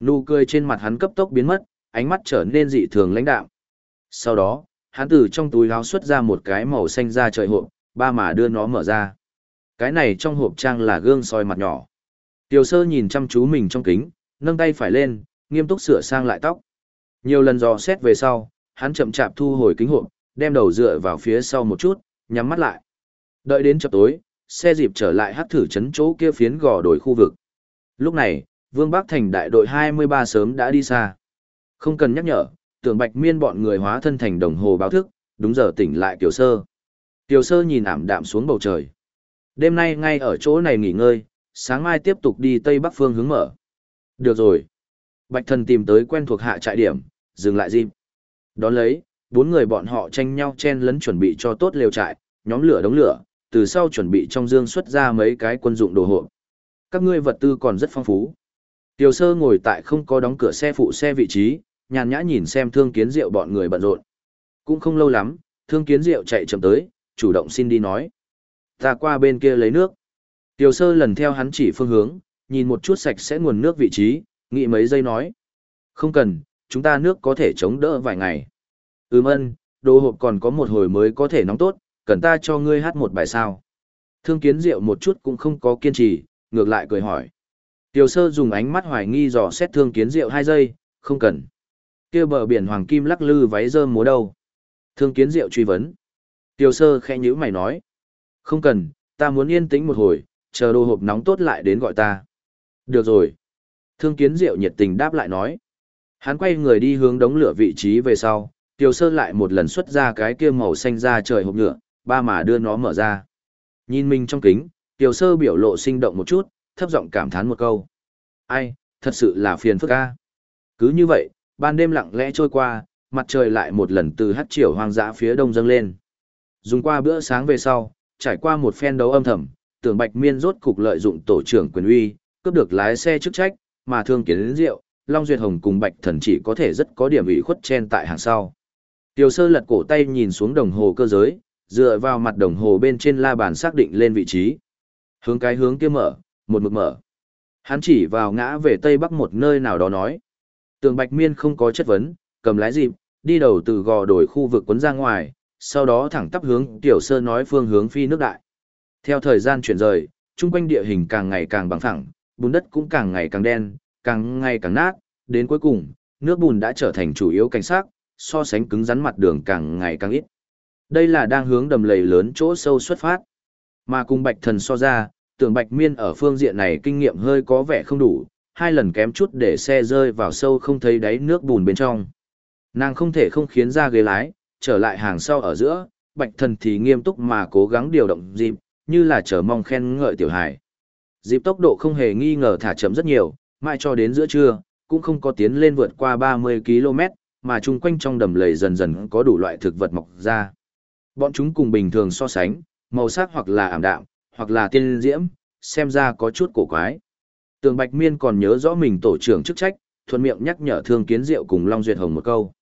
Nụ cười trên mặt hắn cấp tốc biến mất, ánh mắt trở nên dị thường lãnh đạm. Sau đó, hắn từ trong túi áo xuất ra một cái màu xanh da trời hộp, ba mà đưa nó mở ra. Cái này trong hộp trang là gương soi mặt nhỏ. Tiểu sơ nhìn chăm chú mình trong kính, nâng tay phải lên, nghiêm túc sửa sang lại tóc. Nhiều lần dò xét về sau, hắn chậm chạp thu hồi kính hộp, đem đầu dựa vào phía sau một chút, nhắm mắt lại. Đợi đến chập tối, xe dịp trở lại hát thử chấn chỗ kia phiến gò đổi khu vực. Lúc này, Vương Bắc Thành đại đội 23 sớm đã đi xa. Không cần nhắc nhở, tưởng bạch miên bọn người hóa thân thành đồng hồ báo thức, đúng giờ tỉnh lại Tiểu Sơ. Tiểu Sơ nhìn ảm đạm xuống bầu trời. Đêm nay ngay ở chỗ này nghỉ ngơi, sáng mai tiếp tục đi Tây Bắc phương hướng mở. Được rồi. Bạch thần tìm tới quen thuộc hạ trại điểm, dừng lại dịp. Đón lấy, bốn người bọn họ tranh nhau chen lấn chuẩn bị cho tốt lều trại, nhóm lửa đống lửa, từ sau chuẩn bị trong dương xuất ra mấy cái quân dụng đồ hộp. Các ngươi vật tư còn rất phong phú. Tiểu sơ ngồi tại không có đóng cửa xe phụ xe vị trí, nhàn nhã nhìn xem thương kiến rượu bọn người bận rộn. Cũng không lâu lắm, thương kiến rượu chạy chậm tới, chủ động xin đi nói. Ta qua bên kia lấy nước. Tiểu sơ lần theo hắn chỉ phương hướng, nhìn một chút sạch sẽ nguồn nước vị trí, nghĩ mấy giây nói. Không cần, chúng ta nước có thể chống đỡ vài ngày. Ừm ân, đồ hộp còn có một hồi mới có thể nóng tốt, cần ta cho ngươi hát một bài sao. Thương kiến diệu một chút cũng không có kiên trì, ngược lại cười hỏi. Tiểu sơ dùng ánh mắt hoài nghi dò xét thương kiến diệu hai giây, không cần. kia bờ biển hoàng kim lắc lư váy rơm múa đâu. Thương kiến diệu truy vấn. Tiểu sơ khẽ nhữ mày nói. Không cần, ta muốn yên tĩnh một hồi, chờ đồ hộp nóng tốt lại đến gọi ta. Được rồi. Thương kiến diệu nhiệt tình đáp lại nói. Hắn quay người đi hướng đống lửa vị trí về sau, Tiểu sơ lại một lần xuất ra cái kia màu xanh ra trời hộp nhựa, ba mà đưa nó mở ra. Nhìn mình trong kính, Tiểu sơ biểu lộ sinh động một chút, thấp giọng cảm thán một câu. Ai, thật sự là phiền phức ca. Cứ như vậy, ban đêm lặng lẽ trôi qua, mặt trời lại một lần từ hát triều hoang dã phía đông dâng lên. Dùng qua bữa sáng về sau, trải qua một phen đấu âm thầm, tưởng bạch miên rốt cục lợi dụng tổ trưởng quyền uy, cướp được lái xe chức trách, mà thương kiến đến rượu, Long Duyệt Hồng cùng Bạch Thần chỉ có thể rất có điểm ủy khuất chen tại hàng sau. Tiểu sơ lật cổ tay nhìn xuống đồng hồ cơ giới, dựa vào mặt đồng hồ bên trên la bàn xác định lên vị trí. Hướng cái hướng kia mở, một mực mở. Hắn chỉ vào ngã về tây bắc một nơi nào đó nói. Tường Bạch Miên không có chất vấn, cầm lái dịp, đi đầu từ gò đổi khu vực quấn ra ngoài, sau đó thẳng tắp hướng tiểu sơ nói phương hướng phi nước đại. Theo thời gian chuyển rời, chung quanh địa hình càng ngày càng bằng phẳng, bùn đất cũng càng ngày càng đen, càng ngày càng nát, đến cuối cùng, nước bùn đã trở thành chủ yếu cảnh sát, so sánh cứng rắn mặt đường càng ngày càng ít. Đây là đang hướng đầm lầy lớn chỗ sâu xuất phát. Mà cùng Bạch Thần so ra, tưởng Bạch Miên ở phương diện này kinh nghiệm hơi có vẻ không đủ, hai lần kém chút để xe rơi vào sâu không thấy đáy nước bùn bên trong. Nàng không thể không khiến ra ghế lái, trở lại hàng sau ở giữa, Bạch Thần thì nghiêm túc mà cố gắng điều động dịp, như là chờ mong khen ngợi tiểu hải. Dịp tốc độ không hề nghi ngờ thả chậm rất nhiều, mai cho đến giữa trưa, cũng không có tiến lên vượt qua 30 km, mà chung quanh trong đầm lầy dần dần có đủ loại thực vật mọc ra. Bọn chúng cùng bình thường so sánh, màu sắc hoặc là ảm đạm, hoặc là tiên diễm, xem ra có chút cổ quái. Tường Bạch Miên còn nhớ rõ mình tổ trưởng chức trách, thuận miệng nhắc nhở Thương Kiến Diệu cùng Long Duyệt Hồng một câu.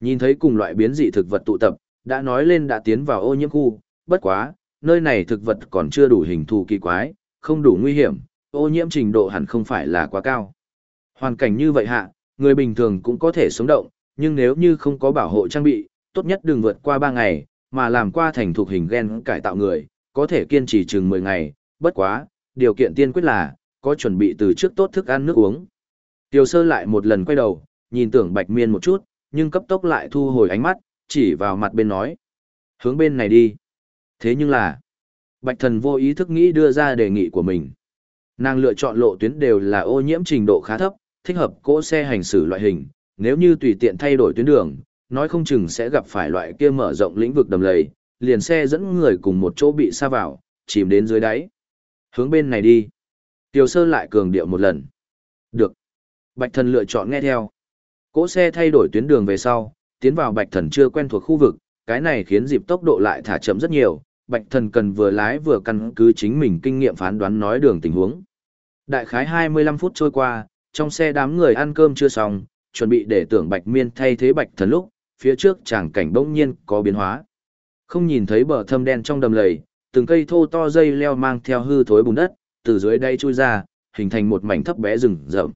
Nhìn thấy cùng loại biến dị thực vật tụ tập, đã nói lên đã tiến vào ô nhiễm khu, bất quá, nơi này thực vật còn chưa đủ hình thù kỳ quái, không đủ nguy hiểm, ô nhiễm trình độ hẳn không phải là quá cao. Hoàn cảnh như vậy hạ, người bình thường cũng có thể sống động, nhưng nếu như không có bảo hộ trang bị, tốt nhất đừng vượt qua 3 ngày, mà làm qua thành thuộc hình gen cải tạo người, có thể kiên trì chừng 10 ngày, bất quá, điều kiện tiên quyết là, có chuẩn bị từ trước tốt thức ăn nước uống. Tiêu sơ lại một lần quay đầu, nhìn tưởng bạch miên một chút, nhưng cấp tốc lại thu hồi ánh mắt, chỉ vào mặt bên nói. Hướng bên này đi. Thế nhưng là, bạch thần vô ý thức nghĩ đưa ra đề nghị của mình. Nàng lựa chọn lộ tuyến đều là ô nhiễm trình độ khá thấp, thích hợp cỗ xe hành xử loại hình, nếu như tùy tiện thay đổi tuyến đường, nói không chừng sẽ gặp phải loại kia mở rộng lĩnh vực đầm lầy, liền xe dẫn người cùng một chỗ bị xa vào, chìm đến dưới đáy. Hướng bên này đi. Tiểu sơ lại cường điệu một lần. Được. Bạch thần lựa chọn nghe theo. Cỗ xe thay đổi tuyến đường về sau, tiến vào bạch thần chưa quen thuộc khu vực, cái này khiến dịp tốc độ lại thả chậm rất nhiều, bạch thần cần vừa lái vừa căn cứ chính mình kinh nghiệm phán đoán nói đường tình huống. Đại khái 25 phút trôi qua, trong xe đám người ăn cơm chưa xong, chuẩn bị để tưởng bạch miên thay thế bạch thần lúc, phía trước chàng cảnh bỗng nhiên có biến hóa. Không nhìn thấy bờ thâm đen trong đầm lầy, từng cây thô to dây leo mang theo hư thối bùn đất, từ dưới đây chui ra, hình thành một mảnh thấp bé rừng rậm.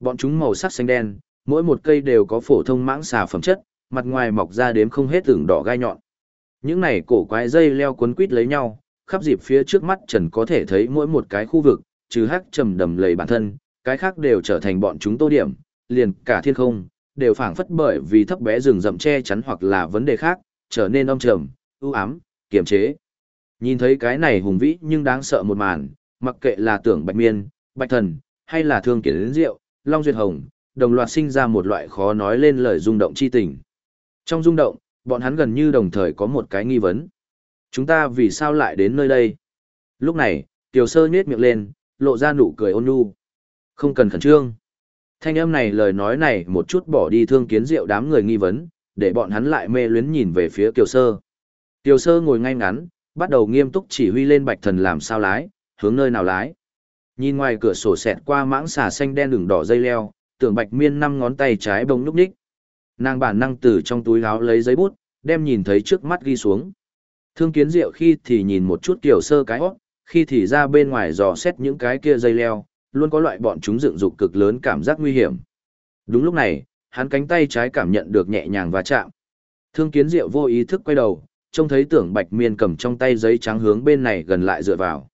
Bọn chúng màu sắc xanh đen, mỗi một cây đều có phổ thông mãng xà phẩm chất, mặt ngoài mọc ra đếm không hết tưởng đỏ gai nhọn. Những này cổ quái dây leo quấn quít lấy nhau, khắp dịp phía trước mắt trần có thể thấy mỗi một cái khu vực, trừ hắc trầm đầm lầy bản thân, cái khác đều trở thành bọn chúng tô điểm, liền cả thiên không, đều phảng phất bởi vì thấp bé rừng rậm che chắn hoặc là vấn đề khác, trở nên âm trầm, ưu ám, kiềm chế. Nhìn thấy cái này hùng vĩ nhưng đáng sợ một màn, mặc kệ là tưởng bạch miên, bạch thần, hay là thương kiến đến rượu, long duyệt hồng, đồng loạt sinh ra một loại khó nói lên lời rung động chi tình. Trong rung động, bọn hắn gần như đồng thời có một cái nghi vấn. Chúng ta vì sao lại đến nơi đây? Lúc này, Tiểu Sơ nhếch miệng lên, lộ ra nụ cười ôn nhu. Không cần khẩn trương. Thanh âm này lời nói này một chút bỏ đi thương kiến rượu đám người nghi vấn, để bọn hắn lại mê luyến nhìn về phía Kiều Sơ. Tiểu Sơ ngồi ngay ngắn, bắt đầu nghiêm túc chỉ huy lên bạch thần làm sao lái, hướng nơi nào lái. Nhìn ngoài cửa sổ xẹt qua mãng xà xanh đen đường đỏ dây leo, tưởng bạch miên năm ngón tay trái bông núp ních. Nàng bản năng từ trong túi áo lấy giấy bút, đem nhìn thấy trước mắt ghi xuống. Thương kiến diệu khi thì nhìn một chút tiểu sơ cái hót, khi thì ra bên ngoài dò xét những cái kia dây leo, luôn có loại bọn chúng dựng dục cực lớn cảm giác nguy hiểm. Đúng lúc này, hắn cánh tay trái cảm nhận được nhẹ nhàng và chạm. Thương kiến diệu vô ý thức quay đầu, trông thấy tưởng bạch miên cầm trong tay giấy trắng hướng bên này gần lại dựa vào.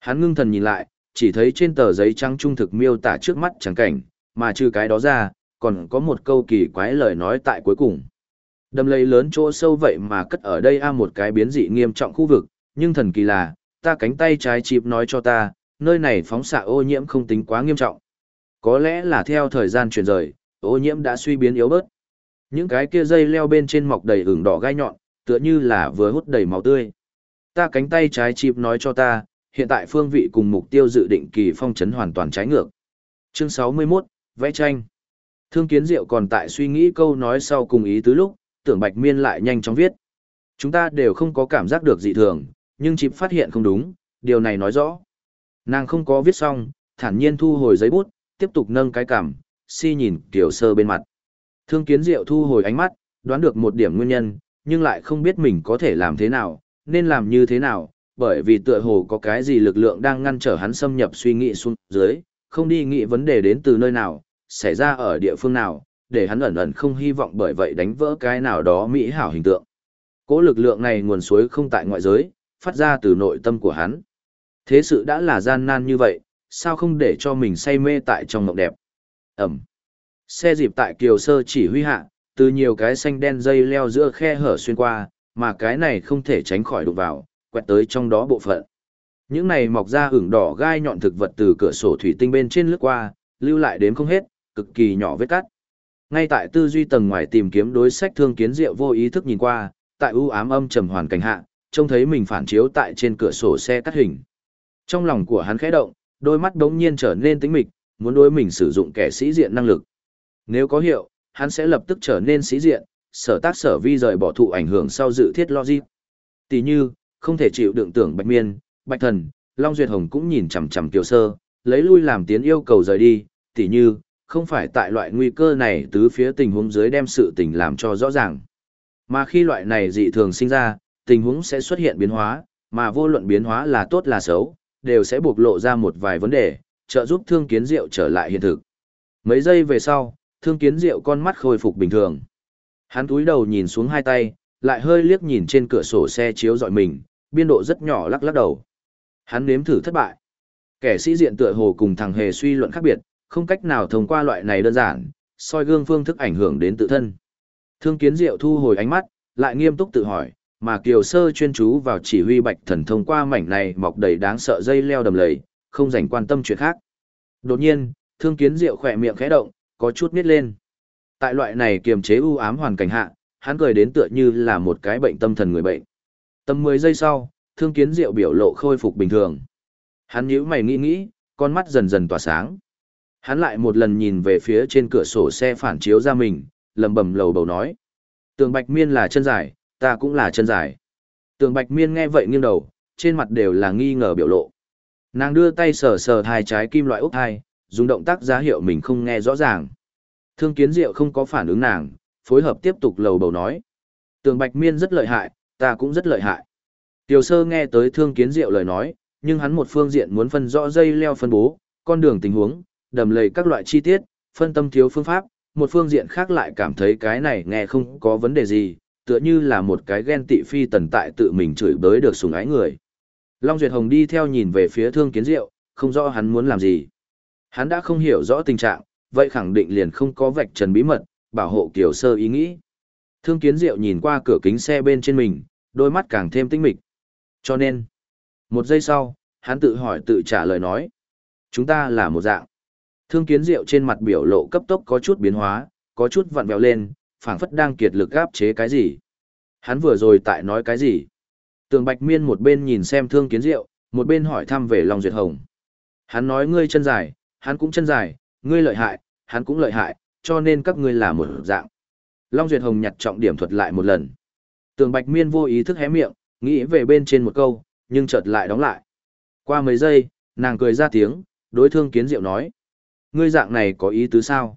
Hắn ngưng thần nhìn lại, chỉ thấy trên tờ giấy trắng trung thực miêu tả trước mắt trắng cảnh, mà trừ cái đó ra, còn có một câu kỳ quái lời nói tại cuối cùng. Đầm lầy lớn chỗ sâu vậy mà cất ở đây a một cái biến dị nghiêm trọng khu vực, nhưng thần kỳ là, ta cánh tay trái chịp nói cho ta, nơi này phóng xạ ô nhiễm không tính quá nghiêm trọng. Có lẽ là theo thời gian chuyển rời, ô nhiễm đã suy biến yếu bớt. Những cái kia dây leo bên trên mọc đầy ửng đỏ gai nhọn, tựa như là vừa hút đầy máu tươi. Ta cánh tay trái chịp nói cho ta, hiện tại phương vị cùng mục tiêu dự định kỳ phong trấn hoàn toàn trái ngược. Chương 61, vẽ tranh. Thương kiến diệu còn tại suy nghĩ câu nói sau cùng ý tứ lúc, tưởng bạch miên lại nhanh chóng viết. Chúng ta đều không có cảm giác được dị thường, nhưng chịp phát hiện không đúng, điều này nói rõ. Nàng không có viết xong, thản nhiên thu hồi giấy bút, tiếp tục nâng cái cảm, si nhìn tiểu sơ bên mặt. Thương kiến diệu thu hồi ánh mắt, đoán được một điểm nguyên nhân, nhưng lại không biết mình có thể làm thế nào, nên làm như thế nào, bởi vì tựa hồ có cái gì lực lượng đang ngăn trở hắn xâm nhập suy nghĩ xuống dưới, không đi nghĩ vấn đề đến từ nơi nào, xảy ra ở địa phương nào, để hắn ẩn ẩn không hy vọng bởi vậy đánh vỡ cái nào đó mỹ hảo hình tượng. Cố lực lượng này nguồn suối không tại ngoại giới, phát ra từ nội tâm của hắn. Thế sự đã là gian nan như vậy, sao không để cho mình say mê tại trong mộng đẹp. Ẩm. Xe dịp tại Kiều Sơ chỉ huy hạ, từ nhiều cái xanh đen dây leo giữa khe hở xuyên qua, mà cái này không thể tránh khỏi đụng vào, quẹt tới trong đó bộ phận. Những này mọc ra ửng đỏ gai nhọn thực vật từ cửa sổ thủy tinh bên trên lướt qua, lưu lại đến không hết, cực kỳ nhỏ vết cắt. Ngay tại tư duy tầng ngoài tìm kiếm đối sách thương kiến diệu vô ý thức nhìn qua, tại u ám âm trầm hoàn cảnh hạ, trông thấy mình phản chiếu tại trên cửa sổ xe cắt hình. Trong lòng của hắn khẽ động, đôi mắt đống nhiên trở nên tĩnh mịch, muốn đối mình sử dụng kẻ sĩ diện năng lực. Nếu có hiệu, hắn sẽ lập tức trở nên sĩ diện, sở tác sở vi rời bỏ thụ ảnh hưởng sau dự thiết logic. Tỷ như, không thể chịu đựng tưởng bạch miên, bạch thần, Long Duyệt Hồng cũng nhìn chằm chằm Kiều Sơ, lấy lui làm tiến yêu cầu rời đi, tỷ như, không phải tại loại nguy cơ này tứ phía tình huống dưới đem sự tình làm cho rõ ràng. Mà khi loại này dị thường sinh ra, tình huống sẽ xuất hiện biến hóa, mà vô luận biến hóa là tốt là xấu, đều sẽ bộc lộ ra một vài vấn đề, trợ giúp thương kiến diệu trở lại hiện thực. Mấy giây về sau, thương kiến diệu con mắt khôi phục bình thường. Hắn túi đầu nhìn xuống hai tay, lại hơi liếc nhìn trên cửa sổ xe chiếu dọi mình, biên độ rất nhỏ lắc lắc đầu. Hắn nếm thử thất bại. Kẻ sĩ diện tựa hồ cùng thằng hề suy luận khác biệt, không cách nào thông qua loại này đơn giản, soi gương phương thức ảnh hưởng đến tự thân. Thương kiến diệu thu hồi ánh mắt, lại nghiêm túc tự hỏi, mà Kiều Sơ chuyên chú vào chỉ huy bạch thần thông qua mảnh này mọc đầy đáng sợ dây leo đầm lầy, không dành quan tâm chuyện khác. Đột nhiên, thương kiến diệu khỏe miệng khẽ động, có chút nít lên. Tại loại này kiềm chế u ám hoàn cảnh hạ, hắn cười đến tựa như là một cái bệnh tâm thần người bệnh. Tầm 10 giây sau, thương kiến diệu biểu lộ khôi phục bình thường. Hắn nhíu mày nghĩ nghĩ, con mắt dần dần tỏa sáng. Hắn lại một lần nhìn về phía trên cửa sổ xe phản chiếu ra mình, lầm bầm lầu bầu nói. Tường Bạch Miên là chân dài, ta cũng là chân dài. Tường Bạch Miên nghe vậy nghiêng đầu, trên mặt đều là nghi ngờ biểu lộ. Nàng đưa tay sờ sờ thai trái kim loại ốc thai dùng động tác giá hiệu mình không nghe rõ ràng. Thương kiến diệu không có phản ứng nàng, phối hợp tiếp tục lầu bầu nói. Tường Bạch Miên rất lợi hại, ta cũng rất lợi hại. Tiểu sơ nghe tới thương kiến diệu lời nói, nhưng hắn một phương diện muốn phân rõ dây leo phân bố, con đường tình huống, đầm lầy các loại chi tiết, phân tâm thiếu phương pháp, một phương diện khác lại cảm thấy cái này nghe không có vấn đề gì, tựa như là một cái ghen tị phi tần tại tự mình chửi bới được sùng ái người. Long Duyệt Hồng đi theo nhìn về phía thương kiến diệu, không rõ hắn muốn làm gì. Hắn đã không hiểu rõ tình trạng, vậy khẳng định liền không có vạch trần bí mật, bảo hộ Kiều Sơ ý nghĩ. Thương kiến diệu nhìn qua cửa kính xe bên trên mình, đôi mắt càng thêm tinh mịch. Cho nên, một giây sau, hắn tự hỏi tự trả lời nói. Chúng ta là một dạng. Thương kiến diệu trên mặt biểu lộ cấp tốc có chút biến hóa, có chút vặn vẹo lên, phảng phất đang kiệt lực áp chế cái gì. Hắn vừa rồi tại nói cái gì? Tường Bạch Miên một bên nhìn xem Thương Kiến Diệu, một bên hỏi thăm về Long Duyệt Hồng. Hắn nói ngươi chân dài, hắn cũng chân dài, ngươi lợi hại, hắn cũng lợi hại, cho nên các ngươi là một dạng. Long Duyệt Hồng nhặt trọng điểm thuật lại một lần. Tường Bạch Miên vô ý thức hé miệng, nghĩ về bên trên một câu, nhưng chợt lại đóng lại. Qua mấy giây, nàng cười ra tiếng, đối thương kiến diệu nói. Ngươi dạng này có ý tứ sao?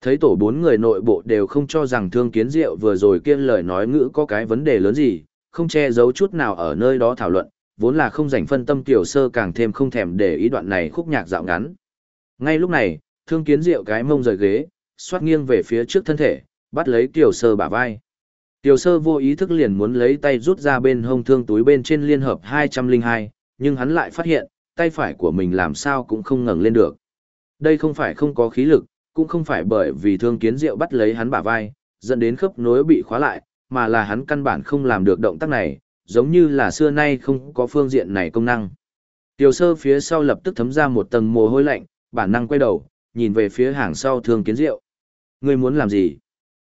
Thấy tổ bốn người nội bộ đều không cho rằng thương kiến diệu vừa rồi kiên lời nói ngữ có cái vấn đề lớn gì, không che giấu chút nào ở nơi đó thảo luận, vốn là không dành phân tâm tiểu sơ càng thêm không thèm để ý đoạn này khúc nhạc dạo ngắn. Ngay lúc này, thương kiến diệu cái mông rời ghế, xoát nghiêng về phía trước thân thể, bắt lấy tiểu sơ bả vai. Tiểu sơ vô ý thức liền muốn lấy tay rút ra bên hông thương túi bên trên liên hợp 202, nhưng hắn lại phát hiện, tay phải của mình làm sao cũng không ngẩng lên được. Đây không phải không có khí lực, cũng không phải bởi vì thương kiến diệu bắt lấy hắn bả vai, dẫn đến khớp nối bị khóa lại, mà là hắn căn bản không làm được động tác này, giống như là xưa nay không có phương diện này công năng. Tiểu sơ phía sau lập tức thấm ra một tầng mồ hôi lạnh, bản năng quay đầu, nhìn về phía hàng sau thương kiến diệu. Ngươi muốn làm gì?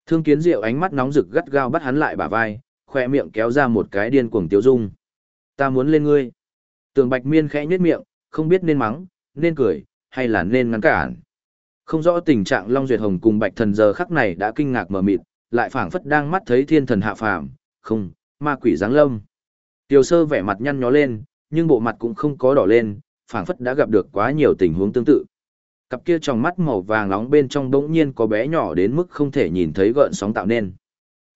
Thương kiến diệu ánh mắt nóng rực gắt gao bắt hắn lại bả vai, khoe miệng kéo ra một cái điên cuồng tiêu dung. Ta muốn lên ngươi. Tường bạch miên khẽ nhếch miệng, không biết nên mắng, nên cười, hay là nên ngăn cản. Không rõ tình trạng Long Duyệt Hồng cùng Bạch Thần giờ khắc này đã kinh ngạc mở mịt, lại phảng phất đang mắt thấy thiên thần hạ phàm, không, ma quỷ giáng lâm. Tiểu sơ vẻ mặt nhăn nhó lên, nhưng bộ mặt cũng không có đỏ lên, phảng phất đã gặp được quá nhiều tình huống tương tự. Cặp kia trong mắt màu vàng nóng bên trong đống nhiên có bé nhỏ đến mức không thể nhìn thấy gợn sóng tạo nên.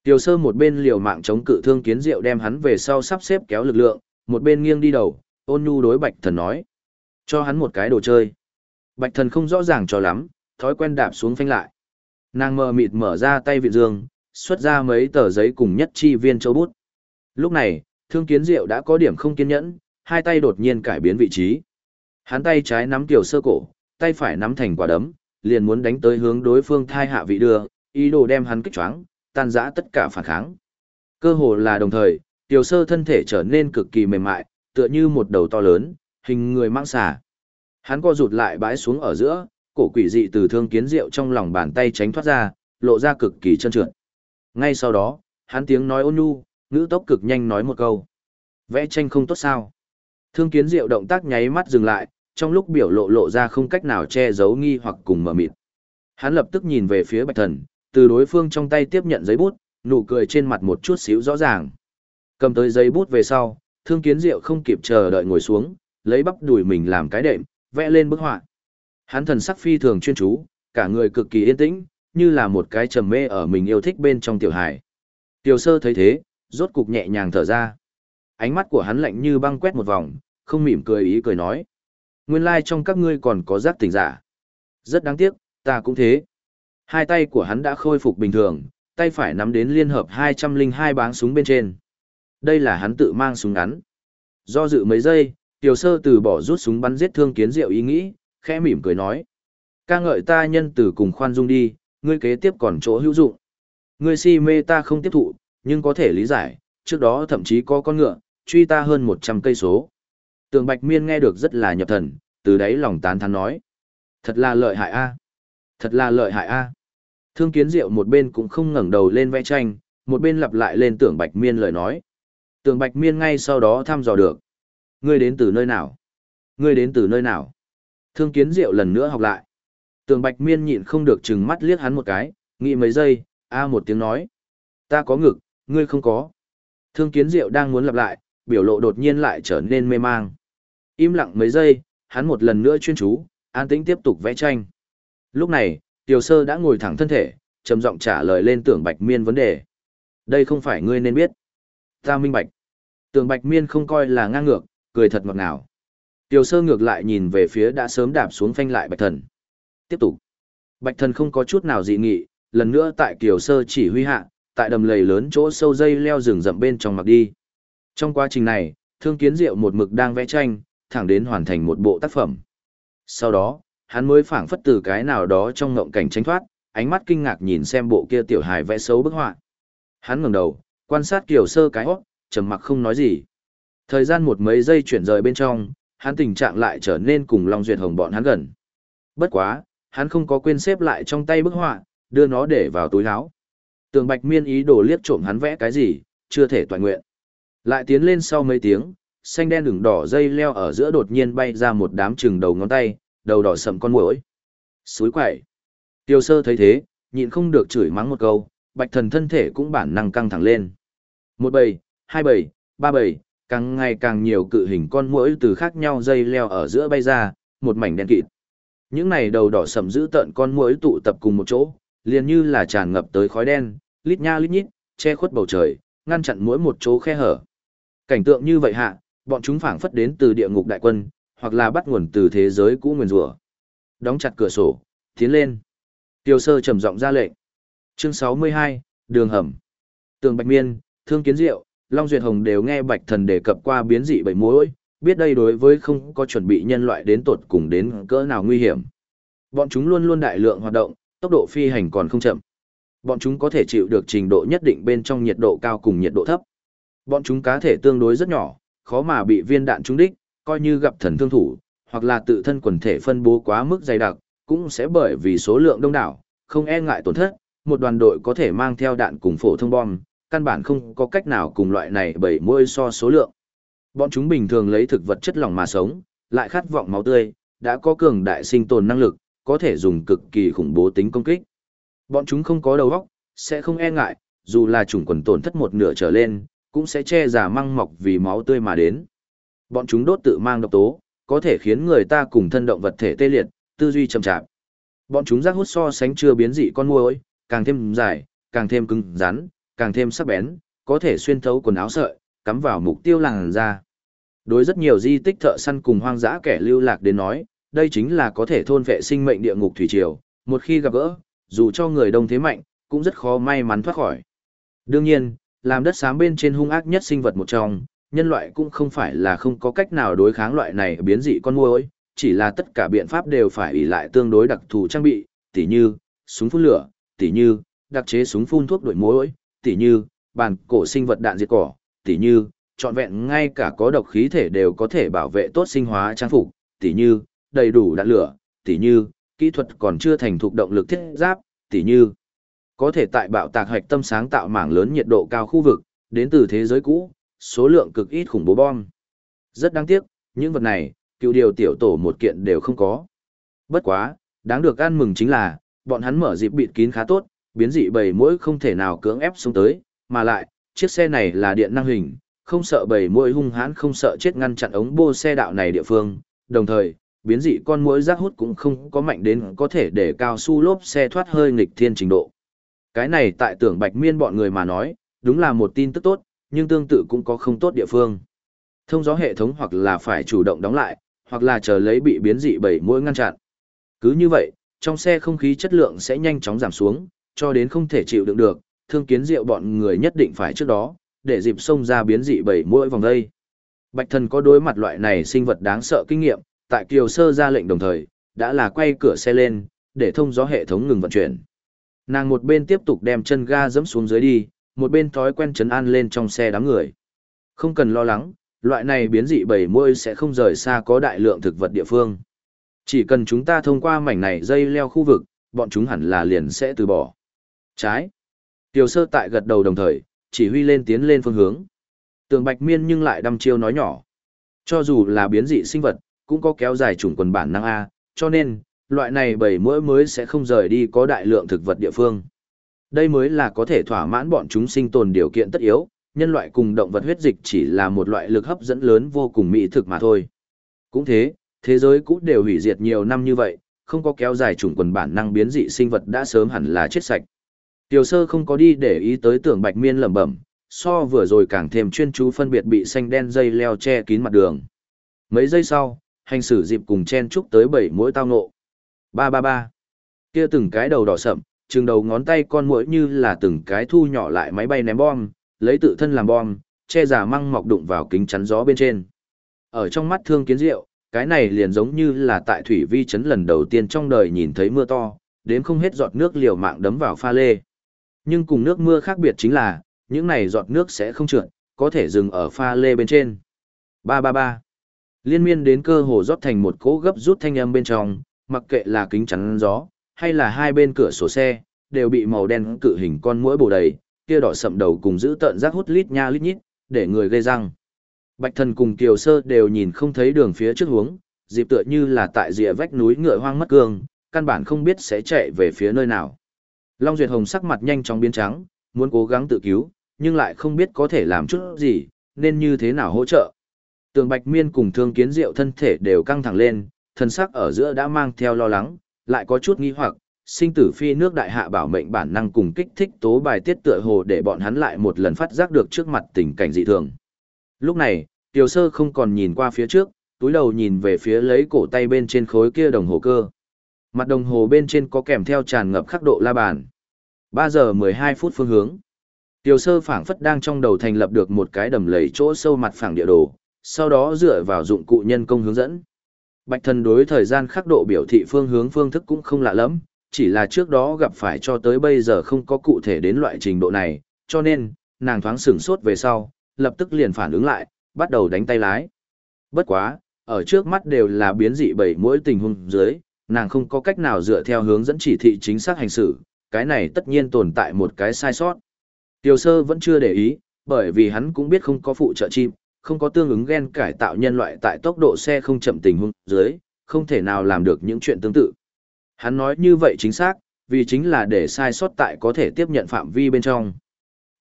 Tiểu sơ một bên liều mạng chống cự thương kiến diệu đem hắn về sau sắp xếp kéo lực lượng, một bên nghiêng đi đầu, ôn nhu đối bạch thần nói. Cho hắn một cái đồ chơi. Bạch thần không rõ ràng cho lắm, thói quen đạp xuống phanh lại. Nàng mờ mịt mở ra tay vị dương, xuất ra mấy tờ giấy cùng nhất chi viên châu bút. Lúc này, thương kiến diệu đã có điểm không kiên nhẫn, hai tay đột nhiên cải biến vị trí. Hắn tay trái nắm tiểu sơ cổ, tay phải nắm thành quả đấm, liền muốn đánh tới hướng đối phương thai hạ vị đưa, ý đồ đem hắn kích choáng, tan rã tất cả phản kháng. Cơ hồ là đồng thời, tiểu sơ thân thể trở nên cực kỳ mềm mại, tựa như một đầu to lớn, hình người mang xà. Hắn co rụt lại bãi xuống ở giữa, cổ quỷ dị từ thương kiến rượu trong lòng bàn tay tránh thoát ra, lộ ra cực kỳ chân trượt. Ngay sau đó, hắn tiếng nói ôn nhu, ngữ tốc cực nhanh nói một câu. Vẽ tranh không tốt sao? Thương kiến diệu động tác nháy mắt dừng lại, trong lúc biểu lộ lộ ra không cách nào che giấu nghi hoặc cùng mở mịt. Hắn lập tức nhìn về phía bạch thần, từ đối phương trong tay tiếp nhận giấy bút, nụ cười trên mặt một chút xíu rõ ràng. Cầm tới giấy bút về sau, thương kiến diệu không kịp chờ đợi ngồi xuống, lấy bắp đùi mình làm cái đệm, vẽ lên bức họa. Hắn thần sắc phi thường chuyên chú, cả người cực kỳ yên tĩnh, như là một cái trầm mê ở mình yêu thích bên trong tiểu hải. Tiểu sơ thấy thế, rốt cục nhẹ nhàng thở ra. Ánh mắt của hắn lạnh như băng quét một vòng, không mỉm cười ý cười nói. Nguyên lai trong các ngươi còn có giác tỉnh giả. Rất đáng tiếc, ta cũng thế. Hai tay của hắn đã khôi phục bình thường, tay phải nắm đến liên hợp 202 báng súng bên trên. Đây là hắn tự mang súng ngắn. Do dự mấy giây, tiểu sơ từ bỏ rút súng bắn giết thương kiến diệu ý nghĩ, khẽ mỉm cười nói. ca ngợi ta nhân từ cùng khoan dung đi, ngươi kế tiếp còn chỗ hữu dụng. Ngươi si mê ta không tiếp thụ, nhưng có thể lý giải, trước đó thậm chí có con ngựa, truy ta hơn 100 cây số. Tường Bạch Miên nghe được rất là nhập thần, từ đấy lòng tán thán nói. Thật là lợi hại a, Thật là lợi hại a. Thương kiến diệu một bên cũng không ngẩng đầu lên vẽ tranh, một bên lặp lại lên tưởng Bạch Miên lời nói. Tường Bạch Miên ngay sau đó thăm dò được. Ngươi đến từ nơi nào? Ngươi đến từ nơi nào? Thương kiến diệu lần nữa học lại. Tường Bạch Miên nhịn không được chừng mắt liếc hắn một cái, nghĩ mấy giây, a một tiếng nói. Ta có ngực, ngươi không có. Thương kiến diệu đang muốn lặp lại, biểu lộ đột nhiên lại trở nên mê mang. Im lặng mấy giây, hắn một lần nữa chuyên chú, an tĩnh tiếp tục vẽ tranh. Lúc này, Tiểu Sơ đã ngồi thẳng thân thể, trầm giọng trả lời lên tưởng Bạch Miên vấn đề. Đây không phải ngươi nên biết. Ta minh bạch. Tưởng Bạch Miên không coi là ngang ngược, cười thật ngọt ngào. Tiểu Sơ ngược lại nhìn về phía đã sớm đạp xuống phanh lại Bạch Thần. Tiếp tục. Bạch thần không có chút nào dị nghị, lần nữa tại kiều sơ chỉ huy hạ, tại đầm lầy lớn chỗ sâu dây leo rừng rậm bên trong mặc đi. Trong quá trình này, thương kiến diệu một mực đang vẽ tranh, thẳng đến hoàn thành một bộ tác phẩm. Sau đó, hắn mới phảng phất từ cái nào đó trong ngộng cảnh tránh thoát, ánh mắt kinh ngạc nhìn xem bộ kia tiểu hài vẽ xấu bức họa. Hắn ngẩng đầu, quan sát kiểu Sơ cái hót, trầm mặc không nói gì. Thời gian một mấy giây chuyển rời bên trong, hắn tình trạng lại trở nên cùng Long Duyệt Hồng bọn hắn gần. Bất quá, hắn không có quên xếp lại trong tay bức họa, đưa nó để vào túi áo. Tường Bạch Miên ý đồ liếc trộm hắn vẽ cái gì, chưa thể toàn nguyện. Lại tiến lên sau mấy tiếng, xanh đen đường đỏ dây leo ở giữa đột nhiên bay ra một đám chừng đầu ngón tay, đầu đỏ sậm con muỗi. Suối quậy. Tiêu sơ thấy thế, nhịn không được chửi mắng một câu, bạch thần thân thể cũng bản năng căng thẳng lên. Một bầy, hai bầy, ba bầy, càng ngày càng nhiều cự hình con muỗi từ khác nhau dây leo ở giữa bay ra, một mảnh đen kịt. Những này đầu đỏ sầm giữ tận con muỗi tụ tập cùng một chỗ, liền như là tràn ngập tới khói đen, lít nha lít nhít, che khuất bầu trời, ngăn chặn mỗi một chỗ khe hở. Cảnh tượng như vậy hạ, bọn chúng phảng phất đến từ địa ngục đại quân, hoặc là bắt nguồn từ thế giới cũ nguyên rủa. Đóng chặt cửa sổ, tiến lên. Tiêu sơ trầm giọng ra lệnh. Chương 62, đường hầm. Tường Bạch Miên, Thương Kiến Diệu, Long Duyệt Hồng đều nghe Bạch Thần đề cập qua biến dị bảy mối, biết đây đối với không có chuẩn bị nhân loại đến tột cùng đến cỡ nào nguy hiểm. Bọn chúng luôn luôn đại lượng hoạt động, tốc độ phi hành còn không chậm. Bọn chúng có thể chịu được trình độ nhất định bên trong nhiệt độ cao cùng nhiệt độ thấp. Bọn chúng cá thể tương đối rất nhỏ, khó mà bị viên đạn trúng đích, coi như gặp thần thương thủ, hoặc là tự thân quần thể phân bố quá mức dày đặc, cũng sẽ bởi vì số lượng đông đảo, không e ngại tổn thất, một đoàn đội có thể mang theo đạn cùng phổ thông bom, căn bản không có cách nào cùng loại này bảy môi so số lượng. Bọn chúng bình thường lấy thực vật chất lỏng mà sống, lại khát vọng máu tươi, đã có cường đại sinh tồn năng lực, có thể dùng cực kỳ khủng bố tính công kích. Bọn chúng không có đầu óc, sẽ không e ngại, dù là chủng quần tổn thất một nửa trở lên, cũng sẽ che giả măng mọc vì máu tươi mà đến. Bọn chúng đốt tự mang độc tố, có thể khiến người ta cùng thân động vật thể tê liệt, tư duy chậm chạp. Bọn chúng rác hút so sánh chưa biến dị con muỗi, càng thêm dài, càng thêm cứng rắn, càng thêm sắc bén, có thể xuyên thấu quần áo sợi, cắm vào mục tiêu làn da. Đối rất nhiều di tích thợ săn cùng hoang dã kẻ lưu lạc đến nói, đây chính là có thể thôn vệ sinh mệnh địa ngục thủy triều, một khi gặp gỡ, dù cho người đông thế mạnh, cũng rất khó may mắn thoát khỏi. Đương nhiên, làm đất xám bên trên hung ác nhất sinh vật một trong, nhân loại cũng không phải là không có cách nào đối kháng loại này biến dị con muỗi, chỉ là tất cả biện pháp đều phải ỷ lại tương đối đặc thù trang bị, tỉ như súng phun lửa, tỉ như đặc chế súng phun thuốc đuổi muỗi, tỉ như bản cổ sinh vật đạn diệt cỏ, tỉ như trọn vẹn ngay cả có độc khí thể đều có thể bảo vệ tốt sinh hóa trang phục, tỉ như đầy đủ đạn lửa, tỉ như kỹ thuật còn chưa thành thục động lực thiết giáp, tỉ như có thể tại bạo tạc hạch tâm sáng tạo mảng lớn nhiệt độ cao khu vực, đến từ thế giới cũ, số lượng cực ít khủng bố bom. Rất đáng tiếc, những vật này, cựu điều tiểu tổ một kiện đều không có. Bất quá, đáng được ăn mừng chính là, bọn hắn mở dịp bịt kín khá tốt, biến dị bầy mũi không thể nào cưỡng ép xuống tới, mà lại, chiếc xe này là điện năng hình, không sợ bầy mũi hung hãn không sợ chết ngăn chặn ống bô xe đạo này địa phương, đồng thời, biến dị con mũi rác hút cũng không có mạnh đến có thể để cao su lốp xe thoát hơi nghịch thiên trình độ. Cái này tại tưởng bạch miên bọn người mà nói, đúng là một tin tức tốt, nhưng tương tự cũng có không tốt địa phương. Thông gió hệ thống hoặc là phải chủ động đóng lại, hoặc là chờ lấy bị biến dị bảy mũi ngăn chặn. Cứ như vậy, trong xe không khí chất lượng sẽ nhanh chóng giảm xuống, cho đến không thể chịu đựng được, thương kiến rượu bọn người nhất định phải trước đó, để dịp xông ra biến dị bảy mũi vòng đây. Bạch thần có đối mặt loại này sinh vật đáng sợ kinh nghiệm, tại kiều sơ ra lệnh đồng thời, đã là quay cửa xe lên, để thông gió hệ thống ngừng vận chuyển. Nàng một bên tiếp tục đem chân ga dẫm xuống dưới đi, một bên thói quen chấn an lên trong xe đám người. Không cần lo lắng, loại này biến dị bảy môi sẽ không rời xa có đại lượng thực vật địa phương. Chỉ cần chúng ta thông qua mảnh này dây leo khu vực, bọn chúng hẳn là liền sẽ từ bỏ. Trái. Tiểu sơ tại gật đầu đồng thời, chỉ huy lên tiến lên phương hướng. Tường bạch miên nhưng lại đăm chiêu nói nhỏ. Cho dù là biến dị sinh vật, cũng có kéo dài chủng quần bản năng A, cho nên, loại này bầy mũi mới sẽ không rời đi có đại lượng thực vật địa phương. Đây mới là có thể thỏa mãn bọn chúng sinh tồn điều kiện tất yếu, nhân loại cùng động vật huyết dịch chỉ là một loại lực hấp dẫn lớn vô cùng mỹ thực mà thôi. Cũng thế, thế giới cũ đều hủy diệt nhiều năm như vậy, không có kéo dài chủng quần bản năng biến dị sinh vật đã sớm hẳn là chết sạch. Tiểu sơ không có đi để ý tới tưởng bạch miên lẩm bẩm, so vừa rồi càng thêm chuyên chú phân biệt bị xanh đen dây leo che kín mặt đường. Mấy giây sau, hành xử dịp cùng chen chúc tới bảy mũi tao ngộ. Ba ba ba. Kia từng cái đầu đỏ sậm, chừng đầu ngón tay con mũi như là từng cái thu nhỏ lại máy bay ném bom, lấy tự thân làm bom, che giả măng mọc đụng vào kính chắn gió bên trên. Ở trong mắt thương kiến diệu, cái này liền giống như là tại thủy vi chấn lần đầu tiên trong đời nhìn thấy mưa to, đến không hết giọt nước liều mạng đấm vào pha lê. Nhưng cùng nước mưa khác biệt chính là, những này giọt nước sẽ không trượt, có thể dừng ở pha lê bên trên. Ba ba ba. Liên miên đến cơ hồ rót thành một cỗ gấp rút thanh âm bên trong, mặc kệ là kính chắn gió, hay là hai bên cửa sổ xe, đều bị màu đen cự hình con muỗi bổ đầy, kia đỏ sậm đầu cùng giữ tợn rác hút lít nha lít nhít, để người gây răng. Bạch thần cùng Kiều Sơ đều nhìn không thấy đường phía trước hướng, dịp tựa như là tại rìa vách núi ngựa hoang mất cương, căn bản không biết sẽ chạy về phía nơi nào. Long Duyệt Hồng sắc mặt nhanh chóng biến trắng, muốn cố gắng tự cứu, nhưng lại không biết có thể làm chút gì, nên như thế nào hỗ trợ. Tường Bạch Miên cùng Thương Kiến Diệu thân thể đều căng thẳng lên, thân sắc ở giữa đã mang theo lo lắng, lại có chút nghi hoặc, sinh tử phi nước đại hạ bảo mệnh bản năng cùng kích thích tố bài tiết tựa hồ để bọn hắn lại một lần phát giác được trước mặt tình cảnh dị thường. Lúc này, Tiểu Sơ không còn nhìn qua phía trước, túi đầu nhìn về phía lấy cổ tay bên trên khối kia đồng hồ cơ. Mặt đồng hồ bên trên có kèm theo tràn ngập khắc độ la bàn. 3 giờ 12 phút phương hướng. Tiểu Sơ phảng phất đang trong đầu thành lập được một cái đầm lầy chỗ sâu mặt phẳng địa đồ, sau đó dựa vào dụng cụ nhân công hướng dẫn. Bạch thần đối thời gian khắc độ biểu thị phương hướng phương thức cũng không lạ lắm, chỉ là trước đó gặp phải cho tới bây giờ không có cụ thể đến loại trình độ này, cho nên, nàng thoáng sửng sốt về sau, lập tức liền phản ứng lại, bắt đầu đánh tay lái. Bất quá, ở trước mắt đều là biến dị bảy mỗi tình huống dưới, nàng không có cách nào dựa theo hướng dẫn chỉ thị chính xác hành xử, cái này tất nhiên tồn tại một cái sai sót. Tiểu sơ vẫn chưa để ý, bởi vì hắn cũng biết không có phụ trợ chim, không có tương ứng gen cải tạo nhân loại tại tốc độ xe không chậm tình huống dưới, không thể nào làm được những chuyện tương tự. Hắn nói như vậy chính xác, vì chính là để sai sót tại có thể tiếp nhận phạm vi bên trong.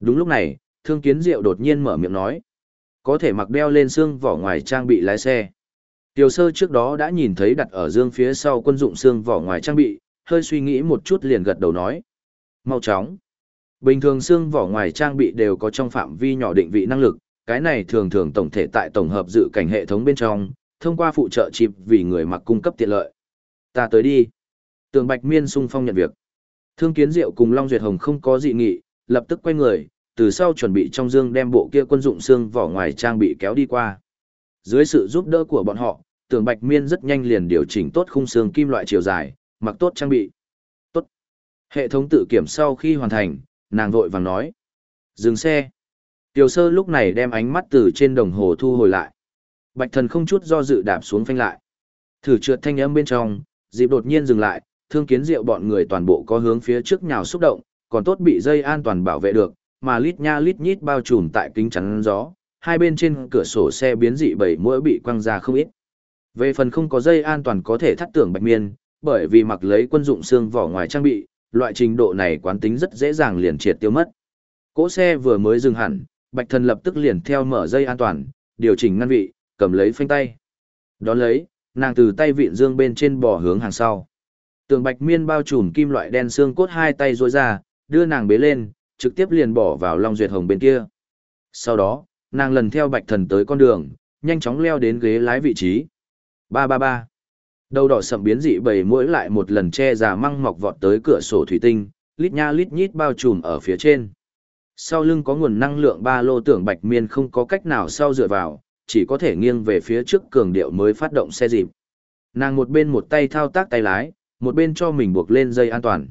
Đúng lúc này, Thương Kiến Diệu đột nhiên mở miệng nói, có thể mặc đeo lên xương vỏ ngoài trang bị lái xe. Tiểu sơ trước đó đã nhìn thấy đặt ở dương phía sau quân dụng xương vỏ ngoài trang bị, hơi suy nghĩ một chút liền gật đầu nói. Mau chóng. Bình thường xương vỏ ngoài trang bị đều có trong phạm vi nhỏ định vị năng lực, cái này thường thường tổng thể tại tổng hợp dự cảnh hệ thống bên trong, thông qua phụ trợ chip vì người mặc cung cấp tiện lợi. Ta tới đi. Tường Bạch Miên sung phong nhận việc. Thương Kiến Diệu cùng Long Duyệt Hồng không có dị nghị, lập tức quay người, từ sau chuẩn bị trong dương đem bộ kia quân dụng xương vỏ ngoài trang bị kéo đi qua. Dưới sự giúp đỡ của bọn họ, Tường Bạch Miên rất nhanh liền điều chỉnh tốt khung xương kim loại chiều dài, mặc tốt trang bị. Tốt. Hệ thống tự kiểm sau khi hoàn thành, nàng vội vàng nói. Dừng xe. Tiểu sơ lúc này đem ánh mắt từ trên đồng hồ thu hồi lại. Bạch thần không chút do dự đạp xuống phanh lại. Thử trượt thanh âm bên trong, dịp đột nhiên dừng lại, thương kiến rượu bọn người toàn bộ có hướng phía trước nhào xúc động, còn tốt bị dây an toàn bảo vệ được, mà lít nha lít nhít bao trùm tại kính chắn gió, hai bên trên cửa sổ xe biến dị bảy mũi bị quăng ra không ít. Về phần không có dây an toàn có thể thắt tưởng bạch miên, bởi vì mặc lấy quân dụng xương vỏ ngoài trang bị, loại trình độ này quán tính rất dễ dàng liền triệt tiêu mất. Cỗ xe vừa mới dừng hẳn, bạch thần lập tức liền theo mở dây an toàn, điều chỉnh ngăn vị, cầm lấy phanh tay. Đón lấy, nàng từ tay vịn dương bên trên bò hướng hàng sau. Tường bạch miên bao trùm kim loại đen xương cốt hai tay rối ra, đưa nàng bế lên, trực tiếp liền bỏ vào Long Duyệt Hồng bên kia. Sau đó, nàng lần theo bạch thần tới con đường, nhanh chóng leo đến ghế lái vị trí. Ba ba ba. Đầu đỏ sậm biến dị bầy mũi lại một lần che già măng mọc vọt tới cửa sổ thủy tinh, lít nha lít nhít bao trùm ở phía trên. Sau lưng có nguồn năng lượng ba lô tưởng bạch miên không có cách nào sau dựa vào, chỉ có thể nghiêng về phía trước cường điệu mới phát động xe dịp. Nàng một bên một tay thao tác tay lái, một bên cho mình buộc lên dây an toàn.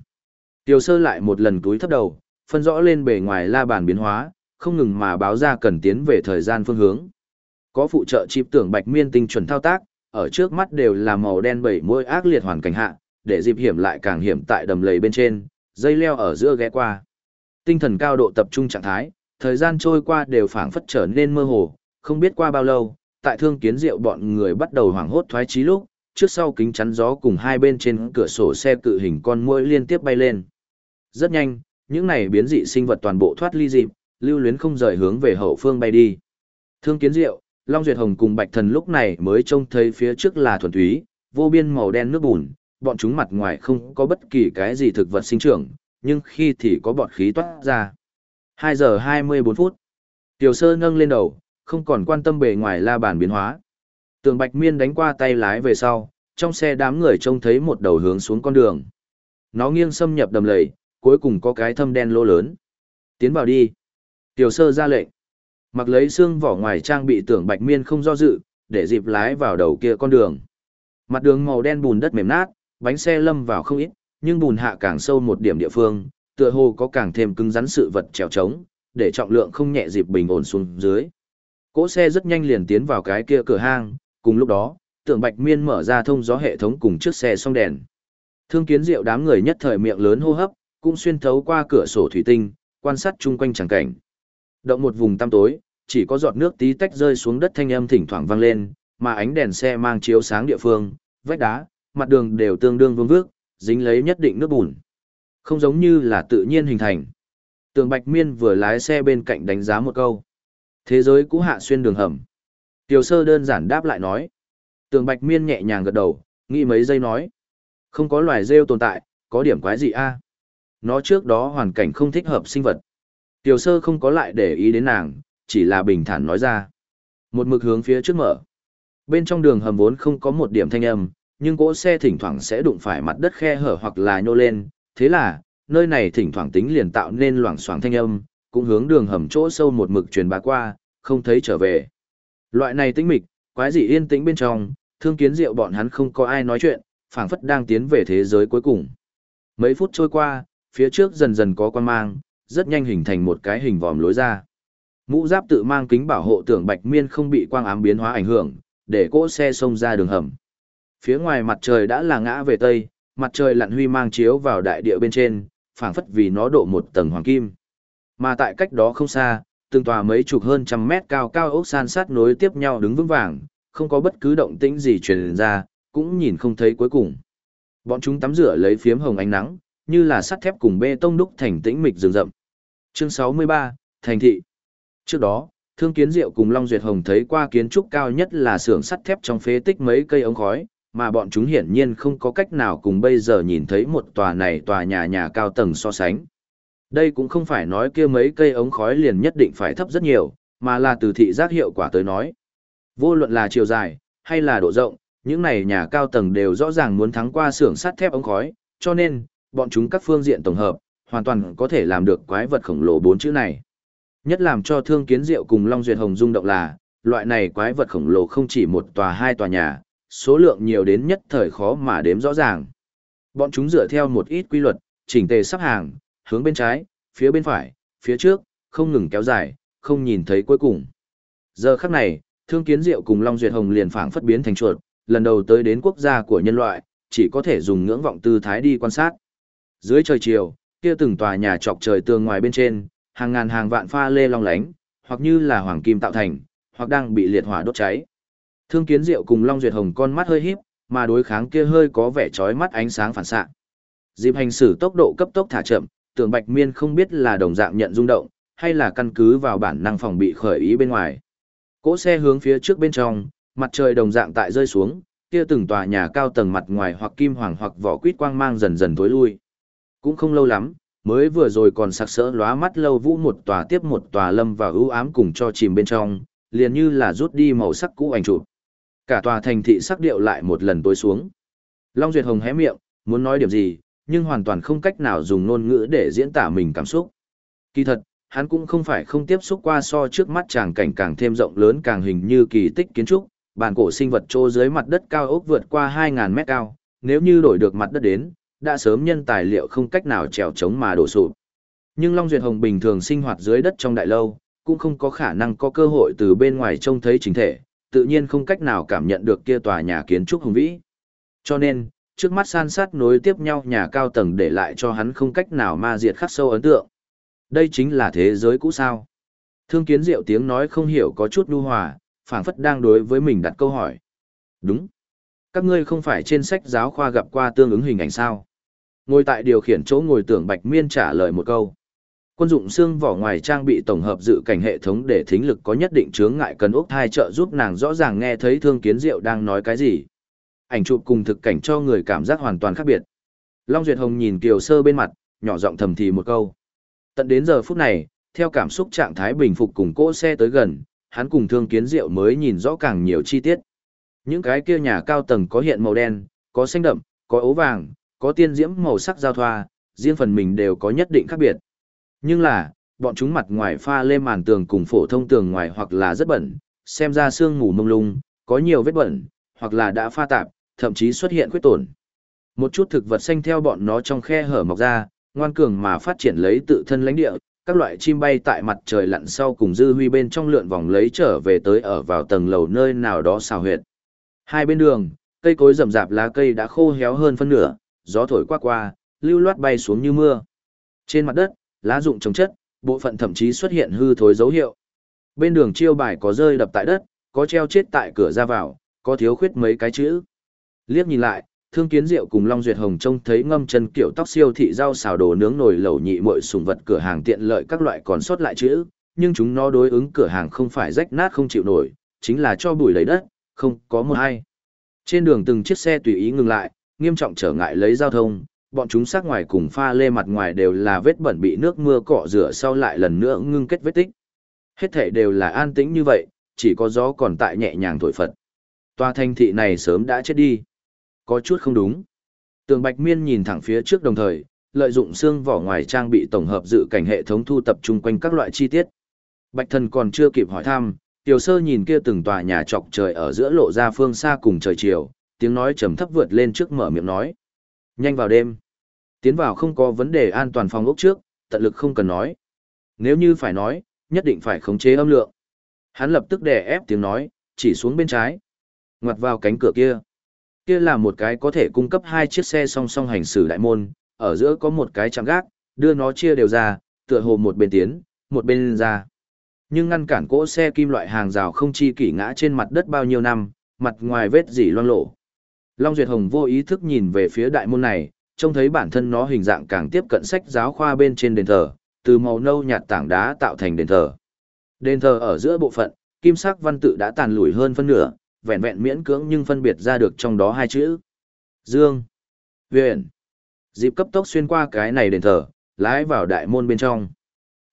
Tiểu sơ lại một lần túi thấp đầu, phân rõ lên bề ngoài la bàn biến hóa, không ngừng mà báo ra cần tiến về thời gian phương hướng. Có phụ trợ chip tưởng bạch miên tinh chuẩn thao tác, ở trước mắt đều là màu đen bảy môi ác liệt hoàn cảnh hạ, để dịp hiểm lại càng hiểm tại đầm lầy bên trên, dây leo ở giữa ghé qua. Tinh thần cao độ tập trung trạng thái, thời gian trôi qua đều phảng phất trở nên mơ hồ, không biết qua bao lâu, tại thương kiến rượu bọn người bắt đầu hoảng hốt thoái trí lúc, trước sau kính chắn gió cùng hai bên trên cửa sổ xe cự hình con muỗi liên tiếp bay lên. Rất nhanh, những này biến dị sinh vật toàn bộ thoát ly dịp, lưu luyến không rời hướng về hậu phương bay đi. Thương kiến rượu, Long Duyệt Hồng cùng Bạch Thần lúc này mới trông thấy phía trước là thuần túy, vô biên màu đen nước bùn, bọn chúng mặt ngoài không có bất kỳ cái gì thực vật sinh trưởng, nhưng khi thì có bọt khí toát ra. 2 giờ 24 phút. Tiểu sơ nâng lên đầu, không còn quan tâm bề ngoài la bàn biến hóa. Tường Bạch Miên đánh qua tay lái về sau, trong xe đám người trông thấy một đầu hướng xuống con đường. Nó nghiêng xâm nhập đầm lầy, cuối cùng có cái thâm đen lỗ lớn. Tiến vào đi. Tiểu sơ ra lệnh. Mặc lấy xương vỏ ngoài trang bị tưởng bạch miên không do dự, để dịp lái vào đầu kia con đường. Mặt đường màu đen bùn đất mềm nát, bánh xe lâm vào không ít, nhưng bùn hạ càng sâu một điểm địa phương, tựa hồ có càng thêm cứng rắn sự vật trèo trống, để trọng lượng không nhẹ dịp bình ổn xuống dưới. Cỗ xe rất nhanh liền tiến vào cái kia cửa hang, cùng lúc đó, tưởng bạch miên mở ra thông gió hệ thống cùng chiếc xe song đèn. Thương kiến diệu đám người nhất thời miệng lớn hô hấp, cũng xuyên thấu qua cửa sổ thủy tinh, quan sát chung quanh chẳng cảnh. Động một vùng tăm tối, chỉ có giọt nước tí tách rơi xuống đất thanh âm thỉnh thoảng vang lên, mà ánh đèn xe mang chiếu sáng địa phương, vách đá, mặt đường đều tương đương vương vước, dính lấy nhất định nước bùn. Không giống như là tự nhiên hình thành. Tường Bạch Miên vừa lái xe bên cạnh đánh giá một câu. Thế giới cũ hạ xuyên đường hầm. Tiểu sơ đơn giản đáp lại nói. Tường Bạch Miên nhẹ nhàng gật đầu, nghĩ mấy giây nói. Không có loài rêu tồn tại, có điểm quái gì a? Nó trước đó hoàn cảnh không thích hợp sinh vật. Tiểu sơ không có lại để ý đến nàng, chỉ là bình thản nói ra. Một mực hướng phía trước mở. Bên trong đường hầm vốn không có một điểm thanh âm, nhưng cỗ xe thỉnh thoảng sẽ đụng phải mặt đất khe hở hoặc là nhô lên, thế là, nơi này thỉnh thoảng tính liền tạo nên loảng xoảng thanh âm, cũng hướng đường hầm chỗ sâu một mực truyền bá qua, không thấy trở về. Loại này tĩnh mịch, quái dị yên tĩnh bên trong, thương kiến diệu bọn hắn không có ai nói chuyện, phảng phất đang tiến về thế giới cuối cùng. Mấy phút trôi qua, phía trước dần dần có quan mang, rất nhanh hình thành một cái hình vòm lối ra. Mũ giáp tự mang kính bảo hộ tưởng bạch miên không bị quang ám biến hóa ảnh hưởng, để cỗ xe xông ra đường hầm. Phía ngoài mặt trời đã là ngã về tây, mặt trời lặn huy mang chiếu vào đại địa bên trên, phảng phất vì nó độ một tầng hoàng kim. Mà tại cách đó không xa, từng tòa mấy chục hơn trăm mét cao cao ốc san sát nối tiếp nhau đứng vững vàng, không có bất cứ động tĩnh gì truyền ra, cũng nhìn không thấy cuối cùng. Bọn chúng tắm rửa lấy phiếm hồng ánh nắng, như là sắt thép cùng bê tông đúc thành tĩnh mịch rừng rậm. Chương 63, Thành thị. Trước đó, Thương Kiến Diệu cùng Long Duyệt Hồng thấy qua kiến trúc cao nhất là xưởng sắt thép trong phế tích mấy cây ống khói, mà bọn chúng hiển nhiên không có cách nào cùng bây giờ nhìn thấy một tòa này tòa nhà nhà cao tầng so sánh. Đây cũng không phải nói kia mấy cây ống khói liền nhất định phải thấp rất nhiều, mà là từ thị giác hiệu quả tới nói. Vô luận là chiều dài, hay là độ rộng, những này nhà cao tầng đều rõ ràng muốn thắng qua xưởng sắt thép ống khói, cho nên, bọn chúng các phương diện tổng hợp, hoàn toàn có thể làm được quái vật khổng lồ bốn chữ này. Nhất làm cho Thương Kiến Diệu cùng Long Duyệt Hồng rung động là, loại này quái vật khổng lồ không chỉ một tòa hai tòa nhà, số lượng nhiều đến nhất thời khó mà đếm rõ ràng. Bọn chúng dựa theo một ít quy luật, chỉnh tề sắp hàng, hướng bên trái, phía bên phải, phía trước, không ngừng kéo dài, không nhìn thấy cuối cùng. Giờ khắc này, Thương Kiến Diệu cùng Long Duyệt Hồng liền phảng phất biến thành chuột, lần đầu tới đến quốc gia của nhân loại, chỉ có thể dùng ngưỡng vọng tư thái đi quan sát. Dưới trời chiều, kia từng tòa nhà chọc trời tường ngoài bên trên, hàng ngàn hàng vạn pha lê long lánh, hoặc như là hoàng kim tạo thành, hoặc đang bị liệt hỏa đốt cháy. Thương Kiến Diệu cùng Long Duyệt Hồng con mắt hơi híp, mà đối kháng kia hơi có vẻ chói mắt ánh sáng phản xạ. Dịp hành xử tốc độ cấp tốc thả chậm, Tưởng Bạch Miên không biết là đồng dạng nhận rung động, hay là căn cứ vào bản năng phòng bị khởi ý bên ngoài. Cỗ xe hướng phía trước bên trong, mặt trời đồng dạng tại rơi xuống, kia từng tòa nhà cao tầng mặt ngoài hoặc kim hoàng hoặc vỏ quýt quang mang dần dần tối lui. Cũng không lâu lắm, mới vừa rồi còn sặc sỡ lóa mắt lâu vũ một tòa tiếp một tòa lâm và ưu ám cùng cho chìm bên trong, liền như là rút đi màu sắc cũ ảnh chụp. Cả tòa thành thị sắc điệu lại một lần tối xuống. Long Duyệt Hồng hé miệng, muốn nói điểm gì, nhưng hoàn toàn không cách nào dùng ngôn ngữ để diễn tả mình cảm xúc. Kỳ thật, hắn cũng không phải không tiếp xúc qua so trước mắt chàng cảnh càng thêm rộng lớn càng hình như kỳ tích kiến trúc, bản cổ sinh vật trô dưới mặt đất cao ốc vượt qua 2.000 mét cao, nếu như đổi được mặt đất đến, đã sớm nhân tài liệu không cách nào trèo chống mà đổ sụp. Nhưng Long Duyệt Hồng bình thường sinh hoạt dưới đất trong đại lâu, cũng không có khả năng có cơ hội từ bên ngoài trông thấy chính thể, tự nhiên không cách nào cảm nhận được kia tòa nhà kiến trúc hùng vĩ. Cho nên, trước mắt san sát nối tiếp nhau nhà cao tầng để lại cho hắn không cách nào ma diệt khắc sâu ấn tượng. Đây chính là thế giới cũ sao. Thương kiến diệu tiếng nói không hiểu có chút nu hòa, phảng phất đang đối với mình đặt câu hỏi. Đúng. Các ngươi không phải trên sách giáo khoa gặp qua tương ứng hình ảnh sao. Ngồi tại điều khiển chỗ ngồi tưởng Bạch Miên trả lời một câu. Quân dụng xương vỏ ngoài trang bị tổng hợp dự cảnh hệ thống để thính lực có nhất định chướng ngại cần ốc thai trợ giúp nàng rõ ràng nghe thấy thương kiến diệu đang nói cái gì. Ảnh chụp cùng thực cảnh cho người cảm giác hoàn toàn khác biệt. Long Duyệt Hồng nhìn Kiều Sơ bên mặt, nhỏ giọng thầm thì một câu. Tận đến giờ phút này, theo cảm xúc trạng thái bình phục cùng cỗ xe tới gần, hắn cùng thương kiến diệu mới nhìn rõ càng nhiều chi tiết. Những cái kia nhà cao tầng có hiện màu đen, có xanh đậm, có ấu vàng, có tiên diễm màu sắc giao thoa, riêng phần mình đều có nhất định khác biệt. Nhưng là, bọn chúng mặt ngoài pha lên màn tường cùng phổ thông tường ngoài hoặc là rất bẩn, xem ra xương mù mông lung, có nhiều vết bẩn, hoặc là đã pha tạp, thậm chí xuất hiện khuyết tổn. Một chút thực vật xanh theo bọn nó trong khe hở mọc ra, ngoan cường mà phát triển lấy tự thân lãnh địa, các loại chim bay tại mặt trời lặn sau cùng dư huy bên trong lượn vòng lấy trở về tới ở vào tầng lầu nơi nào đó xào huyệt. Hai bên đường, cây cối rậm rạp lá cây đã khô héo hơn phân nửa, gió thổi qua qua, lưu loát bay xuống như mưa. Trên mặt đất, lá rụng trồng chất, bộ phận thậm chí xuất hiện hư thối dấu hiệu. Bên đường chiêu bài có rơi đập tại đất, có treo chết tại cửa ra vào, có thiếu khuyết mấy cái chữ. Liếc nhìn lại, Thương Kiến Diệu cùng Long Duyệt Hồng trông thấy ngâm chân kiểu tóc siêu thị rau xào đồ nướng nồi lẩu nhị muội sùng vật cửa hàng tiện lợi các loại còn sót lại chữ, nhưng chúng nó đối ứng cửa hàng không phải rách nát không chịu nổi, chính là cho bụi lấy đất, không có một ai. Trên đường từng chiếc xe tùy ý ngừng lại, nghiêm trọng trở ngại lấy giao thông, bọn chúng sắc ngoài cùng pha lê mặt ngoài đều là vết bẩn bị nước mưa cọ rửa sau lại lần nữa ngưng kết vết tích. Hết thể đều là an tĩnh như vậy, chỉ có gió còn tại nhẹ nhàng thổi phật. Tòa thành thị này sớm đã chết đi. Có chút không đúng. Tường Bạch Miên nhìn thẳng phía trước đồng thời, lợi dụng xương vỏ ngoài trang bị tổng hợp dự cảnh hệ thống thu tập trung quanh các loại chi tiết. Bạch Thần còn chưa kịp hỏi thăm, Tiểu Sơ nhìn kia từng tòa nhà trọc trời ở giữa lộ ra phương xa cùng trời chiều, tiếng nói trầm thấp vượt lên trước mở miệng nói. Nhanh vào đêm. Tiến vào không có vấn đề an toàn phòng ốc trước, tận lực không cần nói. Nếu như phải nói, nhất định phải khống chế âm lượng. Hắn lập tức đè ép tiếng nói, chỉ xuống bên trái. Ngoặt vào cánh cửa kia. Kia là một cái có thể cung cấp hai chiếc xe song song hành xử đại môn, ở giữa có một cái chạm gác, đưa nó chia đều ra, tựa hồ một bên tiến, một bên ra. Nhưng ngăn cản cỗ xe kim loại hàng rào không chi kỷ ngã trên mặt đất bao nhiêu năm, mặt ngoài vết dỉ loang lộ. Long Duyệt Hồng vô ý thức nhìn về phía đại môn này, trông thấy bản thân nó hình dạng càng tiếp cận sách giáo khoa bên trên đền thờ, từ màu nâu nhạt tảng đá tạo thành đền thờ. Đền thờ ở giữa bộ phận, kim sắc văn tự đã tàn lủi hơn phân nửa, vẹn vẹn miễn cưỡng nhưng phân biệt ra được trong đó hai chữ. Dương. Viện. Dịp cấp tốc xuyên qua cái này đền thờ, lái vào đại môn bên trong.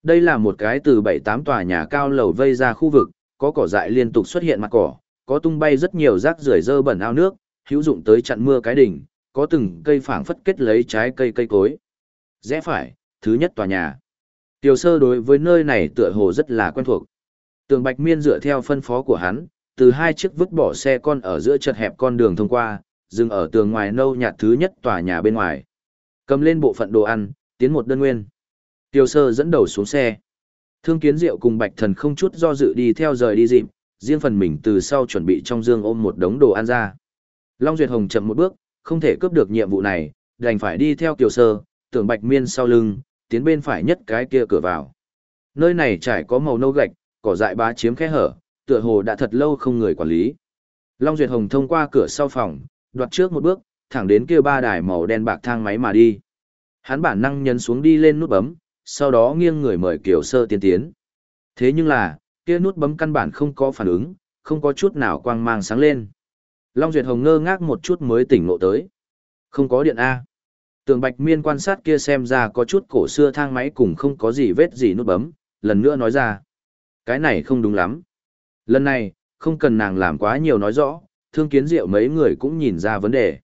Đây là một cái từ 7-8 tòa nhà cao lầu vây ra khu vực, có cỏ dại liên tục xuất hiện mặt cỏ, có tung bay rất nhiều rác rưởi dơ bẩn ao nước, hữu dụng tới chặn mưa cái đỉnh, có từng cây phảng phất kết lấy trái cây cây cối. Rẽ phải, thứ nhất tòa nhà. Tiểu sơ đối với nơi này tựa hồ rất là quen thuộc. Tường Bạch Miên dựa theo phân phó của hắn, từ hai chiếc vứt bỏ xe con ở giữa chật hẹp con đường thông qua, dừng ở tường ngoài nâu nhạt thứ nhất tòa nhà bên ngoài. Cầm lên bộ phận đồ ăn, tiến một đơn nguyên. Tiểu sơ dẫn đầu xuống xe. Thương kiến diệu cùng Bạch Thần không chút do dự đi theo rời đi dịp, riêng phần mình từ sau chuẩn bị trong dương ôm một đống đồ ăn ra. Long Duyệt Hồng chậm một bước, không thể cướp được nhiệm vụ này, đành phải đi theo Kiều Sơ, tưởng Bạch Miên sau lưng, tiến bên phải nhất cái kia cửa vào. Nơi này trải có màu nâu gạch, cỏ dại bá chiếm khe hở, tựa hồ đã thật lâu không người quản lý. Long Duyệt Hồng thông qua cửa sau phòng, đoạt trước một bước, thẳng đến kia ba đài màu đen bạc thang máy mà đi. Hắn bản năng nhấn xuống đi lên nút bấm, sau đó nghiêng người mời Kiều Sơ tiến tiến. Thế nhưng là, kia nút bấm căn bản không có phản ứng, không có chút nào quang mang sáng lên. Long Duyệt Hồng ngơ ngác một chút mới tỉnh ngộ tới. Không có điện A. Tường Bạch Miên quan sát kia xem ra có chút cổ xưa thang máy cùng không có gì vết gì nút bấm, lần nữa nói ra. Cái này không đúng lắm. Lần này, không cần nàng làm quá nhiều nói rõ, thương kiến diệu mấy người cũng nhìn ra vấn đề.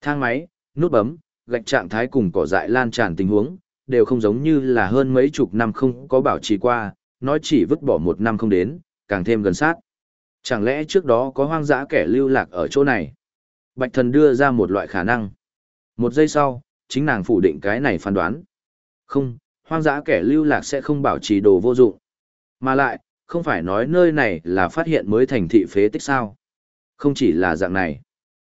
Thang máy, nút bấm, gạch trạng thái cùng cỏ dại lan tràn tình huống, đều không giống như là hơn mấy chục năm không có bảo trì qua, nói chỉ vứt bỏ một năm không đến, càng thêm gần sát. Chẳng lẽ trước đó có hoang dã kẻ lưu lạc ở chỗ này? Bạch thần đưa ra một loại khả năng. Một giây sau, chính nàng phủ định cái này phán đoán. Không, hoang dã kẻ lưu lạc sẽ không bảo trì đồ vô dụng. Mà lại, không phải nói nơi này là phát hiện mới thành thị phế tích sao. Không chỉ là dạng này.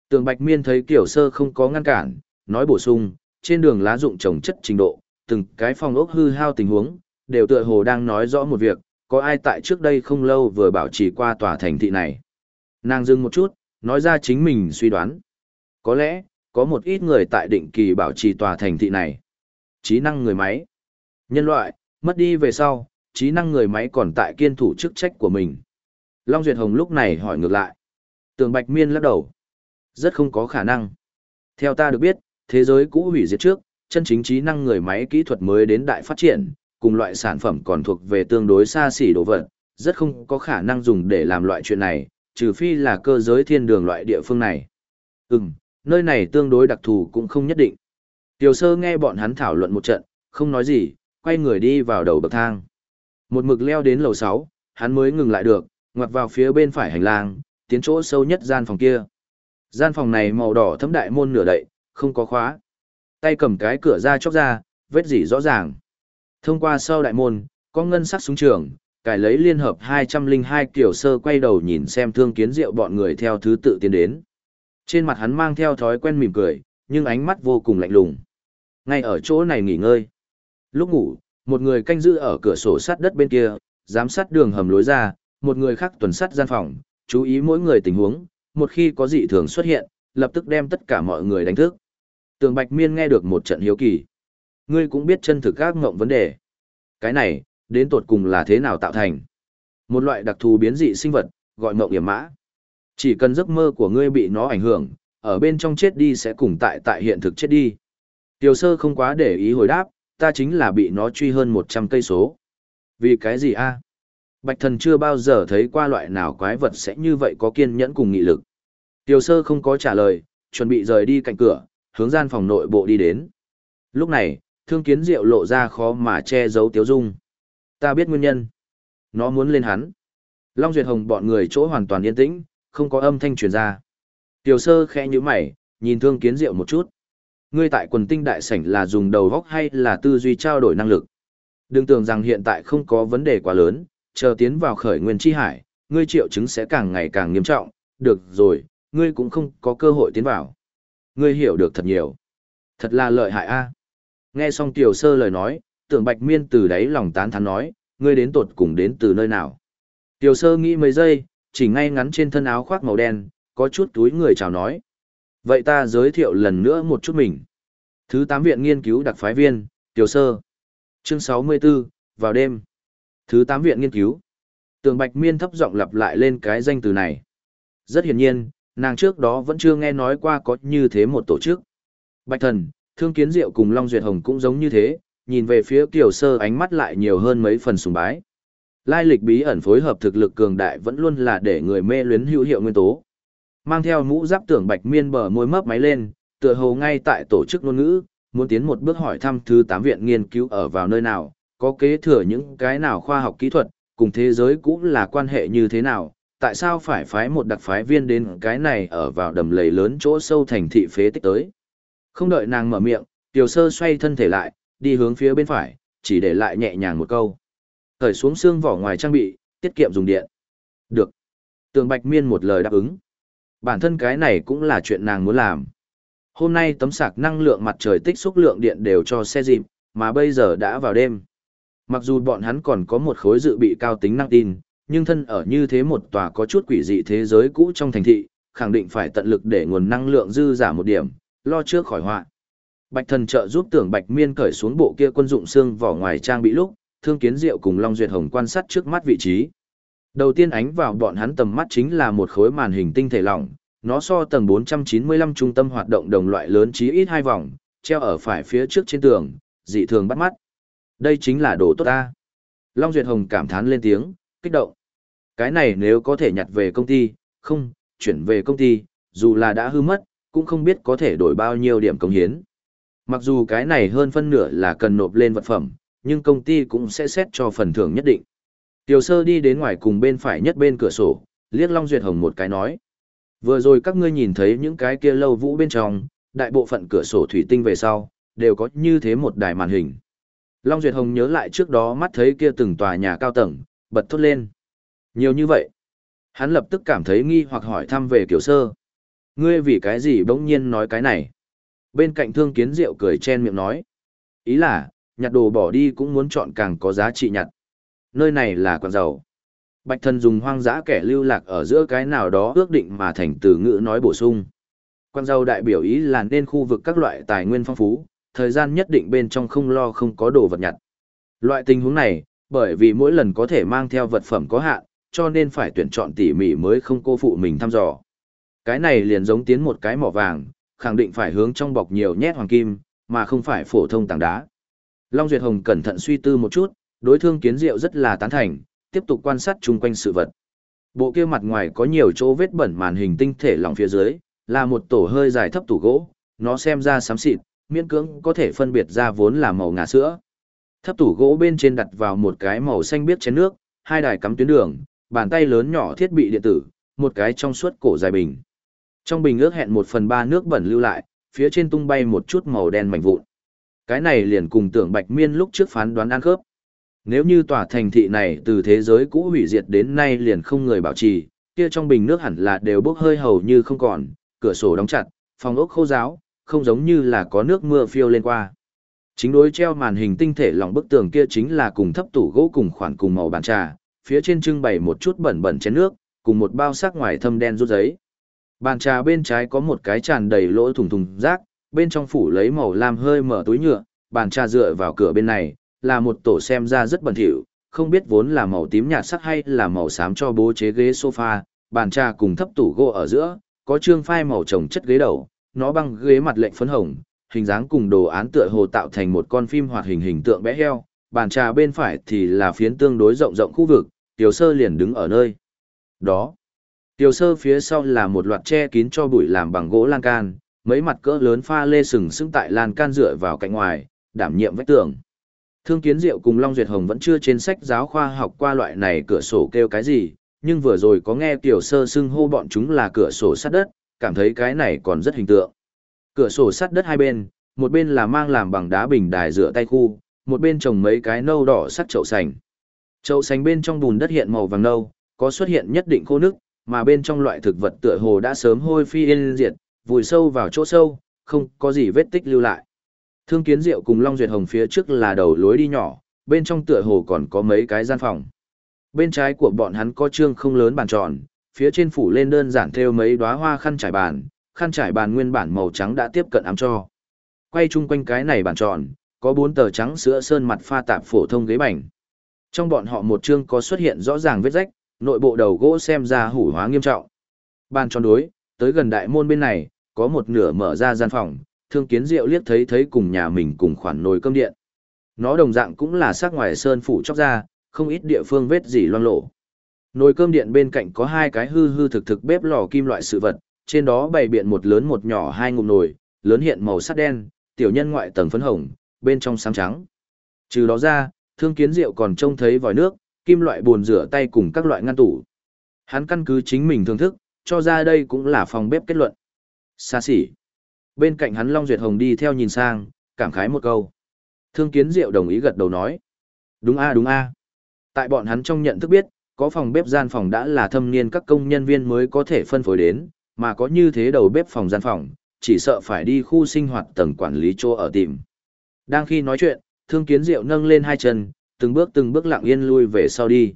Tường Bạch Miên thấy kiểu sơ không có ngăn cản, nói bổ sung, trên đường lá dụng trồng chất trình độ, từng cái phòng ốc hư hao tình huống, đều tựa hồ đang nói rõ một việc, có ai tại trước đây không lâu vừa bảo trì qua tòa thành thị này. Nàng dừng một chút, nói ra chính mình suy đoán. Có lẽ, có một ít người tại định kỳ bảo trì tòa thành thị này. Trí năng người máy. Nhân loại, mất đi về sau, trí năng người máy còn tại kiên thủ chức trách của mình. Long Duyệt Hồng lúc này hỏi ngược lại. Tường Bạch Miên lắc đầu. Rất không có khả năng. Theo ta được biết, thế giới cũ hủy diệt trước, chân chính trí năng người máy kỹ thuật mới đến đại phát triển, cùng loại sản phẩm còn thuộc về tương đối xa xỉ đồ vật, rất không có khả năng dùng để làm loại chuyện này, trừ phi là cơ giới thiên đường loại địa phương này. Ừm, Nơi này tương đối đặc thù cũng không nhất định. Tiểu sơ nghe bọn hắn thảo luận một trận, không nói gì, quay người đi vào đầu bậc thang. Một mực leo đến lầu 6, hắn mới ngừng lại được, ngoặt vào phía bên phải hành lang, tiến chỗ sâu nhất gian phòng kia. Gian phòng này màu đỏ thấm đại môn nửa đậy, không có khóa. Tay cầm cái cửa ra chóc ra, vết dỉ rõ ràng. Thông qua sau đại môn, có ngân sắc súng trường, cải lấy liên hợp 202 kiểu sơ quay đầu nhìn xem thương kiến rượu bọn người theo thứ tự tiến đến. Trên mặt hắn mang theo thói quen mỉm cười, nhưng ánh mắt vô cùng lạnh lùng. Ngay ở chỗ này nghỉ ngơi. Lúc ngủ, một người canh giữ ở cửa sổ sắt đất bên kia, giám sát đường hầm lối ra, một người khác tuần sát gian phòng, chú ý mỗi người tình huống, một khi có dị thường xuất hiện, lập tức đem tất cả mọi người đánh thức. Tường Bạch Miên nghe được một trận hiếu kỳ. Ngươi cũng biết chân thực các ngộng vấn đề. Cái này, đến tột cùng là thế nào tạo thành? Một loại đặc thù biến dị sinh vật, gọi ngộng hiểm mã. Chỉ cần giấc mơ của ngươi bị nó ảnh hưởng, ở bên trong chết đi sẽ cùng tại tại hiện thực chết đi. Tiểu sơ không quá để ý hồi đáp, ta chính là bị nó truy hơn 100 cây số. Vì cái gì a? Bạch thần chưa bao giờ thấy qua loại nào quái vật sẽ như vậy có kiên nhẫn cùng nghị lực. Tiểu sơ không có trả lời, chuẩn bị rời đi cạnh cửa, hướng gian phòng nội bộ đi đến. Lúc này, thương kiến diệu lộ ra khó mà che giấu tiếu dung. Ta biết nguyên nhân. Nó muốn lên hắn. Long Duyệt Hồng bọn người chỗ hoàn toàn yên tĩnh, không có âm thanh truyền ra. Tiểu sơ khẽ như mày, nhìn thương kiến diệu một chút. Ngươi tại quần tinh đại sảnh là dùng đầu góc hay là tư duy trao đổi năng lực. Đừng tưởng rằng hiện tại không có vấn đề quá lớn, chờ tiến vào khởi nguyên chi hải, ngươi triệu chứng sẽ càng ngày càng nghiêm trọng, được rồi, ngươi cũng không có cơ hội tiến vào. Ngươi hiểu được thật nhiều. Thật là lợi hại a. Nghe xong tiểu sơ lời nói, tưởng bạch miên từ đáy lòng tán thán nói, ngươi đến tột cùng đến từ nơi nào. Tiểu sơ nghĩ mấy giây, chỉ ngay ngắn trên thân áo khoác màu đen, có chút túi người chào nói. Vậy ta giới thiệu lần nữa một chút mình. Thứ 8 viện nghiên cứu đặc phái viên, Tiểu Sơ. Chương 64, vào đêm. Thứ 8 viện nghiên cứu. Tường Bạch Miên thấp giọng lặp lại lên cái danh từ này. Rất hiển nhiên, nàng trước đó vẫn chưa nghe nói qua có như thế một tổ chức. Bạch Thần, Thương Kiến Diệu cùng Long Duyệt Hồng cũng giống như thế, nhìn về phía Tiểu Sơ ánh mắt lại nhiều hơn mấy phần sùng bái. Lai lịch bí ẩn phối hợp thực lực cường đại vẫn luôn là để người mê luyến hữu hiệu nguyên tố. Mang theo mũ giáp tưởng bạch miên bờ môi mấp máy lên, tựa hồ ngay tại tổ chức ngôn ngữ, muốn tiến một bước hỏi thăm thứ tám viện nghiên cứu ở vào nơi nào, có kế thừa những cái nào khoa học kỹ thuật, cùng thế giới cũng là quan hệ như thế nào, tại sao phải phái một đặc phái viên đến cái này ở vào đầm lầy lớn chỗ sâu thành thị phế tích tới. Không đợi nàng mở miệng, tiểu sơ xoay thân thể lại, đi hướng phía bên phải, chỉ để lại nhẹ nhàng một câu. Thời xuống xương vỏ ngoài trang bị, tiết kiệm dùng điện. Được. Tường Bạch Miên một lời đáp ứng. Bản thân cái này cũng là chuyện nàng muốn làm. Hôm nay tấm sạc năng lượng mặt trời tích xúc lượng điện đều cho xe dịp, mà bây giờ đã vào đêm. Mặc dù bọn hắn còn có một khối dự bị cao tính năng tin, nhưng thân ở như thế một tòa có chút quỷ dị thế giới cũ trong thành thị, khẳng định phải tận lực để nguồn năng lượng dư giả một điểm, lo trước khỏi họa. Bạch thần trợ giúp tưởng Bạch Miên cởi xuống bộ kia quân dụng xương vỏ ngoài trang bị lúc, Thương Kiến Diệu cùng Long Duyệt Hồng quan sát trước mắt vị trí. Đầu tiên ánh vào bọn hắn tầm mắt chính là một khối màn hình tinh thể lỏng, nó so tầng 495 trung tâm hoạt động đồng loại lớn chí ít hai vòng, treo ở phải phía trước trên tường, dị thường bắt mắt. Đây chính là đồ tốt ta. Long Duyệt Hồng cảm thán lên tiếng, kích động. Cái này nếu có thể nhặt về công ty, không, chuyển về công ty, dù là đã hư mất, cũng không biết có thể đổi bao nhiêu điểm công hiến. Mặc dù cái này hơn phân nửa là cần nộp lên vật phẩm, nhưng công ty cũng sẽ xét cho phần thưởng nhất định. Tiểu sơ đi đến ngoài cùng bên phải nhất bên cửa sổ, liếc Long Duyệt Hồng một cái nói. Vừa rồi các ngươi nhìn thấy những cái kia lâu vũ bên trong, đại bộ phận cửa sổ thủy tinh về sau, đều có như thế một đài màn hình. Long Duyệt Hồng nhớ lại trước đó mắt thấy kia từng tòa nhà cao tầng, bật thốt lên. Nhiều như vậy. Hắn lập tức cảm thấy nghi hoặc hỏi thăm về kiểu sơ. Ngươi vì cái gì bỗng nhiên nói cái này? Bên cạnh thương kiến diệu cười chen miệng nói. Ý là, nhặt đồ bỏ đi cũng muốn chọn càng có giá trị nhặt. Nơi này là quán dầu. Bạch thần dùng hoang dã kẻ lưu lạc ở giữa cái nào đó ước định mà thành từ ngữ nói bổ sung. Quan dầu đại biểu ý là nên khu vực các loại tài nguyên phong phú, thời gian nhất định bên trong không lo không có đồ vật nhặt. Loại tình huống này, bởi vì mỗi lần có thể mang theo vật phẩm có hạn, cho nên phải tuyển chọn tỉ mỉ mới không cô phụ mình thăm dò. Cái này liền giống tiến một cái mỏ vàng, khẳng định phải hướng trong bọc nhiều nhét hoàng kim, mà không phải phổ thông tảng đá. Long Duyệt Hồng cẩn thận suy tư một chút, đối thương kiến diệu rất là tán thành, tiếp tục quan sát chung quanh sự vật. Bộ kia mặt ngoài có nhiều chỗ vết bẩn màn hình tinh thể lỏng phía dưới, là một tổ hơi dài thấp tủ gỗ, nó xem ra xám xịt, miễn cưỡng có thể phân biệt ra vốn là màu ngà sữa. Thấp tủ gỗ bên trên đặt vào một cái màu xanh biếc chén nước, hai đài cắm tuyến đường, bàn tay lớn nhỏ thiết bị điện tử, một cái trong suốt cổ dài bình. Trong bình ước hẹn một phần ba nước bẩn lưu lại, phía trên tung bay một chút màu đen mảnh vụn. Cái này liền cùng tưởng Bạch Miên lúc trước phán đoán ăn khớp. Nếu như tòa thành thị này từ thế giới cũ hủy diệt đến nay liền không người bảo trì, kia trong bình nước hẳn là đều bốc hơi hầu như không còn, cửa sổ đóng chặt, phòng ốc khô ráo, không giống như là có nước mưa phiêu lên qua. Chính đối treo màn hình tinh thể lòng bức tường kia chính là cùng thấp tủ gỗ cùng khoản cùng màu bàn trà, phía trên trưng bày một chút bẩn bẩn chén nước, cùng một bao sắc ngoài thâm đen rút giấy. Bàn trà bên trái có một cái tràn đầy lỗ thùng thùng rác, bên trong phủ lấy màu lam hơi mở túi nhựa, bàn trà dựa vào cửa bên này, là một tổ xem ra rất bẩn thỉu, không biết vốn là màu tím nhạt sắc hay là màu xám cho bố chế ghế sofa, bàn trà cùng thấp tủ gỗ ở giữa, có trương phai màu trồng chất ghế đầu, nó băng ghế mặt lệnh phấn hồng, hình dáng cùng đồ án tựa hồ tạo thành một con phim hoạt hình hình tượng bé heo, bàn trà bên phải thì là phiến tương đối rộng rộng khu vực, tiểu sơ liền đứng ở nơi đó. Tiểu sơ phía sau là một loạt che kín cho bụi làm bằng gỗ lan can, mấy mặt cỡ lớn pha lê sừng sững tại lan can dựa vào cạnh ngoài, đảm nhiệm vách tường. Thương Kiến Diệu cùng Long Duyệt Hồng vẫn chưa trên sách giáo khoa học qua loại này cửa sổ kêu cái gì, nhưng vừa rồi có nghe tiểu sơ xưng hô bọn chúng là cửa sổ sắt đất, cảm thấy cái này còn rất hình tượng. Cửa sổ sắt đất hai bên, một bên là mang làm bằng đá bình đài rửa tay khu, một bên trồng mấy cái nâu đỏ sắc chậu sành. Chậu sành bên trong bùn đất hiện màu vàng nâu, có xuất hiện nhất định khô nước, mà bên trong loại thực vật tựa hồ đã sớm hôi phi yên diệt, vùi sâu vào chỗ sâu, không có gì vết tích lưu lại. Thương Kiến Diệu cùng Long Duyệt Hồng phía trước là đầu lối đi nhỏ, bên trong tựa hồ còn có mấy cái gian phòng. Bên trái của bọn hắn có trương không lớn bàn tròn, phía trên phủ lên đơn giản theo mấy đóa hoa khăn trải bàn, khăn trải bàn nguyên bản màu trắng đã tiếp cận ám cho. Quay chung quanh cái này bàn tròn, có bốn tờ trắng sữa sơn mặt pha tạp phổ thông ghế bành. Trong bọn họ một chương có xuất hiện rõ ràng vết rách, nội bộ đầu gỗ xem ra hủ hóa nghiêm trọng. Ban tròn đối, tới gần đại môn bên này, có một nửa mở ra gian phòng, thương kiến diệu liếc thấy thấy cùng nhà mình cùng khoản nồi cơm điện. Nó đồng dạng cũng là sắc ngoài sơn phủ chóc ra, không ít địa phương vết gì loang lổ. Nồi cơm điện bên cạnh có hai cái hư hư thực thực bếp lò kim loại sự vật, trên đó bày biện một lớn một nhỏ hai ngụm nồi, lớn hiện màu sắc đen, tiểu nhân ngoại tầng phấn hồng, bên trong sáng trắng. Trừ đó ra, thương kiến diệu còn trông thấy vòi nước, kim loại bồn rửa tay cùng các loại ngăn tủ. Hắn căn cứ chính mình thưởng thức, cho ra đây cũng là phòng bếp kết luận. Xa xỉ. Bên cạnh hắn Long Duyệt Hồng đi theo nhìn sang, cảm khái một câu. Thương kiến diệu đồng ý gật đầu nói. Đúng a đúng a. Tại bọn hắn trong nhận thức biết, có phòng bếp gian phòng đã là thâm niên các công nhân viên mới có thể phân phối đến, mà có như thế đầu bếp phòng gian phòng, chỉ sợ phải đi khu sinh hoạt tầng quản lý chỗ ở tìm. Đang khi nói chuyện, thương kiến diệu nâng lên hai chân, từng bước từng bước lặng yên lui về sau đi.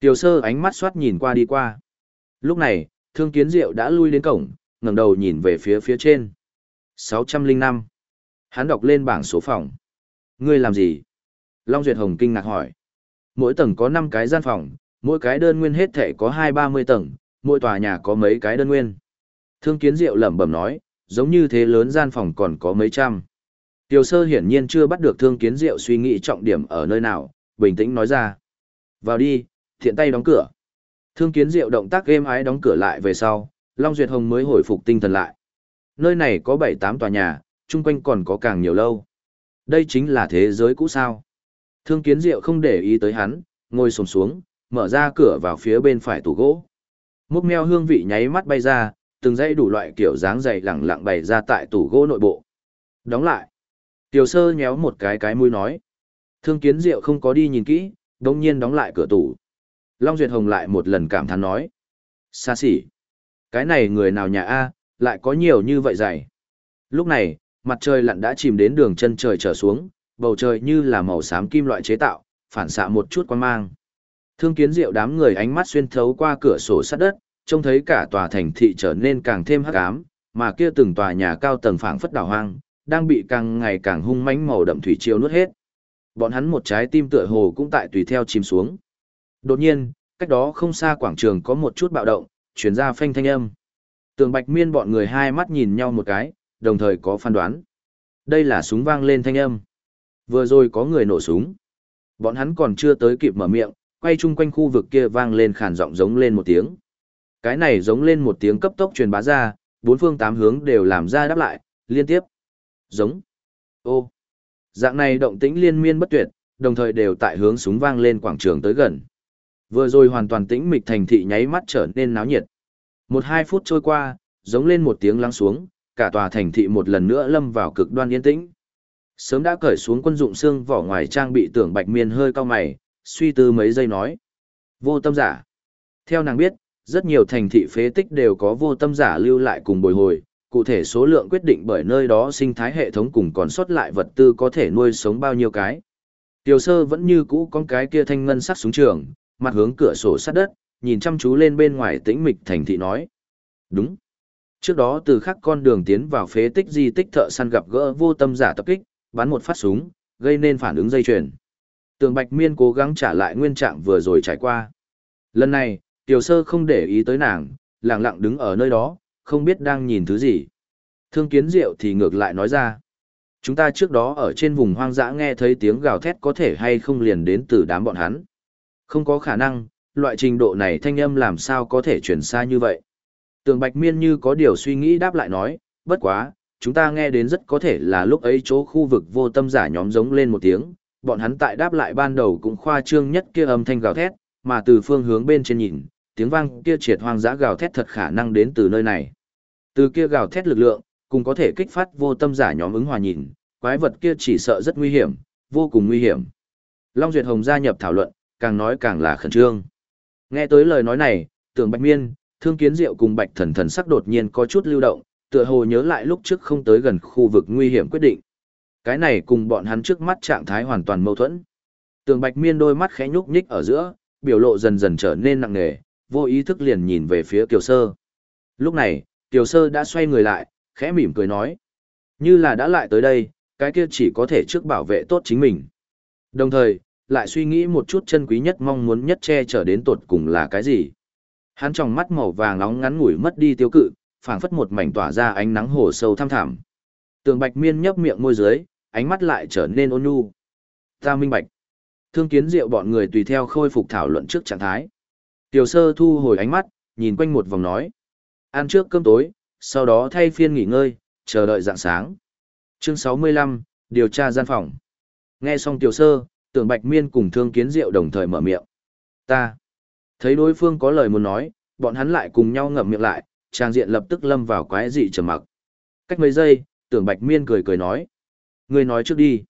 Tiểu sơ ánh mắt soát nhìn qua đi qua. Lúc này, thương kiến diệu đã lui đến cổng, ngẩng đầu nhìn về phía phía trên. 605. Hắn đọc lên bảng số phòng. Ngươi làm gì? Long Duyệt Hồng kinh ngạc hỏi. Mỗi tầng có 5 cái gian phòng, mỗi cái đơn nguyên hết thể có 2-30 tầng, mỗi tòa nhà có mấy cái đơn nguyên. Thương kiến diệu lẩm bẩm nói, giống như thế lớn gian phòng còn có mấy trăm. Tiểu sơ hiển nhiên chưa bắt được thương kiến diệu suy nghĩ trọng điểm ở nơi nào, bình tĩnh nói ra. Vào đi, thiện tay đóng cửa. Thương kiến diệu động tác êm ái đóng cửa lại về sau, Long Duyệt Hồng mới hồi phục tinh thần lại. Nơi này có 7-8 tòa nhà, chung quanh còn có càng nhiều lâu. Đây chính là thế giới cũ sao. Thương kiến diệu không để ý tới hắn, ngồi sồm xuống, mở ra cửa vào phía bên phải tủ gỗ. Múc meo hương vị nháy mắt bay ra, từng dãy đủ loại kiểu dáng dày lẳng lặng bày ra tại tủ gỗ nội bộ. Đóng lại. Tiểu sơ nhéo một cái cái mũi nói. Thương kiến diệu không có đi nhìn kỹ, đồng nhiên đóng lại cửa tủ. Long Duyệt Hồng lại một lần cảm thán nói. Xa xỉ. Cái này người nào nhà A, lại có nhiều như vậy dày. Lúc này, mặt trời lặn đã chìm đến đường chân trời trở xuống, bầu trời như là màu xám kim loại chế tạo, phản xạ một chút quan mang. Thương kiến diệu đám người ánh mắt xuyên thấu qua cửa sổ sắt đất, trông thấy cả tòa thành thị trở nên càng thêm hắc ám, mà kia từng tòa nhà cao tầng phảng phất đảo hoang, đang bị càng ngày càng hung mãnh màu đậm thủy triều nuốt hết. Bọn hắn một trái tim tựa hồ cũng tại tùy theo chìm xuống. Đột nhiên, cách đó không xa quảng trường có một chút bạo động, truyền ra phanh thanh âm. Tường Bạch Miên bọn người hai mắt nhìn nhau một cái, đồng thời có phán đoán. Đây là súng vang lên thanh âm. Vừa rồi có người nổ súng. Bọn hắn còn chưa tới kịp mở miệng, quay chung quanh khu vực kia vang lên khàn giọng giống lên một tiếng. Cái này giống lên một tiếng cấp tốc truyền bá ra, bốn phương tám hướng đều làm ra đáp lại, liên tiếp. Giống. Ô. Dạng này động tĩnh liên miên bất tuyệt, đồng thời đều tại hướng súng vang lên quảng trường tới gần. Vừa rồi hoàn toàn tĩnh mịch thành thị nháy mắt trở nên náo nhiệt. Một hai phút trôi qua, giống lên một tiếng lắng xuống, cả tòa thành thị một lần nữa lâm vào cực đoan yên tĩnh. Sớm đã cởi xuống quân dụng xương vỏ ngoài trang bị tưởng bạch miên hơi cao mày, suy tư mấy giây nói. Vô tâm giả. Theo nàng biết, rất nhiều thành thị phế tích đều có vô tâm giả lưu lại cùng bồi hồi, cụ thể số lượng quyết định bởi nơi đó sinh thái hệ thống cùng còn sót lại vật tư có thể nuôi sống bao nhiêu cái. Tiểu sơ vẫn như cũ con cái kia thanh ngân sắc súng trường, mặt hướng cửa sổ sát đất, nhìn chăm chú lên bên ngoài tĩnh mịch thành thị nói. Đúng. Trước đó từ khắc con đường tiến vào phế tích di tích thợ săn gặp gỡ vô tâm giả tập kích, bắn một phát súng, gây nên phản ứng dây chuyền. Tường Bạch Miên cố gắng trả lại nguyên trạng vừa rồi trải qua. Lần này, Tiểu Sơ không để ý tới nàng, lặng lặng đứng ở nơi đó, không biết đang nhìn thứ gì. Thương Kiến Diệu thì ngược lại nói ra. Chúng ta trước đó ở trên vùng hoang dã nghe thấy tiếng gào thét có thể hay không liền đến từ đám bọn hắn. Không có khả năng, loại trình độ này thanh âm làm sao có thể chuyển xa như vậy. Tường Bạch Miên như có điều suy nghĩ đáp lại nói, bất quá, chúng ta nghe đến rất có thể là lúc ấy chỗ khu vực vô tâm giả nhóm giống lên một tiếng, bọn hắn tại đáp lại ban đầu cũng khoa trương nhất kia âm thanh gào thét, mà từ phương hướng bên trên nhìn, tiếng vang kia triệt hoang dã gào thét thật khả năng đến từ nơi này. Từ kia gào thét lực lượng, cùng có thể kích phát vô tâm giả nhóm ứng hòa nhìn, quái vật kia chỉ sợ rất nguy hiểm, vô cùng nguy hiểm. Long Duyệt Hồng gia nhập thảo luận, càng nói càng là khẩn trương. Nghe tới lời nói này, tưởng Bạch Miên, Thương Kiến Diệu cùng Bạch Thần Thần sắc đột nhiên có chút lưu động, tựa hồ nhớ lại lúc trước không tới gần khu vực nguy hiểm quyết định. Cái này cùng bọn hắn trước mắt trạng thái hoàn toàn mâu thuẫn. Tường Bạch Miên đôi mắt khẽ nhúc nhích ở giữa, biểu lộ dần dần trở nên nặng nề, vô ý thức liền nhìn về phía Kiều Sơ. Lúc này, Tiểu Sơ đã xoay người lại, khẽ mỉm cười nói. Như là đã lại tới đây, cái kia chỉ có thể trước bảo vệ tốt chính mình. Đồng thời, lại suy nghĩ một chút chân quý nhất mong muốn nhất che chở đến tột cùng là cái gì. Hắn trong mắt màu vàng nóng ngắn ngủi mất đi tiêu cự, phảng phất một mảnh tỏa ra ánh nắng hồ sâu thăm thẳm. Tường Bạch Miên nhấp miệng môi dưới, ánh mắt lại trở nên ôn nhu. Ta minh bạch. Thương kiến diệu bọn người tùy theo khôi phục thảo luận trước trạng thái. Tiểu sơ thu hồi ánh mắt, nhìn quanh một vòng nói. Ăn trước cơm tối, sau đó thay phiên nghỉ ngơi, chờ đợi dạng sáng. Chương 65, điều tra gian phòng. Nghe xong tiểu sơ, tưởng bạch miên cùng thương kiến diệu đồng thời mở miệng. Ta. Thấy đối phương có lời muốn nói, bọn hắn lại cùng nhau ngậm miệng lại, trang diện lập tức lâm vào quái dị trầm mặc. Cách mấy giây, tưởng bạch miên cười cười nói. Ngươi nói trước đi.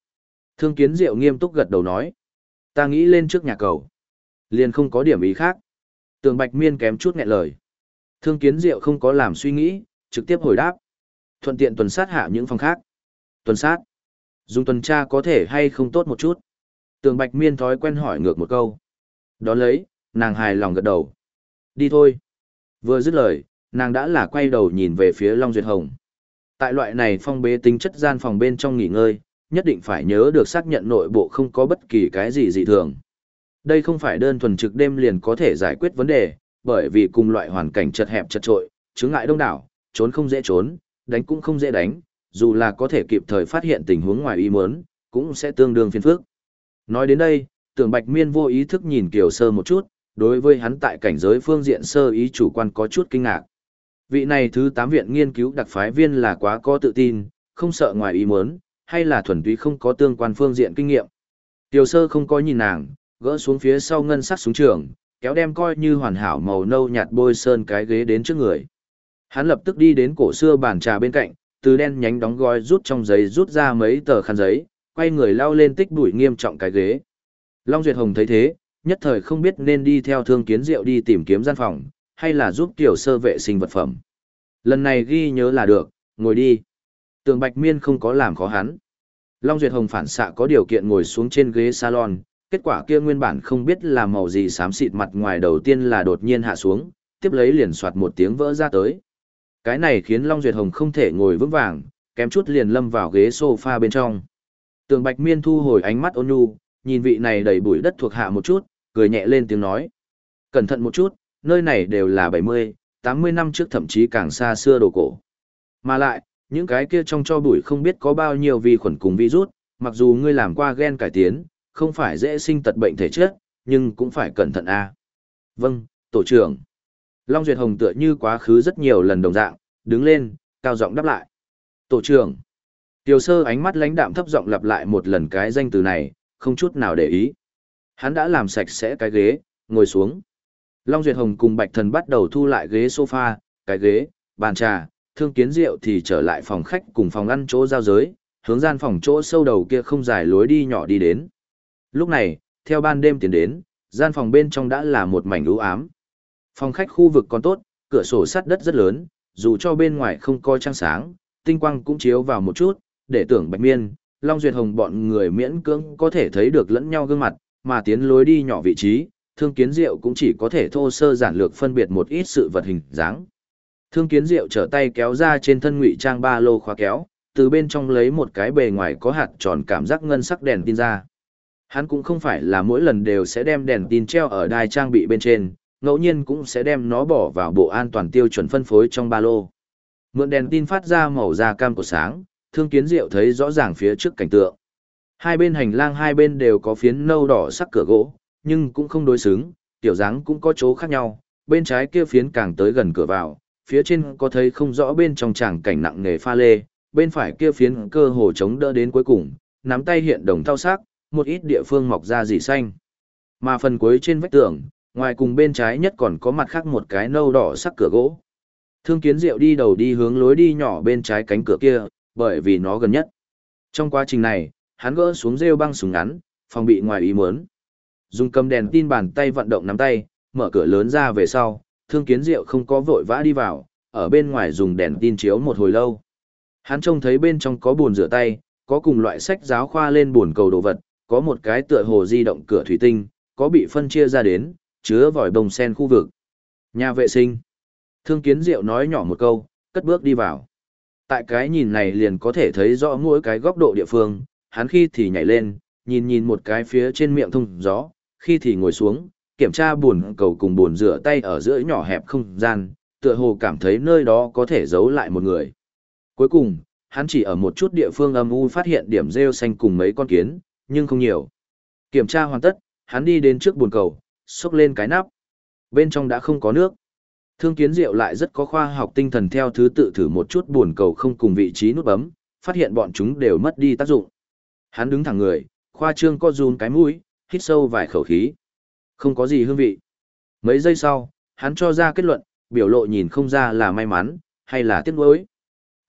Thương kiến diệu nghiêm túc gật đầu nói. Ta nghĩ lên trước nhà cầu. Liền không có điểm ý khác. Tưởng bạch miên kém chút nghẹn lời. Thương kiến diệu không có làm suy nghĩ, trực tiếp hồi đáp. Thuận tiện tuần sát hạ những phòng khác. Tuần sát. Dùng tuần tra có thể hay không tốt một chút. Tường bạch miên thói quen hỏi ngược một câu. Đón lấy, nàng hài lòng gật đầu. Đi thôi. Vừa dứt lời, nàng đã là quay đầu nhìn về phía Long Duyệt Hồng. Tại loại này phong bế tính chất gian phòng bên trong nghỉ ngơi, nhất định phải nhớ được xác nhận nội bộ không có bất kỳ cái gì dị thường. Đây không phải đơn thuần trực đêm liền có thể giải quyết vấn đề, bởi vì cùng loại hoàn cảnh chật hẹp chật trội, chướng ngại đông đảo, trốn không dễ trốn, đánh cũng không dễ đánh, dù là có thể kịp thời phát hiện tình huống ngoài ý muốn, cũng sẽ tương đương phiền phức. Nói đến đây, tưởng Bạch Miên vô ý thức nhìn Kiều Sơ một chút, đối với hắn tại cảnh giới phương diện sơ ý chủ quan có chút kinh ngạc. Vị này thứ 8 viện nghiên cứu đặc phái viên là quá có tự tin, không sợ ngoài ý muốn, hay là thuần túy không có tương quan phương diện kinh nghiệm. Tiểu sơ không có nhìn nàng, gỡ xuống phía sau ngân sắc súng trường, kéo đem coi như hoàn hảo màu nâu nhạt bôi sơn cái ghế đến trước người. Hắn lập tức đi đến cổ xưa bàn trà bên cạnh, từ đen nhánh đóng gói rút trong giấy rút ra mấy tờ khăn giấy, quay người lao lên tích bụi nghiêm trọng cái ghế. Long Duyệt Hồng thấy thế, nhất thời không biết nên đi theo thương kiến rượu đi tìm kiếm gian phòng, hay là giúp tiểu sơ vệ sinh vật phẩm. Lần này ghi nhớ là được, ngồi đi. Tường Bạch Miên không có làm khó hắn. Long Duyệt Hồng phản xạ có điều kiện ngồi xuống trên ghế salon, kết quả kia nguyên bản không biết là màu gì xám xịt mặt ngoài đầu tiên là đột nhiên hạ xuống, tiếp lấy liền soạt một tiếng vỡ ra tới. Cái này khiến Long Duyệt Hồng không thể ngồi vững vàng, kém chút liền lâm vào ghế sofa bên trong. Tường Bạch Miên thu hồi ánh mắt ôn nhu, nhìn vị này đầy bụi đất thuộc hạ một chút, cười nhẹ lên tiếng nói. Cẩn thận một chút, nơi này đều là 70, 80 năm trước thậm chí càng xa xưa đồ cổ. Mà lại, những cái kia trong cho bụi không biết có bao nhiêu vi khuẩn cùng virus, mặc dù ngươi làm qua gen cải tiến, không phải dễ sinh tật bệnh thể chất, nhưng cũng phải cẩn thận a. Vâng, tổ trưởng. Long Duyệt Hồng tựa như quá khứ rất nhiều lần đồng dạng, đứng lên, cao giọng đáp lại. Tổ trưởng. Tiểu sơ ánh mắt lãnh đạm thấp giọng lặp lại một lần cái danh từ này, không chút nào để ý. Hắn đã làm sạch sẽ cái ghế, ngồi xuống. Long Duyệt Hồng cùng Bạch Thần bắt đầu thu lại ghế sofa, cái ghế, bàn trà, thương kiến rượu thì trở lại phòng khách cùng phòng ăn chỗ giao giới, hướng gian phòng chỗ sâu đầu kia không dài lối đi nhỏ đi đến. Lúc này, theo ban đêm tiến đến, gian phòng bên trong đã là một mảnh u ám. Phòng khách khu vực còn tốt, cửa sổ sắt đất rất lớn, dù cho bên ngoài không coi trăng sáng, tinh quang cũng chiếu vào một chút, để tưởng Bạch Miên, Long Duyệt Hồng bọn người miễn cưỡng có thể thấy được lẫn nhau gương mặt, mà tiến lối đi nhỏ vị trí, Thương Kiến Diệu cũng chỉ có thể thô sơ giản lược phân biệt một ít sự vật hình dáng. Thương Kiến Diệu trở tay kéo ra trên thân ngụy trang ba lô khóa kéo, từ bên trong lấy một cái bề ngoài có hạt tròn cảm giác ngân sắc đèn tin ra. Hắn cũng không phải là mỗi lần đều sẽ đem đèn tin treo ở đài trang bị bên trên, ngẫu nhiên cũng sẽ đem nó bỏ vào bộ an toàn tiêu chuẩn phân phối trong ba lô. Mượn đèn tin phát ra màu da cam của sáng, thương kiến diệu thấy rõ ràng phía trước cảnh tượng. Hai bên hành lang hai bên đều có phiến nâu đỏ sắc cửa gỗ, nhưng cũng không đối xứng, tiểu dáng cũng có chỗ khác nhau, bên trái kia phiến càng tới gần cửa vào, phía trên có thấy không rõ bên trong tràng cảnh nặng nề pha lê, bên phải kia phiến cơ hồ chống đỡ đến cuối cùng, nắm tay hiện đồng thao sắc, một ít địa phương mọc ra dì xanh. Mà phần cuối trên vách tường, ngoài cùng bên trái nhất còn có mặt khác một cái nâu đỏ sắc cửa gỗ. Thương kiến diệu đi đầu đi hướng lối đi nhỏ bên trái cánh cửa kia, bởi vì nó gần nhất. Trong quá trình này, hắn gỡ xuống rêu băng súng ngắn, phòng bị ngoài ý muốn. Dùng cầm đèn tin bàn tay vận động nắm tay, mở cửa lớn ra về sau, thương kiến diệu không có vội vã đi vào, ở bên ngoài dùng đèn tin chiếu một hồi lâu. Hắn trông thấy bên trong có bồn rửa tay, có cùng loại sách giáo khoa lên bồn cầu đồ vật, có một cái tựa hồ di động cửa thủy tinh, có bị phân chia ra đến, chứa vòi bông sen khu vực. Nhà vệ sinh. Thương kiến diệu nói nhỏ một câu, cất bước đi vào. Tại cái nhìn này liền có thể thấy rõ mỗi cái góc độ địa phương, hắn khi thì nhảy lên, nhìn nhìn một cái phía trên miệng thông gió, khi thì ngồi xuống, kiểm tra buồn cầu cùng buồn rửa tay ở giữa nhỏ hẹp không gian, tựa hồ cảm thấy nơi đó có thể giấu lại một người. Cuối cùng, hắn chỉ ở một chút địa phương âm u phát hiện điểm rêu xanh cùng mấy con kiến, nhưng không nhiều. Kiểm tra hoàn tất, hắn đi đến trước buồn cầu, xúc lên cái nắp. Bên trong đã không có nước. Thương kiến diệu lại rất có khoa học tinh thần theo thứ tự thử một chút buồn cầu không cùng vị trí nút bấm, phát hiện bọn chúng đều mất đi tác dụng. Hắn đứng thẳng người, khoa trương co run cái mũi, hít sâu vài khẩu khí. Không có gì hương vị. Mấy giây sau, hắn cho ra kết luận, biểu lộ nhìn không ra là may mắn, hay là tiếc nuối.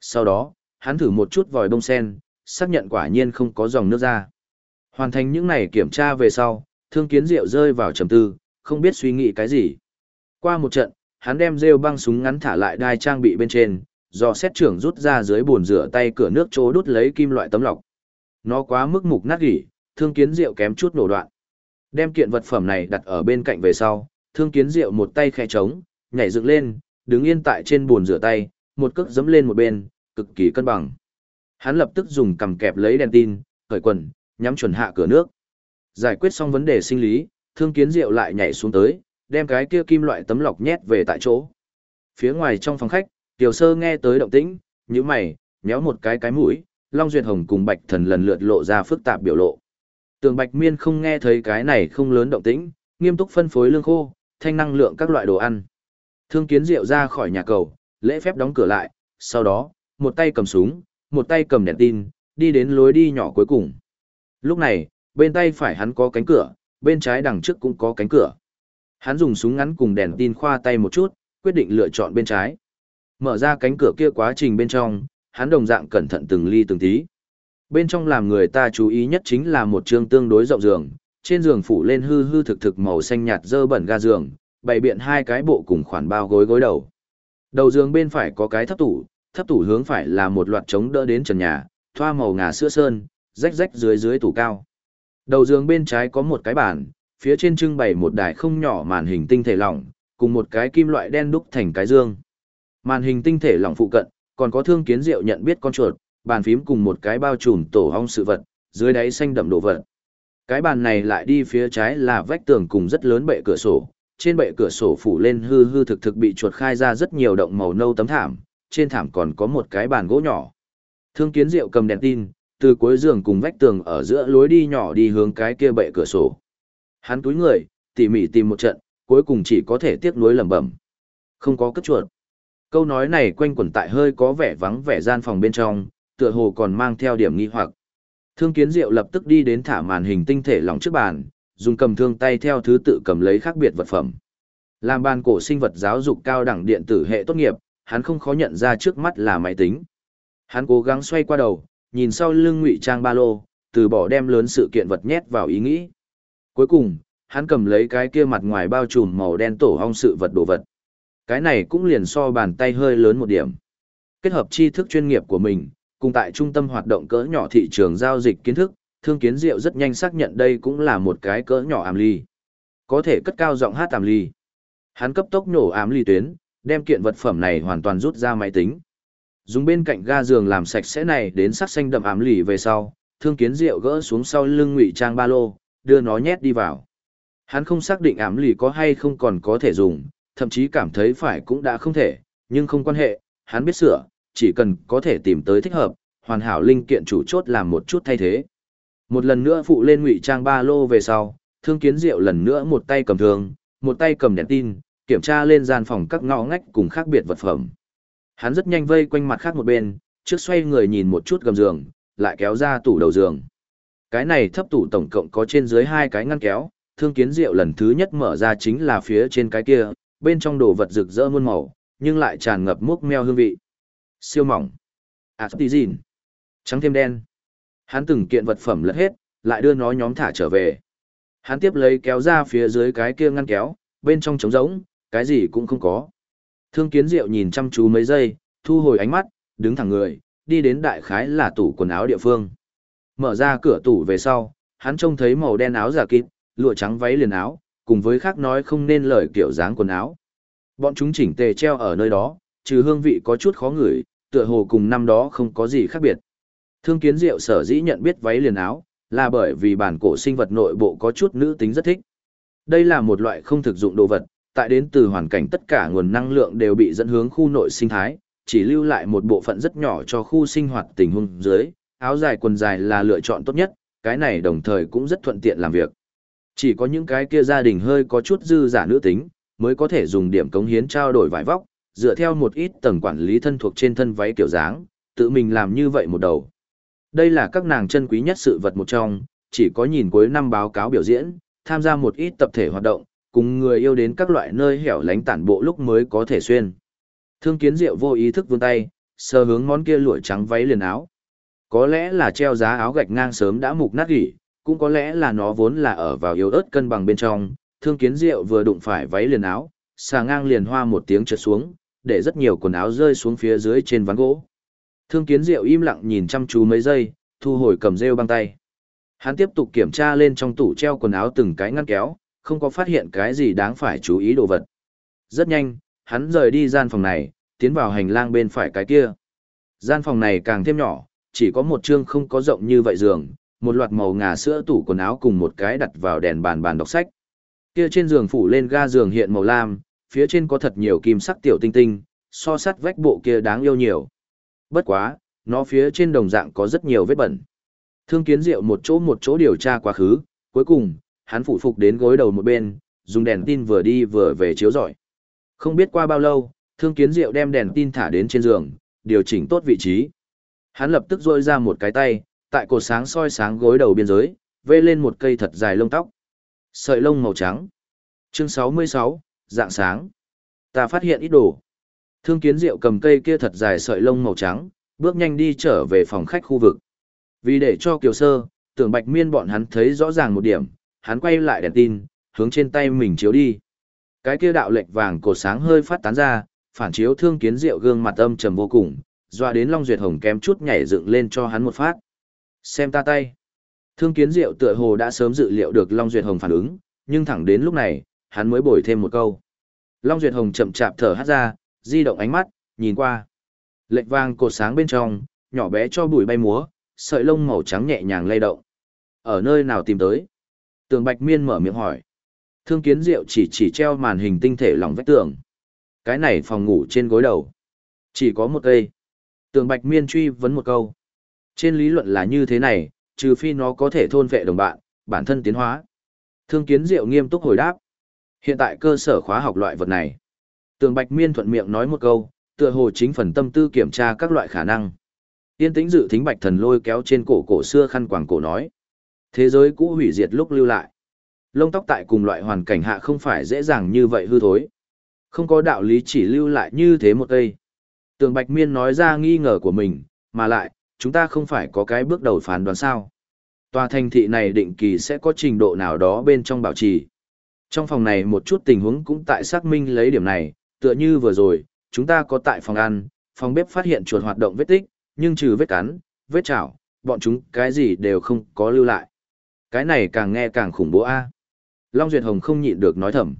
Sau đó, hắn thử một chút vòi bông sen, xác nhận quả nhiên không có dòng nước ra. Hoàn thành những này kiểm tra về sau, thương kiến diệu rơi vào trầm tư, không biết suy nghĩ cái gì. Qua một trận, hắn đem rêu băng súng ngắn thả lại đai trang bị bên trên, do xét trưởng rút ra dưới bồn rửa tay cửa nước chỗ đút lấy kim loại tấm lọc. Nó quá mức mục nát gỉ, thương kiến diệu kém chút nổ đoạn. Đem kiện vật phẩm này đặt ở bên cạnh về sau, thương kiến diệu một tay khe trống, nhảy dựng lên, đứng yên tại trên bồn rửa tay, một cước dẫm lên một bên, cực kỳ cân bằng. Hắn lập tức dùng cầm kẹp lấy đèn tin, cởi quần, nhắm chuẩn hạ cửa nước. Giải quyết xong vấn đề sinh lý, thương kiến diệu lại nhảy xuống tới, đem cái kia kim loại tấm lọc nhét về tại chỗ. Phía ngoài trong phòng khách, Tiểu Sơ nghe tới động tĩnh, nhíu mày, nhéo một cái cái mũi, Long Duyệt Hồng cùng Bạch Thần lần lượt lộ ra phức tạp biểu lộ. Tường Bạch Miên không nghe thấy cái này không lớn động tĩnh, nghiêm túc phân phối lương khô, thanh năng lượng các loại đồ ăn. Thương Kiến Diệu ra khỏi nhà cầu, lễ phép đóng cửa lại, sau đó, một tay cầm súng, một tay cầm đèn tin, đi đến lối đi nhỏ cuối cùng. Lúc này, bên tay phải hắn có cánh cửa, bên trái đằng trước cũng có cánh cửa. Hắn dùng súng ngắn cùng đèn tin khoa tay một chút, quyết định lựa chọn bên trái. Mở ra cánh cửa kia quá trình bên trong, hắn đồng dạng cẩn thận từng ly từng tí. Bên trong làm người ta chú ý nhất chính là một trường tương đối rộng giường, trên giường phủ lên hư hư thực thực màu xanh nhạt dơ bẩn ga giường, bày biện hai cái bộ cùng khoản bao gối gối đầu. Đầu giường bên phải có cái thấp tủ, thấp tủ hướng phải là một loạt chống đỡ đến trần nhà, thoa màu ngà sữa sơn, rách rách dưới dưới tủ cao. Đầu giường bên trái có một cái bàn, phía trên trưng bày một đài không nhỏ màn hình tinh thể lỏng, cùng một cái kim loại đen đúc thành cái dương. Màn hình tinh thể lỏng phụ cận, còn có thương kiến diệu nhận biết con chuột, bàn phím cùng một cái bao trùm tổ hong sự vật, dưới đáy xanh đậm đồ vật. Cái bàn này lại đi phía trái là vách tường cùng rất lớn bệ cửa sổ, trên bệ cửa sổ phủ lên hư hư thực thực bị chuột khai ra rất nhiều động màu nâu tấm thảm, trên thảm còn có một cái bàn gỗ nhỏ. Thương kiến diệu cầm đèn tin, từ cuối giường cùng vách tường ở giữa lối đi nhỏ đi hướng cái kia bệ cửa sổ. Hắn túi người, tỉ mỉ tìm một trận, cuối cùng chỉ có thể tiếc nuối lẩm bẩm. Không có cất chuột. Câu nói này quanh quẩn tại hơi có vẻ vắng vẻ gian phòng bên trong, tựa hồ còn mang theo điểm nghi hoặc. Thương kiến diệu lập tức đi đến thả màn hình tinh thể lỏng trước bàn, dùng cầm thương tay theo thứ tự cầm lấy khác biệt vật phẩm. Làm bàn cổ sinh vật giáo dục cao đẳng điện tử hệ tốt nghiệp, hắn không khó nhận ra trước mắt là máy tính. Hắn cố gắng xoay qua đầu, nhìn sau lưng ngụy trang ba lô, từ bỏ đem lớn sự kiện vật nhét vào ý nghĩ. Cuối cùng, hắn cầm lấy cái kia mặt ngoài bao trùm màu đen tổ hong sự vật đồ vật. Cái này cũng liền so bàn tay hơi lớn một điểm. Kết hợp tri thức chuyên nghiệp của mình, cùng tại trung tâm hoạt động cỡ nhỏ thị trường giao dịch kiến thức, thương kiến diệu rất nhanh xác nhận đây cũng là một cái cỡ nhỏ ảm ly. Có thể cất cao giọng hát ảm ly. Hắn cấp tốc nổ ảm ly tuyến, đem kiện vật phẩm này hoàn toàn rút ra máy tính. Dùng bên cạnh ga giường làm sạch sẽ này đến sắc xanh đậm ảm lì về sau, thương kiến diệu gỡ xuống sau lưng ngụy trang ba lô, đưa nó nhét đi vào. Hắn không xác định ảm lì có hay không còn có thể dùng, thậm chí cảm thấy phải cũng đã không thể, nhưng không quan hệ, hắn biết sửa, chỉ cần có thể tìm tới thích hợp, hoàn hảo linh kiện chủ chốt làm một chút thay thế. Một lần nữa phụ lên ngụy trang ba lô về sau, thương kiến diệu lần nữa một tay cầm thương, một tay cầm đèn tin, kiểm tra lên gian phòng các ngõ ngách cùng khác biệt vật phẩm. Hắn rất nhanh vây quanh mặt khác một bên, trước xoay người nhìn một chút gầm giường, lại kéo ra tủ đầu giường. Cái này thấp tủ tổng cộng có trên dưới hai cái ngăn kéo, thương kiến diệu lần thứ nhất mở ra chính là phía trên cái kia, bên trong đồ vật rực rỡ muôn màu, nhưng lại tràn ngập múc meo hương vị. Siêu mỏng. Astizin. Trắng thêm đen. Hắn từng kiện vật phẩm lật hết, lại đưa nó nhóm thả trở về. Hắn tiếp lấy kéo ra phía dưới cái kia ngăn kéo, bên trong trống rỗng, cái gì cũng không có. Thương kiến diệu nhìn chăm chú mấy giây, thu hồi ánh mắt, đứng thẳng người, đi đến đại khái là tủ quần áo địa phương. Mở ra cửa tủ về sau, hắn trông thấy màu đen áo giả kịp, lụa trắng váy liền áo, cùng với khác nói không nên lời kiểu dáng quần áo. Bọn chúng chỉnh tề treo ở nơi đó, trừ hương vị có chút khó ngửi, tựa hồ cùng năm đó không có gì khác biệt. Thương kiến diệu sở dĩ nhận biết váy liền áo, là bởi vì bản cổ sinh vật nội bộ có chút nữ tính rất thích. Đây là một loại không thực dụng đồ vật, tại đến từ hoàn cảnh tất cả nguồn năng lượng đều bị dẫn hướng khu nội sinh thái, chỉ lưu lại một bộ phận rất nhỏ cho khu sinh hoạt tình huống dưới, áo dài quần dài là lựa chọn tốt nhất, cái này đồng thời cũng rất thuận tiện làm việc. Chỉ có những cái kia gia đình hơi có chút dư giả nữ tính, mới có thể dùng điểm cống hiến trao đổi vải vóc, dựa theo một ít tầng quản lý thân thuộc trên thân váy kiểu dáng, tự mình làm như vậy một đầu. Đây là các nàng chân quý nhất sự vật một trong, chỉ có nhìn cuối năm báo cáo biểu diễn, tham gia một ít tập thể hoạt động, cùng người yêu đến các loại nơi hẻo lánh tản bộ lúc mới có thể xuyên. Thương kiến diệu vô ý thức vươn tay, sờ hướng món kia lụa trắng váy liền áo. Có lẽ là treo giá áo gạch ngang sớm đã mục nát gỉ, cũng có lẽ là nó vốn là ở vào yếu ớt cân bằng bên trong. Thương kiến diệu vừa đụng phải váy liền áo, xà ngang liền hoa một tiếng trượt xuống, để rất nhiều quần áo rơi xuống phía dưới trên ván gỗ. Thương kiến diệu im lặng nhìn chăm chú mấy giây, thu hồi cầm rêu băng tay. Hắn tiếp tục kiểm tra lên trong tủ treo quần áo từng cái ngăn kéo, không có phát hiện cái gì đáng phải chú ý đồ vật. Rất nhanh, hắn rời đi gian phòng này, tiến vào hành lang bên phải cái kia. Gian phòng này càng thêm nhỏ, chỉ có một chương không có rộng như vậy giường, một loạt màu ngà sữa tủ quần áo cùng một cái đặt vào đèn bàn bàn đọc sách. Kia trên giường phủ lên ga giường hiện màu lam, phía trên có thật nhiều kim sắc tiểu tinh tinh, so sắt vách bộ kia đáng yêu nhiều. Bất quá, nó phía trên đồng dạng có rất nhiều vết bẩn. Thương kiến diệu một chỗ một chỗ điều tra quá khứ, cuối cùng, hắn phụ phục đến gối đầu một bên, dùng đèn tin vừa đi vừa về chiếu rọi. Không biết qua bao lâu, Thương Kiến Diệu đem đèn tin thả đến trên giường, điều chỉnh tốt vị trí. Hắn lập tức rôi ra một cái tay, tại cột sáng soi sáng gối đầu biên giới, vê lên một cây thật dài lông tóc. Sợi lông màu trắng. Chương 66, dạng sáng. Ta phát hiện ít đồ. Thương Kiến Diệu cầm cây kia thật dài sợi lông màu trắng, bước nhanh đi trở về phòng khách khu vực. Vì để cho Kiều Sơ, tưởng Bạch Miên bọn hắn thấy rõ ràng một điểm, hắn quay lại đèn tin, hướng trên tay mình chiếu đi. Cái kia đạo lệch vàng cổ sáng hơi phát tán ra, phản chiếu thương kiến diệu gương mặt âm trầm vô cùng, doa đến Long Duyệt Hồng kém chút nhảy dựng lên cho hắn một phát. Xem ta tay. Thương kiến diệu tựa hồ đã sớm dự liệu được Long Duyệt Hồng phản ứng, nhưng thẳng đến lúc này, hắn mới bồi thêm một câu. Long Duyệt Hồng chậm chạp thở hát ra, di động ánh mắt, nhìn qua. Lệch vàng cột sáng bên trong, nhỏ bé cho bụi bay múa, sợi lông màu trắng nhẹ nhàng lay động. Ở nơi nào tìm tới? Tường Bạch Miên mở miệng hỏi. Thương kiến diệu chỉ chỉ treo màn hình tinh thể lòng vách tường. Cái này phòng ngủ trên gối đầu. Chỉ có một cây. Tường Bạch Miên truy vấn một câu. Trên lý luận là như thế này, trừ phi nó có thể thôn vệ đồng bạn, bản thân tiến hóa. Thương kiến diệu nghiêm túc hồi đáp. Hiện tại cơ sở khóa học loại vật này. Tường Bạch Miên thuận miệng nói một câu, Tựa hồ chính phần tâm tư kiểm tra các loại khả năng. Tiên tĩnh dự thính bạch thần lôi kéo trên cổ cổ xưa khăn quàng cổ nói. Thế giới cũ hủy diệt lúc lưu lại. Lông tóc tại cùng loại hoàn cảnh hạ không phải dễ dàng như vậy hư thối. Không có đạo lý chỉ lưu lại như thế một cây. Tường Bạch Miên nói ra nghi ngờ của mình, mà lại, chúng ta không phải có cái bước đầu phán đoán sao. Tòa thành thị này định kỳ sẽ có trình độ nào đó bên trong bảo trì. Trong phòng này một chút tình huống cũng tại xác minh lấy điểm này, tựa như vừa rồi, chúng ta có tại phòng ăn, phòng bếp phát hiện chuột hoạt động vết tích, nhưng trừ vết cắn, vết chảo, bọn chúng cái gì đều không có lưu lại. Cái này càng nghe càng khủng bố a. Long Duyệt Hồng không nhịn được nói thầm.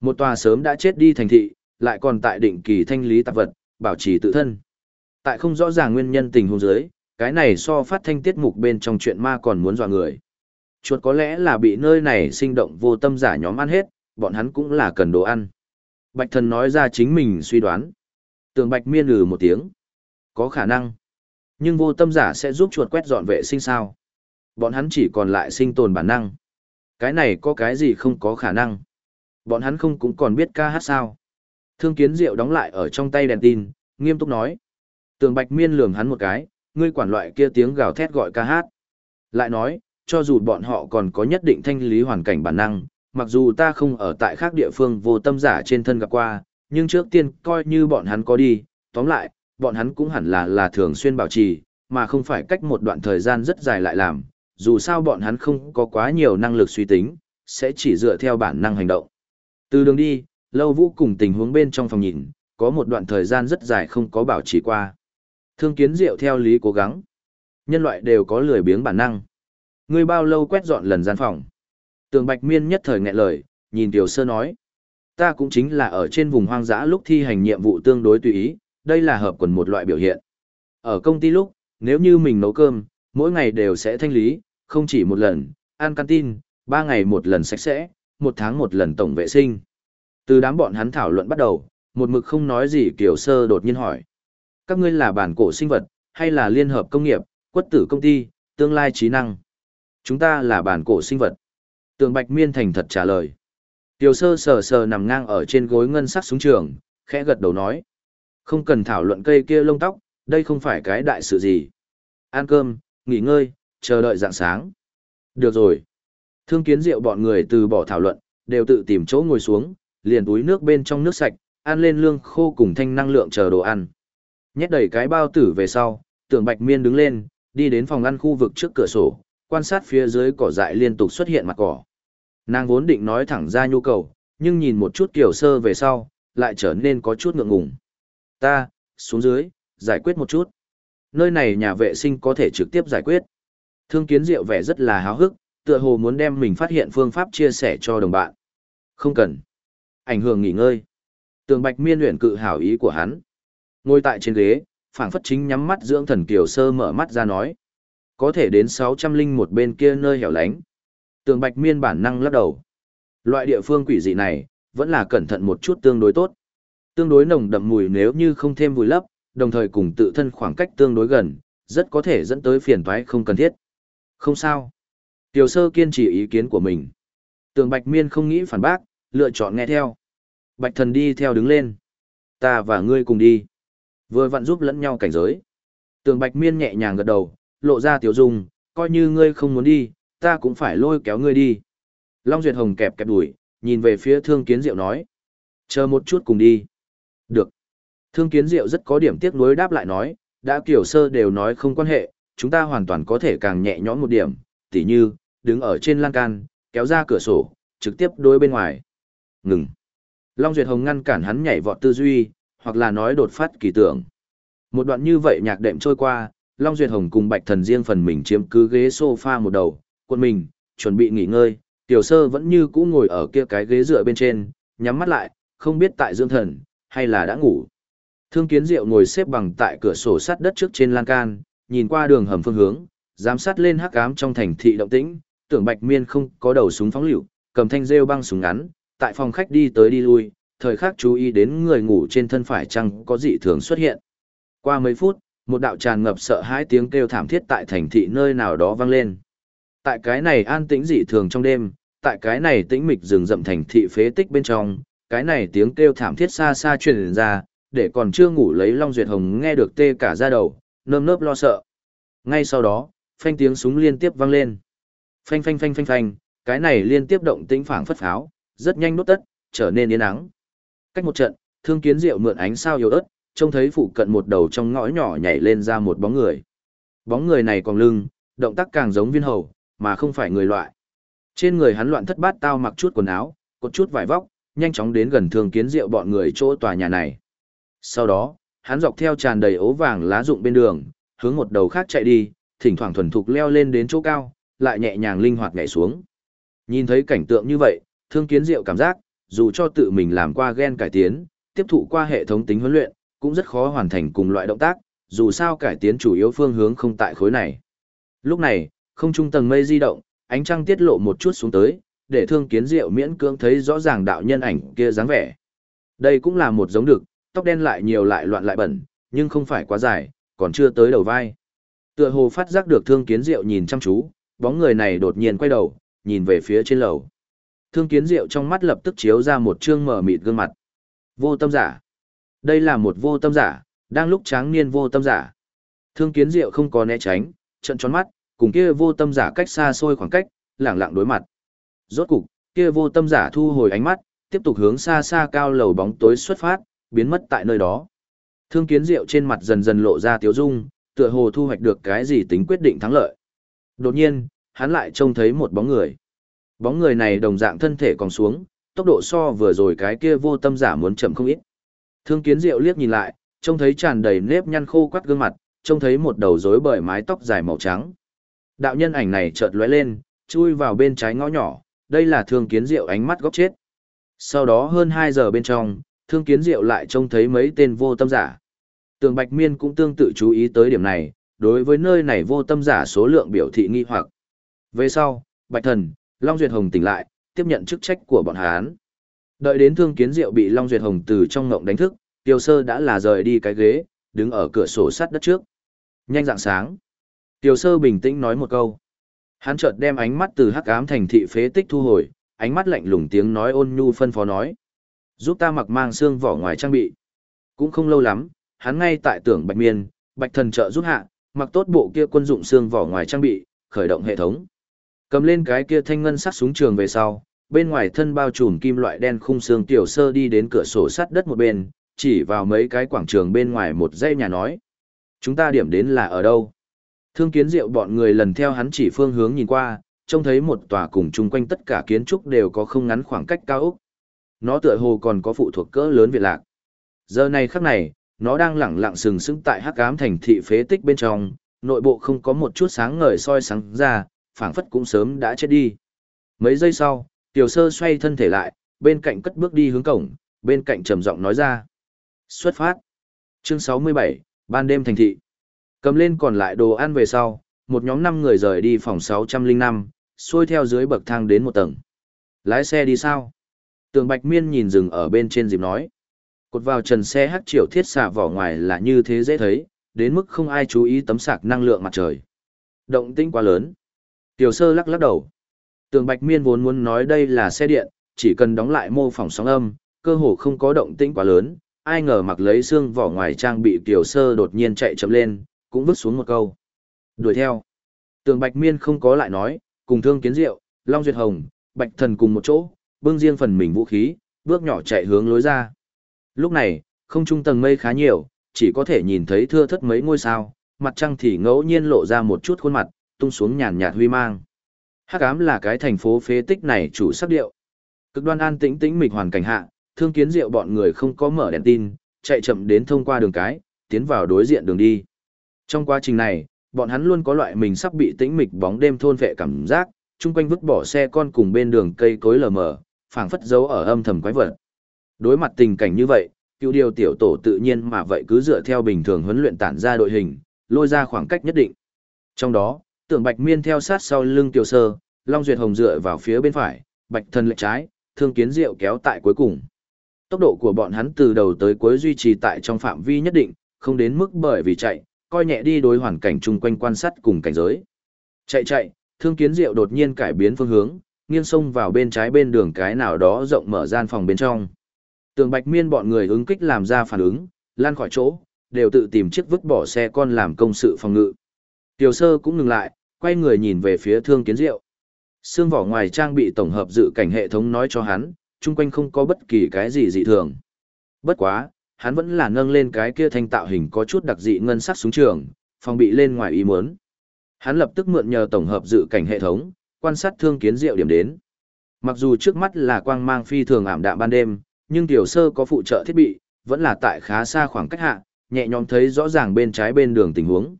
Một tòa sớm đã chết đi thành thị, lại còn tại định kỳ thanh lý tạp vật, bảo trì tự thân. Tại không rõ ràng nguyên nhân tình huống dưới, cái này so phát thanh tiết mục bên trong chuyện ma còn muốn dọa người. Chuột có lẽ là bị nơi này sinh động vô tâm giả nhóm ăn hết, bọn hắn cũng là cần đồ ăn. Bạch thần nói ra chính mình suy đoán. Tường bạch miên lừ một tiếng. Có khả năng. Nhưng vô tâm giả sẽ giúp chuột quét dọn vệ sinh sao. Bọn hắn chỉ còn lại sinh tồn bản năng. Cái này có cái gì không có khả năng. Bọn hắn không cũng còn biết ca hát sao. Thương kiến diệu đóng lại ở trong tay đèn tin, nghiêm túc nói. Tường bạch miên lường hắn một cái, ngươi quản loại kia tiếng gào thét gọi ca hát. Lại nói, cho dù bọn họ còn có nhất định thanh lý hoàn cảnh bản năng, mặc dù ta không ở tại khác địa phương vô tâm giả trên thân gặp qua, nhưng trước tiên coi như bọn hắn có đi, tóm lại, bọn hắn cũng hẳn là là thường xuyên bảo trì, mà không phải cách một đoạn thời gian rất dài lại làm, dù sao bọn hắn không có quá nhiều năng lực suy tính, sẽ chỉ dựa theo bản năng hành động. Từ đường đi, lâu vũ cùng tình huống bên trong phòng nhìn, có một đoạn thời gian rất dài không có bảo trì qua. Thương kiến diệu theo lý cố gắng. Nhân loại đều có lười biếng bản năng. Ngươi bao lâu quét dọn lần gian phòng? Tường Bạch Miên nhất thời nghẹn lời, nhìn Tiểu Sơ nói. Ta cũng chính là ở trên vùng hoang dã lúc thi hành nhiệm vụ tương đối tùy ý, đây là hợp quần một loại biểu hiện. Ở công ty lúc, nếu như mình nấu cơm, mỗi ngày đều sẽ thanh lý, không chỉ một lần, ăn canteen, ba ngày một lần sạch sẽ, một tháng một lần tổng vệ sinh. Từ đám bọn hắn thảo luận bắt đầu, một mực không nói gì Kiều Sơ đột nhiên hỏi. Các ngươi là bản cổ sinh vật, hay là liên hợp công nghiệp, quất tử công ty, tương lai trí năng? Chúng ta là bản cổ sinh vật. Tường Bạch Miên thành thật trả lời. Tiểu sơ sờ sờ nằm ngang ở trên gối ngân sắc súng trường, khẽ gật đầu nói. Không cần thảo luận cây kia lông tóc, đây không phải cái đại sự gì. Ăn cơm, nghỉ ngơi, chờ đợi dạng sáng. Được rồi. Thương kiến rượu bọn người từ bỏ thảo luận, đều tự tìm chỗ ngồi xuống, liền túi nước bên trong nước sạch, ăn lên lương khô cùng thanh năng lượng chờ đồ ăn. Nhét đầy cái bao tử về sau, tưởng bạch miên đứng lên, đi đến phòng ăn khu vực trước cửa sổ, quan sát phía dưới cỏ dại liên tục xuất hiện mặt cỏ. Nàng vốn định nói thẳng ra nhu cầu, nhưng nhìn một chút kiểu sơ về sau, lại trở nên có chút ngượng ngùng. Ta, xuống dưới, giải quyết một chút. Nơi này nhà vệ sinh có thể trực tiếp giải quyết. Thương kiến diệu vẻ rất là háo hức, tựa hồ muốn đem mình phát hiện phương pháp chia sẻ cho đồng bạn. Không cần. Ảnh hưởng nghỉ ngơi. Tường bạch miên luyện cự hảo ý của hắn. Ngồi tại trên ghế, phảng phất chính nhắm mắt dưỡng thần kiều sơ mở mắt ra nói. Có thể đến 600 linh một bên kia nơi hẻo lánh. Tường Bạch Miên bản năng lắc đầu. Loại địa phương quỷ dị này, vẫn là cẩn thận một chút tương đối tốt. Tương đối nồng đậm mùi nếu như không thêm vùi lấp, đồng thời cùng tự thân khoảng cách tương đối gần, rất có thể dẫn tới phiền toái không cần thiết. Không sao. Tiểu sơ kiên trì ý kiến của mình. Tường Bạch Miên không nghĩ phản bác, lựa chọn nghe theo. Bạch thần đi theo đứng lên. Ta và ngươi cùng đi. Vừa vặn giúp lẫn nhau cảnh giới. Tường Bạch Miên nhẹ nhàng gật đầu, lộ ra tiểu dung, coi như ngươi không muốn đi, ta cũng phải lôi kéo ngươi đi. Long Duyệt Hồng kẹp kẹp đuổi, nhìn về phía Thương Kiến Diệu nói. Chờ một chút cùng đi. Được. Thương Kiến Diệu rất có điểm tiếc nuối đáp lại nói, đã kiểu sơ đều nói không quan hệ, chúng ta hoàn toàn có thể càng nhẹ nhõm một điểm, tỉ như, đứng ở trên lan can, kéo ra cửa sổ, trực tiếp đối bên ngoài. Ngừng. Long Duyệt Hồng ngăn cản hắn nhảy vọt tư duy, hoặc là nói đột phát kỳ tưởng. Một đoạn như vậy nhạc đệm trôi qua, Long Duyệt Hồng cùng Bạch Thần riêng phần mình chiếm cứ ghế sofa một đầu, quân mình, chuẩn bị nghỉ ngơi, Tiểu Sơ vẫn như cũ ngồi ở kia cái ghế dựa bên trên, nhắm mắt lại, không biết tại dưỡng thần, hay là đã ngủ. Thương Kiến Diệu ngồi xếp bằng tại cửa sổ sắt đất trước trên lan can, nhìn qua đường hầm phương hướng, giám sát lên hắc ám trong thành thị động tĩnh, tưởng Bạch Miên không có đầu súng phóng lựu, cầm thanh rêu băng súng ngắn, tại phòng khách đi tới đi lui, thời khắc chú ý đến người ngủ trên thân phải chăng có dị thường xuất hiện. Qua mấy phút, một đạo tràn ngập sợ hãi tiếng kêu thảm thiết tại thành thị nơi nào đó vang lên. Tại cái này an tĩnh dị thường trong đêm, tại cái này tĩnh mịch rừng rậm thành thị phế tích bên trong, cái này tiếng kêu thảm thiết xa xa truyền ra, để còn chưa ngủ lấy Long Duyệt Hồng nghe được tê cả da đầu, nơm nớp lo sợ. Ngay sau đó, phanh tiếng súng liên tiếp vang lên. Phanh phanh phanh phanh phanh, cái này liên tiếp động tĩnh phảng phất pháo, rất nhanh nốt tất, trở nên yên ắng. Cách một trận, Thương Kiến Diệu mượn ánh sao yếu ớt, trông thấy phụ cận một đầu trong ngõ nhỏ nhảy lên ra một bóng người. Bóng người này còn lưng, động tác càng giống viên hầu, mà không phải người loại. Trên người hắn loạn thất bát tao mặc chút quần áo, cột chút vải vóc, nhanh chóng đến gần Thương Kiến Diệu bọn người chỗ tòa nhà này. Sau đó, hắn dọc theo tràn đầy ố vàng lá rụng bên đường, hướng một đầu khác chạy đi, thỉnh thoảng thuần thục leo lên đến chỗ cao, lại nhẹ nhàng linh hoạt nhảy xuống. Nhìn thấy cảnh tượng như vậy, Thương Kiến Diệu cảm giác, dù cho tự mình làm qua gen cải tiến, tiếp thụ qua hệ thống tính huấn luyện, cũng rất khó hoàn thành cùng loại động tác, dù sao cải tiến chủ yếu phương hướng không tại khối này. Lúc này, không trung tầng mây di động, ánh trăng tiết lộ một chút xuống tới, để Thương Kiến Diệu miễn cưỡng thấy rõ ràng đạo nhân ảnh kia dáng vẻ. Đây cũng là một giống được, tóc đen lại nhiều lại loạn lại bẩn, nhưng không phải quá dài, còn chưa tới đầu vai. Tựa hồ phát giác được Thương Kiến Diệu nhìn chăm chú, bóng người này đột nhiên quay đầu, nhìn về phía trên lầu. Thương kiến diệu trong mắt lập tức chiếu ra một trương mở mịt gương mặt. Vô tâm giả. Đây là một vô tâm giả, đang lúc tráng niên vô tâm giả. Thương kiến diệu không có né tránh, trận tròn mắt, cùng kia vô tâm giả cách xa xôi khoảng cách, lẳng lặng đối mặt. Rốt cục, kia vô tâm giả thu hồi ánh mắt, tiếp tục hướng xa xa cao lầu bóng tối xuất phát, biến mất tại nơi đó. Thương kiến diệu trên mặt dần dần lộ ra tiếu dung, tựa hồ thu hoạch được cái gì tính quyết định thắng lợi. Đột nhiên, hắn lại trông thấy một bóng người. Bóng người này đồng dạng thân thể còn xuống, tốc độ so vừa rồi cái kia vô tâm giả muốn chậm không ít. Thương kiến diệu liếc nhìn lại, trông thấy tràn đầy nếp nhăn khô quắt gương mặt, trông thấy một đầu rối bời mái tóc dài màu trắng. Đạo nhân ảnh này chợt lóe lên, chui vào bên trái ngõ nhỏ, đây là thương kiến diệu ánh mắt góc chết. Sau đó hơn 2 giờ bên trong, thương kiến diệu lại trông thấy mấy tên vô tâm giả. Tường Bạch Miên cũng tương tự chú ý tới điểm này, đối với nơi này vô tâm giả số lượng biểu thị nghi hoặc. Về sau, Bạch Thần, Long Duyệt Hồng tỉnh lại, tiếp nhận chức trách của bọn hắn. Đợi đến Thương Kiến Diệu bị Long Duyệt Hồng từ trong ngộng đánh thức, Tiêu Sơ đã là rời đi cái ghế, đứng ở cửa sổ sắt đất trước. Nhanh dạng sáng. Tiêu Sơ bình tĩnh nói một câu. Hắn chợt đem ánh mắt từ hắc ám thành thị phế tích thu hồi, ánh mắt lạnh lùng tiếng nói ôn nhu phân phó nói. Giúp ta mặc mang xương vỏ ngoài trang bị. Cũng không lâu lắm, hắn ngay tại tưởng Bạch Miên, Bạch Thần trợ giúp hạ, mặc tốt bộ kia quân dụng xương vỏ ngoài trang bị, khởi động hệ thống. Cầm lên cái kia thanh ngân sắc súng trường về sau, bên ngoài thân bao trùm kim loại đen khung xương tiểu sơ đi đến cửa sổ sắt đất một bên, chỉ vào mấy cái quảng trường bên ngoài một dãy nhà nói. Chúng ta điểm đến là ở đâu? Thương kiến diệu bọn người lần theo hắn chỉ phương hướng nhìn qua, trông thấy một tòa cùng chung quanh tất cả kiến trúc đều có không ngắn khoảng cách cao ốc. Nó tựa hồ còn có phụ thuộc cỡ lớn Việt Lạc. Giờ này khắc này, nó đang lẳng lặng sừng sững tại hắc ám thành thị phế tích bên trong, nội bộ không có một chút sáng ngời soi sáng ra, phảng phất cũng sớm đã chết đi. Mấy giây sau, Tiểu Sơ xoay thân thể lại, bên cạnh cất bước đi hướng cổng, bên cạnh trầm giọng nói ra. Xuất phát. Chương 67, ban đêm thành thị. Cầm lên còn lại đồ ăn về sau, một nhóm 5 người rời đi phòng 605, xuôi theo dưới bậc thang đến một tầng. Lái xe đi sao? Tường Bạch Miên nhìn rừng ở bên trên dịp nói. Cột vào trần xe hắc triệu thiết xạ vỏ ngoài là như thế dễ thấy, đến mức không ai chú ý tấm sạc năng lượng mặt trời. Động tĩnh quá lớn. Tiểu sơ lắc lắc đầu. Tường Bạch Miên vốn muốn nói đây là xe điện, chỉ cần đóng lại mô phỏng sóng âm, cơ hồ không có động tĩnh quá lớn, ai ngờ mặc lấy xương vỏ ngoài trang bị tiểu sơ đột nhiên chạy chậm lên, cũng vứt xuống một câu. Đuổi theo. Tường Bạch Miên không có lại nói, cùng thương kiến diệu, Long Duyệt Hồng, Bạch Thần cùng một chỗ, bưng riêng phần mình vũ khí, bước nhỏ chạy hướng lối ra. Lúc này, không trung tầng mây khá nhiều, chỉ có thể nhìn thấy thưa thất mấy ngôi sao, mặt trăng thì ngẫu nhiên lộ ra một chút khuôn mặt, tung xuống nhàn nhạt huy mang. Hắc ám là cái thành phố phế tích này chủ sắc điệu. Cực đoan an tĩnh tĩnh mịch hoàn cảnh hạ, thương kiến diệu bọn người không có mở đèn tin, chạy chậm đến thông qua đường cái, tiến vào đối diện đường đi. Trong quá trình này, bọn hắn luôn có loại mình sắp bị tĩnh mịch bóng đêm thôn vệ cảm giác, chung quanh vứt bỏ xe con cùng bên đường cây cối lờ mờ, phảng phất dấu ở âm thầm quái vật. Đối mặt tình cảnh như vậy, cựu điều tiểu tổ tự nhiên mà vậy cứ dựa theo bình thường huấn luyện tản ra đội hình, lôi ra khoảng cách nhất định. Trong đó, tưởng Bạch Miên theo sát sau lưng Tiểu Sơ, Long Duyệt Hồng dựa vào phía bên phải, Bạch Thần lệch trái, Thương Kiến Diệu kéo tại cuối cùng. Tốc độ của bọn hắn từ đầu tới cuối duy trì tại trong phạm vi nhất định, không đến mức bởi vì chạy, coi nhẹ đi đối hoàn cảnh chung quanh quan sát cùng cảnh giới. Chạy chạy, Thương Kiến Diệu đột nhiên cải biến phương hướng, nghiêng sông vào bên trái bên đường cái nào đó rộng mở gian phòng bên trong. Tường Bạch Miên bọn người ứng kích làm ra phản ứng, lan khỏi chỗ, đều tự tìm chiếc vứt bỏ xe con làm công sự phòng ngự. Tiểu sơ cũng ngừng lại, quay người nhìn về phía thương kiến diệu. Xương vỏ ngoài trang bị tổng hợp dự cảnh hệ thống nói cho hắn, chung quanh không có bất kỳ cái gì dị thường. Bất quá, hắn vẫn là nâng lên cái kia thanh tạo hình có chút đặc dị ngân sắc súng trường, phòng bị lên ngoài ý muốn. Hắn lập tức mượn nhờ tổng hợp dự cảnh hệ thống, quan sát thương kiến diệu điểm đến. Mặc dù trước mắt là quang mang phi thường ảm đạm ban đêm, nhưng tiểu sơ có phụ trợ thiết bị, vẫn là tại khá xa khoảng cách hạ, nhẹ nhõm thấy rõ ràng bên trái bên đường tình huống.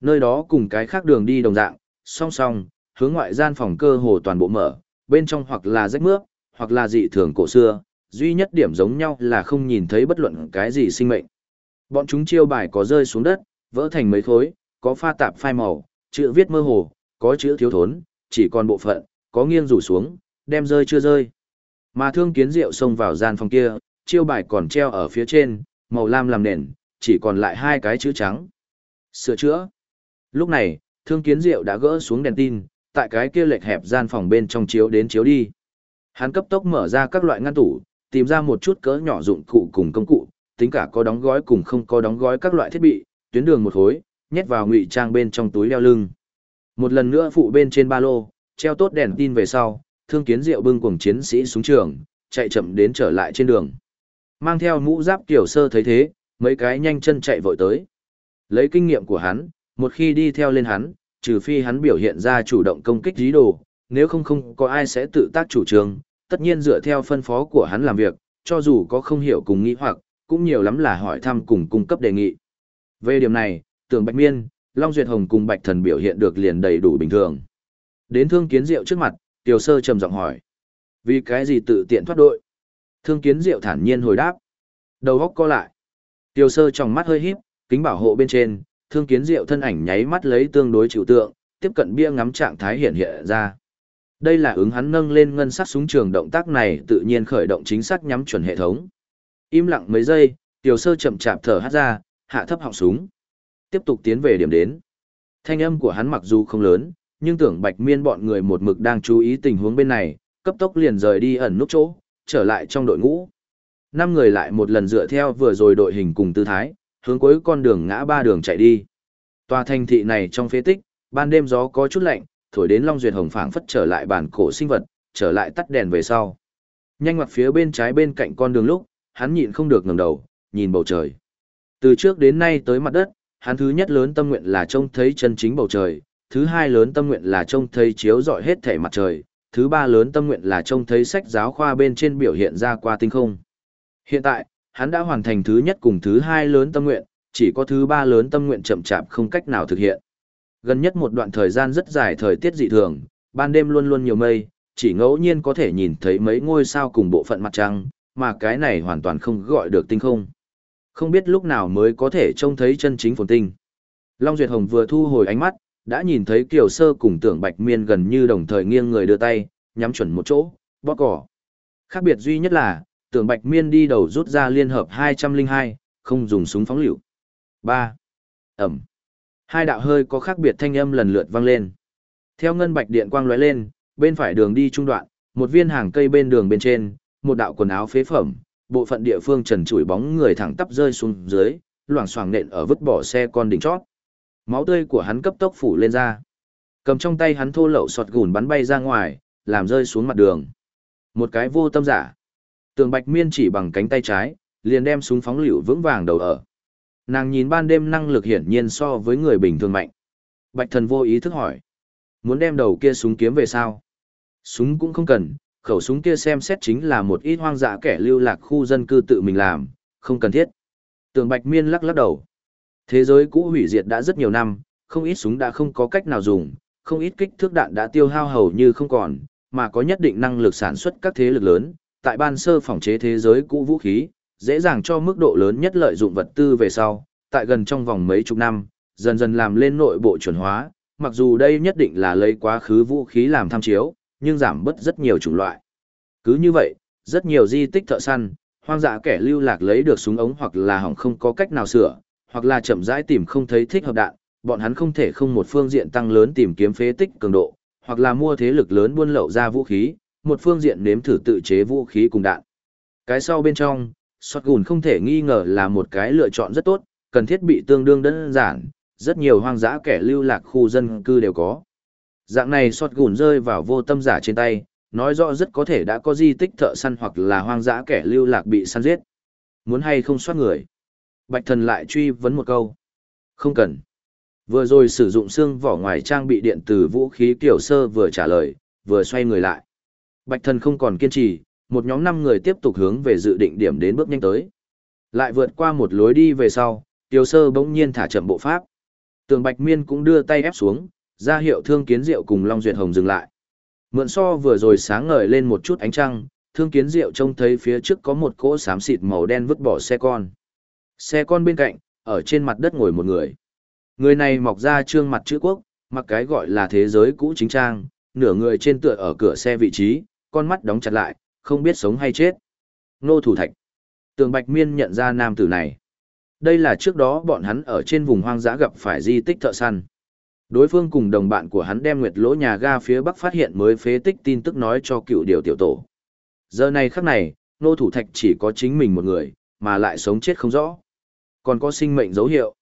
Nơi đó cùng cái khác đường đi đồng dạng, song song, hướng ngoại gian phòng cơ hồ toàn bộ mở, bên trong hoặc là rách mướp, hoặc là dị thường cổ xưa, duy nhất điểm giống nhau là không nhìn thấy bất luận cái gì sinh mệnh. Bọn chúng chiêu bài có rơi xuống đất, vỡ thành mấy khối, có pha tạp phai màu, chữ viết mơ hồ, có chữ thiếu thốn, chỉ còn bộ phận, có nghiêng rủ xuống, đem rơi chưa rơi. Mà thương kiến rượu xông vào gian phòng kia, chiêu bài còn treo ở phía trên, màu lam làm nền, chỉ còn lại hai cái chữ trắng. Sửa chữa. Lúc này, thương kiến rượu đã gỡ xuống đèn tin, tại cái kia lệch hẹp gian phòng bên trong chiếu đến chiếu đi. Hắn cấp tốc mở ra các loại ngăn tủ, tìm ra một chút cỡ nhỏ dụng cụ cùng công cụ, tính cả có đóng gói cùng không có đóng gói các loại thiết bị, tuyến đường một hối, nhét vào ngụy trang bên trong túi đeo lưng. Một lần nữa phụ bên trên ba lô, treo tốt đèn tin về sau, thương kiến diệu bưng cùng chiến sĩ xuống trường, chạy chậm đến trở lại trên đường. Mang theo mũ giáp kiểu sơ thấy thế, mấy cái nhanh chân chạy vội tới. Lấy kinh nghiệm của hắn, một khi đi theo lên hắn, trừ phi hắn biểu hiện ra chủ động công kích dí đồ, nếu không không có ai sẽ tự tác chủ trương, tất nhiên dựa theo phân phó của hắn làm việc, cho dù có không hiểu cùng nghĩ hoặc, cũng nhiều lắm là hỏi thăm cùng cung cấp đề nghị. Về điểm này, tưởng Bạch Miên, Long Duyệt Hồng cùng Bạch Thần biểu hiện được liền đầy đủ bình thường. Đến Thương Kiến Diệu trước mặt, Tiểu Sơ trầm giọng hỏi: "Vì cái gì tự tiện thoát đội?" Thương Kiến Diệu thản nhiên hồi đáp: Đầu góc co lại. Tiểu Sơ trong mắt hơi híp, kính bảo hộ bên trên, Thương Kiến Diệu thân ảnh nháy mắt lấy tương đối chịu tượng, tiếp cận bia ngắm trạng thái hiện hiện ra. Đây là ứng hắn nâng lên ngân sắc súng trường động tác này tự nhiên khởi động chính xác nhắm chuẩn hệ thống. Im lặng mấy giây, Tiểu Sơ chậm chạp thở hắt ra, hạ thấp họng súng. Tiếp tục tiến về điểm đến. Thanh âm của hắn mặc dù không lớn, nhưng tưởng Bạch Miên bọn người một mực đang chú ý tình huống bên này, cấp tốc liền rời đi ẩn nút chỗ, trở lại trong đội ngũ. Năm người lại một lần dựa theo vừa rồi đội hình cùng tư thái, hướng cuối con đường ngã ba đường chạy đi. Tòa thành thị này trong phế tích, ban đêm gió có chút lạnh, thổi đến Long Duyệt Hồng phảng phất trở lại bản cổ sinh vật, trở lại tắt đèn về sau. Nhanh ngoặt phía bên trái bên cạnh con đường lúc, hắn nhịn không được ngẩng đầu, nhìn bầu trời. Từ trước đến nay tới mặt đất, hắn thứ nhất lớn tâm nguyện là trông thấy chân chính bầu trời, thứ hai lớn tâm nguyện là trông thấy chiếu rọi hết thể mặt trời, thứ ba lớn tâm nguyện là trông thấy sách giáo khoa bên trên biểu hiện ra qua tinh không. Hiện tại, hắn đã hoàn thành thứ nhất cùng thứ hai lớn tâm nguyện, chỉ có thứ ba lớn tâm nguyện chậm chạp không cách nào thực hiện. Gần nhất một đoạn thời gian rất dài thời tiết dị thường, ban đêm luôn luôn nhiều mây, chỉ ngẫu nhiên có thể nhìn thấy mấy ngôi sao cùng bộ phận mặt trăng, mà cái này hoàn toàn không gọi được tinh không. Không biết lúc nào mới có thể trông thấy chân chính phồn tinh. Long Duyệt Hồng vừa thu hồi ánh mắt, đã nhìn thấy Kiều Sơ cùng tưởng Bạch Miên gần như đồng thời nghiêng người đưa tay, nhắm chuẩn một chỗ, bóp cỏ. Khác biệt duy nhất là, tưởng Bạch Miên đi đầu rút ra liên hợp 202, không dùng súng phóng lựu. 3. Ẩm. Hai đạo hơi có khác biệt thanh âm lần lượt vang lên. Theo ngân bạch điện quang lóe lên, bên phải đường đi trung đoạn, một viên hàng cây bên đường bên trên, một đạo quần áo phế phẩm, bộ phận địa phương trần trụi bóng người thẳng tắp rơi xuống dưới, loảng xoảng nện ở vứt bỏ xe con đỉnh chót. Máu tươi của hắn cấp tốc phủ lên ra. Cầm trong tay hắn thô lậu sọt gùn bắn bay ra ngoài, làm rơi xuống mặt đường. Một cái vô tâm giả. Tường Bạch Miên chỉ bằng cánh tay trái, liền đem súng phóng lựu vững vàng đầu ở. Nàng nhìn ban đêm năng lực hiển nhiên so với người bình thường mạnh. Bạch thần vô ý thức hỏi. Muốn đem đầu kia súng kiếm về sao? Súng cũng không cần, khẩu súng kia xem xét chính là một ít hoang dã kẻ lưu lạc khu dân cư tự mình làm, không cần thiết. Tường Bạch Miên lắc lắc đầu. Thế giới cũ hủy diệt đã rất nhiều năm, không ít súng đã không có cách nào dùng, không ít kích thước đạn đã tiêu hao hầu như không còn, mà có nhất định năng lực sản xuất các thế lực lớn, tại ban sơ phòng chế thế giới cũ vũ khí, dễ dàng cho mức độ lớn nhất lợi dụng vật tư về sau, tại gần trong vòng mấy chục năm, dần dần làm lên nội bộ chuẩn hóa, mặc dù đây nhất định là lấy quá khứ vũ khí làm tham chiếu, nhưng giảm bớt rất nhiều chủng loại. Cứ như vậy, rất nhiều di tích thợ săn, hoang dã kẻ lưu lạc lấy được súng ống hoặc là hỏng không có cách nào sửa, hoặc là chậm rãi tìm không thấy thích hợp đạn, bọn hắn không thể không một phương diện tăng lớn tìm kiếm phế tích cường độ, hoặc là mua thế lực lớn buôn lậu ra vũ khí, một phương diện nếm thử tự chế vũ khí cùng đạn. Cái sau bên trong, Shotgun không thể nghi ngờ là một cái lựa chọn rất tốt, cần thiết bị tương đương đơn giản, rất nhiều hoang dã kẻ lưu lạc khu dân cư đều có. Dạng này Shotgun rơi vào vô tâm giả trên tay, nói rõ rất có thể đã có di tích thợ săn hoặc là hoang dã kẻ lưu lạc bị săn giết. Muốn hay không soát người? Bạch thần lại truy vấn một câu. Không cần. Vừa rồi sử dụng xương vỏ ngoài trang bị điện tử vũ khí kiểu sơ vừa trả lời, vừa xoay người lại. Bạch thần không còn kiên trì, một nhóm năm người tiếp tục hướng về dự định điểm đến bước nhanh tới. Lại vượt qua một lối đi về sau, tiểu sơ bỗng nhiên thả chậm bộ pháp. Tường Bạch Miên cũng đưa tay ép xuống, ra hiệu thương kiến diệu cùng Long Duyệt Hồng dừng lại. Mượn so vừa rồi sáng ngời lên một chút ánh trăng, thương kiến diệu trông thấy phía trước có một cỗ xám xịt màu đen vứt bỏ xe con. Xe con bên cạnh, ở trên mặt đất ngồi một người. Người này mọc ra trương mặt chữ quốc, mặc cái gọi là thế giới cũ chính trang, nửa người trên tựa ở cửa xe vị trí, con mắt đóng chặt lại, không biết sống hay chết. Nô thủ thạch. Tường Bạch Miên nhận ra nam tử này. Đây là trước đó bọn hắn ở trên vùng hoang dã gặp phải di tích thợ săn. Đối phương cùng đồng bạn của hắn đem nguyệt lỗ nhà ga phía bắc phát hiện mới phế tích tin tức nói cho cựu điều tiểu tổ. Giờ này khắc này, nô thủ thạch chỉ có chính mình một người, mà lại sống chết không rõ. Còn có sinh mệnh dấu hiệu.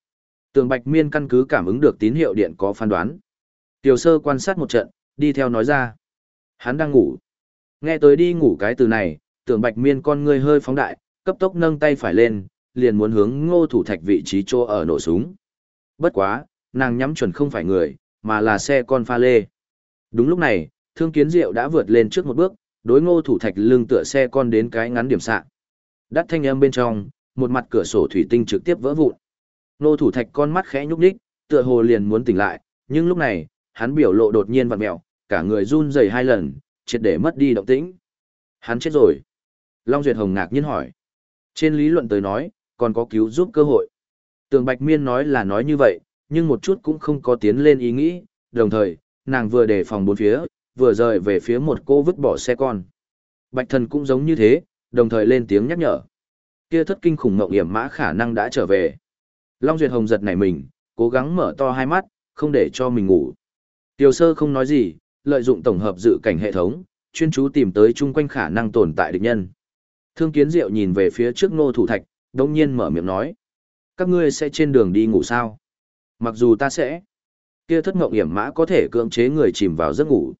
Tường Bạch Miên căn cứ cảm ứng được tín hiệu điện có phán đoán. Tiểu sơ quan sát một trận, đi theo nói ra. Hắn đang ngủ. Nghe tới đi ngủ cái từ này, tưởng Bạch Miên con ngươi hơi phóng đại, cấp tốc nâng tay phải lên, liền muốn hướng ngô thủ thạch vị trí chỗ ở nổ súng. Bất quá, nàng nhắm chuẩn không phải người, mà là xe con pha lê. Đúng lúc này, thương kiến diệu đã vượt lên trước một bước, đối ngô thủ thạch lưng tựa xe con đến cái ngắn điểm xạ. Đắt thanh âm bên trong, một mặt cửa sổ thủy tinh trực tiếp vỡ vụn. Ngô thủ thạch con mắt khẽ nhúc nhích, tựa hồ liền muốn tỉnh lại, nhưng lúc này, hắn biểu lộ đột nhiên vặn mèo, cả người run rẩy hai lần, triệt để mất đi động tĩnh. Hắn chết rồi. Long Duyệt Hồng ngạc nhiên hỏi. Trên lý luận tới nói, còn có cứu giúp cơ hội. Tường Bạch Miên nói là nói như vậy, nhưng một chút cũng không có tiến lên ý nghĩ, đồng thời, nàng vừa đề phòng bốn phía, vừa rời về phía một cô vứt bỏ xe con. Bạch thần cũng giống như thế, đồng thời lên tiếng nhắc nhở. Kia thất kinh khủng mộng hiểm mã khả năng đã trở về. Long Duyệt Hồng giật nảy mình, cố gắng mở to hai mắt, không để cho mình ngủ. Tiểu sơ không nói gì, lợi dụng tổng hợp dự cảnh hệ thống, chuyên chú tìm tới chung quanh khả năng tồn tại địch nhân. Thương Kiến Diệu nhìn về phía trước Ngô Thủ Thạch, đồng nhiên mở miệng nói: "Các ngươi sẽ trên đường đi ngủ sao?" Mặc dù ta sẽ, kia thất ngộng hiểm mã có thể cưỡng chế người chìm vào giấc ngủ.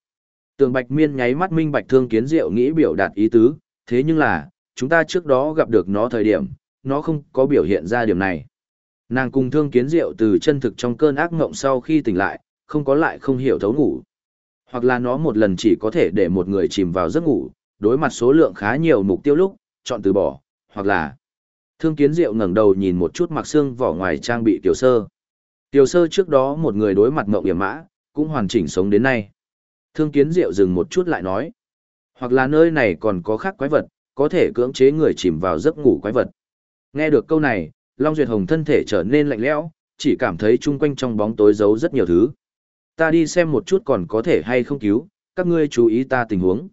Tường Bạch Miên nháy mắt minh bạch thương kiến diệu nghĩ biểu đạt ý tứ, thế nhưng là, chúng ta trước đó gặp được nó thời điểm, nó không có biểu hiện ra điểm này. Nàng cùng thương kiến diệu từ chân thực trong cơn ác ngộng sau khi tỉnh lại, không có lại không hiểu thấu ngủ. Hoặc là nó một lần chỉ có thể để một người chìm vào giấc ngủ, đối mặt số lượng khá nhiều mục tiêu lúc, chọn từ bỏ, hoặc là Thương kiến diệu ngẩng đầu nhìn một chút mặc xương vỏ ngoài trang bị tiểu sơ. Tiểu sơ trước đó một người đối mặt mộng hiểm mã, cũng hoàn chỉnh sống đến nay. Thương kiến diệu dừng một chút lại nói. Hoặc là nơi này còn có khác quái vật, có thể cưỡng chế người chìm vào giấc ngủ quái vật. Nghe được câu này, Long Duyệt Hồng thân thể trở nên lạnh lẽo, chỉ cảm thấy chung quanh trong bóng tối giấu rất nhiều thứ. Ta đi xem một chút còn có thể hay không cứu, các ngươi chú ý ta tình huống.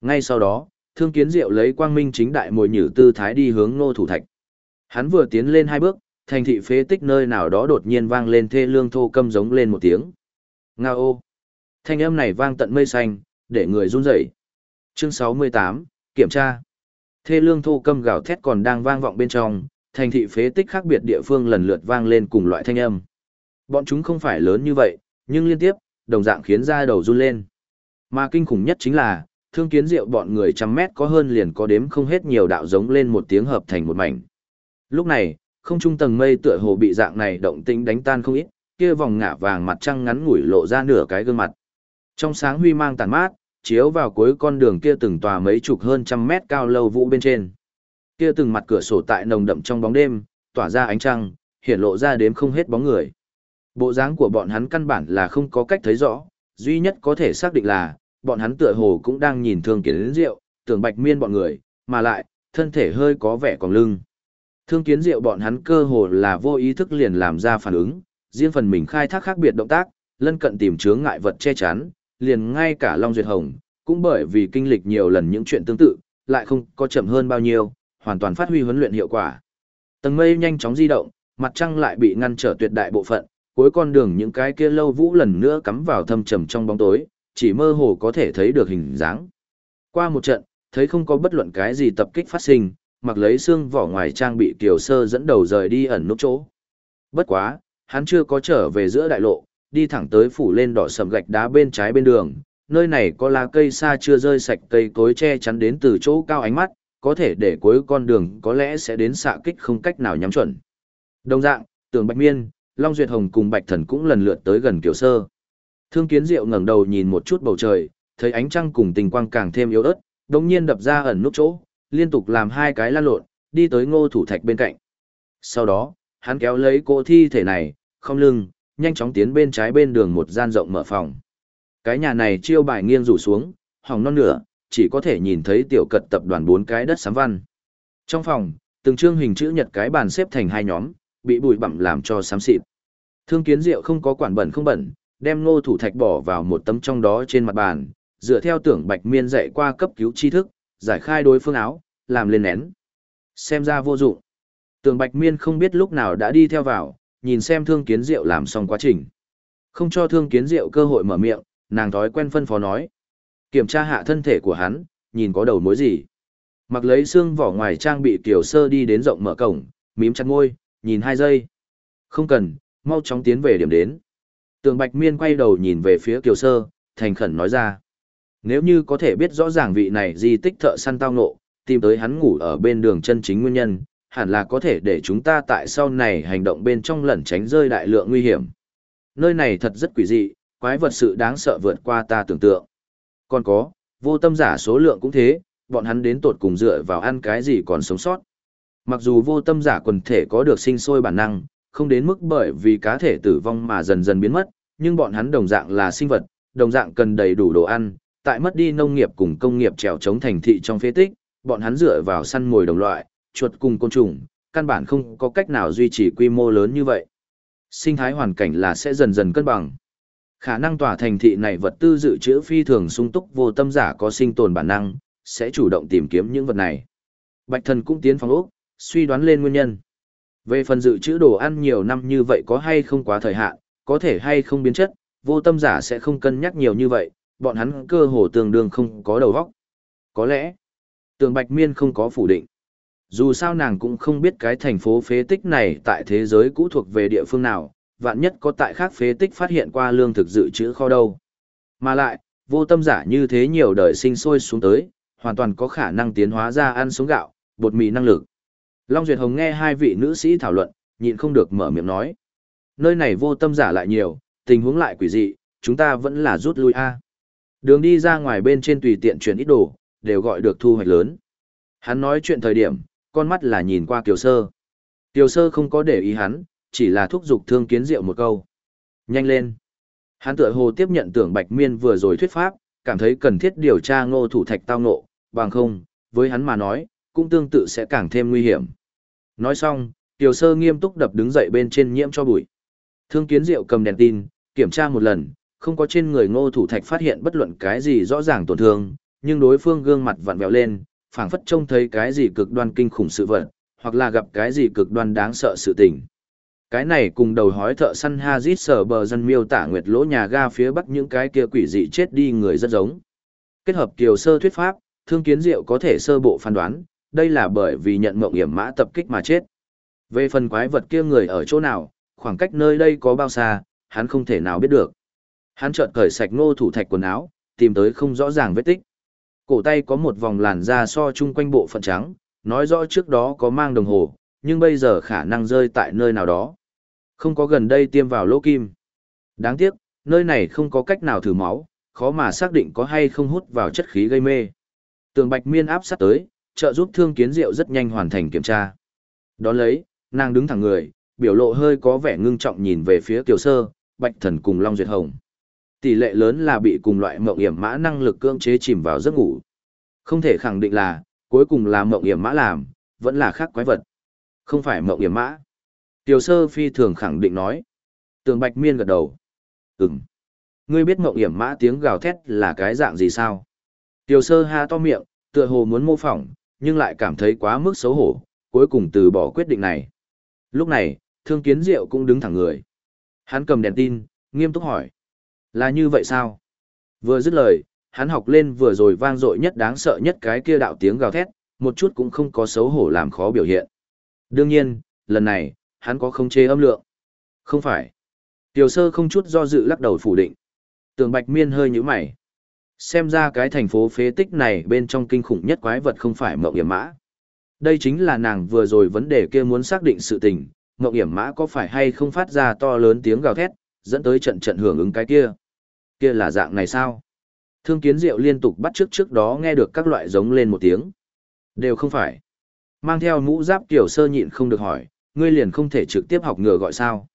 Ngay sau đó, Thương Kiến Diệu lấy quang minh chính đại mồi nhử tư thái đi hướng Nô Thủ Thạch. Hắn vừa tiến lên hai bước, thành thị phế tích nơi nào đó đột nhiên vang lên thê lương thô câm giống lên một tiếng. Nga ô! Thanh âm này vang tận mây xanh, để người run rẩy. Chương 68, kiểm tra. Thê lương thô câm gào thét còn đang vang vọng bên trong, thành thị phế tích khác biệt địa phương lần lượt vang lên cùng loại thanh âm. Bọn chúng không phải lớn như vậy, nhưng liên tiếp, đồng dạng khiến da đầu run lên. Mà kinh khủng nhất chính là, thương kiến diệu bọn người trăm mét có hơn liền có đếm không hết nhiều đạo giống lên một tiếng hợp thành một mảnh. Lúc này, không trung tầng mây tựa hồ bị dạng này động tĩnh đánh tan không ít, kia vòng ngả vàng mặt trăng ngắn ngủi lộ ra nửa cái gương mặt. Trong sáng huy mang tàn mát, chiếu vào cuối con đường kia từng tòa mấy chục hơn trăm mét cao lâu vũ bên trên. Kia từng mặt cửa sổ tại nồng đậm trong bóng đêm, tỏa ra ánh trăng, hiện lộ ra đếm không hết bóng người. Bộ dáng của bọn hắn căn bản là không có cách thấy rõ, duy nhất có thể xác định là, bọn hắn tựa hồ cũng đang nhìn thương kiến rượu, tưởng bạch miên bọn người, mà lại, thân thể hơi có vẻ còn lưng. Thương kiến diệu bọn hắn cơ hồ là vô ý thức liền làm ra phản ứng, riêng phần mình khai thác khác biệt động tác, lân cận tìm chướng ngại vật che chắn, liền ngay cả Long Duyệt Hồng, cũng bởi vì kinh lịch nhiều lần những chuyện tương tự, lại không có chậm hơn bao nhiêu, hoàn toàn phát huy huấn luyện hiệu quả. Tầng mây nhanh chóng di động, mặt trăng lại bị ngăn trở tuyệt đại bộ phận, cuối con đường những cái kia lâu vũ lần nữa cắm vào thâm trầm trong bóng tối, chỉ mơ hồ có thể thấy được hình dáng. Qua một trận, thấy không có bất luận cái gì tập kích phát sinh, mặc lấy xương vỏ ngoài trang bị kiều sơ dẫn đầu rời đi ẩn nút chỗ. Bất quá, hắn chưa có trở về giữa đại lộ, đi thẳng tới phủ lên đỏ sầm gạch đá bên trái bên đường, nơi này có lá cây xa chưa rơi sạch cây cối che chắn đến từ chỗ cao ánh mắt, có thể để cuối con đường có lẽ sẽ đến xạ kích không cách nào nhắm chuẩn. Đồng dạng, tường Bạch Miên, Long Duyệt Hồng cùng Bạch Thần cũng lần lượt tới gần Kiều Sơ. Thương Kiến Diệu ngẩng đầu nhìn một chút bầu trời, thấy ánh trăng cùng tình quang càng thêm yếu ớt, đồng nhiên đập ra ẩn nút chỗ, liên tục làm hai cái lan lộn, đi tới ngô thủ thạch bên cạnh. Sau đó, hắn kéo lấy cô thi thể này, không lưng, nhanh chóng tiến bên trái bên đường một gian rộng mở phòng. Cái nhà này chiêu bài nghiêng rủ xuống, hỏng non nửa, chỉ có thể nhìn thấy tiểu cật tập đoàn bốn cái đất sám văn. Trong phòng, từng chương hình chữ nhật cái bàn xếp thành hai nhóm, bị bụi bặm làm cho xám xịt. Thương kiến diệu không có quản bẩn không bẩn, đem ngô thủ thạch bỏ vào một tấm trong đó trên mặt bàn, dựa theo tưởng bạch miên dạy qua cấp cứu tri thức, giải khai đối phương áo, làm lên nén. Xem ra vô dụng. Tường bạch miên không biết lúc nào đã đi theo vào, nhìn xem thương kiến diệu làm xong quá trình. Không cho thương kiến diệu cơ hội mở miệng, nàng thói quen phân phó nói. Kiểm tra hạ thân thể của hắn, nhìn có đầu mối gì. Mặc lấy xương vỏ ngoài trang bị tiểu sơ đi đến rộng mở cổng, mím chặt môi, nhìn hai giây. Không cần, mau chóng tiến về điểm đến. Tường Bạch Miên quay đầu nhìn về phía Kiều Sơ, thành khẩn nói ra. Nếu như có thể biết rõ ràng vị này di tích thợ săn tao ngộ, tìm tới hắn ngủ ở bên đường chân chính nguyên nhân, hẳn là có thể để chúng ta tại sau này hành động bên trong lẩn tránh rơi đại lượng nguy hiểm. Nơi này thật rất quỷ dị, quái vật sự đáng sợ vượt qua ta tưởng tượng. Còn có, vô tâm giả số lượng cũng thế, bọn hắn đến tột cùng dựa vào ăn cái gì còn sống sót. Mặc dù vô tâm giả quần thể có được sinh sôi bản năng, không đến mức bởi vì cá thể tử vong mà dần dần biến mất, nhưng bọn hắn đồng dạng là sinh vật, đồng dạng cần đầy đủ đồ ăn, tại mất đi nông nghiệp cùng công nghiệp trèo chống thành thị trong phế tích, bọn hắn dựa vào săn mồi đồng loại, chuột cùng côn trùng, căn bản không có cách nào duy trì quy mô lớn như vậy. Sinh thái hoàn cảnh là sẽ dần dần cân bằng. Khả năng tỏa thành thị này vật tư dự trữ phi thường sung túc vô tâm giả có sinh tồn bản năng, sẽ chủ động tìm kiếm những vật này. Bạch thần cũng tiến phòng ốc, suy đoán lên nguyên nhân. Về phần dự trữ đồ ăn nhiều năm như vậy có hay không quá thời hạn, có thể hay không biến chất, vô tâm giả sẽ không cân nhắc nhiều như vậy, bọn hắn cơ hồ tương đương không có đầu óc. Có lẽ, tường bạch miên không có phủ định. Dù sao nàng cũng không biết cái thành phố phế tích này tại thế giới cũ thuộc về địa phương nào, vạn nhất có tại khác phế tích phát hiện qua lương thực dự trữ kho đâu. Mà lại, vô tâm giả như thế nhiều đời sinh sôi xuống tới, hoàn toàn có khả năng tiến hóa ra ăn sống gạo, bột mì năng lực. Long Duyệt Hồng nghe hai vị nữ sĩ thảo luận, nhịn không được mở miệng nói. Nơi này vô tâm giả lại nhiều, tình huống lại quỷ dị, chúng ta vẫn là rút lui a. Đường đi ra ngoài bên trên tùy tiện chuyển ít đồ, đều gọi được thu hoạch lớn. Hắn nói chuyện thời điểm, con mắt là nhìn qua Kiều Sơ. Kiều Sơ không có để ý hắn, chỉ là thúc giục thương kiến diệu một câu. Nhanh lên. Hắn tựa hồ tiếp nhận tưởng Bạch Miên vừa rồi thuyết pháp, cảm thấy cần thiết điều tra ngô thủ thạch tao nộ, bằng không, với hắn mà nói, cũng tương tự sẽ càng thêm nguy hiểm. Nói xong, Tiểu Sơ nghiêm túc đập đứng dậy bên trên nhiễm cho bụi. Thương Kiến Diệu cầm đèn tin, kiểm tra một lần, không có trên người Ngô Thủ Thạch phát hiện bất luận cái gì rõ ràng tổn thương, nhưng đối phương gương mặt vặn vẹo lên, phảng phất trông thấy cái gì cực đoan kinh khủng sự vật, hoặc là gặp cái gì cực đoan đáng sợ sự tình. Cái này cùng đầu hói thợ săn Hazit sở bờ dân miêu tả nguyệt lỗ nhà ga phía bắc những cái kia quỷ dị chết đi người rất giống. Kết hợp kiều sơ thuyết pháp, thương kiến diệu có thể sơ bộ phán đoán, đây là bởi vì nhận mộng hiểm mã tập kích mà chết. Về phần quái vật kia người ở chỗ nào, khoảng cách nơi đây có bao xa, hắn không thể nào biết được. Hắn chợt cởi sạch ngô thủ thạch quần áo, tìm tới không rõ ràng vết tích. Cổ tay có một vòng làn da so chung quanh bộ phận trắng, nói rõ trước đó có mang đồng hồ, nhưng bây giờ khả năng rơi tại nơi nào đó. Không có gần đây tiêm vào lỗ kim. Đáng tiếc, nơi này không có cách nào thử máu, khó mà xác định có hay không hút vào chất khí gây mê. Tường Bạch Miên áp sát tới, trợ giúp Thương Kiến Diệu rất nhanh hoàn thành kiểm tra. Đón lấy, nàng đứng thẳng người, biểu lộ hơi có vẻ ngưng trọng nhìn về phía Kiều Sơ, Bạch Thần cùng Long Duyệt Hồng. Tỷ lệ lớn là bị cùng loại mộng hiểm mã năng lực cưỡng chế chìm vào giấc ngủ. Không thể khẳng định là, cuối cùng là mộng hiểm mã làm, vẫn là khác quái vật. Không phải mộng hiểm mã. Tiểu sơ phi thường khẳng định nói. Tường Bạch Miên gật đầu. Ừm. Ngươi biết mộng hiểm mã tiếng gào thét là cái dạng gì sao? Tiểu sơ ha to miệng, tựa hồ muốn mô phỏng, nhưng lại cảm thấy quá mức xấu hổ, cuối cùng từ bỏ quyết định này. Lúc này, thương kiến diệu cũng đứng thẳng người. Hắn cầm đèn tin, nghiêm túc hỏi. Là như vậy sao? Vừa dứt lời, hắn học lên vừa rồi vang dội nhất đáng sợ nhất cái kia đạo tiếng gào thét, một chút cũng không có xấu hổ làm khó biểu hiện. Đương nhiên, lần này, hắn có không chế âm lượng. Không phải. Tiểu sơ không chút do dự lắc đầu phủ định. Tường Bạch Miên hơi nhíu mày. Xem ra cái thành phố phế tích này bên trong kinh khủng nhất quái vật không phải mộng hiểm mã. Đây chính là nàng vừa rồi vấn đề kia muốn xác định sự tình, mộng hiểm mã có phải hay không phát ra to lớn tiếng gào thét, dẫn tới trận trận hưởng ứng cái kia. Kia là dạng này sao? Thương kiến diệu liên tục bắt trước trước đó nghe được các loại giống lên một tiếng. Đều không phải. Mang theo mũ giáp kiểu sơ nhịn không được hỏi, ngươi liền không thể trực tiếp học ngựa gọi sao.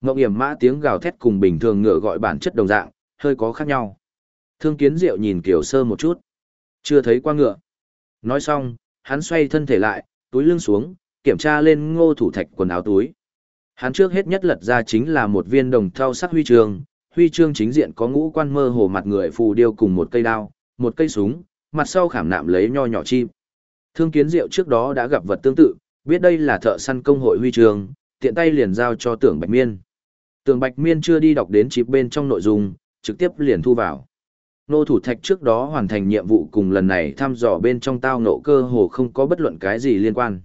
Ngộng hiểm mã tiếng gào thét cùng bình thường ngựa gọi bản chất đồng dạng, hơi có khác nhau. Thương kiến diệu nhìn kiểu sơ một chút. Chưa thấy qua ngựa. Nói xong, hắn xoay thân thể lại, túi lưng xuống, kiểm tra lên ngô thủ thạch quần áo túi. Hắn trước hết nhất lật ra chính là một viên đồng thau sắc huy chương, huy chương chính diện có ngũ quan mơ hồ mặt người phù điêu cùng một cây đao, một cây súng, mặt sau khảm nạm lấy nho nhỏ chim. Thương kiến diệu trước đó đã gặp vật tương tự, biết đây là thợ săn công hội huy chương, tiện tay liền giao cho tưởng bạch miên. Tưởng bạch miên chưa đi đọc đến chip bên trong nội dung, trực tiếp liền thu vào. Nô thủ thạch trước đó hoàn thành nhiệm vụ cùng lần này thăm dò bên trong tao nộ cơ hồ không có bất luận cái gì liên quan.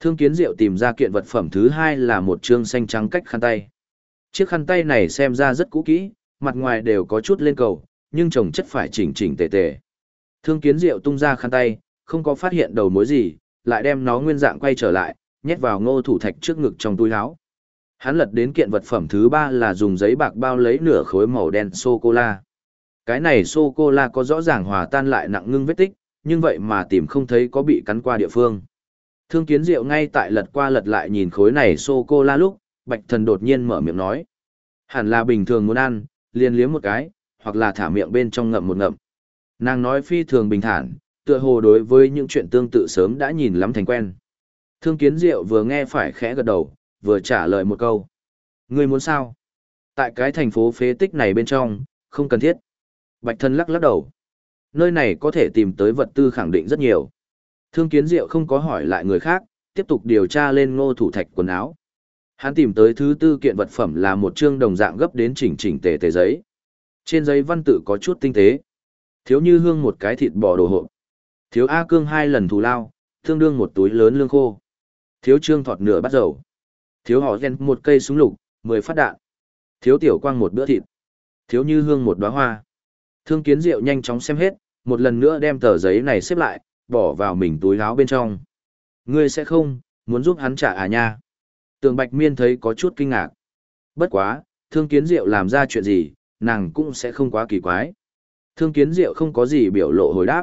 Thương kiến diệu tìm ra kiện vật phẩm thứ hai là một chương xanh trắng cách khăn tay. Chiếc khăn tay này xem ra rất cũ kỹ, mặt ngoài đều có chút lên cầu, nhưng trồng chất phải chỉnh chỉnh tề tề. Thương kiến diệu tung ra khăn tay, không có phát hiện đầu mối gì, lại đem nó nguyên dạng quay trở lại, nhét vào ngô thủ thạch trước ngực trong túi áo. Hắn lật đến kiện vật phẩm thứ ba là dùng giấy bạc bao lấy nửa khối màu đen sô-cô-la. Cái này sô-cô-la có rõ ràng hòa tan lại nặng ngưng vết tích, nhưng vậy mà tìm không thấy có bị cắn qua địa phương. Thương kiến diệu ngay tại lật qua lật lại nhìn khối này sô-cô-la lúc, bạch thần đột nhiên mở miệng nói. Hẳn là bình thường muốn ăn, liền liếm một cái, hoặc là thả miệng bên trong ngậm một ngậm. Nàng nói phi thường bình thản, tựa hồ đối với những chuyện tương tự sớm đã nhìn lắm thành quen. Thương kiến diệu vừa nghe phải khẽ gật đầu, vừa trả lời một câu. Ngươi muốn sao? Tại cái thành phố phế tích này bên trong, không cần thiết. Bạch thân lắc lắc đầu. Nơi này có thể tìm tới vật tư khẳng định rất nhiều. Thương kiến diệu không có hỏi lại người khác, tiếp tục điều tra lên ngô thủ thạch quần áo. Hắn tìm tới thứ tư kiện vật phẩm là một chương đồng dạng gấp đến chỉnh chỉnh tề tề giấy. Trên giấy văn tự có chút tinh tế. Thiếu như hương một cái thịt bò đồ hộp. Thiếu A cương hai lần thù lao, tương đương một túi lớn lương khô. Thiếu trương thọt nửa bát dầu. Thiếu họ gen một cây súng lục, mười phát đạn. Thiếu tiểu quang một bữa thịt. Thiếu như hương một đóa hoa. Thương kiến diệu nhanh chóng xem hết, một lần nữa đem tờ giấy này xếp lại, bỏ vào mình túi áo bên trong. Ngươi sẽ không, muốn giúp hắn trả à nha. Tường Bạch Miên thấy có chút kinh ngạc. Bất quá, Thương Kiến Diệu làm ra chuyện gì, nàng cũng sẽ không quá kỳ quái. Thương Kiến Diệu không có gì biểu lộ hồi đáp.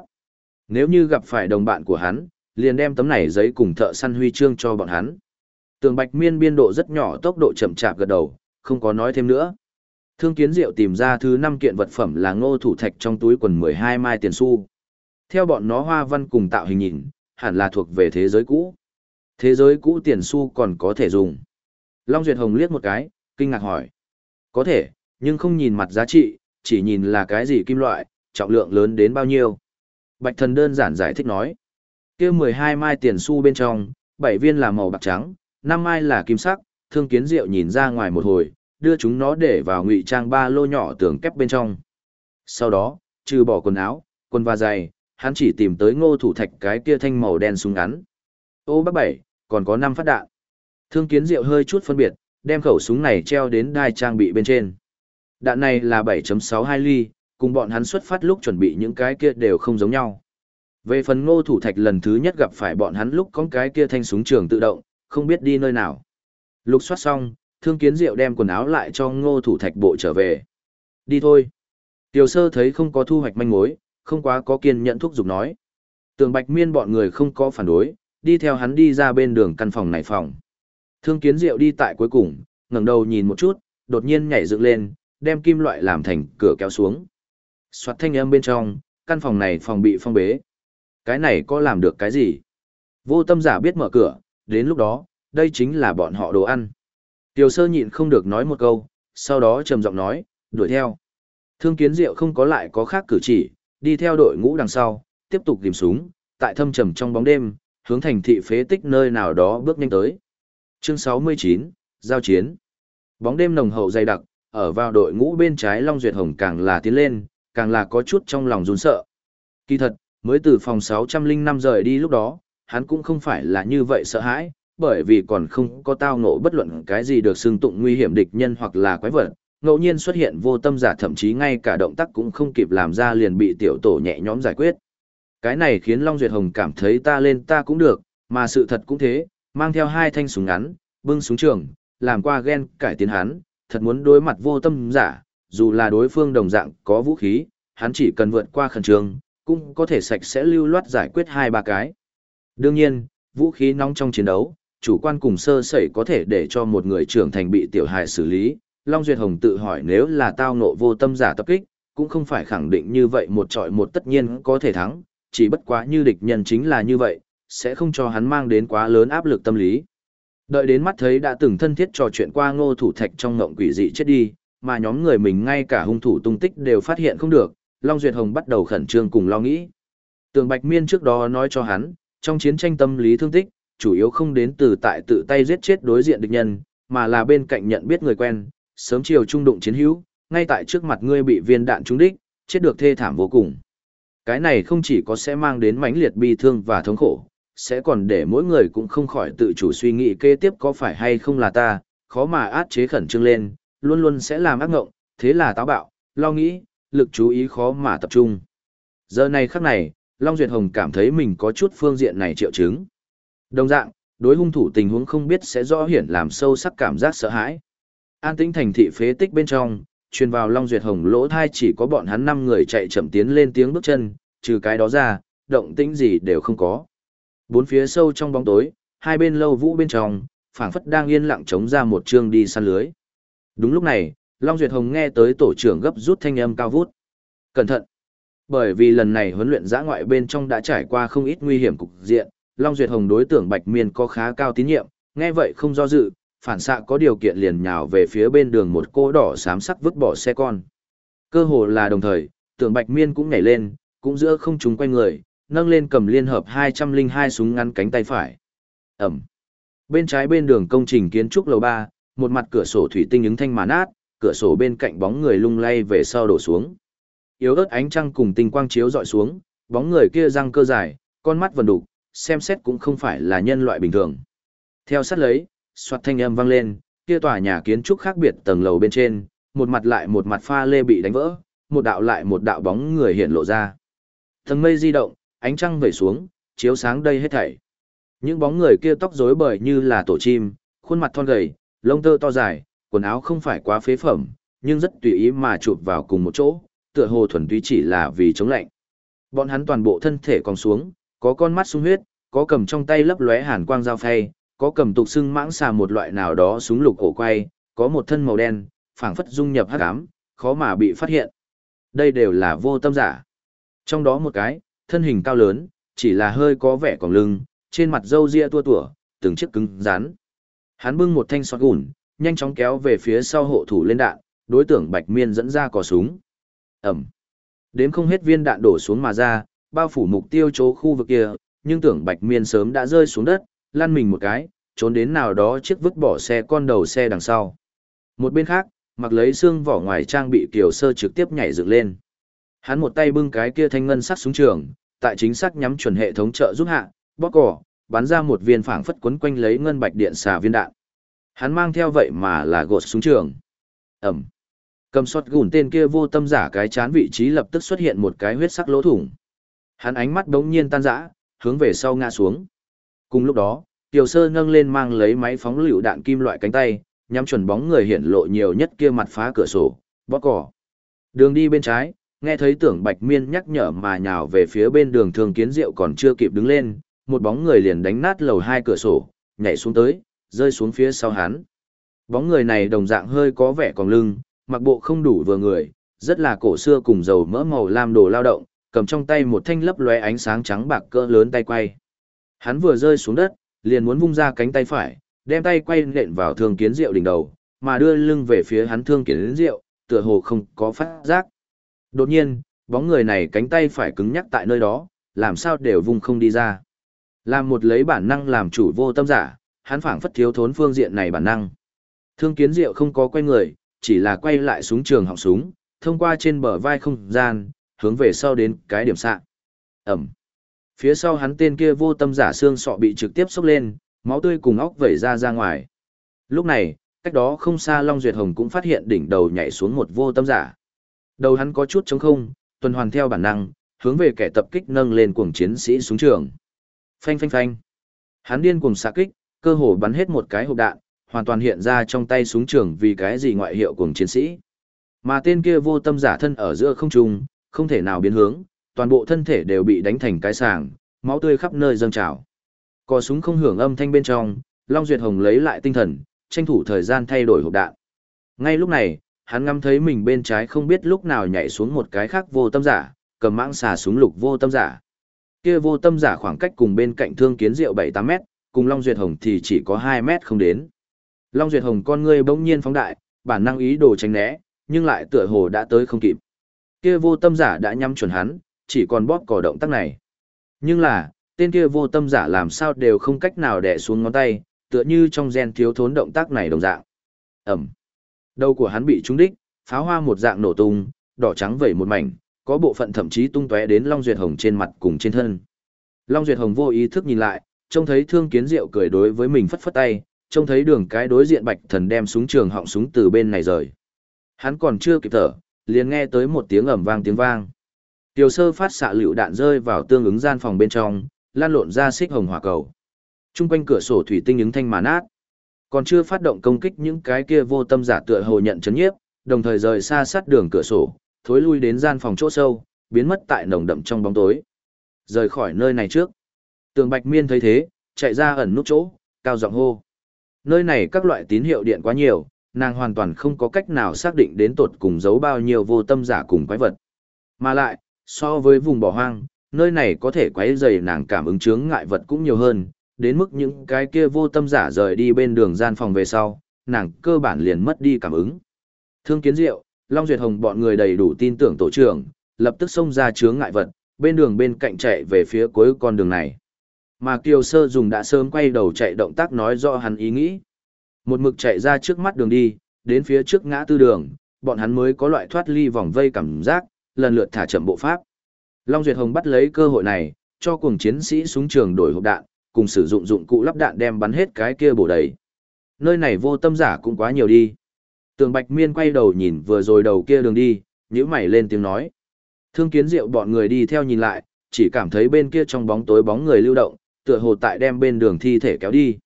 Nếu như gặp phải đồng bạn của hắn, liền đem tấm này giấy cùng thợ săn huy chương cho bọn hắn. Tường Bạch Miên biên độ rất nhỏ tốc độ chậm chạp gật đầu, không có nói thêm nữa. Thương Kiến Diệu tìm ra thứ năm kiện vật phẩm là ngô thủ thạch trong túi quần 12 mai tiền xu. Theo bọn nó hoa văn cùng tạo hình nhìn, hẳn là thuộc về thế giới cũ. Thế giới cũ tiền xu còn có thể dùng. Long Duyệt Hồng liếc một cái, kinh ngạc hỏi. Có thể, nhưng không nhìn mặt giá trị, chỉ nhìn là cái gì kim loại, trọng lượng lớn đến bao nhiêu. Bạch thần đơn giản giải thích nói. kia 12 mai tiền xu bên trong, 7 viên là màu bạc trắng, 5 mai là kim sắc, thương kiến diệu nhìn ra ngoài một hồi, đưa chúng nó để vào ngụy trang ba lô nhỏ tường kép bên trong. Sau đó, trừ bỏ quần áo, quần và giày, hắn chỉ tìm tới ngô thủ thạch cái kia thanh màu đen súng ngắn. Ô bác bảy, còn có 5 phát đạn. Thương kiến diệu hơi chút phân biệt, đem khẩu súng này treo đến đai trang bị bên trên. Đạn này là 7.62 ly, cùng bọn hắn xuất phát lúc chuẩn bị những cái kia đều không giống nhau. Về phần ngô thủ thạch lần thứ nhất gặp phải bọn hắn lúc có cái kia thanh súng trường tự động, không biết đi nơi nào. Lục soát xong, thương kiến diệu đem quần áo lại cho ngô thủ thạch bộ trở về. Đi thôi. Tiểu sơ thấy không có thu hoạch manh mối, không quá có kiên nhẫn thúc giục nói. Tường bạch miên bọn người không có phản đối, đi theo hắn đi ra bên đường căn phòng này phòng. Thương kiến diệu đi tại cuối cùng, ngẩng đầu nhìn một chút, đột nhiên nhảy dựng lên, đem kim loại làm thành cửa kéo xuống. Xoát thanh âm bên trong, căn phòng này phòng bị phong bế. Cái này có làm được cái gì? Vô tâm giả biết mở cửa, đến lúc đó, đây chính là bọn họ đồ ăn. Tiểu sơ nhịn không được nói một câu, sau đó trầm giọng nói, đuổi theo. Thương kiến diệu không có lại có khác cử chỉ, đi theo đội ngũ đằng sau, tiếp tục tìm súng, tại thâm trầm trong bóng đêm, hướng thành thị phế tích nơi nào đó bước nhanh tới. Chương 69, Giao chiến. Bóng đêm nồng hậu dày đặc, ở vào đội ngũ bên trái Long Duyệt Hồng càng là tiến lên, càng là có chút trong lòng run sợ. Kỳ thật, Mới từ phòng 605 rời đi lúc đó, hắn cũng không phải là như vậy sợ hãi, bởi vì còn không có tao ngộ bất luận cái gì được xưng tụng nguy hiểm địch nhân hoặc là quái vật, ngẫu nhiên xuất hiện vô tâm giả thậm chí ngay cả động tác cũng không kịp làm ra liền bị tiểu tổ nhẹ nhõm giải quyết. Cái này khiến Long Duyệt Hồng cảm thấy ta lên ta cũng được, mà sự thật cũng thế, mang theo hai thanh súng ngắn, bưng súng trường, làm qua ghen cải tiến hắn, thật muốn đối mặt vô tâm giả, dù là đối phương đồng dạng có vũ khí, hắn chỉ cần vượt qua khẩn trương, cũng có thể sạch sẽ lưu loát giải quyết hai ba cái. Đương nhiên, vũ khí nóng trong chiến đấu, chủ quan cùng sơ sẩy có thể để cho một người trưởng thành bị tiểu hài xử lý. Long Duyệt Hồng tự hỏi nếu là tao nộ vô tâm giả tập kích, cũng không phải khẳng định như vậy một trọi một tất nhiên có thể thắng, chỉ bất quá như địch nhân chính là như vậy, sẽ không cho hắn mang đến quá lớn áp lực tâm lý. Đợi đến mắt thấy đã từng thân thiết trò chuyện qua ngô thủ thạch trong ngộng quỷ dị chết đi, mà nhóm người mình ngay cả hung thủ tung tích đều phát hiện không được, Long Duyệt Hồng bắt đầu khẩn trương cùng lo nghĩ. Tường Bạch Miên trước đó nói cho hắn, trong chiến tranh tâm lý thương tích, chủ yếu không đến từ tại tự tay giết chết đối diện địch nhân, mà là bên cạnh nhận biết người quen, sớm chiều trung đụng chiến hữu, ngay tại trước mặt ngươi bị viên đạn trúng đích, chết được thê thảm vô cùng. Cái này không chỉ có sẽ mang đến mãnh liệt bi thương và thống khổ, sẽ còn để mỗi người cũng không khỏi tự chủ suy nghĩ kế tiếp có phải hay không là ta, khó mà át chế khẩn trương lên, luôn luôn sẽ làm ác ngộng, thế là táo bạo, lo nghĩ, lực chú ý khó mà tập trung. Giờ này khắc này, Long Duyệt Hồng cảm thấy mình có chút phương diện này triệu chứng. Đồng dạng, đối hung thủ tình huống không biết sẽ rõ hiển làm sâu sắc cảm giác sợ hãi. An tĩnh thành thị phế tích bên trong, truyền vào Long Duyệt Hồng lỗ thai chỉ có bọn hắn năm người chạy chậm tiến lên tiếng bước chân, trừ cái đó ra, động tĩnh gì đều không có. Bốn phía sâu trong bóng tối, hai bên lâu vũ bên trong, phảng phất đang yên lặng chống ra một chương đi săn lưới. Đúng lúc này, Long Duyệt Hồng nghe tới tổ trưởng gấp rút thanh âm cao vút. Cẩn thận! Bởi vì lần này huấn luyện giã ngoại bên trong đã trải qua không ít nguy hiểm cục diện, Long Duyệt Hồng đối tượng Bạch Miên có khá cao tín nhiệm, nghe vậy không do dự, phản xạ có điều kiện liền nhào về phía bên đường một cô đỏ xám sắc vứt bỏ xe con. Cơ hồ là đồng thời, tưởng Bạch Miên cũng nhảy lên, cũng giữa không chúng quay người, nâng lên cầm liên hợp 202 súng ngắn cánh tay phải. Ẩm. Bên trái bên đường công trình kiến trúc lầu 3, một mặt cửa sổ thủy tinh ứng thanh mà nát, cửa sổ bên cạnh bóng người lung lay về sau đổ xuống. Yếu ớt ánh trăng cùng tinh quang chiếu dọi xuống, bóng người kia răng cơ dài, con mắt vần đục, xem xét cũng không phải là nhân loại bình thường. Theo sát lấy, soạt thanh âm vang lên, kia tòa nhà kiến trúc khác biệt tầng lầu bên trên, một mặt lại một mặt pha lê bị đánh vỡ, một đạo lại một đạo bóng người hiện lộ ra. Tầng mây di động, ánh trăng vẩy xuống, chiếu sáng đây hết thảy. Những bóng người kia tóc rối bời như là tổ chim, khuôn mặt thon gầy, lông tơ to dài, quần áo không phải quá phế phẩm, nhưng rất tùy ý mà chụp vào cùng một chỗ, tựa hồ thuần túy chỉ là vì chống lạnh. Bọn hắn toàn bộ thân thể còn xuống, có con mắt sung huyết, có cầm trong tay lấp lóe hàn quang dao phay, có cầm tục xưng mãng xà một loại nào đó súng lục cổ quay, có một thân màu đen, phảng phất dung nhập hắc ám, khó mà bị phát hiện. Đây đều là vô tâm giả. Trong đó một cái, thân hình cao lớn, chỉ là hơi có vẻ còng lưng, trên mặt râu ria tua tủa, từng chiếc cứng rắn. Hắn bưng một thanh sọt gùn, nhanh chóng kéo về phía sau hộ thủ lên đạn, đối tượng Bạch Miên dẫn ra cò súng. Ẩm. Đếm không hết viên đạn đổ xuống mà ra, bao phủ mục tiêu chỗ khu vực kia, nhưng tưởng Bạch Miên sớm đã rơi xuống đất, lăn mình một cái, trốn đến nào đó chiếc vứt bỏ xe con đầu xe đằng sau. Một bên khác, mặc lấy xương vỏ ngoài trang bị kiều sơ trực tiếp nhảy dựng lên. Hắn một tay bưng cái kia thanh ngân sắc súng trường, tại chính xác nhắm chuẩn hệ thống trợ giúp hạ, bóp cỏ, bắn ra một viên phảng phất quấn quanh lấy ngân bạch điện xà viên đạn. Hắn mang theo vậy mà là gột súng trường. Ẩm. Cầm sọt gùn tên kia vô tâm giả cái chán vị trí lập tức xuất hiện một cái huyết sắc lỗ thủng. Hắn ánh mắt đống nhiên tan rã, hướng về sau ngã xuống. Cùng lúc đó, Tiểu Sơ nâng lên mang lấy máy phóng lựu đạn kim loại cánh tay, nhắm chuẩn bóng người hiển lộ nhiều nhất kia mặt phá cửa sổ, bóp cỏ. Đường đi bên trái, nghe thấy tưởng Bạch Miên nhắc nhở mà nhào về phía bên đường thường kiến rượu còn chưa kịp đứng lên, một bóng người liền đánh nát lầu hai cửa sổ, nhảy xuống tới, rơi xuống phía sau hắn. Bóng người này đồng dạng hơi có vẻ còn lưng, mặc bộ không đủ vừa người, rất là cổ xưa cùng dầu mỡ màu lam đồ lao động, cầm trong tay một thanh lấp lóe ánh sáng trắng bạc cỡ lớn tay quay. Hắn vừa rơi xuống đất, liền muốn vung ra cánh tay phải, đem tay quay nện vào thương kiến rượu đỉnh đầu, mà đưa lưng về phía hắn thương kiến rượu, tựa hồ không có phát giác. Đột nhiên, bóng người này cánh tay phải cứng nhắc tại nơi đó, làm sao đều vung không đi ra. Làm một lấy bản năng làm chủ vô tâm giả, hắn phảng phất thiếu thốn phương diện này bản năng. Thương kiến diệu không có quay người, chỉ là quay lại xuống trường họng súng, thông qua trên bờ vai không gian, hướng về sau đến cái điểm sạ. Ẩm. Phía sau hắn tên kia vô tâm giả xương sọ bị trực tiếp sốc lên, máu tươi cùng óc vẩy ra ra ngoài. Lúc này, cách đó không xa Long Duyệt Hồng cũng phát hiện đỉnh đầu nhảy xuống một vô tâm giả. Đầu hắn có chút trống không, tuần hoàn theo bản năng, hướng về kẻ tập kích nâng lên cuồng chiến sĩ xuống trường. Phanh phanh phanh. Hắn điên cuồng xạ kích, cơ hồ bắn hết một cái hộp đạn, hoàn toàn hiện ra trong tay súng trường vì cái gì ngoại hiệu cuồng chiến sĩ. Mà tên kia vô tâm giả thân ở giữa không trung, không thể nào biến hướng, toàn bộ thân thể đều bị đánh thành cái sàng, máu tươi khắp nơi dâng trào. Cò súng không hưởng âm thanh bên trong, Long Duyệt Hồng lấy lại tinh thần, tranh thủ thời gian thay đổi hộp đạn. Ngay lúc này, hắn ngắm thấy mình bên trái không biết lúc nào nhảy xuống một cái khác vô tâm giả, cầm mãng xà súng lục vô tâm giả. Kia vô tâm giả khoảng cách cùng bên cạnh thương kiến rượu 7-8 mét, cùng Long Duyệt Hồng thì chỉ có 2 mét không đến. Long Duyệt Hồng con ngươi bỗng nhiên phóng đại, bản năng ý đồ tránh né, nhưng lại tựa hồ đã tới không kịp. Kia vô tâm giả đã nhắm chuẩn hắn, chỉ còn bóp cò động tác này. Nhưng là, tên kia vô tâm giả làm sao đều không cách nào đè xuống ngón tay, tựa như trong gen thiếu thốn động tác này đồng dạng. Ẩm. Đầu của hắn bị trúng đích, pháo hoa một dạng nổ tung, đỏ trắng vẩy một mảnh, có bộ phận thậm chí tung tóe đến Long Duyệt Hồng trên mặt cùng trên thân. Long Duyệt Hồng vô ý thức nhìn lại, trông thấy Thương Kiến Diệu cười đối với mình phất phất tay, trông thấy đường cái đối diện Bạch Thần đem súng trường họng súng từ bên này rời. Hắn còn chưa kịp thở, liền nghe tới một tiếng ầm vang tiếng vang. Tiểu sơ phát xạ lựu đạn rơi vào tương ứng gian phòng bên trong, lan lộn ra xích hồng hỏa cầu. Trung quanh cửa sổ thủy tinh ứng thanh mà nát. Còn chưa phát động công kích những cái kia vô tâm giả tựa hồ nhận chấn nhiếp, đồng thời rời xa sát đường cửa sổ, thối lui đến gian phòng chỗ sâu, biến mất tại nồng đậm trong bóng tối. Rời khỏi nơi này trước. Tường Bạch Miên thấy thế, chạy ra ẩn nút chỗ, cao giọng hô. Nơi này các loại tín hiệu điện quá nhiều, nàng hoàn toàn không có cách nào xác định đến tột cùng giấu bao nhiêu vô tâm giả cùng quái vật. Mà lại, so với vùng bỏ hoang, nơi này có thể quấy dày nàng cảm ứng chướng ngại vật cũng nhiều hơn, đến mức những cái kia vô tâm giả rời đi bên đường gian phòng về sau, nàng cơ bản liền mất đi cảm ứng. Thương Kiến Diệu, Long Duyệt Hồng bọn người đầy đủ tin tưởng tổ trưởng, lập tức xông ra chướng ngại vật, bên đường bên cạnh chạy về phía cuối con đường này. Mà Kiều Sơ dùng đã sớm quay đầu chạy động tác nói rõ hắn ý nghĩ. Một mực chạy ra trước mắt đường đi, đến phía trước ngã tư đường, bọn hắn mới có loại thoát ly vòng vây cảm giác, lần lượt thả chậm bộ pháp. Long Duyệt Hồng bắt lấy cơ hội này, cho cùng chiến sĩ súng trường đổi hộp đạn, cùng sử dụng dụng cụ lắp đạn đem bắn hết cái kia bổ đầy. Nơi này vô tâm giả cũng quá nhiều đi. Tường Bạch Miên quay đầu nhìn vừa rồi đầu kia đường đi, nhíu mày lên tiếng nói. Thương kiến diệu bọn người đi theo nhìn lại, chỉ cảm thấy bên kia trong bóng tối bóng người lưu động, tựa hồ tại đem bên đường thi thể kéo đi.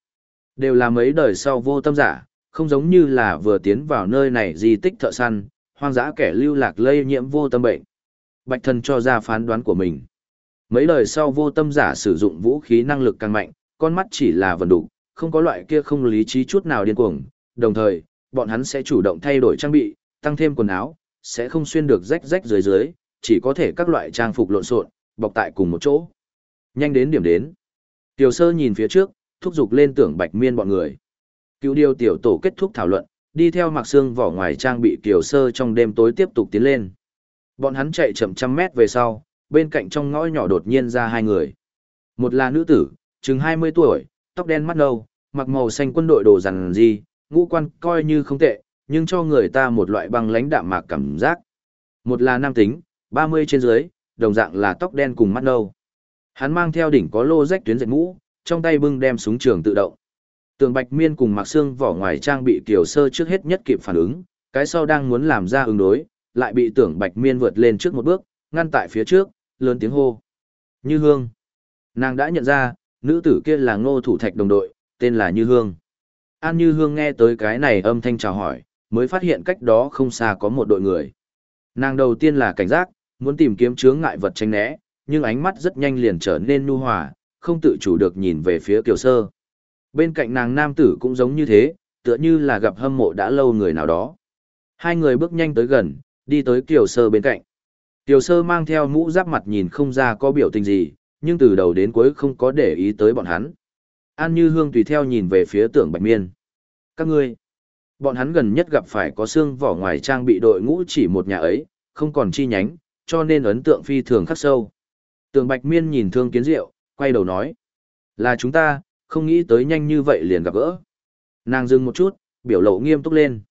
Đều là mấy đời sau vô tâm giả, không giống như là vừa tiến vào nơi này di tích thợ săn, hoang dã kẻ lưu lạc lây nhiễm vô tâm bệnh. Bạch thần cho ra phán đoán của mình. Mấy đời sau vô tâm giả sử dụng vũ khí năng lực càng mạnh, con mắt chỉ là vần đủ, không có loại kia không lý trí chút nào điên cuồng, đồng thời, bọn hắn sẽ chủ động thay đổi trang bị, tăng thêm quần áo, sẽ không xuyên được rách rách dưới dưới, chỉ có thể các loại trang phục lộn xộn, bọc tại cùng một chỗ. Nhanh đến điểm đến. Tiểu sơ nhìn phía trước, thúc giục lên tưởng bạch miên bọn người. Cứu điều tiểu tổ kết thúc thảo luận, đi theo mặc xương vỏ ngoài trang bị kiểu sơ trong đêm tối tiếp tục tiến lên. Bọn hắn chạy chậm trăm mét về sau, bên cạnh trong ngõ nhỏ đột nhiên ra hai người. Một là nữ tử, chừng 20 tuổi, tóc đen mắt nâu, mặc màu xanh quân đội đồ rằn gì, ngũ quan coi như không tệ, nhưng cho người ta một loại băng lãnh đạm mạc cảm giác. Một là nam tính, 30 trên dưới, đồng dạng là tóc đen cùng mắt nâu. Hắn mang theo đỉnh có lô rách tuyến dệt mũ, trong tay bưng đem súng trường tự động. Tường Bạch Miên cùng Mạc Xương vỏ ngoài trang bị kiểu sơ trước hết nhất kịp phản ứng, cái sau đang muốn làm ra ứng đối, lại bị Tưởng Bạch Miên vượt lên trước một bước, ngăn tại phía trước, lớn tiếng hô. Như Hương. Nàng đã nhận ra, nữ tử kia là ngô thủ thạch đồng đội, tên là Như Hương. An Như Hương nghe tới cái này âm thanh chào hỏi, mới phát hiện cách đó không xa có một đội người. Nàng đầu tiên là cảnh giác, muốn tìm kiếm chướng ngại vật tránh né, nhưng ánh mắt rất nhanh liền trở nên nu hòa, không tự chủ được nhìn về phía Kiều Sơ. Bên cạnh nàng nam tử cũng giống như thế, tựa như là gặp hâm mộ đã lâu người nào đó. Hai người bước nhanh tới gần, đi tới Kiều Sơ bên cạnh. Kiều Sơ mang theo mũ giáp mặt nhìn không ra có biểu tình gì, nhưng từ đầu đến cuối không có để ý tới bọn hắn. An Như Hương tùy theo nhìn về phía tưởng Bạch Miên. Các ngươi, bọn hắn gần nhất gặp phải có xương vỏ ngoài trang bị đội ngũ chỉ một nhà ấy, không còn chi nhánh, cho nên ấn tượng phi thường khắc sâu. Tưởng Bạch Miên nhìn Thương Kiến Diệu, quay đầu nói. Là chúng ta, không nghĩ tới nhanh như vậy liền gặp gỡ. Nàng dừng một chút, biểu lộ nghiêm túc lên.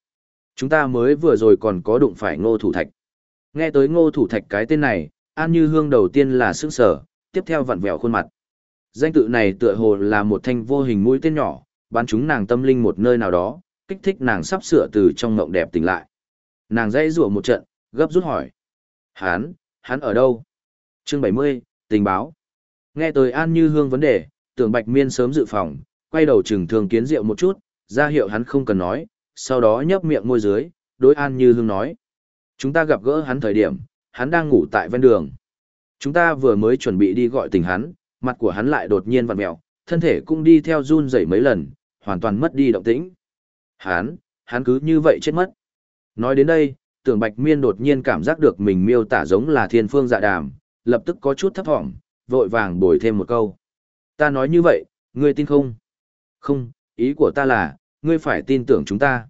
Chúng ta mới vừa rồi còn có đụng phải ngô thủ thạch. Nghe tới ngô thủ thạch cái tên này, An Như Hương đầu tiên là sức sở, tiếp theo vặn vẹo khuôn mặt. Danh tự này tựa hồ là một thanh vô hình mũi tên nhỏ, bắn trúng nàng tâm linh một nơi nào đó, kích thích nàng sắp sửa từ trong mộng đẹp tỉnh lại. Nàng dây rủa một trận, gấp rút hỏi. Hán, hắn ở đâu? Chương 70, tình báo. Nghe tới An Như Hương vấn đề, tưởng Bạch Miên sớm dự phòng, quay đầu trừng thường kiến rượu một chút, ra hiệu hắn không cần nói, sau đó nhấp miệng môi dưới, đối An Như Hương nói. Chúng ta gặp gỡ hắn thời điểm, hắn đang ngủ tại ven đường. Chúng ta vừa mới chuẩn bị đi gọi tình hắn, mặt của hắn lại đột nhiên vặn mèo, thân thể cũng đi theo run rẩy mấy lần, hoàn toàn mất đi động tĩnh. Hắn, hắn cứ như vậy chết mất. Nói đến đây, tưởng Bạch Miên đột nhiên cảm giác được mình miêu tả giống là thiên phương dạ đàm, lập tức có chút thấp thỏm, vội vàng bồi thêm một câu. Ta nói như vậy, ngươi tin không? Không, ý của ta là, ngươi phải tin tưởng chúng ta.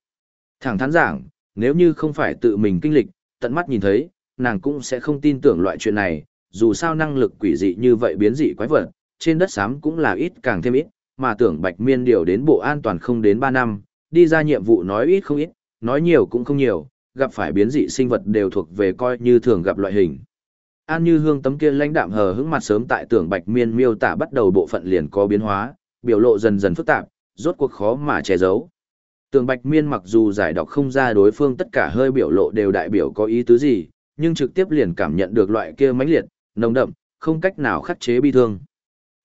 Thẳng thắn giảng, nếu như không phải tự mình kinh lịch, tận mắt nhìn thấy, nàng cũng sẽ không tin tưởng loại chuyện này, dù sao năng lực quỷ dị như vậy biến dị quái vật, trên đất xám cũng là ít càng thêm ít, mà tưởng Bạch Miên điều đến bộ an toàn không đến 3 năm, đi ra nhiệm vụ nói ít không ít, nói nhiều cũng không nhiều, gặp phải biến dị sinh vật đều thuộc về coi như thường gặp loại hình. An Như Hương tấm kia lãnh đạm hờ hững mặt sớm tại tưởng Bạch Miên miêu tả bắt đầu bộ phận liền có biến hóa, biểu lộ dần dần phức tạp, rốt cuộc khó mà che giấu. Tưởng Bạch Miên mặc dù giải đọc không ra đối phương tất cả hơi biểu lộ đều đại biểu có ý tứ gì, nhưng trực tiếp liền cảm nhận được loại kia mãnh liệt, nồng đậm, không cách nào khắc chế bi thương.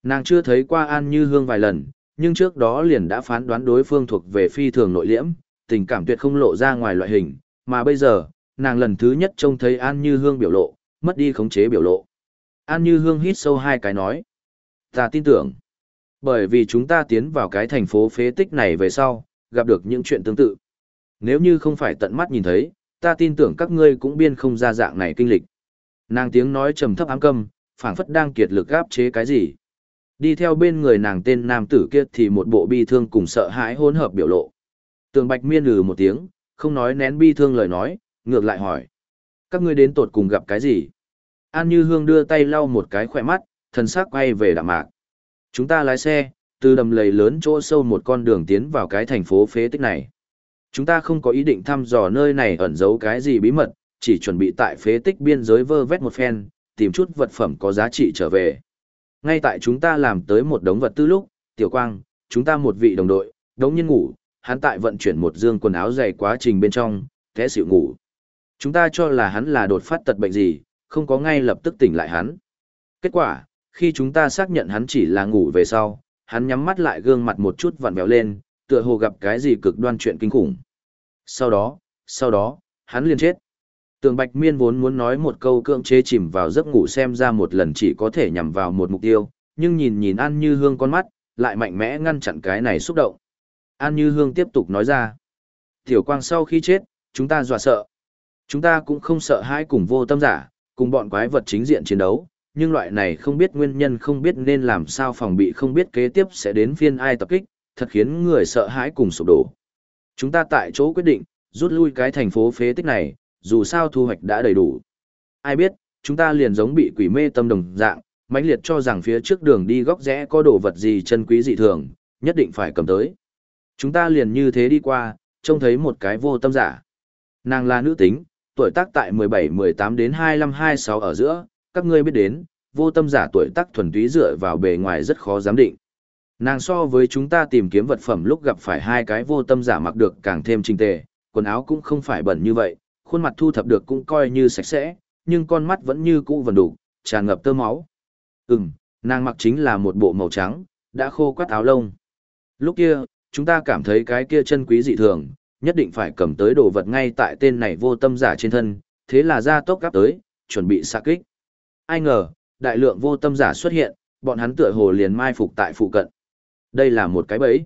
Nàng chưa thấy qua An Như Hương vài lần, nhưng trước đó liền đã phán đoán đối phương thuộc về phi thường nội liễm, tình cảm tuyệt không lộ ra ngoài loại hình, mà bây giờ, nàng lần thứ nhất trông thấy An Như Hương biểu lộ, mất đi khống chế biểu lộ. An Như Hương hít sâu hai cái nói. Ta tin tưởng. Bởi vì chúng ta tiến vào cái thành phố phế tích này về sau, gặp được những chuyện tương tự. Nếu như không phải tận mắt nhìn thấy, ta tin tưởng các ngươi cũng biên không ra dạng này kinh lịch. Nàng tiếng nói trầm thấp ám câm, phảng phất đang kiệt lực gáp chế cái gì. Đi theo bên người nàng tên nam tử kia thì một bộ bi thương cùng sợ hãi hỗn hợp biểu lộ. Tường Bạch Miên lừ một tiếng, không nói nén bi thương lời nói, ngược lại hỏi. Các ngươi đến tột cùng gặp cái gì? An Như Hương đưa tay lau một cái khỏe mắt, thần sắc quay về đạm mạc. Chúng ta lái xe, từ đầm lầy lớn chỗ sâu một con đường tiến vào cái thành phố phế tích này. Chúng ta không có ý định thăm dò nơi này ẩn giấu cái gì bí mật, chỉ chuẩn bị tại phế tích biên giới vơ vét một phen, tìm chút vật phẩm có giá trị trở về. Ngay tại chúng ta làm tới một đống vật tư lúc, Tiểu Quang, chúng ta một vị đồng đội, đống nhân ngủ, hắn tại vận chuyển một dương quần áo dày quá trình bên trong, té xỉu ngủ. Chúng ta cho là hắn là đột phát tật bệnh gì, không có ngay lập tức tỉnh lại hắn. Kết quả, khi chúng ta xác nhận hắn chỉ là ngủ về sau, hắn nhắm mắt lại gương mặt một chút vặn vẹo lên, tựa hồ gặp cái gì cực đoan chuyện kinh khủng. Sau đó, sau đó, hắn liền chết. Tường Bạch Miên vốn muốn nói một câu cưỡng chế chìm vào giấc ngủ xem ra một lần chỉ có thể nhằm vào một mục tiêu, nhưng nhìn nhìn An Như Hương con mắt, lại mạnh mẽ ngăn chặn cái này xúc động. An Như Hương tiếp tục nói ra. Tiểu Quang sau khi chết, chúng ta dọa sợ. Chúng ta cũng không sợ hai cùng vô tâm giả, cùng bọn quái vật chính diện chiến đấu, nhưng loại này không biết nguyên nhân không biết nên làm sao phòng bị không biết kế tiếp sẽ đến phiên ai tập kích, thật khiến người sợ hãi cùng sụp đổ. Chúng ta tại chỗ quyết định, rút lui cái thành phố phế tích này, dù sao thu hoạch đã đầy đủ. Ai biết, chúng ta liền giống bị quỷ mê tâm đồng dạng, mãnh liệt cho rằng phía trước đường đi góc rẽ có đồ vật gì chân quý dị thường, nhất định phải cầm tới. Chúng ta liền như thế đi qua, trông thấy một cái vô tâm giả. Nàng là nữ tính, tuổi tác tại 17-18 đến 25-26 ở giữa, các ngươi biết đến, vô tâm giả tuổi tác thuần túy dựa vào bề ngoài rất khó giám định. Nàng so với chúng ta tìm kiếm vật phẩm lúc gặp phải hai cái vô tâm giả mặc được càng thêm trình tề, quần áo cũng không phải bẩn như vậy, khuôn mặt thu thập được cũng coi như sạch sẽ, nhưng con mắt vẫn như cũ vần đủ, tràn ngập tơ máu. Ừm, nàng mặc chính là một bộ màu trắng, đã khô quắt áo lông. Lúc kia, chúng ta cảm thấy cái kia chân quý dị thường, nhất định phải cầm tới đồ vật ngay tại tên này vô tâm giả trên thân, thế là ra tốc gấp tới, chuẩn bị xạ kích. Ai ngờ, đại lượng vô tâm giả xuất hiện, bọn hắn tựa hồ liền mai phục tại phụ cận. Đây là một cái bẫy.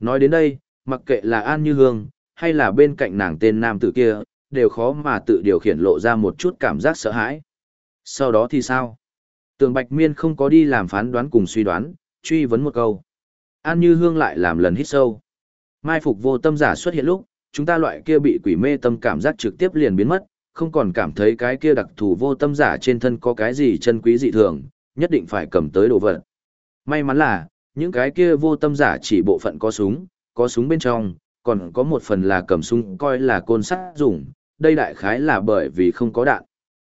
Nói đến đây, mặc kệ là An Như Hương, hay là bên cạnh nàng tên nam tử kia, đều khó mà tự điều khiển lộ ra một chút cảm giác sợ hãi. Sau đó thì sao? Tường Bạch Miên không có đi làm phán đoán cùng suy đoán, truy vấn một câu. An Như Hương lại làm lần hít sâu. Mai phục vô tâm giả xuất hiện lúc, chúng ta loại kia bị quỷ mê tâm cảm giác trực tiếp liền biến mất, không còn cảm thấy cái kia đặc thù vô tâm giả trên thân có cái gì chân quý dị thường, nhất định phải cầm tới đồ vật. May mắn là, những cái kia vô tâm giả chỉ bộ phận có súng, có súng bên trong, còn có một phần là cầm súng coi là côn sắt dùng, đây đại khái là bởi vì không có đạn.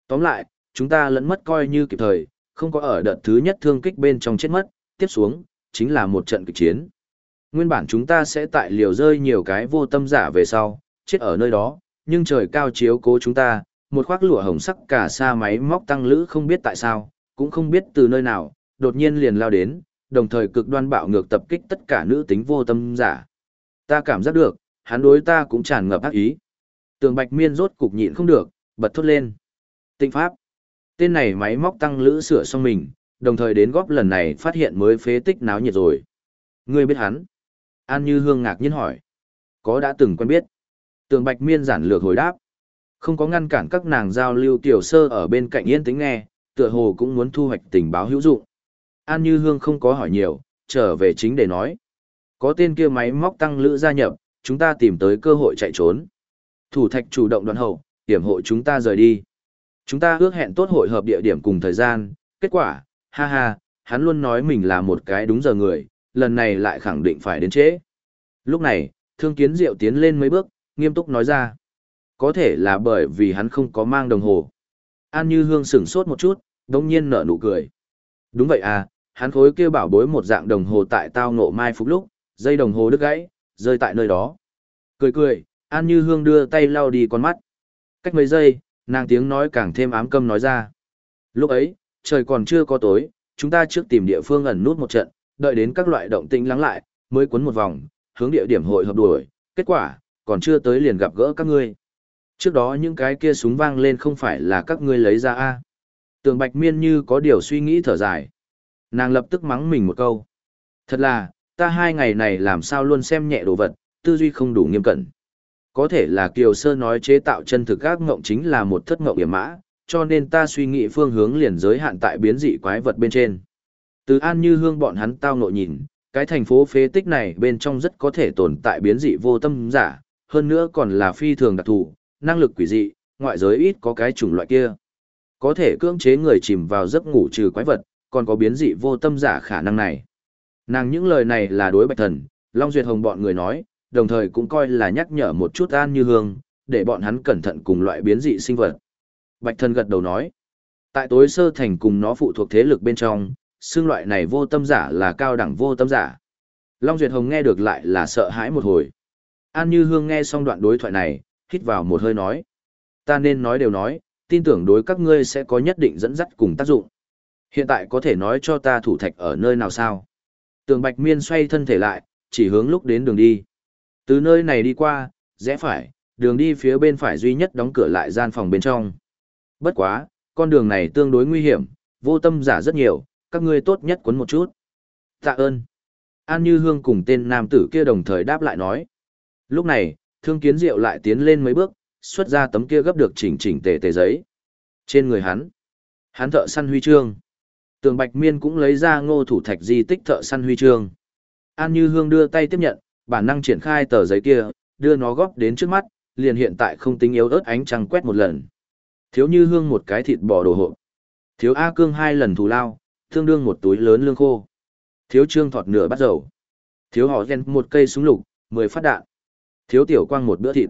Tóm lại, chúng ta lẫn mất coi như kịp thời, không có ở đợt thứ nhất thương kích bên trong chết mất, tiếp xuống, chính là một trận kịch chiến. Nguyên bản chúng ta sẽ tại liều rơi nhiều cái vô tâm giả về sau, chết ở nơi đó, nhưng trời cao chiếu cố chúng ta, một khoác lụa hồng sắc cả xa máy móc tăng lữ không biết tại sao, cũng không biết từ nơi nào, đột nhiên liền lao đến, đồng thời cực đoan bạo ngược tập kích tất cả nữ tính vô tâm giả. Ta cảm giác được, hắn đối ta cũng tràn ngập ác ý. Tường Bạch Miên rốt cục nhịn không được, bật thốt lên. tịnh pháp. Tên này máy móc tăng lữ sửa xong mình, đồng thời đến góp lần này phát hiện mới phế tích náo nhiệt rồi. Ngươi biết hắn? An Như Hương ngạc nhiên hỏi. Có đã từng quen biết. Tường Bạch Miên giản lược hồi đáp. Không có ngăn cản các nàng giao lưu tiểu sơ ở bên cạnh yên tĩnh nghe, tựa hồ cũng muốn thu hoạch tình báo hữu dụng. An Như Hương không có hỏi nhiều, trở về chính để nói. Có tên kia máy móc tăng lữ gia nhập, chúng ta tìm tới cơ hội chạy trốn. Thủ thạch chủ động đoàn hậu, hiểm hộ chúng ta rời đi. Chúng ta ước hẹn tốt hội hợp địa điểm cùng thời gian, kết quả, ha ha, hắn luôn nói mình là một cái đúng giờ người, lần này lại khẳng định phải đến trễ. Lúc này, thương kiến diệu tiến lên mấy bước, nghiêm túc nói ra. Có thể là bởi vì hắn không có mang đồng hồ. An Như Hương sửng sốt một chút, đồng nhiên nở nụ cười. Đúng vậy à, hắn khối kêu bảo bối một dạng đồng hồ tại tao ngộ mai phục lúc, dây đồng hồ đứt gãy, rơi tại nơi đó. Cười cười, An Như Hương đưa tay lau đi con mắt. Cách mấy giây, nàng tiếng nói càng thêm ám câm nói ra. Lúc ấy, trời còn chưa có tối, chúng ta trước tìm địa phương ẩn nút một trận, đợi đến các loại động tĩnh lắng lại, mới quấn một vòng, hướng địa điểm hội hợp đuổi. Kết quả, còn chưa tới liền gặp gỡ các ngươi. Trước đó những cái kia súng vang lên không phải là các ngươi lấy ra a Tường Bạch Miên như có điều suy nghĩ thở dài. Nàng lập tức mắng mình một câu. Thật là, ta hai ngày này làm sao luôn xem nhẹ đồ vật, tư duy không đủ nghiêm cẩn. Có thể là Kiều Sơ nói chế tạo chân thực ác ngộng chính là một thất ngộng hiểm mã, cho nên ta suy nghĩ phương hướng liền giới hạn tại biến dị quái vật bên trên. Từ An Như Hương bọn hắn tao ngộ nhìn, cái thành phố phế tích này bên trong rất có thể tồn tại biến dị vô tâm giả, hơn nữa còn là phi thường đặc thù, năng lực quỷ dị, ngoại giới ít có cái chủng loại kia. Có thể cưỡng chế người chìm vào giấc ngủ trừ quái vật, còn có biến dị vô tâm giả khả năng này. Nàng những lời này là đối bạch thần, Long Duyệt Hồng bọn người nói, đồng thời cũng coi là nhắc nhở một chút an như hương, để bọn hắn cẩn thận cùng loại biến dị sinh vật. Bạch thần gật đầu nói, tại tối sơ thành cùng nó phụ thuộc thế lực bên trong, xương loại này vô tâm giả là cao đẳng vô tâm giả. Long Duyệt Hồng nghe được lại là sợ hãi một hồi. An Như Hương nghe xong đoạn đối thoại này, hít vào một hơi nói. Ta nên nói đều nói, tin tưởng đối các ngươi sẽ có nhất định dẫn dắt cùng tác dụng. Hiện tại có thể nói cho ta thủ thạch ở nơi nào sao? Tường Bạch Miên xoay thân thể lại, chỉ hướng lúc đến đường đi. Từ nơi này đi qua, rẽ phải, đường đi phía bên phải duy nhất đóng cửa lại gian phòng bên trong. Bất quá, con đường này tương đối nguy hiểm, vô tâm giả rất nhiều, các ngươi tốt nhất quấn một chút. Tạ ơn. An Như Hương cùng tên nam tử kia đồng thời đáp lại nói. Lúc này, thương kiến diệu lại tiến lên mấy bước, xuất ra tấm kia gấp được chỉnh chỉnh tề tề giấy. Trên người hắn, hắn thợ săn huy chương. Tường Bạch Miên cũng lấy ra ngô thủ thạch di tích thợ săn huy chương. An Như Hương đưa tay tiếp nhận, bản năng triển khai tờ giấy kia, đưa nó góp đến trước mắt, liền hiện tại không tính yếu ớt ánh trăng quét một lần. Thiếu Như Hương một cái thịt bò đồ hộp. Thiếu A Cương hai lần thù lao, tương đương một túi lớn lương khô. Thiếu Trương thọt nửa bát dầu. Thiếu họ gen một cây súng lục, mười phát đạn. Thiếu Tiểu Quang một bữa thịt.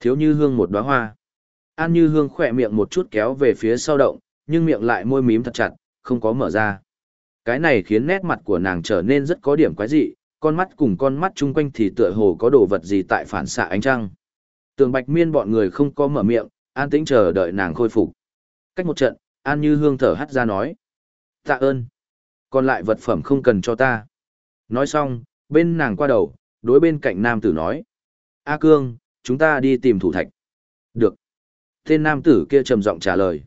Thiếu Như Hương một đóa hoa. An Như Hương khỏe miệng một chút kéo về phía sau động, nhưng miệng lại môi mím thật chặt, không có mở ra. Cái này khiến nét mặt của nàng trở nên rất có điểm quái dị, con mắt cùng con mắt chung quanh thì tựa hồ có đồ vật gì tại phản xạ ánh trăng. Tường Bạch Miên bọn người không có mở miệng, an tĩnh chờ đợi nàng khôi phục. Cách một trận, An Như Hương thở hắt ra nói. Tạ ơn. Còn lại vật phẩm không cần cho ta. Nói xong, bên nàng qua đầu, đối bên cạnh nam tử nói. A Cương, chúng ta đi tìm thủ thạch. Được. Tên nam tử kia trầm giọng trả lời.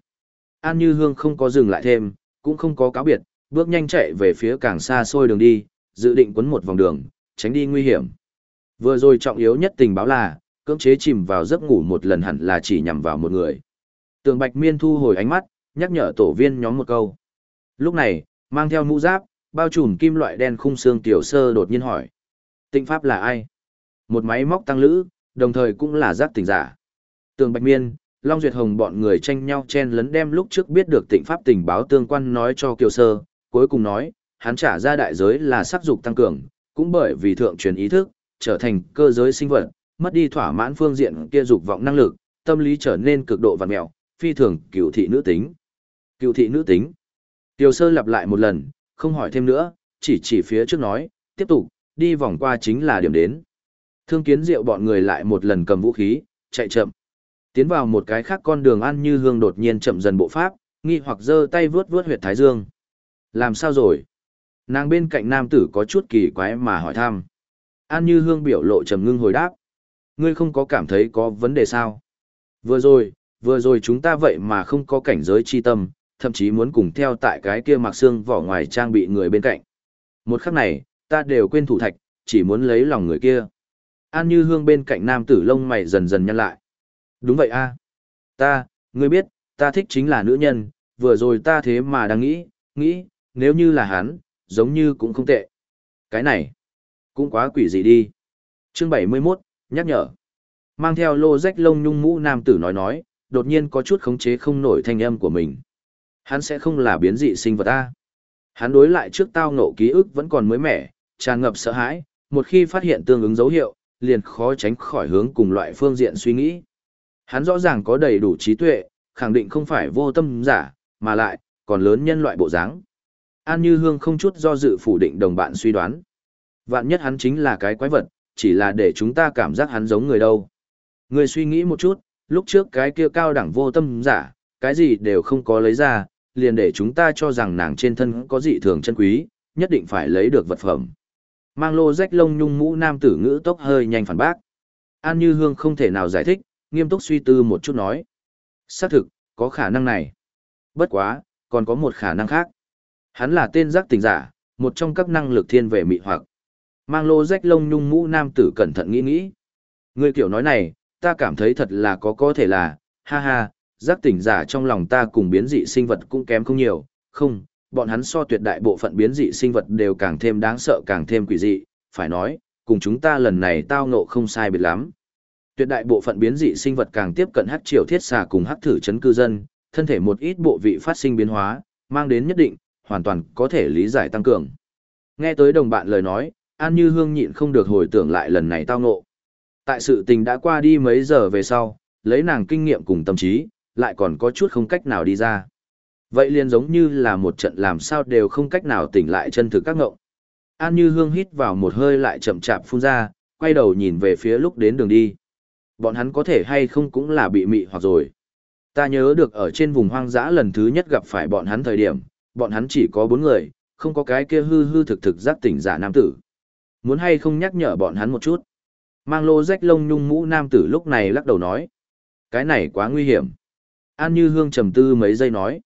An Như Hương không có dừng lại thêm, cũng không có cáo biệt, bước nhanh chạy về phía càng xa xôi đường đi, dự định quấn một vòng đường, tránh đi nguy hiểm. Vừa rồi trọng yếu nhất tình báo là, cưỡng chế chìm vào giấc ngủ một lần hẳn là chỉ nhằm vào một người. Tường Bạch Miên thu hồi ánh mắt, nhắc nhở tổ viên nhóm một câu. Lúc này, mang theo mũ giáp, bao trùm kim loại đen khung xương tiểu sơ đột nhiên hỏi. Tịnh Pháp là ai? Một máy móc tăng lữ, đồng thời cũng là giác tỉnh giả. Tường Bạch Miên, Long Duyệt Hồng bọn người tranh nhau chen lấn đem lúc trước biết được tịnh Pháp tình báo tương quan nói cho Kiều Sơ, cuối cùng nói, hắn trả ra đại giới là sắc dục tăng cường, cũng bởi vì thượng truyền ý thức, trở thành cơ giới sinh vật, mất đi thỏa mãn phương diện kia dục vọng năng lực, tâm lý trở nên cực độ vặn mẹo, phi thường cựu thị nữ tính. Cựu thị nữ tính. Tiểu sơ lặp lại một lần, không hỏi thêm nữa, chỉ chỉ phía trước nói, tiếp tục, đi vòng qua chính là điểm đến. Thương kiến rượu bọn người lại một lần cầm vũ khí, chạy chậm. Tiến vào một cái khác con đường ăn như hương đột nhiên chậm dần bộ pháp, nghi hoặc giơ tay vướt vướt huyệt thái dương. Làm sao rồi? Nàng bên cạnh nam tử có chút kỳ quái mà hỏi thăm. An như hương biểu lộ trầm ngưng hồi đáp. Ngươi không có cảm thấy có vấn đề sao? Vừa rồi, vừa rồi chúng ta vậy mà không có cảnh giới chi tâm, thậm chí muốn cùng theo tại cái kia mặc xương vỏ ngoài trang bị người bên cạnh. Một khắc này, ta đều quên thủ thạch, chỉ muốn lấy lòng người kia. An như hương bên cạnh nam tử lông mày dần dần nhăn lại. Đúng vậy a Ta, ngươi biết, ta thích chính là nữ nhân, vừa rồi ta thế mà đang nghĩ, nghĩ, nếu như là hắn, giống như cũng không tệ. Cái này, cũng quá quỷ gì đi. Chương 71, nhắc nhở. Mang theo lô rách lông nhung mũ nam tử nói nói, đột nhiên có chút khống chế không nổi thanh âm của mình. Hắn sẽ không là biến dị sinh vật A. Hắn đối lại trước tao ngộ ký ức vẫn còn mới mẻ, tràn ngập sợ hãi, một khi phát hiện tương ứng dấu hiệu, liền khó tránh khỏi hướng cùng loại phương diện suy nghĩ. Hắn rõ ràng có đầy đủ trí tuệ, khẳng định không phải vô tâm giả, mà lại, còn lớn nhân loại bộ dáng. An Như Hương không chút do dự phủ định đồng bạn suy đoán. Vạn nhất hắn chính là cái quái vật, chỉ là để chúng ta cảm giác hắn giống người đâu. Người suy nghĩ một chút, lúc trước cái kia cao đẳng vô tâm giả, cái gì đều không có lấy ra, liền để chúng ta cho rằng nàng trên thân có dị thường chân quý, nhất định phải lấy được vật phẩm. Mang lô rách lông nhung mũ nam tử ngữ tốc hơi nhanh phản bác. An Như Hương không thể nào giải thích, nghiêm túc suy tư một chút nói. Xác thực, có khả năng này. Bất quá, còn có một khả năng khác. Hắn là tên giác tình giả, một trong các năng lực thiên về mị hoặc. Mang lô rách lông nhung mũ nam tử cẩn thận nghĩ nghĩ. Người kiểu nói này, ta cảm thấy thật là có có thể là, ha ha, giác tỉnh giả trong lòng ta cùng biến dị sinh vật cũng kém không nhiều, không, bọn hắn so tuyệt đại bộ phận biến dị sinh vật đều càng thêm đáng sợ càng thêm quỷ dị, phải nói, cùng chúng ta lần này tao ngộ không sai biệt lắm. Tuyệt đại bộ phận biến dị sinh vật càng tiếp cận hắc triều thiết xà cùng hắc thử chấn cư dân, thân thể một ít bộ vị phát sinh biến hóa, mang đến nhất định, hoàn toàn có thể lý giải tăng cường. Nghe tới đồng bạn lời nói, An Như Hương nhịn không được hồi tưởng lại lần này tao ngộ. Tại sự tình đã qua đi mấy giờ về sau, lấy nàng kinh nghiệm cùng tâm trí, lại còn có chút không cách nào đi ra. Vậy liền giống như là một trận làm sao đều không cách nào tỉnh lại chân thực các ngộng. An Như Hương hít vào một hơi lại chậm chạp phun ra, quay đầu nhìn về phía lúc đến đường đi. Bọn hắn có thể hay không cũng là bị mị hoặc rồi. Ta nhớ được ở trên vùng hoang dã lần thứ nhất gặp phải bọn hắn thời điểm, bọn hắn chỉ có bốn người, không có cái kia hư hư thực thực giác tỉnh giả nam tử. Muốn hay không nhắc nhở bọn hắn một chút. Mang lô rách lông nhung mũ nam tử lúc này lắc đầu nói. Cái này quá nguy hiểm. An Như Hương trầm tư mấy giây nói.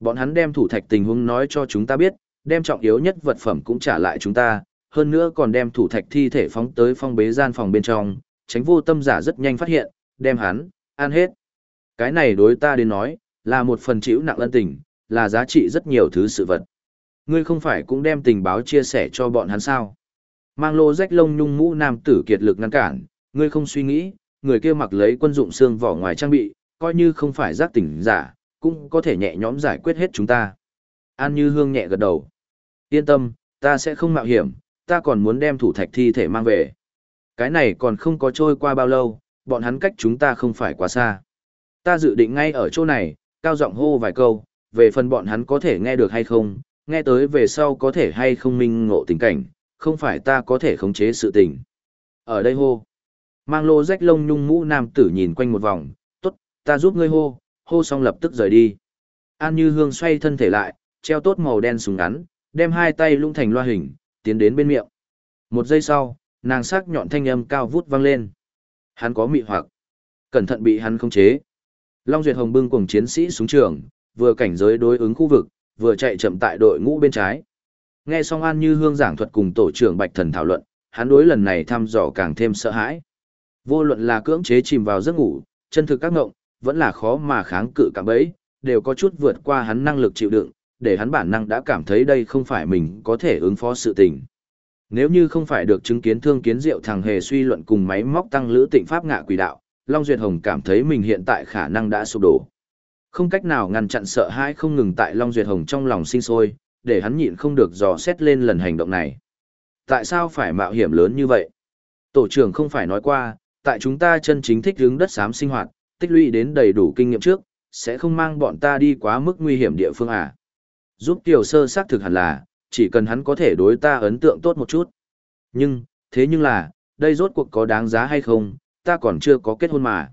Bọn hắn đem thủ thạch tình huống nói cho chúng ta biết, đem trọng yếu nhất vật phẩm cũng trả lại chúng ta, hơn nữa còn đem thủ thạch thi thể phóng tới phong bế gian phòng bên trong, tránh vô tâm giả rất nhanh phát hiện, đem hắn, ăn hết. Cái này đối ta đến nói, là một phần chịu nặng ân tình, là giá trị rất nhiều thứ sự vật. Ngươi không phải cũng đem tình báo chia sẻ cho bọn hắn sao? Mang lô rách lông nhung mũ nam tử kiệt lực ngăn cản, ngươi không suy nghĩ, người kia mặc lấy quân dụng xương vỏ ngoài trang bị, coi như không phải giác tỉnh giả, cũng có thể nhẹ nhõm giải quyết hết chúng ta. An Như Hương nhẹ gật đầu. Yên tâm, ta sẽ không mạo hiểm, ta còn muốn đem thủ thạch thi thể mang về. Cái này còn không có trôi qua bao lâu, bọn hắn cách chúng ta không phải quá xa. Ta dự định ngay ở chỗ này, cao giọng hô vài câu, về phần bọn hắn có thể nghe được hay không, nghe tới về sau có thể hay không minh ngộ tình cảnh, không phải ta có thể khống chế sự tình. Ở đây hô. Mang lô rách lông nhung mũ nam tử nhìn quanh một vòng, ta giúp ngươi hô, hô xong lập tức rời đi. An Như Hương xoay thân thể lại, treo tốt màu đen súng ngắn, đem hai tay lung thành loa hình, tiến đến bên miệng. Một giây sau, nàng sắc nhọn thanh âm cao vút vang lên. Hắn có mị hoặc. Cẩn thận bị hắn khống chế. Long Duyệt Hồng bưng cùng chiến sĩ xuống trường, vừa cảnh giới đối ứng khu vực, vừa chạy chậm tại đội ngũ bên trái. Nghe xong An Như Hương giảng thuật cùng tổ trưởng Bạch Thần thảo luận, hắn đối lần này thăm dò càng thêm sợ hãi. Vô luận là cưỡng chế chìm vào giấc ngủ, chân thực các ngộng, vẫn là khó mà kháng cự cảm bấy, đều có chút vượt qua hắn năng lực chịu đựng, để hắn bản năng đã cảm thấy đây không phải mình có thể ứng phó sự tình. Nếu như không phải được chứng kiến thương kiến diệu thằng hề suy luận cùng máy móc tăng lữ tịnh pháp ngạ quỷ đạo, Long Duyệt Hồng cảm thấy mình hiện tại khả năng đã sụp đổ. Không cách nào ngăn chặn sợ hãi không ngừng tại Long Duyệt Hồng trong lòng sinh sôi, để hắn nhịn không được dò xét lên lần hành động này. Tại sao phải mạo hiểm lớn như vậy? Tổ trưởng không phải nói qua, tại chúng ta chân chính thích hướng đất xám sinh hoạt, tích lũy đến đầy đủ kinh nghiệm trước, sẽ không mang bọn ta đi quá mức nguy hiểm địa phương à. giúp tiểu sơ xác thực hẳn là, chỉ cần hắn có thể đối ta ấn tượng tốt một chút. Nhưng, thế nhưng là, đây rốt cuộc có đáng giá hay không, ta còn chưa có kết hôn mà.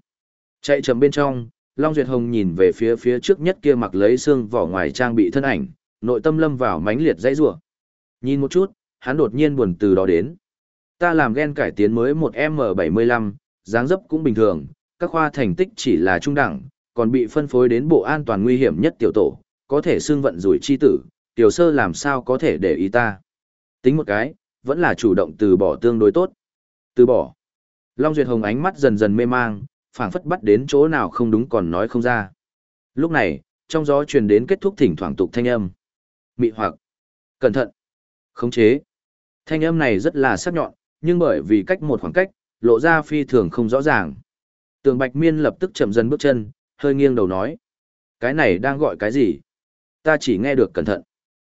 Chạy chầm bên trong, Long Duyệt Hồng nhìn về phía phía trước nhất kia mặc lấy xương vỏ ngoài trang bị thân ảnh, nội tâm lâm vào mánh liệt dãy rủa. Nhìn một chút, hắn đột nhiên buồn từ đó đến. Ta làm gen cải tiến mới một M75, dáng dấp cũng bình thường, các khoa thành tích chỉ là trung đẳng, còn bị phân phối đến bộ an toàn nguy hiểm nhất tiểu tổ, có thể xương vận rủi chi tử, tiểu sơ làm sao có thể để ý ta. Tính một cái, vẫn là chủ động từ bỏ tương đối tốt. Từ bỏ. Long Duyệt Hồng ánh mắt dần dần mê mang, phảng phất bắt đến chỗ nào không đúng còn nói không ra. Lúc này, trong gió truyền đến kết thúc thỉnh thoảng tục thanh âm. Mị hoặc. Cẩn thận. Khống chế. Thanh âm này rất là sắc nhọn, nhưng bởi vì cách một khoảng cách, lộ ra phi thường không rõ ràng. Tường Bạch Miên lập tức chậm dần bước chân, hơi nghiêng đầu nói. Cái này đang gọi cái gì? Ta chỉ nghe được cẩn thận.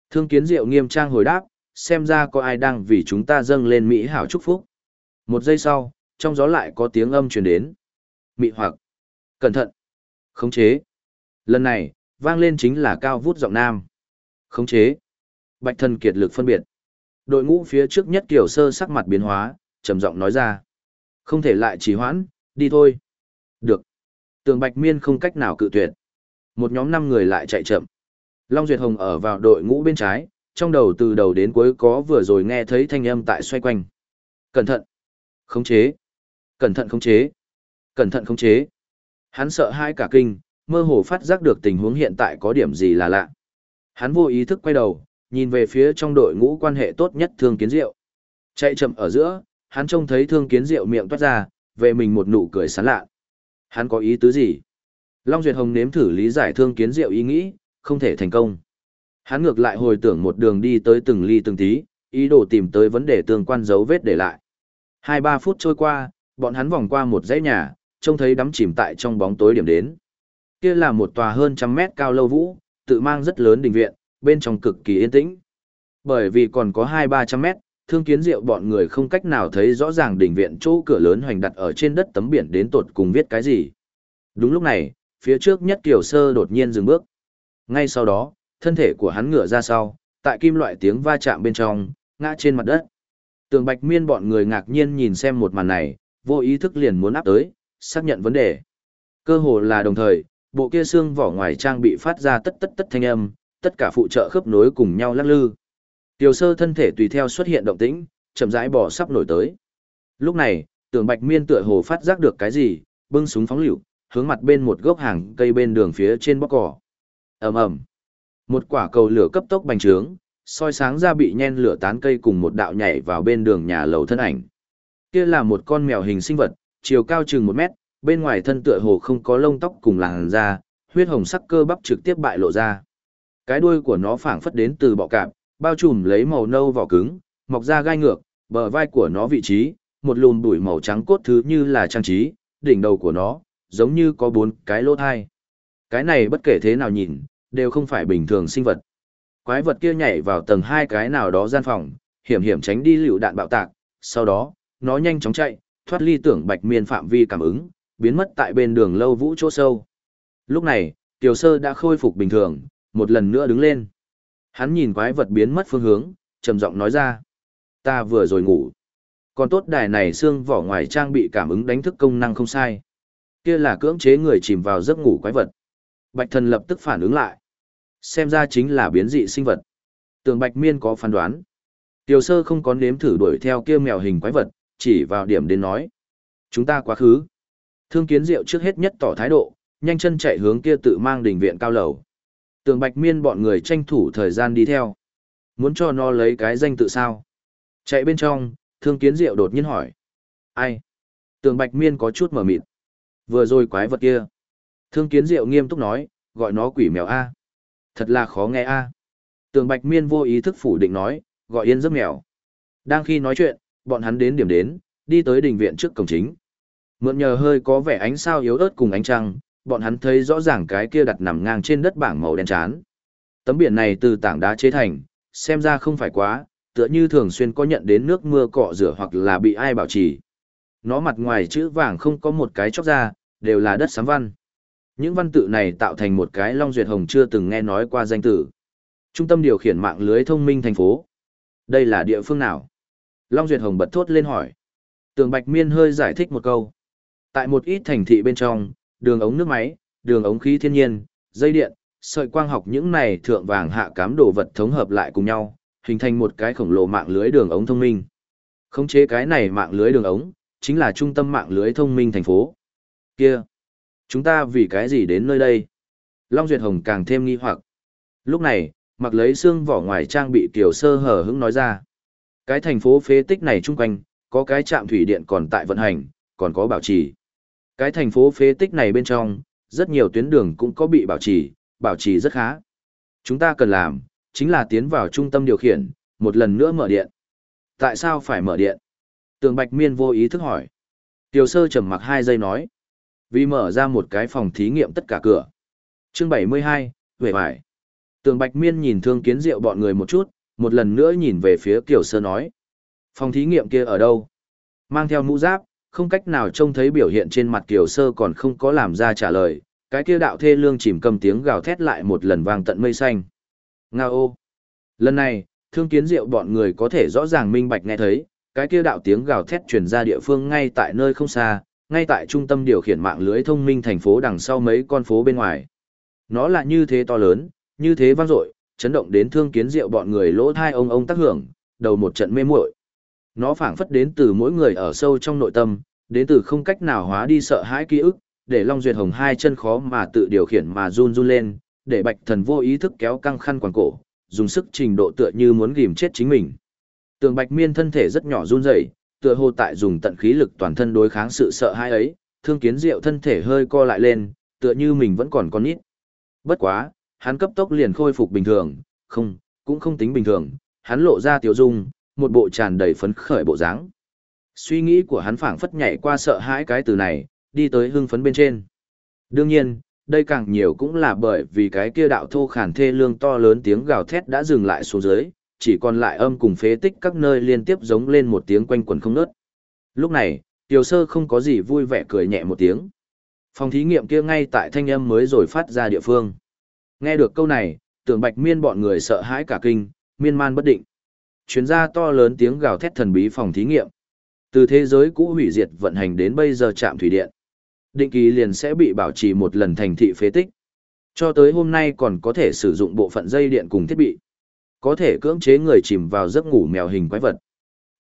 Thương kiến diệu nghiêm trang hồi đáp, xem ra có ai đang vì chúng ta dâng lên Mỹ hảo chúc phúc. Một giây sau, trong gió lại có tiếng âm truyền đến. Mị hoặc. Cẩn thận. Khống chế. Lần này, vang lên chính là cao vút giọng nam. Khống chế. Bạch thần kiệt lực phân biệt. Đội ngũ phía trước nhất kiểu sơ sắc mặt biến hóa, trầm giọng nói ra. Không thể lại trì hoãn, đi thôi. Được. Tường Bạch Miên không cách nào cự tuyệt. Một nhóm năm người lại chạy chậm. Long Duyệt Hồng ở vào đội ngũ bên trái, trong đầu từ đầu đến cuối có vừa rồi nghe thấy thanh âm tại xoay quanh. Cẩn thận. Khống chế. Cẩn thận khống chế. Cẩn thận khống chế. Hắn sợ hai cả kinh, mơ hồ phát giác được tình huống hiện tại có điểm gì là lạ. Hắn vô ý thức quay đầu, nhìn về phía trong đội ngũ quan hệ tốt nhất Thương Kiến Diệu. Chạy chậm ở giữa, hắn trông thấy Thương Kiến Diệu miệng toát ra, về mình một nụ cười sán lạ. Hắn có ý tứ gì? Long Duyệt Hồng nếm thử lý giải Thương Kiến Diệu ý nghĩ, không thể thành công. Hắn ngược lại hồi tưởng một đường đi tới từng ly từng tí, ý đồ tìm tới vấn đề tương quan dấu vết để lại. Hai ba phút trôi qua, bọn hắn vòng qua một dãy nhà, trông thấy đắm chìm tại trong bóng tối điểm đến. Kia là một tòa hơn trăm mét cao lâu vũ, tự mang rất lớn đình viện, bên trong cực kỳ yên tĩnh. Bởi vì còn có hai ba trăm mét, thương kiến diệu bọn người không cách nào thấy rõ ràng đỉnh viện chỗ cửa lớn hoành đặt ở trên đất tấm biển đến tột cùng viết cái gì. Đúng lúc này, phía trước nhất tiểu sơ đột nhiên dừng bước. Ngay sau đó, thân thể của hắn ngửa ra sau, tại kim loại tiếng va chạm bên trong, ngã trên mặt đất. Tường Bạch Miên bọn người ngạc nhiên nhìn xem một màn này, vô ý thức liền muốn áp tới, xác nhận vấn đề. Cơ hồ là đồng thời, bộ kia xương vỏ ngoài trang bị phát ra tất tất tất thanh âm, tất cả phụ trợ khớp nối cùng nhau lắc lư. Tiểu sơ thân thể tùy theo xuất hiện động tĩnh, chậm rãi bỏ sắp nổi tới. Lúc này, Tường Bạch Miên tựa hồ phát giác được cái gì, bưng súng phóng lựu, hướng mặt bên một gốc hàng cây bên đường phía trên bóc cỏ. Ầm ầm. Một quả cầu lửa cấp tốc bành trướng, soi sáng ra bị nhen lửa tán cây cùng một đạo nhảy vào bên đường nhà lầu thân ảnh. Kia là một con mèo hình sinh vật, chiều cao chừng một mét, bên ngoài thân tựa hồ không có lông tóc cùng làn da, huyết hồng sắc cơ bắp trực tiếp bại lộ ra. Cái đuôi của nó phảng phất đến từ bọ cạp, bao trùm lấy màu nâu vỏ cứng, mọc ra gai ngược, bờ vai của nó vị trí, một lùm bụi màu trắng cốt thứ như là trang trí, đỉnh đầu của nó, giống như có bốn cái lỗ thai. Cái này bất kể thế nào nhìn, đều không phải bình thường sinh vật. Quái vật kia nhảy vào tầng hai cái nào đó gian phòng, hiểm hiểm tránh đi lựu đạn bạo tạc, sau đó, nó nhanh chóng chạy, thoát ly tưởng bạch miên phạm vi cảm ứng, biến mất tại bên đường lâu vũ chỗ sâu. Lúc này, Tiểu Sơ đã khôi phục bình thường, một lần nữa đứng lên. Hắn nhìn quái vật biến mất phương hướng, trầm giọng nói ra. Ta vừa rồi ngủ. Còn tốt đài này xương vỏ ngoài trang bị cảm ứng đánh thức công năng không sai. Kia là cưỡng chế người chìm vào giấc ngủ quái vật. Bạch thần lập tức phản ứng lại. Xem ra chính là biến dị sinh vật. Tường Bạch Miên có phán đoán. Tiểu sơ không có nếm thử đuổi theo kia mèo hình quái vật, chỉ vào điểm đến nói. Chúng ta quá khứ. Thương kiến diệu trước hết nhất tỏ thái độ, nhanh chân chạy hướng kia tự mang đỉnh viện cao lầu. Tường Bạch Miên bọn người tranh thủ thời gian đi theo. Muốn cho nó lấy cái danh tự sao? Chạy bên trong, Thương Kiến Diệu đột nhiên hỏi. Ai? Tường Bạch Miên có chút mở mịt. Vừa rồi quái vật kia. Thương Kiến Diệu nghiêm túc nói, gọi nó quỷ mèo A. Thật là khó nghe A. Tường Bạch Miên vô ý thức phủ định nói, gọi yên giấc mèo. Đang khi nói chuyện, bọn hắn đến điểm đến, đi tới đình viện trước cổng chính. Mượn nhờ hơi có vẻ ánh sao yếu ớt cùng ánh trăng, bọn hắn thấy rõ ràng cái kia đặt nằm ngang trên đất bảng màu đen chán. Tấm biển này từ tảng đá chế thành, xem ra không phải quá, tựa như thường xuyên có nhận đến nước mưa cọ rửa hoặc là bị ai bảo trì. Nó mặt ngoài chữ vàng không có một cái chóc ra, đều là đất sám văn. Những văn tự này tạo thành một cái long duyệt hồng chưa từng nghe nói qua danh tử. Trung tâm điều khiển mạng lưới thông minh thành phố. Đây là địa phương nào? Long Duyệt Hồng bật thốt lên hỏi. Tường Bạch Miên hơi giải thích một câu. Tại một ít thành thị bên trong, đường ống nước máy, đường ống khí thiên nhiên, dây điện, sợi quang học những này thượng vàng hạ cám đồ vật thống hợp lại cùng nhau, hình thành một cái khổng lồ mạng lưới đường ống thông minh. Khống chế cái này mạng lưới đường ống, chính là trung tâm mạng lưới thông minh thành phố. Kia, chúng ta vì cái gì đến nơi đây? Long Duyệt Hồng càng thêm nghi hoặc. Lúc này, mặc lấy xương vỏ ngoài trang bị tiểu sơ hở hững nói ra. Cái thành phố phế tích này chung quanh, có cái trạm thủy điện còn tại vận hành, còn có bảo trì. Cái thành phố phế tích này bên trong, rất nhiều tuyến đường cũng có bị bảo trì, bảo trì rất khá. Chúng ta cần làm, chính là tiến vào trung tâm điều khiển, một lần nữa mở điện. Tại sao phải mở điện? Tường Bạch Miên vô ý thức hỏi. Tiểu sơ trầm mặc hai giây nói. Vì mở ra một cái phòng thí nghiệm tất cả cửa. Chương 72, về bài. Tường Bạch Miên nhìn thương kiến diệu bọn người một chút, một lần nữa nhìn về phía Kiều Sơ nói. Phòng thí nghiệm kia ở đâu? Mang theo mũ giáp, không cách nào trông thấy biểu hiện trên mặt Kiều Sơ còn không có làm ra trả lời, cái kia đạo thê lương chìm cầm tiếng gào thét lại một lần vang tận mây xanh. Nga ô! Lần này, thương kiến diệu bọn người có thể rõ ràng minh bạch nghe thấy, cái kia đạo tiếng gào thét truyền ra địa phương ngay tại nơi không xa, ngay tại trung tâm điều khiển mạng lưới thông minh thành phố đằng sau mấy con phố bên ngoài. Nó là như thế to lớn, như thế vang dội, chấn động đến thương kiến diệu bọn người lỗ thai ông ông tác hưởng, đầu một trận mê muội. Nó phảng phất đến từ mỗi người ở sâu trong nội tâm, đến từ không cách nào hóa đi sợ hãi ký ức, để Long Duyệt Hồng hai chân khó mà tự điều khiển mà run run lên, để Bạch Thần vô ý thức kéo căng khăn quàng cổ, dùng sức trình độ tựa như muốn ghìm chết chính mình. Tường Bạch Miên thân thể rất nhỏ run rẩy, tựa hồ tại dùng tận khí lực toàn thân đối kháng sự sợ hãi ấy, Thương Kiến Diệu thân thể hơi co lại lên, tựa như mình vẫn còn con nít. Bất quá, hắn cấp tốc liền khôi phục bình thường, không, cũng không tính bình thường, hắn lộ ra tiểu dung, một bộ tràn đầy phấn khởi bộ dáng. Suy nghĩ của hắn phảng phất nhảy qua sợ hãi cái từ này, đi tới hưng phấn bên trên. Đương nhiên, đây càng nhiều cũng là bởi vì cái kia đạo thô khản thê lương to lớn tiếng gào thét đã dừng lại xuống dưới, chỉ còn lại âm cùng phế tích các nơi liên tiếp giống lên một tiếng quanh quần không ngớt. Lúc này, Tiểu Sơ không có gì vui vẻ cười nhẹ một tiếng. Phòng thí nghiệm kia ngay tại thanh âm mới rồi phát ra địa phương. Nghe được câu này, tưởng bạch miên bọn người sợ hãi cả kinh, miên man bất định. Chuyến ra to lớn tiếng gào thét thần bí phòng thí nghiệm. Từ thế giới cũ hủy diệt vận hành đến bây giờ chạm thủy điện. Định kỳ liền sẽ bị bảo trì một lần thành thị phế tích. Cho tới hôm nay còn có thể sử dụng bộ phận dây điện cùng thiết bị. Có thể cưỡng chế người chìm vào giấc ngủ mèo hình quái vật.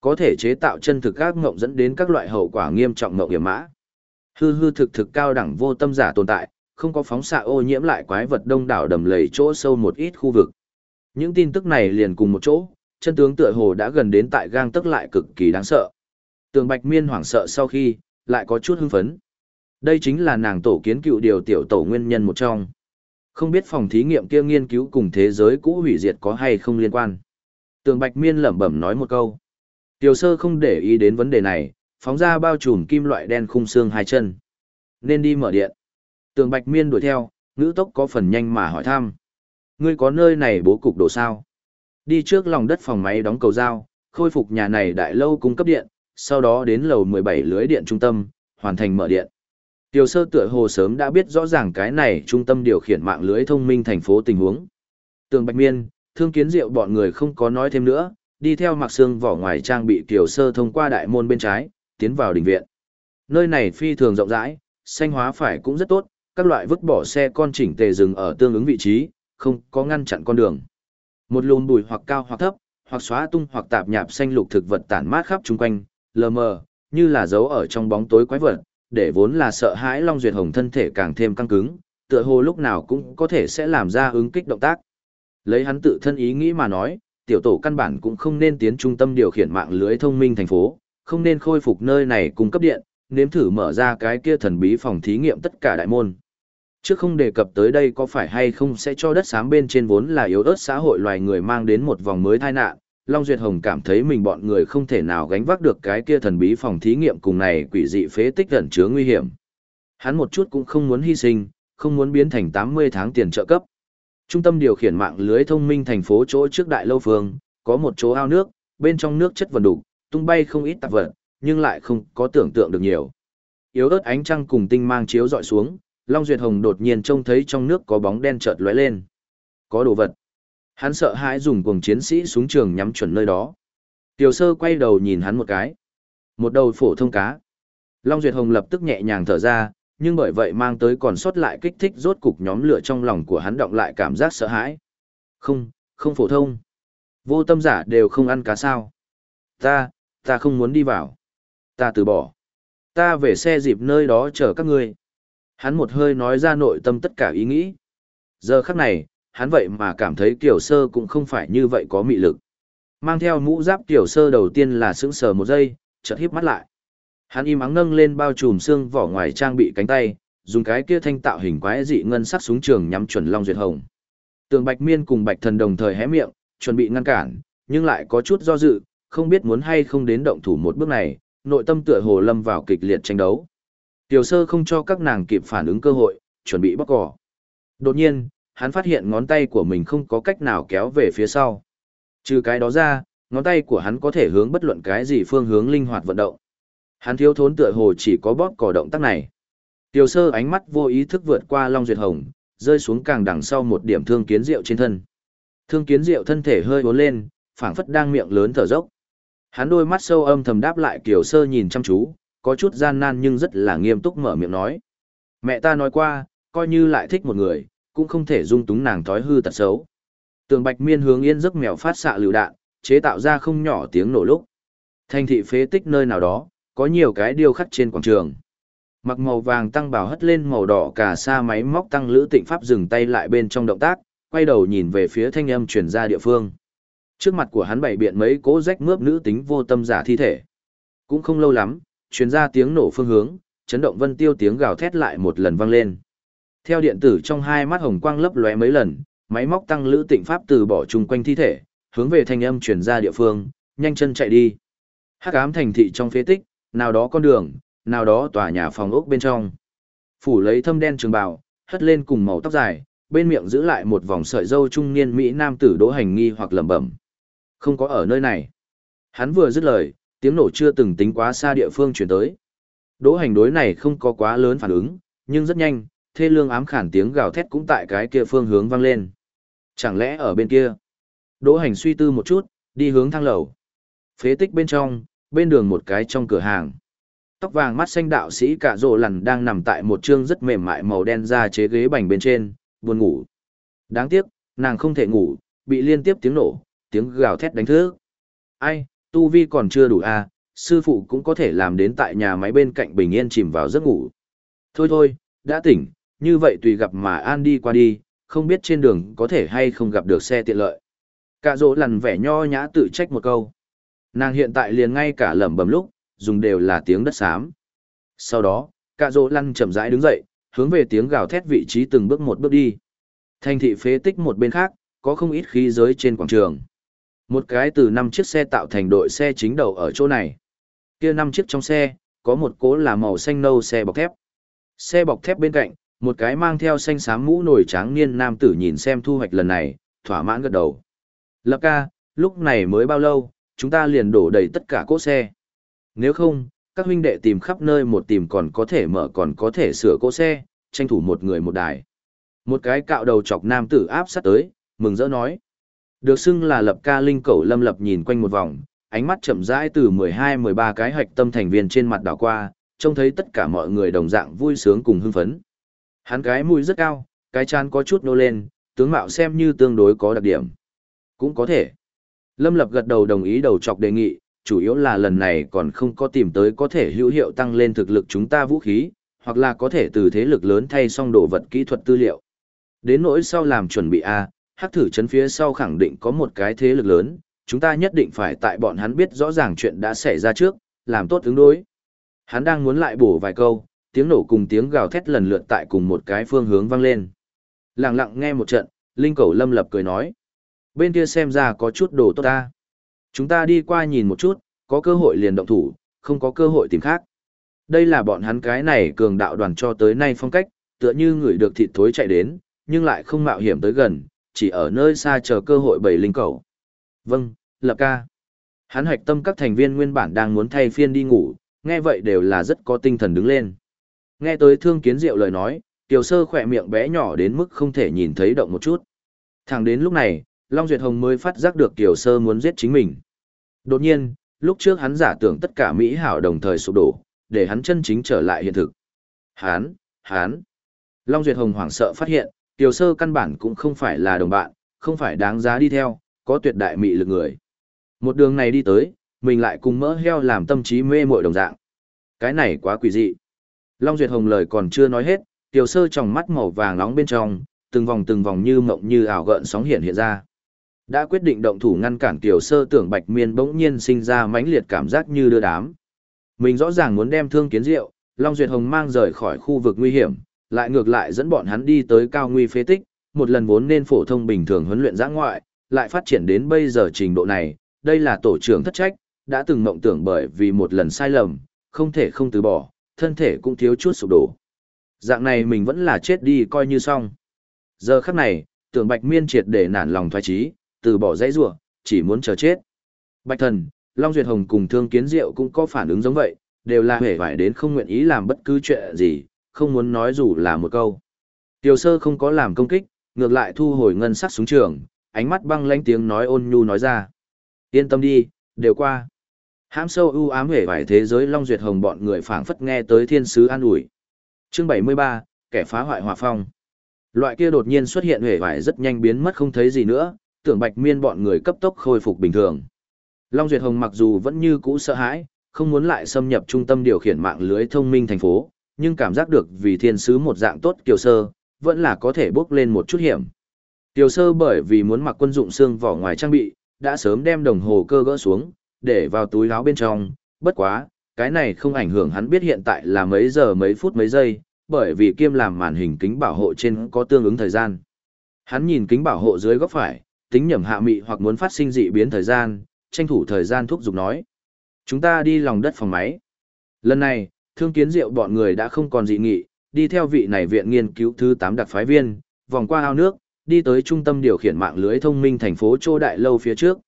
Có thể chế tạo chân thực các ngộng dẫn đến các loại hậu quả nghiêm trọng ngộng hiểm mã. Hư hư thực thực cao đẳng vô tâm giả tồn tại, không có phóng xạ ô nhiễm lại quái vật đông đảo đầm lầy chỗ sâu một ít khu vực. Những tin tức này liền cùng một chỗ, chân tướng tựa hồ đã gần đến tại gang tức lại cực kỳ đáng sợ. Tường Bạch Miên hoảng sợ sau khi, lại có chút hưng phấn. Đây chính là nàng tổ kiến cựu điều tiểu tổ nguyên nhân một trong. Không biết phòng thí nghiệm kia nghiên cứu cùng thế giới cũ hủy diệt có hay không liên quan. Tường Bạch Miên lẩm bẩm nói một câu. Tiểu sơ không để ý đến vấn đề này, phóng ra bao trùm kim loại đen khung xương hai chân. Nên đi mở điện. Tường Bạch Miên đuổi theo, ngữ tốc có phần nhanh mà hỏi thăm. Ngươi có nơi này bố cục đồ sao? Đi trước lòng đất phòng máy đóng cầu giao khôi phục nhà này đại lâu cung cấp điện, sau đó đến lầu 17 lưới điện trung tâm, hoàn thành mở điện. Tiểu sơ tựa hồ sớm đã biết rõ ràng cái này trung tâm điều khiển mạng lưới thông minh thành phố tình huống. Tường Bạch Miên, thương kiến diệu bọn người không có nói thêm nữa, đi theo mặc xương vỏ ngoài trang bị tiểu sơ thông qua đại môn bên trái, tiến vào đình viện. Nơi này phi thường rộng rãi, xanh hóa phải cũng rất tốt, các loại vứt bỏ xe con chỉnh tề dừng ở tương ứng vị trí, không có ngăn chặn con đường. Một lùm bùi hoặc cao hoặc thấp, hoặc xóa tung hoặc tạp nhạp xanh lục thực vật tản mát khắp chung quanh, lờ mờ, như là dấu ở trong bóng tối quái vật, để vốn là sợ hãi Long Duyệt Hồng thân thể càng thêm căng cứng, tựa hồ lúc nào cũng có thể sẽ làm ra ứng kích động tác. Lấy hắn tự thân ý nghĩ mà nói, tiểu tổ căn bản cũng không nên tiến trung tâm điều khiển mạng lưới thông minh thành phố, không nên khôi phục nơi này cung cấp điện, nếm thử mở ra cái kia thần bí phòng thí nghiệm tất cả đại môn. Trước không đề cập tới đây có phải hay không sẽ cho đất xám bên trên vốn là yếu ớt xã hội loài người mang đến một vòng mới tai nạn, Long Duyệt Hồng cảm thấy mình bọn người không thể nào gánh vác được cái kia thần bí phòng thí nghiệm cùng này quỷ dị phế tích ẩn chứa nguy hiểm. Hắn một chút cũng không muốn hy sinh, không muốn biến thành 80 tháng tiền trợ cấp. Trung tâm điều khiển mạng lưới thông minh thành phố chỗ trước đại lâu phương, có một chỗ ao nước, bên trong nước chất vần đủ, tung bay không ít tạp vật, nhưng lại không có tưởng tượng được nhiều. Yếu ớt ánh trăng cùng tinh mang chiếu dọi xuống, Long Duyệt Hồng đột nhiên trông thấy trong nước có bóng đen chợt lóe lên. Có đồ vật. Hắn sợ hãi dùng cuồng chiến sĩ súng trường nhắm chuẩn nơi đó. Tiểu sơ quay đầu nhìn hắn một cái. Một đầu phổ thông cá. Long Duyệt Hồng lập tức nhẹ nhàng thở ra, nhưng bởi vậy mang tới còn sót lại kích thích rốt cục nhóm lửa trong lòng của hắn động lại cảm giác sợ hãi. Không, không phổ thông. Vô tâm giả đều không ăn cá sao. Ta, ta không muốn đi vào. Ta từ bỏ. Ta về xe dịp nơi đó chờ các ngươi. Hắn một hơi nói ra nội tâm tất cả ý nghĩ. Giờ khắc này, hắn vậy mà cảm thấy Kiều Sơ cũng không phải như vậy có mị lực. Mang theo mũ giáp Kiều Sơ đầu tiên là sững sờ một giây, chợt híp mắt lại. Hắn im ắng nâng lên bao trùm xương vỏ ngoài trang bị cánh tay, dùng cái kia thanh tạo hình quái dị ngân sắc súng trường nhắm chuẩn Long Duyệt Hồng. Tường Bạch Miên cùng Bạch Thần đồng thời hé miệng, chuẩn bị ngăn cản, nhưng lại có chút do dự, không biết muốn hay không đến động thủ một bước này, nội tâm tựa hồ lâm vào kịch liệt tranh đấu. Tiểu sơ không cho các nàng kịp phản ứng cơ hội, chuẩn bị bóc cỏ. Đột nhiên, hắn phát hiện ngón tay của mình không có cách nào kéo về phía sau. Trừ cái đó ra, ngón tay của hắn có thể hướng bất luận cái gì phương hướng linh hoạt vận động. Hắn thiếu thốn tựa hồ chỉ có bóp cỏ động tác này. Tiểu sơ ánh mắt vô ý thức vượt qua Long Duyệt Hồng, rơi xuống càng đằng sau một điểm thương kiến rượu trên thân. Thương kiến rượu thân thể hơi uốn lên, phảng phất đang miệng lớn thở dốc. Hắn đôi mắt sâu âm thầm đáp lại Kiều Sơ nhìn chăm chú, có chút gian nan nhưng rất là nghiêm túc mở miệng nói. Mẹ ta nói qua, coi như lại thích một người, cũng không thể dung túng nàng thói hư tật xấu. Tường Bạch Miên hướng yên giấc mèo phát xạ lựu đạn, chế tạo ra không nhỏ tiếng nổ lúc. Thành thị phế tích nơi nào đó, có nhiều cái điêu khắc trên quảng trường. Mặc màu vàng tăng bảo hất lên màu đỏ cả xa máy móc tăng lữ tịnh pháp dừng tay lại bên trong động tác, quay đầu nhìn về phía thanh âm truyền ra địa phương. Trước mặt của hắn bày biện mấy cố rách mướp nữ tính vô tâm giả thi thể. Cũng không lâu lắm, truyền ra tiếng nổ phương hướng, chấn động vân tiêu tiếng gào thét lại một lần vang lên. Theo điện tử trong hai mắt hồng quang lấp lóe mấy lần, máy móc tăng lữ tịnh pháp từ bỏ chung quanh thi thể, hướng về thanh âm truyền ra địa phương, nhanh chân chạy đi. Hắc ám thành thị trong phế tích, nào đó con đường, nào đó tòa nhà phòng ốc bên trong. Phủ lấy thâm đen trường bào, hất lên cùng màu tóc dài, bên miệng giữ lại một vòng sợi dâu trung niên mỹ nam tử đỗ hành nghi hoặc lẩm bẩm. Không có ở nơi này. Hắn vừa dứt lời, tiếng nổ chưa từng tính quá xa địa phương chuyển tới. Đỗ hành đối này không có quá lớn phản ứng, nhưng rất nhanh, thê lương ám khản tiếng gào thét cũng tại cái kia phương hướng vang lên. Chẳng lẽ ở bên kia? Đỗ hành suy tư một chút, đi hướng thang lầu. Phế tích bên trong, bên đường một cái trong cửa hàng. Tóc vàng mắt xanh đạo sĩ cả rộ lằn đang nằm tại một chương rất mềm mại màu đen da chế ghế bành bên trên, buồn ngủ. Đáng tiếc, nàng không thể ngủ, bị liên tiếp tiếng nổ, tiếng gào thét đánh thức. Ai, tu vi còn chưa đủ à, sư phụ cũng có thể làm đến tại nhà máy bên cạnh bình yên chìm vào giấc ngủ. Thôi thôi, đã tỉnh, như vậy tùy gặp mà an đi qua đi, không biết trên đường có thể hay không gặp được xe tiện lợi. Cả dỗ lằn vẻ nho nhã tự trách một câu. Nàng hiện tại liền ngay cả lẩm bẩm lúc, dùng đều là tiếng đất xám. Sau đó, cả dỗ lăn chậm rãi đứng dậy, hướng về tiếng gào thét vị trí từng bước một bước đi. Thành thị phế tích một bên khác, có không ít khí giới trên quảng trường. Một cái từ năm chiếc xe tạo thành đội xe chính đầu ở chỗ này. Kia năm chiếc trong xe, có một cố là màu xanh nâu xe bọc thép. Xe bọc thép bên cạnh, một cái mang theo xanh xám mũ nổi trắng niên nam tử nhìn xem thu hoạch lần này, thỏa mãn gật đầu. Lập ca, lúc này mới bao lâu, chúng ta liền đổ đầy tất cả cỗ xe. Nếu không, các huynh đệ tìm khắp nơi một tìm còn có thể mở còn có thể sửa cỗ xe, tranh thủ một người một đài. Một cái cạo đầu chọc nam tử áp sát tới, mừng rỡ nói. Được xưng là lập ca linh cẩu lâm lập nhìn quanh một vòng, ánh mắt chậm rãi từ 12-13 cái hạch tâm thành viên trên mặt đảo qua, trông thấy tất cả mọi người đồng dạng vui sướng cùng hưng phấn. Hắn cái mũi rất cao, cái chán có chút nô lên, tướng mạo xem như tương đối có đặc điểm. Cũng có thể. Lâm Lập gật đầu đồng ý đầu chọc đề nghị, chủ yếu là lần này còn không có tìm tới có thể hữu hiệu tăng lên thực lực chúng ta vũ khí, hoặc là có thể từ thế lực lớn thay xong đồ vật kỹ thuật tư liệu. Đến nỗi sau làm chuẩn bị A, hắc thử chấn phía sau khẳng định có một cái thế lực lớn, chúng ta nhất định phải tại bọn hắn biết rõ ràng chuyện đã xảy ra trước, làm tốt ứng đối. Hắn đang muốn lại bổ vài câu, tiếng nổ cùng tiếng gào thét lần lượt tại cùng một cái phương hướng vang lên. Lặng lặng nghe một trận, Linh Cầu Lâm Lập cười nói. Bên kia xem ra có chút đồ tốt ta. Chúng ta đi qua nhìn một chút, có cơ hội liền động thủ, không có cơ hội tìm khác. Đây là bọn hắn cái này cường đạo đoàn cho tới nay phong cách, tựa như người được thịt thối chạy đến, nhưng lại không mạo hiểm tới gần, chỉ ở nơi xa chờ cơ hội bảy linh cầu. Vâng, lập ca. Hắn hoạch tâm các thành viên nguyên bản đang muốn thay phiên đi ngủ, nghe vậy đều là rất có tinh thần đứng lên. Nghe tới thương kiến diệu lời nói, tiểu sơ khỏe miệng bé nhỏ đến mức không thể nhìn thấy động một chút. Thẳng đến lúc này, Long Duyệt Hồng mới phát giác được tiểu Sơ muốn giết chính mình. Đột nhiên, lúc trước hắn giả tưởng tất cả Mỹ hảo đồng thời sụp đổ, để hắn chân chính trở lại hiện thực. Hán, hán. Long Duyệt Hồng hoảng sợ phát hiện, Tiểu Sơ căn bản cũng không phải là đồng bạn, không phải đáng giá đi theo, có tuyệt đại mị lực người. Một đường này đi tới, mình lại cùng mỡ heo làm tâm trí mê muội đồng dạng. Cái này quá quỷ dị. Long Duyệt Hồng lời còn chưa nói hết, tiểu Sơ trong mắt màu vàng nóng bên trong, từng vòng từng vòng như mộng như ảo gợn sóng hiện hiện ra. Đã quyết định động thủ ngăn cản tiểu Sơ tưởng Bạch Miên bỗng nhiên sinh ra mãnh liệt cảm giác như đưa đám. Mình rõ ràng muốn đem thương kiến rượu, Long Duyệt Hồng mang rời khỏi khu vực nguy hiểm, lại ngược lại dẫn bọn hắn đi tới cao nguy phế tích, một lần vốn nên phổ thông bình thường huấn luyện giã ngoại, lại phát triển đến bây giờ trình độ này, đây là tổ trưởng thất trách, đã từng mộng tưởng bởi vì một lần sai lầm, không thể không từ bỏ, thân thể cũng thiếu chút sụp đổ. Dạng này mình vẫn là chết đi coi như xong. Giờ khắc này, tưởng Bạch Miên triệt để nản lòng thoái trí, từ bỏ dãy rủa, chỉ muốn chờ chết. Bạch Thần, Long Duyệt Hồng cùng Thương Kiến Diệu cũng có phản ứng giống vậy, đều là hề vải đến không nguyện ý làm bất cứ chuyện gì, không muốn nói dù là một câu. Tiểu sơ không có làm công kích, ngược lại thu hồi ngân sắc xuống trường, ánh mắt băng lãnh tiếng nói ôn nhu nói ra. Yên tâm đi, đều qua. Hãm sâu ưu ám hể vải thế giới Long Duyệt Hồng bọn người phảng phất nghe tới thiên sứ an ủi. Chương 73, kẻ phá hoại hòa phong. Loại kia đột nhiên xuất hiện hể vải rất nhanh biến mất không thấy gì nữa, tưởng bạch miên bọn người cấp tốc khôi phục bình thường. Long Duyệt Hồng mặc dù vẫn như cũ sợ hãi, không muốn lại xâm nhập trung tâm điều khiển mạng lưới thông minh thành phố, nhưng cảm giác được vì thiên sứ một dạng tốt kiều sơ, vẫn là có thể bước lên một chút hiểm. Kiều sơ bởi vì muốn mặc quân dụng xương vỏ ngoài trang bị, đã sớm đem đồng hồ cơ gỡ xuống, để vào túi áo bên trong, bất quá, cái này không ảnh hưởng hắn biết hiện tại là mấy giờ mấy phút mấy giây, bởi vì kiêm làm màn hình kính bảo hộ trên có tương ứng thời gian. Hắn nhìn kính bảo hộ dưới góc phải, tính nhầm hạ mị hoặc muốn phát sinh dị biến thời gian, tranh thủ thời gian thúc giục nói. Chúng ta đi lòng đất phòng máy. Lần này, thương kiến diệu bọn người đã không còn dị nghị, đi theo vị này viện nghiên cứu thứ 8 đặc phái viên, vòng qua ao nước, đi tới trung tâm điều khiển mạng lưới thông minh thành phố Châu Đại Lâu phía trước.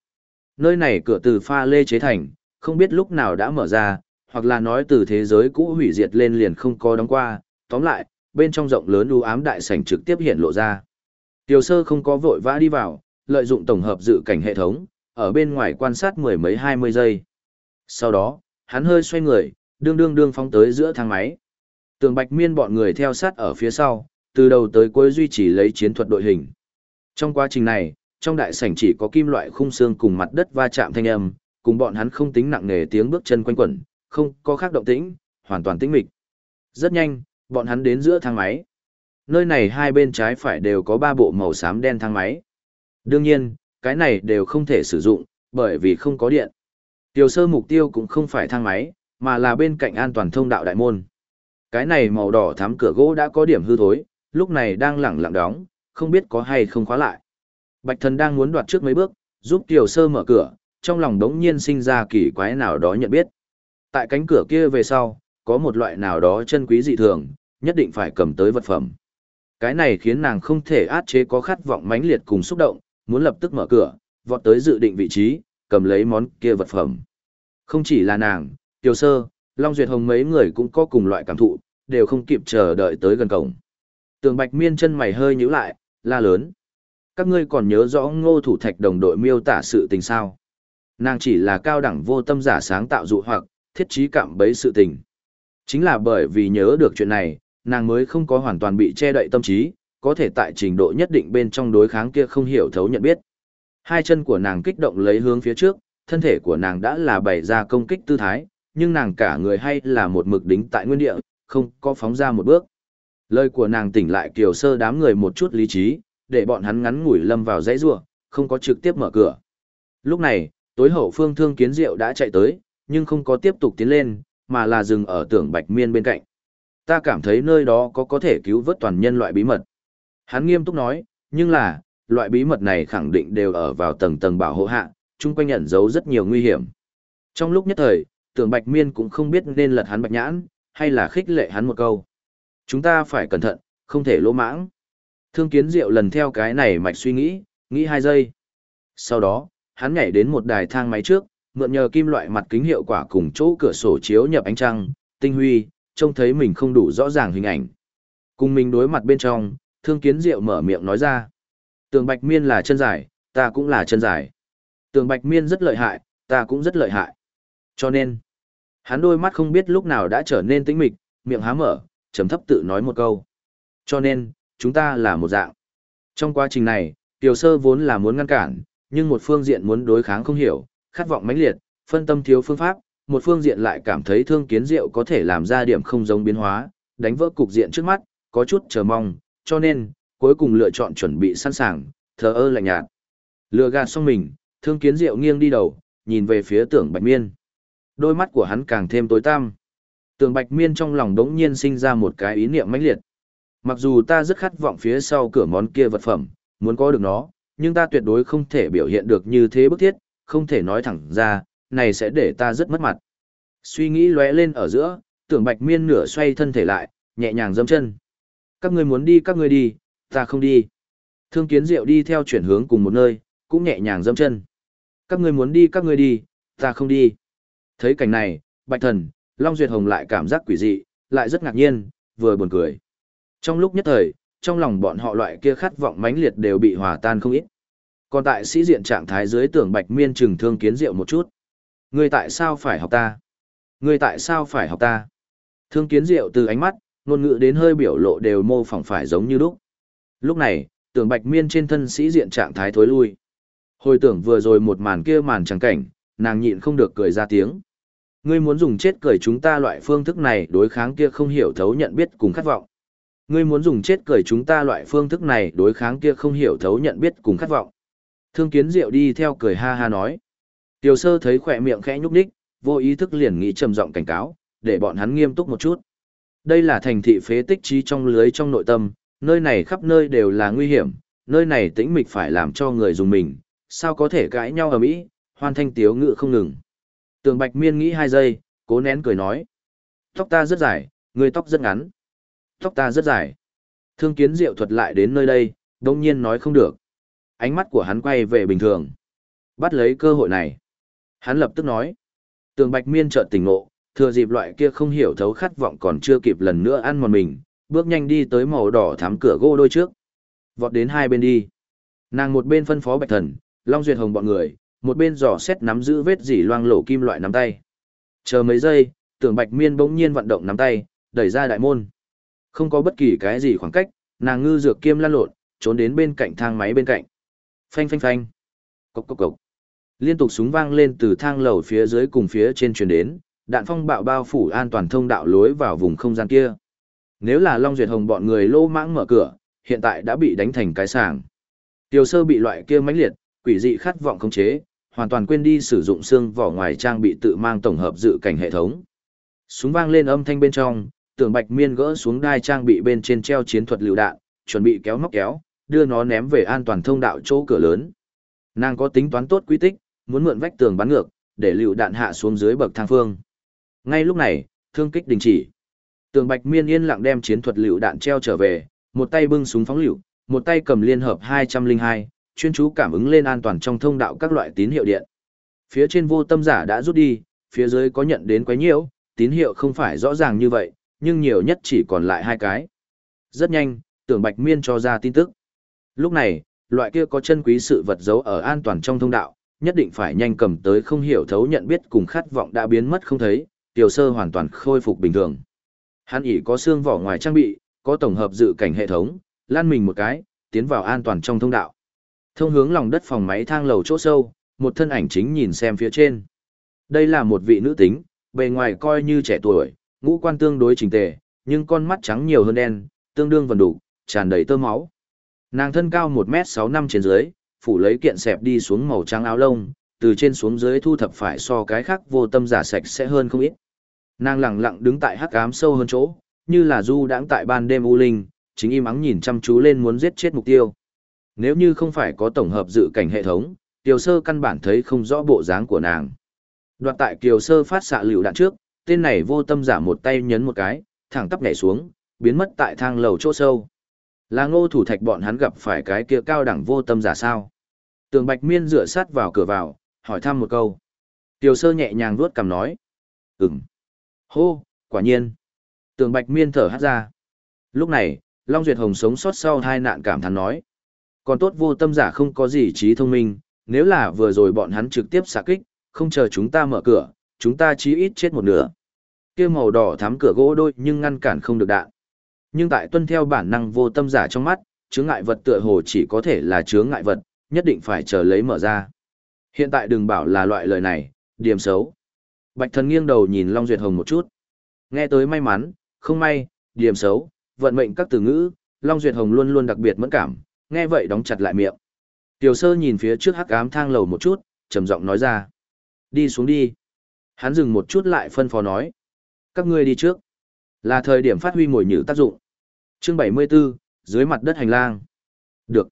Nơi này cửa từ pha lê chế thành, không biết lúc nào đã mở ra, hoặc là nói từ thế giới cũ hủy diệt lên liền không có đóng qua, tóm lại, bên trong rộng lớn u ám đại sảnh trực tiếp hiện lộ ra. Tiểu sơ không có vội vã đi vào, lợi dụng tổng hợp dự cảnh hệ thống, ở bên ngoài quan sát mười mấy hai mươi giây. Sau đó, hắn hơi xoay người, đương đương đương phóng tới giữa thang máy. Tường Bạch Miên bọn người theo sát ở phía sau, từ đầu tới cuối duy trì lấy chiến thuật đội hình. Trong quá trình này, trong đại sảnh chỉ có kim loại khung xương cùng mặt đất va chạm thanh âm, cùng bọn hắn không tính nặng nề tiếng bước chân quanh quẩn, không có khác động tĩnh, hoàn toàn tĩnh mịch. Rất nhanh, bọn hắn đến giữa thang máy. Nơi này hai bên trái phải đều có ba bộ màu xám đen thang máy. Đương nhiên, cái này đều không thể sử dụng, bởi vì không có điện. Tiểu sơ mục tiêu cũng không phải thang máy, mà là bên cạnh an toàn thông đạo đại môn. Cái này màu đỏ thắm cửa gỗ đã có điểm hư thối, lúc này đang lẳng lặng đóng, không biết có hay không khóa lại. Bạch thần đang muốn đoạt trước mấy bước, giúp tiểu sơ mở cửa, trong lòng đống nhiên sinh ra kỳ quái nào đó nhận biết. Tại cánh cửa kia về sau, có một loại nào đó chân quý dị thường, nhất định phải cầm tới vật phẩm. Cái này khiến nàng không thể át chế có khát vọng mãnh liệt cùng xúc động, muốn lập tức mở cửa, vọt tới dự định vị trí, cầm lấy món kia vật phẩm. Không chỉ là nàng, Tiểu Sơ, Long Duyệt Hồng mấy người cũng có cùng loại cảm thụ, đều không kịp chờ đợi tới gần cổng. Tường Bạch Miên chân mày hơi nhíu lại, la lớn. Các ngươi còn nhớ rõ ngô thủ thạch đồng đội miêu tả sự tình sao? Nàng chỉ là cao đẳng vô tâm giả sáng tạo dụ hoặc, thiết trí cảm bấy sự tình. Chính là bởi vì nhớ được chuyện này, nàng mới không có hoàn toàn bị che đậy tâm trí, có thể tại trình độ nhất định bên trong đối kháng kia không hiểu thấu nhận biết. Hai chân của nàng kích động lấy hướng phía trước, thân thể của nàng đã là bày ra công kích tư thái, nhưng nàng cả người hay là một mực đính tại nguyên địa, không có phóng ra một bước. Lời của nàng tỉnh lại kiều sơ đám người một chút lý trí, để bọn hắn ngắn ngủi lâm vào dãy rua, không có trực tiếp mở cửa. Lúc này, tối hậu phương thương kiến diệu đã chạy tới, nhưng không có tiếp tục tiến lên, mà là dừng ở tưởng bạch miên bên cạnh. Ta cảm thấy nơi đó có có thể cứu vớt toàn nhân loại bí mật. Hắn nghiêm túc nói, nhưng là, loại bí mật này khẳng định đều ở vào tầng tầng bảo hộ hạ, chung quanh nhận giấu rất nhiều nguy hiểm. Trong lúc nhất thời, tưởng bạch miên cũng không biết nên lật hắn bạch nhãn, hay là khích lệ hắn một câu. Chúng ta phải cẩn thận, không thể lỗ mãng. Thương kiến diệu lần theo cái này mạch suy nghĩ, nghĩ hai giây. Sau đó, hắn nhảy đến một đài thang máy trước, mượn nhờ kim loại mặt kính hiệu quả cùng chỗ cửa sổ chiếu nhập ánh trăng, tinh huy, trông thấy mình không đủ rõ ràng hình ảnh. Cùng mình đối mặt bên trong, thương kiến diệu mở miệng nói ra. Tường bạch miên là chân dài, ta cũng là chân dài. Tường Bạch Miên rất lợi hại, ta cũng rất lợi hại. Cho nên, hắn đôi mắt không biết lúc nào đã trở nên tĩnh mịch, miệng há mở, trầm thấp tự nói một câu. Cho nên, chúng ta là một dạng. Trong quá trình này, Tiểu Sơ vốn là muốn ngăn cản, nhưng một phương diện muốn đối kháng không hiểu, khát vọng mãnh liệt, phân tâm thiếu phương pháp, một phương diện lại cảm thấy thương kiến diệu có thể làm ra điểm không giống biến hóa, đánh vỡ cục diện trước mắt, có chút chờ mong, cho nên, cuối cùng lựa chọn chuẩn bị sẵn sàng, thờ ơ lạnh nhạt. Lừa gạt xong mình, thương kiến diệu nghiêng đi đầu, nhìn về phía tưởng bạch miên. Đôi mắt của hắn càng thêm tối tăm. Tưởng bạch miên trong lòng đống nhiên sinh ra một cái ý niệm mãnh liệt. Mặc dù ta rất khát vọng phía sau cửa món kia vật phẩm, muốn có được nó, nhưng ta tuyệt đối không thể biểu hiện được như thế bức thiết, không thể nói thẳng ra, này sẽ để ta rất mất mặt. Suy nghĩ lóe lên ở giữa, tưởng bạch miên nửa xoay thân thể lại, nhẹ nhàng dâm chân. Các người muốn đi các người đi, ta không đi. Thương kiến diệu đi theo chuyển hướng cùng một nơi, cũng nhẹ nhàng dâm chân. Các người muốn đi các người đi, ta không đi. Thấy cảnh này, bạch thần, Long Duyệt Hồng lại cảm giác quỷ dị, lại rất ngạc nhiên, vừa buồn cười. Trong lúc nhất thời, trong lòng bọn họ loại kia khát vọng mãnh liệt đều bị hòa tan không ít. Còn tại sĩ diện trạng thái dưới tưởng bạch miên trừng thương kiến diệu một chút. Ngươi tại sao phải học ta? Ngươi tại sao phải học ta? Thương kiến diệu từ ánh mắt, ngôn ngữ đến hơi biểu lộ đều mô phỏng phải giống như lúc. Lúc này, tưởng bạch miên trên thân sĩ diện trạng thái thối lui. Hồi tưởng vừa rồi một màn kia màn trắng cảnh, nàng nhịn không được cười ra tiếng. Ngươi muốn dùng chết cười chúng ta loại phương thức này đối kháng kia không hiểu thấu nhận biết cùng khát vọng. Ngươi muốn dùng chết cười chúng ta loại phương thức này đối kháng kia không hiểu thấu nhận biết cùng khát vọng. Thương kiến diệu đi theo cười ha ha nói. Tiểu sơ thấy khỏe miệng khẽ nhúc nhích, vô ý thức liền nghĩ trầm giọng cảnh cáo, để bọn hắn nghiêm túc một chút. Đây là thành thị phế tích trí trong lưới trong nội tâm, nơi này khắp nơi đều là nguy hiểm, nơi này tĩnh mịch phải làm cho người dùng mình, sao có thể cãi nhau ở mỹ, hoan thanh tiếu ngự không ngừng. Tường Bạch Miên nghĩ hai giây, cố nén cười nói. Tóc ta rất dài, người tóc rất ngắn. Tóc ta rất dài. Thương kiến diệu thuật lại đến nơi đây, đông nhiên nói không được. Ánh mắt của hắn quay về bình thường. Bắt lấy cơ hội này. Hắn lập tức nói. Tường Bạch Miên chợt tỉnh ngộ, thừa dịp loại kia không hiểu thấu khát vọng còn chưa kịp lần nữa ăn mòn mình, bước nhanh đi tới màu đỏ thắm cửa gỗ đôi trước. Vọt đến hai bên đi. Nàng một bên phân phó Bạch Thần, Long Duyệt Hồng bọn người, một bên giỏ xét nắm giữ vết dỉ loang lổ kim loại nắm tay. Chờ mấy giây, Tưởng Bạch Miên bỗng nhiên vận động nắm tay, đẩy ra đại môn. Không có bất kỳ cái gì khoảng cách, nàng ngư dược kiêm lan lộn, trốn đến bên cạnh thang máy bên cạnh. Phanh phanh phanh. Cốc cốc cốc. Liên tục súng vang lên từ thang lầu phía dưới cùng phía trên truyền đến, đạn phong bạo bao phủ an toàn thông đạo lối vào vùng không gian kia. Nếu là Long Duyệt Hồng bọn người lô mãng mở cửa, hiện tại đã bị đánh thành cái sàng. tiểu sơ bị loại kia mãnh liệt, quỷ dị khát vọng khống chế, hoàn toàn quên đi sử dụng xương vỏ ngoài trang bị tự mang tổng hợp dự cảnh hệ thống. Súng vang lên âm thanh bên trong, tưởng bạch miên gỡ xuống đai trang bị bên trên treo chiến thuật lựu đạn, chuẩn bị kéo móc kéo, đưa nó ném về an toàn thông đạo chỗ cửa lớn. Nàng có tính toán tốt quy tích, muốn mượn vách tường bắn ngược, để lựu đạn hạ xuống dưới bậc thang phương. Ngay lúc này, thương kích đình chỉ. Tường Bạch Miên yên lặng đem chiến thuật lựu đạn treo trở về, một tay bưng súng phóng lựu, một tay cầm liên hợp 202, chuyên chú cảm ứng lên an toàn trong thông đạo các loại tín hiệu điện. Phía trên vô tâm giả đã rút đi, phía dưới có nhận đến quấy nhiễu, tín hiệu không phải rõ ràng như vậy, nhưng nhiều nhất chỉ còn lại hai cái. Rất nhanh, tưởng Bạch Miên cho ra tin tức. Lúc này, loại kia có chân quý sự vật giấu ở an toàn trong thông đạo, nhất định phải nhanh cầm tới không hiểu thấu nhận biết cùng khát vọng đã biến mất không thấy, tiểu sơ hoàn toàn khôi phục bình thường. Hắn ỉ có xương vỏ ngoài trang bị, có tổng hợp dự cảnh hệ thống, lan mình một cái, tiến vào an toàn trong thông đạo. Thông hướng lòng đất phòng máy thang lầu chỗ sâu, một thân ảnh chính nhìn xem phía trên. Đây là một vị nữ tính, bề ngoài coi như trẻ tuổi, ngũ quan tương đối chỉnh tề, nhưng con mắt trắng nhiều hơn đen, tương đương vần đủ, tràn đầy tơ máu. Nàng thân cao 1m65 trên dưới, phủ lấy kiện xẹp đi xuống màu trắng áo lông, từ trên xuống dưới thu thập phải so cái khác vô tâm giả sạch sẽ hơn không ít. Nàng lặng lặng đứng tại hắc ám sâu hơn chỗ, như là du đãng tại ban đêm u linh, chính im ắng nhìn chăm chú lên muốn giết chết mục tiêu. Nếu như không phải có tổng hợp dự cảnh hệ thống, Kiều Sơ căn bản thấy không rõ bộ dáng của nàng. Đoạt tại Kiều Sơ phát xạ lựu đạn trước, tên này vô tâm giả một tay nhấn một cái, thẳng tắp nhảy xuống, biến mất tại thang lầu chỗ sâu. Là ngô thủ thạch bọn hắn gặp phải cái kia cao đẳng vô tâm giả sao. Tường Bạch Miên dựa sát vào cửa vào, hỏi thăm một câu. Tiểu sơ nhẹ nhàng vuốt cằm nói. Ừm. Hô, quả nhiên. Tường Bạch Miên thở hát ra. Lúc này, Long Duyệt Hồng sống sót sau hai nạn cảm thán nói. Còn tốt vô tâm giả không có gì trí thông minh, nếu là vừa rồi bọn hắn trực tiếp xạ kích, không chờ chúng ta mở cửa, chúng ta chí ít chết một nửa. Kia màu đỏ thắm cửa gỗ đôi nhưng ngăn cản không được đạn. Nhưng tại tuân theo bản năng vô tâm giả trong mắt, chướng ngại vật tựa hồ chỉ có thể là chướng ngại vật, nhất định phải chờ lấy mở ra. Hiện tại đừng bảo là loại lời này, điểm xấu. Bạch thần nghiêng đầu nhìn Long Duyệt Hồng một chút. Nghe tới may mắn, không may, điểm xấu, vận mệnh các từ ngữ, Long Duyệt Hồng luôn luôn đặc biệt mẫn cảm, nghe vậy đóng chặt lại miệng. Tiểu sơ nhìn phía trước hắc ám thang lầu một chút, trầm giọng nói ra. Đi xuống đi. Hắn dừng một chút lại phân phó nói. Các ngươi đi trước. Là thời điểm phát huy mồi nhử tác dụng. Chương 74, dưới mặt đất hành lang. Được.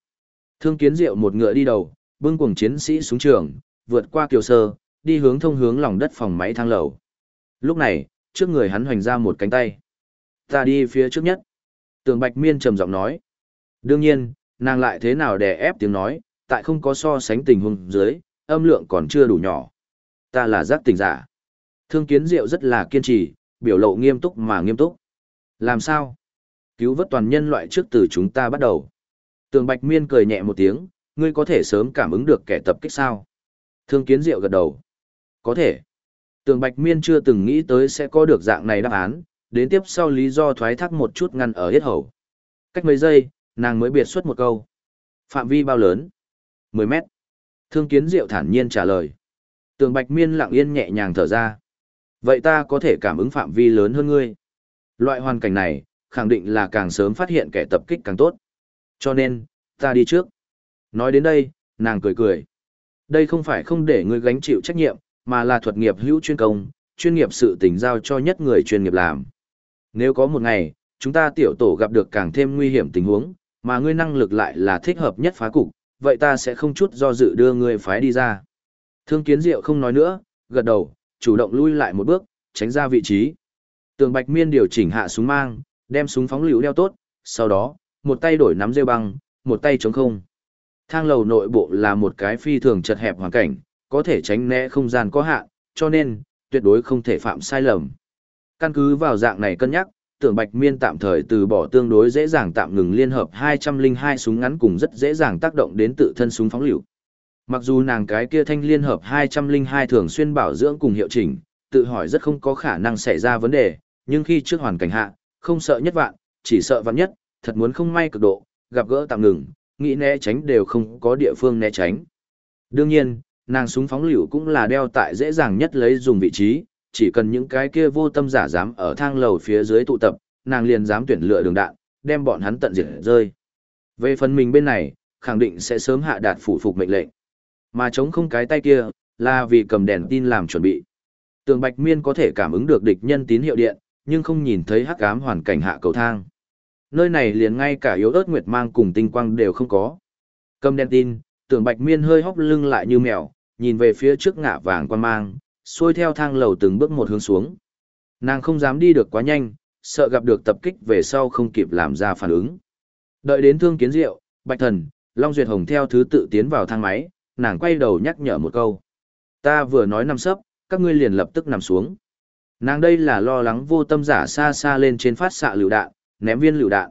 Thương kiến diệu một ngựa đi đầu, bưng cuồng chiến sĩ xuống trường, vượt qua kiều sơ, đi hướng thông hướng lòng đất phòng máy thang lầu. Lúc này, trước người hắn hoành ra một cánh tay. Ta đi phía trước nhất. Tường Bạch Miên trầm giọng nói. Đương nhiên, nàng lại thế nào đè ép tiếng nói, tại không có so sánh tình huống dưới, âm lượng còn chưa đủ nhỏ. Ta là giác tình giả. Thương kiến diệu rất là kiên trì, biểu lộ nghiêm túc mà nghiêm túc. Làm sao? Cứu vớt toàn nhân loại trước từ chúng ta bắt đầu. Tường Bạch Miên cười nhẹ một tiếng, ngươi có thể sớm cảm ứng được kẻ tập kích sao? Thương kiến diệu gật đầu. Có thể. Tường Bạch Miên chưa từng nghĩ tới sẽ có được dạng này đáp án, đến tiếp sau lý do thoái thác một chút ngăn ở hết hầu. Cách mấy giây, nàng mới biệt xuất một câu. Phạm vi bao lớn? 10 mét. Thương kiến diệu thản nhiên trả lời. Tường Bạch Miên lặng yên nhẹ nhàng thở ra. Vậy ta có thể cảm ứng phạm vi lớn hơn ngươi. Loại hoàn cảnh này, khẳng định là càng sớm phát hiện kẻ tập kích càng tốt. Cho nên, ta đi trước. Nói đến đây, nàng cười cười. Đây không phải không để ngươi gánh chịu trách nhiệm, mà là thuật nghiệp hữu chuyên công, chuyên nghiệp sự tình giao cho nhất người chuyên nghiệp làm. Nếu có một ngày, chúng ta tiểu tổ gặp được càng thêm nguy hiểm tình huống, mà ngươi năng lực lại là thích hợp nhất phá cục, vậy ta sẽ không chút do dự đưa ngươi phái đi ra. Thương kiến diệu không nói nữa, gật đầu, chủ động lui lại một bước, tránh ra vị trí. Tường Bạch Miên điều chỉnh hạ súng mang, đem súng phóng liều đeo tốt, sau đó, một tay đổi nắm rêu băng, một tay chống không. Thang lầu nội bộ là một cái phi thường chật hẹp hoàn cảnh, có thể tránh né không gian có hạn, cho nên, tuyệt đối không thể phạm sai lầm. Căn cứ vào dạng này cân nhắc, tưởng Bạch Miên tạm thời từ bỏ tương đối dễ dàng tạm ngừng liên hợp 202 súng ngắn cùng rất dễ dàng tác động đến tự thân súng phóng lựu. Mặc dù nàng cái kia thanh liên hợp 202 thường xuyên bảo dưỡng cùng hiệu chỉnh, tự hỏi rất không có khả năng xảy ra vấn đề, nhưng khi trước hoàn cảnh hạ, không sợ nhất vạn, chỉ sợ vạn nhất, thật muốn không may cực độ, gặp gỡ tạm ngừng, nghĩ né tránh đều không có địa phương né tránh. Đương nhiên, nàng súng phóng lựu cũng là đeo tại dễ dàng nhất lấy dùng vị trí, chỉ cần những cái kia vô tâm giả dám ở thang lầu phía dưới tụ tập, nàng liền dám tuyển lựa đường đạn, đem bọn hắn tận diệt rơi. Về phần mình bên này, khẳng định sẽ sớm hạ đạt phủ phục mệnh lệnh. Mà chống không cái tay kia, là vì cầm đèn tin làm chuẩn bị. Tường Bạch Miên có thể cảm ứng được địch nhân tín hiệu điện, nhưng không nhìn thấy hắc ám hoàn cảnh hạ cầu thang. Nơi này liền ngay cả yếu ớt nguyệt mang cùng tinh quang đều không có. Cầm đèn tin, Tường Bạch Miên hơi hóc lưng lại như mèo, nhìn về phía trước ngã vàng quan mang, xuôi theo thang lầu từng bước một hướng xuống. Nàng không dám đi được quá nhanh, sợ gặp được tập kích về sau không kịp làm ra phản ứng. Đợi đến thương kiến diệu, Bạch Thần, Long Duyệt Hồng theo thứ tự tiến vào thang máy, nàng quay đầu nhắc nhở một câu. Ta vừa nói nằm sấp, các ngươi liền lập tức nằm xuống. Nàng đây là lo lắng vô tâm giả xa xa lên trên phát xạ lựu đạn, ném viên lựu đạn.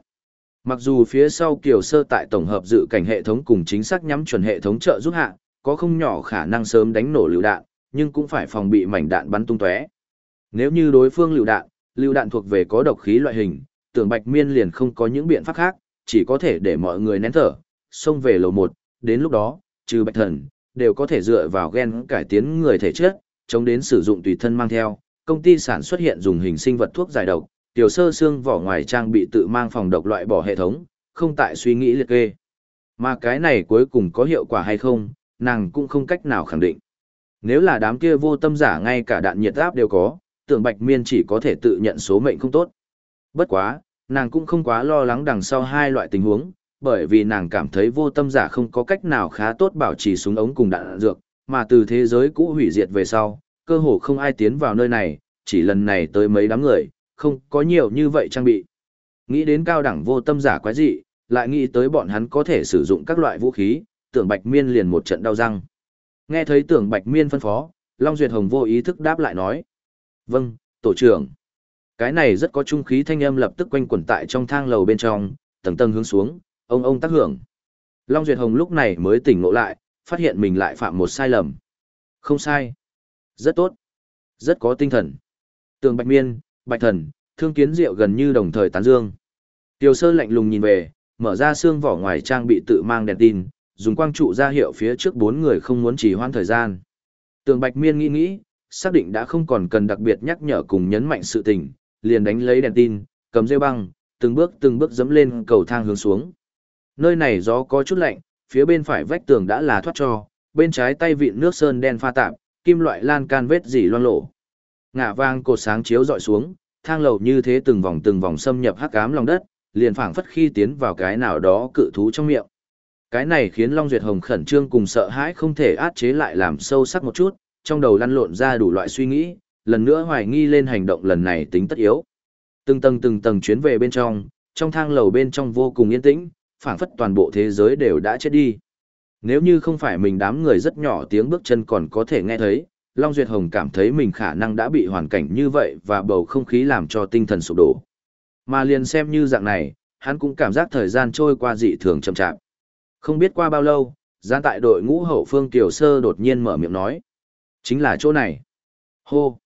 Mặc dù phía sau kiểu sơ tại tổng hợp dự cảnh hệ thống cùng chính xác nhắm chuẩn hệ thống trợ giúp hạ, có không nhỏ khả năng sớm đánh nổ lựu đạn, nhưng cũng phải phòng bị mảnh đạn bắn tung tóe. Nếu như đối phương lưu đạn, lưu đạn thuộc về có độc khí loại hình, tưởng Bạch Miên liền không có những biện pháp khác, chỉ có thể để mọi người nén thở, xông về lầu 1, đến lúc đó, trừ Bạch Thần, đều có thể dựa vào gen cải tiến người thể chất, chống đến sử dụng tùy thân mang theo. Công ty sản xuất hiện dùng hình sinh vật thuốc giải độc, tiểu sơ xương vỏ ngoài trang bị tự mang phòng độc loại bỏ hệ thống, không tại suy nghĩ liệt kê. Mà cái này cuối cùng có hiệu quả hay không, nàng cũng không cách nào khẳng định. Nếu là đám kia vô tâm giả ngay cả đạn nhiệt áp đều có, tưởng bạch miên chỉ có thể tự nhận số mệnh không tốt. Bất quá, nàng cũng không quá lo lắng đằng sau hai loại tình huống, bởi vì nàng cảm thấy vô tâm giả không có cách nào khá tốt bảo trì súng ống cùng đạn dược, mà từ thế giới cũ hủy diệt về sau, cơ hồ không ai tiến vào nơi này, chỉ lần này tới mấy đám người, không có nhiều như vậy trang bị. Nghĩ đến cao đẳng vô tâm giả quái dị, lại nghĩ tới bọn hắn có thể sử dụng các loại vũ khí, tưởng Bạch Miên liền một trận đau răng. Nghe thấy tưởng Bạch Miên phân phó, Long Duyệt Hồng vô ý thức đáp lại nói. Vâng, tổ trưởng. Cái này rất có trung khí thanh âm lập tức quanh quẩn tại trong thang lầu bên trong, tầng tầng hướng xuống, ông ông tác hưởng. Long Duyệt Hồng lúc này mới tỉnh ngộ lại, phát hiện mình lại phạm một sai lầm. Không sai. Rất tốt. Rất có tinh thần. Tường Bạch Miên, Bạch Thần, Thương Kiến Diệu gần như đồng thời tán dương. Tiêu sơ lạnh lùng nhìn về, mở ra xương vỏ ngoài trang bị tự mang đèn tin, dùng quang trụ ra hiệu phía trước bốn người không muốn trì hoãn thời gian. Tường Bạch Miên nghĩ nghĩ, xác định đã không còn cần đặc biệt nhắc nhở cùng nhấn mạnh sự tình, liền đánh lấy đèn tin, cầm dây băng, từng bước từng bước dẫm lên cầu thang hướng xuống. Nơi này gió có chút lạnh, phía bên phải vách tường đã là thoát cho, bên trái tay vịn nước sơn đen pha tạp, kim loại lan can vết dỉ loang lổ. Ngả vang cột sáng chiếu dọi xuống, thang lầu như thế từng vòng từng vòng xâm nhập hắc ám lòng đất, liền phảng phất khi tiến vào cái nào đó cự thú trong miệng. Cái này khiến Long Duyệt Hồng khẩn trương cùng sợ hãi không thể át chế lại làm sâu sắc một chút, trong đầu lăn lộn ra đủ loại suy nghĩ, lần nữa hoài nghi lên hành động lần này tính tất yếu. Từng tầng từng tầng chuyến về bên trong, trong thang lầu bên trong vô cùng yên tĩnh, phảng phất toàn bộ thế giới đều đã chết đi. Nếu như không phải mình đám người rất nhỏ tiếng bước chân còn có thể nghe thấy, Long Duyệt Hồng cảm thấy mình khả năng đã bị hoàn cảnh như vậy và bầu không khí làm cho tinh thần sụp đổ. Mà liền xem như dạng này, hắn cũng cảm giác thời gian trôi qua dị thường chậm chạp. Không biết qua bao lâu, gian tại đội ngũ hậu phương Kiều Sơ đột nhiên mở miệng nói. Chính là chỗ này. Hô.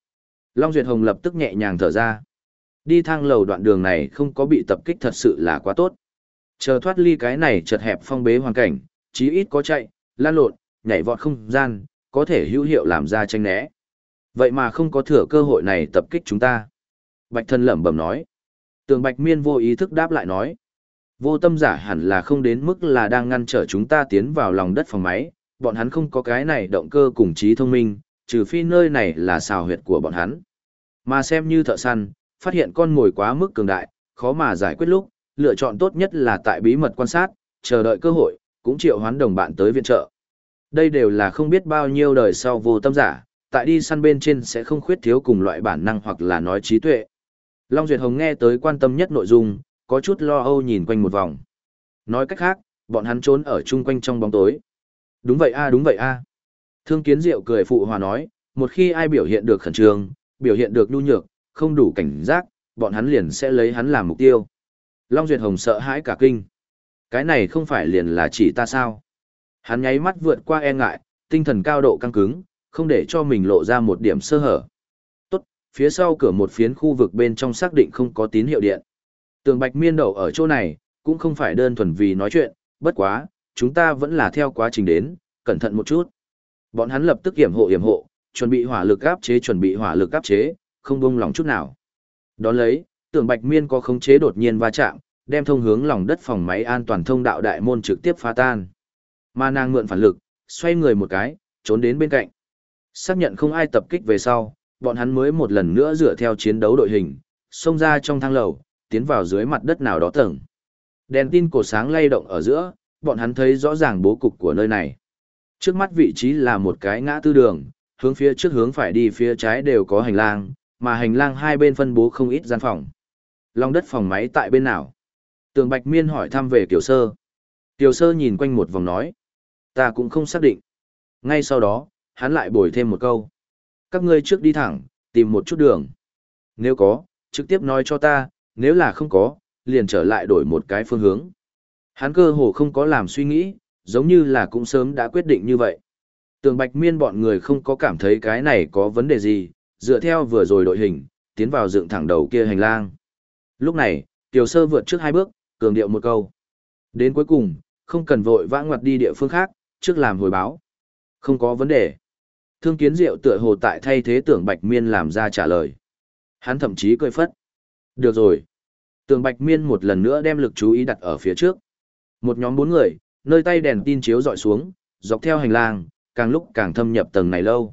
Long Duyệt Hồng lập tức nhẹ nhàng thở ra. Đi thang lầu đoạn đường này không có bị tập kích thật sự là quá tốt. Chờ thoát ly cái này chật hẹp phong bế hoàn cảnh, chí ít có chạy, lan lộn, nhảy vọt không gian, có thể hữu hiệu làm ra tranh né. Vậy mà không có thừa cơ hội này tập kích chúng ta. Bạch thân lẩm bẩm nói. Tường Bạch Miên vô ý thức đáp lại nói. Vô tâm giả hẳn là không đến mức là đang ngăn trở chúng ta tiến vào lòng đất phòng máy, bọn hắn không có cái này động cơ cùng trí thông minh, trừ phi nơi này là xào huyệt của bọn hắn. Mà xem như thợ săn, phát hiện con mồi quá mức cường đại, khó mà giải quyết lúc, lựa chọn tốt nhất là tại bí mật quan sát, chờ đợi cơ hội, cũng triệu hoán đồng bạn tới viện trợ. Đây đều là không biết bao nhiêu đời sau vô tâm giả, tại đi săn bên trên sẽ không khuyết thiếu cùng loại bản năng hoặc là nói trí tuệ. Long Duyệt Hồng nghe tới quan tâm nhất nội dung, có chút lo âu nhìn quanh một vòng. Nói cách khác, bọn hắn trốn ở chung quanh trong bóng tối. Đúng vậy a đúng vậy a. Thương Kiến Diệu cười phụ hòa nói, một khi ai biểu hiện được khẩn trương, biểu hiện được nhu nhược, không đủ cảnh giác, bọn hắn liền sẽ lấy hắn làm mục tiêu. Long Duyệt Hồng sợ hãi cả kinh. Cái này không phải liền là chỉ ta sao? Hắn nháy mắt vượt qua e ngại, tinh thần cao độ căng cứng, không để cho mình lộ ra một điểm sơ hở. Tốt, phía sau cửa một phiến khu vực bên trong xác định không có tín hiệu điện. Tường Bạch Miên đậu ở chỗ này, cũng không phải đơn thuần vì nói chuyện, bất quá, chúng ta vẫn là theo quá trình đến, cẩn thận một chút. Bọn hắn lập tức hiểm hộ hiểm hộ, chuẩn bị hỏa lực áp chế chuẩn bị hỏa lực áp chế, không buông lòng chút nào. Đón lấy, Tường Bạch Miên có khống chế đột nhiên va chạm, đem thông hướng lòng đất phòng máy an toàn thông đạo đại môn trực tiếp phá tan. Ma nàng mượn phản lực, xoay người một cái, trốn đến bên cạnh. Xác nhận không ai tập kích về sau, bọn hắn mới một lần nữa dựa theo chiến đấu đội hình, xông ra trong thang lầu, tiến vào dưới mặt đất nào đó tầng. Đèn tin cổ sáng lay động ở giữa, bọn hắn thấy rõ ràng bố cục của nơi này. Trước mắt vị trí là một cái ngã tư đường, hướng phía trước hướng phải đi phía trái đều có hành lang, mà hành lang hai bên phân bố không ít gian phòng. Lòng đất phòng máy tại bên nào? Tường Bạch Miên hỏi thăm về Kiều Sơ. Kiều Sơ nhìn quanh một vòng nói. Ta cũng không xác định. Ngay sau đó, hắn lại bồi thêm một câu. Các ngươi trước đi thẳng, tìm một chút đường. Nếu có, trực tiếp nói cho ta, nếu là không có, liền trở lại đổi một cái phương hướng. Hắn cơ hồ không có làm suy nghĩ, giống như là cũng sớm đã quyết định như vậy. Tường Bạch Miên bọn người không có cảm thấy cái này có vấn đề gì, dựa theo vừa rồi đội hình, tiến vào dựng thẳng đầu kia hành lang. Lúc này, Tiểu Sơ vượt trước hai bước, cường điệu một câu. Đến cuối cùng, không cần vội vã ngoặt đi địa phương khác, trước làm hồi báo. Không có vấn đề. Thương kiến diệu tựa hồ tại thay thế tưởng Bạch Miên làm ra trả lời. Hắn thậm chí cười phất. Được rồi. Tường Bạch Miên một lần nữa đem lực chú ý đặt ở phía trước. Một nhóm bốn người, nơi tay đèn tin chiếu dọi xuống, dọc theo hành lang, càng lúc càng thâm nhập tầng này lâu.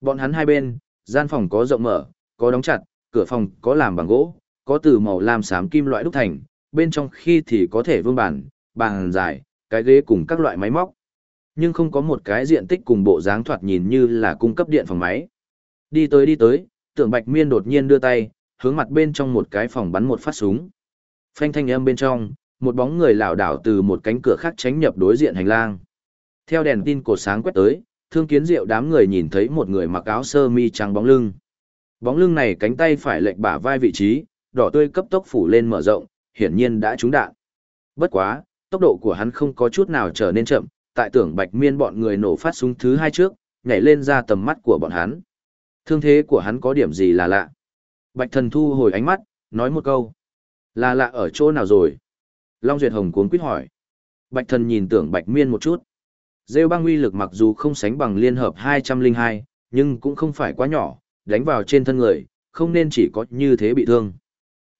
Bọn hắn hai bên, gian phòng có rộng mở, có đóng chặt, cửa phòng có làm bằng gỗ, có từ màu lam xám kim loại đúc thành, bên trong khi thì có thể vương bàn, bàn dài, cái ghế cùng các loại máy móc. Nhưng không có một cái diện tích cùng bộ dáng thoạt nhìn như là cung cấp điện phòng máy. Đi tới đi tới, tưởng Bạch Miên đột nhiên đưa tay, hướng mặt bên trong một cái phòng bắn một phát súng. Phanh thanh âm bên trong, một bóng người lảo đảo từ một cánh cửa khác tránh nhập đối diện hành lang. Theo đèn tin cột sáng quét tới, thương kiến diệu đám người nhìn thấy một người mặc áo sơ mi trắng bóng lưng. Bóng lưng này cánh tay phải lệch bả vai vị trí, đỏ tươi cấp tốc phủ lên mở rộng, hiển nhiên đã trúng đạn. Bất quá, tốc độ của hắn không có chút nào trở nên chậm, tại tưởng bạch miên bọn người nổ phát súng thứ hai trước, nhảy lên ra tầm mắt của bọn hắn. Thương thế của hắn có điểm gì là lạ. Bạch thần thu hồi ánh mắt, nói một câu. Là lạ ở chỗ nào rồi? Long Duyệt Hồng cuốn quýt hỏi. Bạch thần nhìn tưởng bạch miên một chút. Rêu băng uy lực mặc dù không sánh bằng liên hợp 202, nhưng cũng không phải quá nhỏ, đánh vào trên thân người, không nên chỉ có như thế bị thương.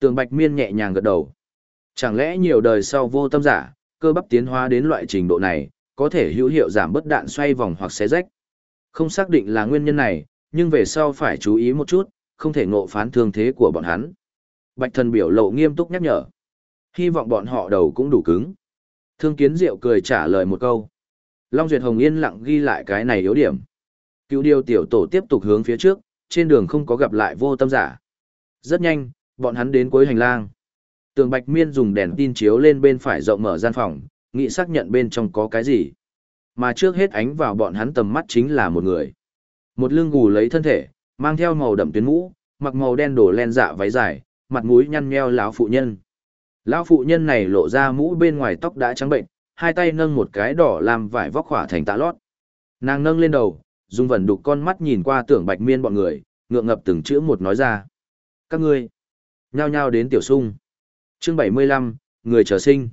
Tưởng bạch miên nhẹ nhàng gật đầu. Chẳng lẽ nhiều đời sau vô tâm giả, cơ bắp tiến hóa đến loại trình độ này, có thể hữu hiệu giảm bớt đạn xoay vòng hoặc xé rách. Không xác định là nguyên nhân này, nhưng về sau phải chú ý một chút, không thể ngộ phán thương thế của bọn hắn. Bạch thần biểu lộ nghiêm túc nhắc nhở. Hy vọng bọn họ đầu cũng đủ cứng. Thương kiến diệu cười trả lời một câu. Long Duyệt Hồng yên lặng ghi lại cái này yếu điểm. Cứu điều tiểu tổ tiếp tục hướng phía trước, trên đường không có gặp lại vô tâm giả. Rất nhanh, bọn hắn đến cuối hành lang. Tường Bạch Miên dùng đèn tin chiếu lên bên phải rộng mở gian phòng, nghĩ xác nhận bên trong có cái gì. Mà trước hết ánh vào bọn hắn tầm mắt chính là một người. Một lưng gù lấy thân thể, mang theo màu đậm tuyến mũ, mặc màu đen đổ len dạ váy dài, mặt mũi nhăn nheo lão phụ nhân. Lão phụ nhân này lộ ra mũ bên ngoài tóc đã trắng bệnh, hai tay nâng một cái đỏ làm vải vóc khỏa thành tạ lót. Nàng nâng lên đầu, dùng vẩn đục con mắt nhìn qua tưởng bạch miên bọn người, ngượng ngập từng chữ một nói ra. Các ngươi, nhao nhao đến tiểu sung. Chương 75, người trở sinh.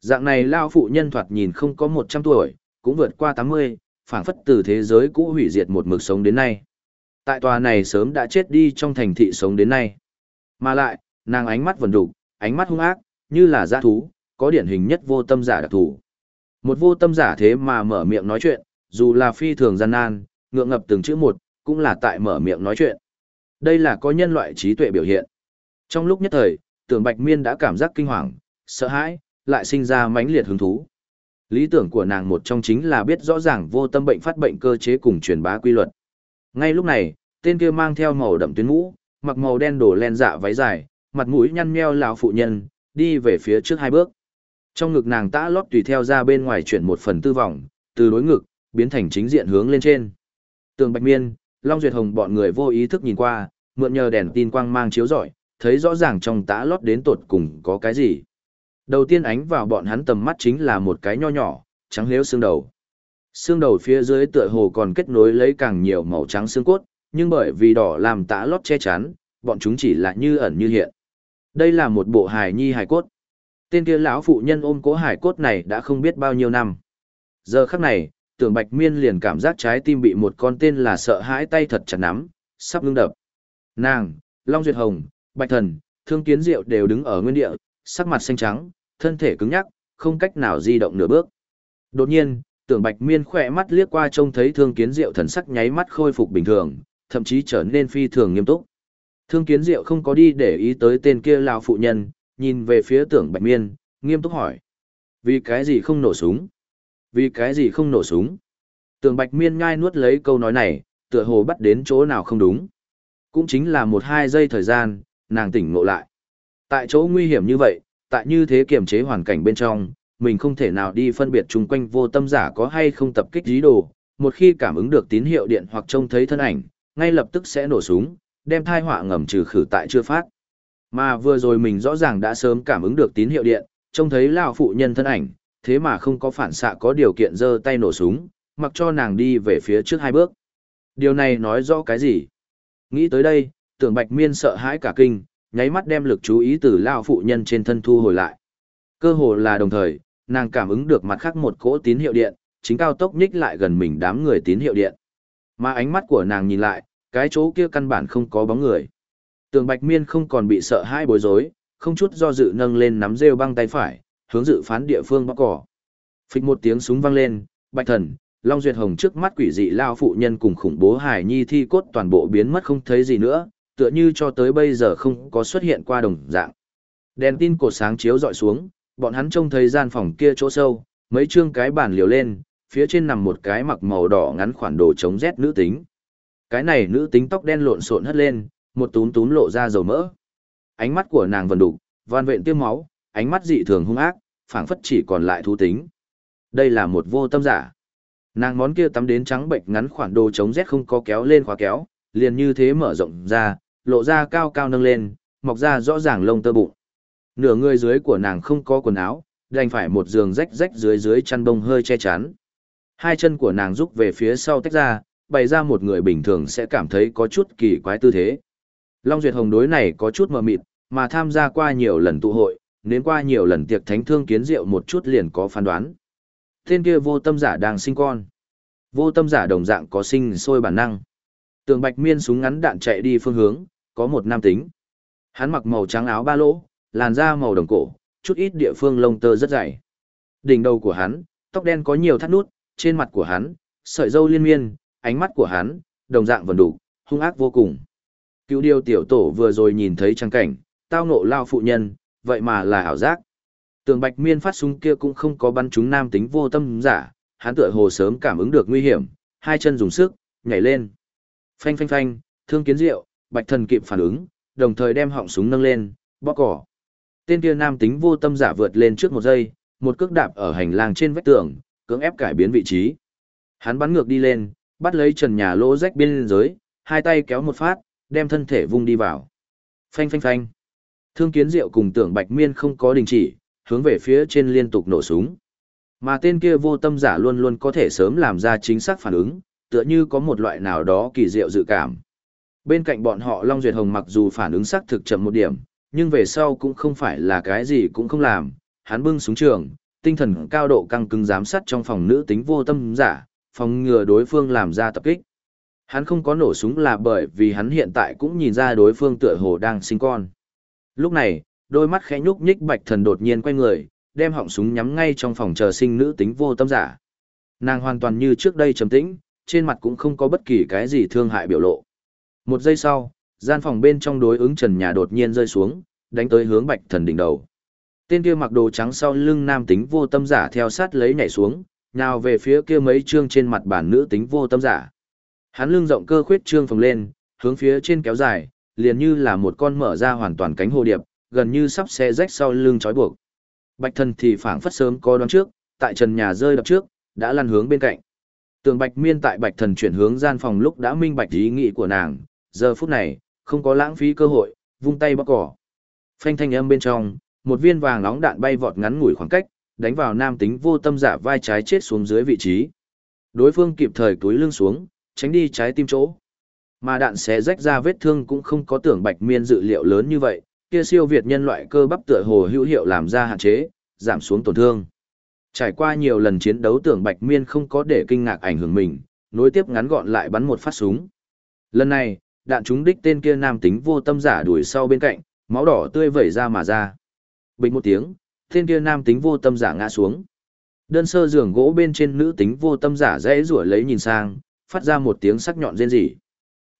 Dạng này lao phụ nhân thoạt nhìn không có 100 tuổi, cũng vượt qua 80, phảng phất từ thế giới cũ hủy diệt một mực sống đến nay. Tại tòa này sớm đã chết đi trong thành thị sống đến nay. Mà lại, nàng ánh mắt vần đục, ánh mắt hung ác, như là giã thú, có điển hình nhất vô tâm giả đặc thù. Một vô tâm giả thế mà mở miệng nói chuyện, dù là phi thường gian nan, ngượng ngập từng chữ một, cũng là tại mở miệng nói chuyện. Đây là có nhân loại trí tuệ biểu hiện. Trong lúc nhất thời, tưởng Bạch Miên đã cảm giác kinh hoàng, sợ hãi, lại sinh ra mãnh liệt hứng thú. Lý tưởng của nàng một trong chính là biết rõ ràng vô tâm bệnh phát bệnh cơ chế cùng truyền bá quy luật. Ngay lúc này, tên kia mang theo màu đậm tuyến mũ, mặc màu đen đổ len dạ váy dài, mặt mũi nhăn nheo lão phụ nhân, đi về phía trước hai bước. Trong ngực nàng tã lót tùy theo ra bên ngoài chuyển một phần tư vòng, từ đối ngực, biến thành chính diện hướng lên trên. Tường Bạch Miên, Long Duyệt Hồng bọn người vô ý thức nhìn qua, mượn nhờ đèn tin quang mang chiếu rọi, thấy rõ ràng trong tã lót đến tột cùng có cái gì. Đầu tiên ánh vào bọn hắn tầm mắt chính là một cái nho nhỏ, trắng liếu xương đầu. Xương đầu phía dưới tựa hồ còn kết nối lấy càng nhiều màu trắng xương cốt, nhưng bởi vì đỏ làm tã lót che chắn, bọn chúng chỉ là như ẩn như hiện. Đây là một bộ hài nhi hài cốt. Tên kia lão phụ nhân ôm cố hài cốt này đã không biết bao nhiêu năm. Giờ khắc này, tưởng bạch miên liền cảm giác trái tim bị một con tên là sợ hãi tay thật chặt nắm, sắp ngưng đập. Nàng, Long Duyệt Hồng, Bạch Thần, Thương Kiến Diệu đều đứng ở nguyên địa, sắc mặt xanh trắng, thân thể cứng nhắc, không cách nào di động nửa bước. Đột nhiên, tưởng bạch miên khỏe mắt liếc qua trông thấy thương kiến diệu thần sắc nháy mắt khôi phục bình thường, thậm chí trở nên phi thường nghiêm túc. Thương kiến diệu không có đi để ý tới tên kia lao phụ nhân, nhìn về phía tưởng bạch miên, nghiêm túc hỏi. Vì cái gì không nổ súng? Vì cái gì không nổ súng? Tưởng bạch miên ngai nuốt lấy câu nói này, tựa hồ bắt đến chỗ nào không đúng. Cũng chính là một hai giây thời gian, nàng tỉnh ngộ lại. Tại chỗ nguy hiểm như vậy, tại như thế kiềm chế hoàn cảnh bên trong, mình không thể nào đi phân biệt chung quanh vô tâm giả có hay không tập kích dí đồ, một khi cảm ứng được tín hiệu điện hoặc trông thấy thân ảnh, ngay lập tức sẽ nổ súng, đem thai họa ngầm trừ khử tại chưa phát. Mà vừa rồi mình rõ ràng đã sớm cảm ứng được tín hiệu điện, trông thấy lão phụ nhân thân ảnh, thế mà không có phản xạ có điều kiện giơ tay nổ súng, mặc cho nàng đi về phía trước hai bước. Điều này nói rõ cái gì? Nghĩ tới đây, tưởng bạch miên sợ hãi cả kinh, nháy mắt đem lực chú ý từ lão phụ nhân trên thân thu hồi lại. Cơ hồ là đồng thời, nàng cảm ứng được mặt khác một cỗ tín hiệu điện, chính cao tốc nhích lại gần mình đám người tín hiệu điện. Mà ánh mắt của nàng nhìn lại, cái chỗ kia căn bản không có bóng người. Tường Bạch Miên không còn bị sợ hãi bối rối, không chút do dự nâng lên nắm rêu băng tay phải, hướng dự phán địa phương bóc cỏ. Phịch một tiếng súng vang lên, Bạch Thần, Long Duyệt Hồng trước mắt quỷ dị lao phụ nhân cùng khủng bố hải nhi thi cốt toàn bộ biến mất không thấy gì nữa, tựa như cho tới bây giờ không có xuất hiện qua đồng dạng. Đèn tin cột sáng chiếu dọi xuống, bọn hắn trông thấy gian phòng kia chỗ sâu, mấy chương cái bàn liều lên, phía trên nằm một cái mặc màu đỏ ngắn khoản đồ chống rét nữ tính. Cái này nữ tính tóc đen lộn xộn hất lên, một túm túm lộ ra dầu mỡ. Ánh mắt của nàng vần đục, van vện tiêm máu, ánh mắt dị thường hung ác, phảng phất chỉ còn lại thú tính. Đây là một vô tâm giả. Nàng món kia tắm đến trắng bệnh ngắn khoản đồ chống rét không có kéo lên khóa kéo, liền như thế mở rộng ra, lộ ra cao cao nâng lên, mọc ra rõ ràng lông tơ bụng. Nửa người dưới của nàng không có quần áo, đành phải một giường rách rách dưới dưới chăn bông hơi che chắn. Hai chân của nàng rúc về phía sau tách ra, bày ra một người bình thường sẽ cảm thấy có chút kỳ quái tư thế. Long Duyệt Hồng đối này có chút mờ mịt, mà tham gia qua nhiều lần tụ hội, nếm qua nhiều lần tiệc thánh thương kiến rượu một chút liền có phán đoán. Tên kia vô tâm giả đang sinh con. Vô tâm giả đồng dạng có sinh sôi bản năng. Tường Bạch Miên súng ngắn đạn chạy đi phương hướng, có một nam tính. Hắn mặc màu trắng áo ba lỗ, làn da màu đồng cổ, chút ít địa phương lông tơ rất dày. Đỉnh đầu của hắn, tóc đen có nhiều thắt nút, trên mặt của hắn, sợi râu liên miên, ánh mắt của hắn, đồng dạng vần đủ, hung ác vô cùng. Cứu điều tiểu tổ vừa rồi nhìn thấy trang cảnh, tao ngộ lao phụ nhân, vậy mà là ảo giác. Tường bạch miên phát súng kia cũng không có bắn trúng nam tính vô tâm giả, hắn tựa hồ sớm cảm ứng được nguy hiểm, hai chân dùng sức, nhảy lên. Phanh phanh phanh, thương kiến diệu, bạch thần kịp phản ứng, đồng thời đem họng súng nâng lên, bóp cỏ. Tên kia nam tính vô tâm giả vượt lên trước một giây, một cước đạp ở hành lang trên vách tường, cưỡng ép cải biến vị trí. Hắn bắn ngược đi lên, bắt lấy trần nhà lỗ rách biên giới, hai tay kéo một phát, đem thân thể vung đi vào. Phanh phanh phanh. Thương kiến diệu cùng tưởng bạch miên không có đình chỉ, hướng về phía trên liên tục nổ súng. Mà tên kia vô tâm giả luôn luôn có thể sớm làm ra chính xác phản ứng, tựa như có một loại nào đó kỳ diệu dự cảm. Bên cạnh bọn họ Long Duyệt Hồng mặc dù phản ứng xác thực chậm một điểm, nhưng về sau cũng không phải là cái gì cũng không làm, hắn bưng súng trường, tinh thần cao độ căng cứng giám sát trong phòng nữ tính vô tâm giả, phòng ngừa đối phương làm ra tập kích. Hắn không có nổ súng là bởi vì hắn hiện tại cũng nhìn ra đối phương tựa hồ đang sinh con. Lúc này, đôi mắt khẽ nhúc nhích bạch thần đột nhiên quay người, đem họng súng nhắm ngay trong phòng chờ sinh nữ tính vô tâm giả. Nàng hoàn toàn như trước đây trầm tĩnh, trên mặt cũng không có bất kỳ cái gì thương hại biểu lộ. Một giây sau, gian phòng bên trong đối ứng trần nhà đột nhiên rơi xuống, đánh tới hướng bạch thần đỉnh đầu. Tên kia mặc đồ trắng sau lưng nam tính vô tâm giả theo sát lấy nhảy xuống, nào về phía kia mấy trương trên mặt bản nữ tính vô tâm giả. Hắn lưng rộng cơ khuyết trương phồng lên, hướng phía trên kéo dài, liền như là một con mở ra hoàn toàn cánh hồ điệp, gần như sắp xé rách sau lưng trói buộc. Bạch thần thì phảng phất sớm có đoán trước, tại trần nhà rơi đập trước, đã lăn hướng bên cạnh. Tường bạch miên tại bạch thần chuyển hướng gian phòng lúc đã minh bạch ý nghĩ của nàng, giờ phút này, không có lãng phí cơ hội, vung tay bóc cỏ. Phanh thanh âm bên trong, một viên vàng nóng đạn bay vọt ngắn ngủi khoảng cách, đánh vào nam tính vô tâm giả vai trái chết xuống dưới vị trí. Đối phương kịp thời túi lưng xuống, tránh đi trái tim chỗ. Mà đạn xé rách ra vết thương cũng không có tưởng bạch miên dự liệu lớn như vậy, kia siêu việt nhân loại cơ bắp tựa hồ hữu hiệu làm ra hạn chế, giảm xuống tổn thương. Trải qua nhiều lần chiến đấu tưởng bạch miên không có để kinh ngạc ảnh hưởng mình, nối tiếp ngắn gọn lại bắn một phát súng. Lần này, đạn trúng đích tên kia nam tính vô tâm giả đuổi sau bên cạnh, máu đỏ tươi vẩy ra mà ra. Bình một tiếng, tên kia nam tính vô tâm giả ngã xuống. Đơn sơ giường gỗ bên trên nữ tính vô tâm giả dễ rủa lấy nhìn sang, phát ra một tiếng sắc nhọn rên rỉ.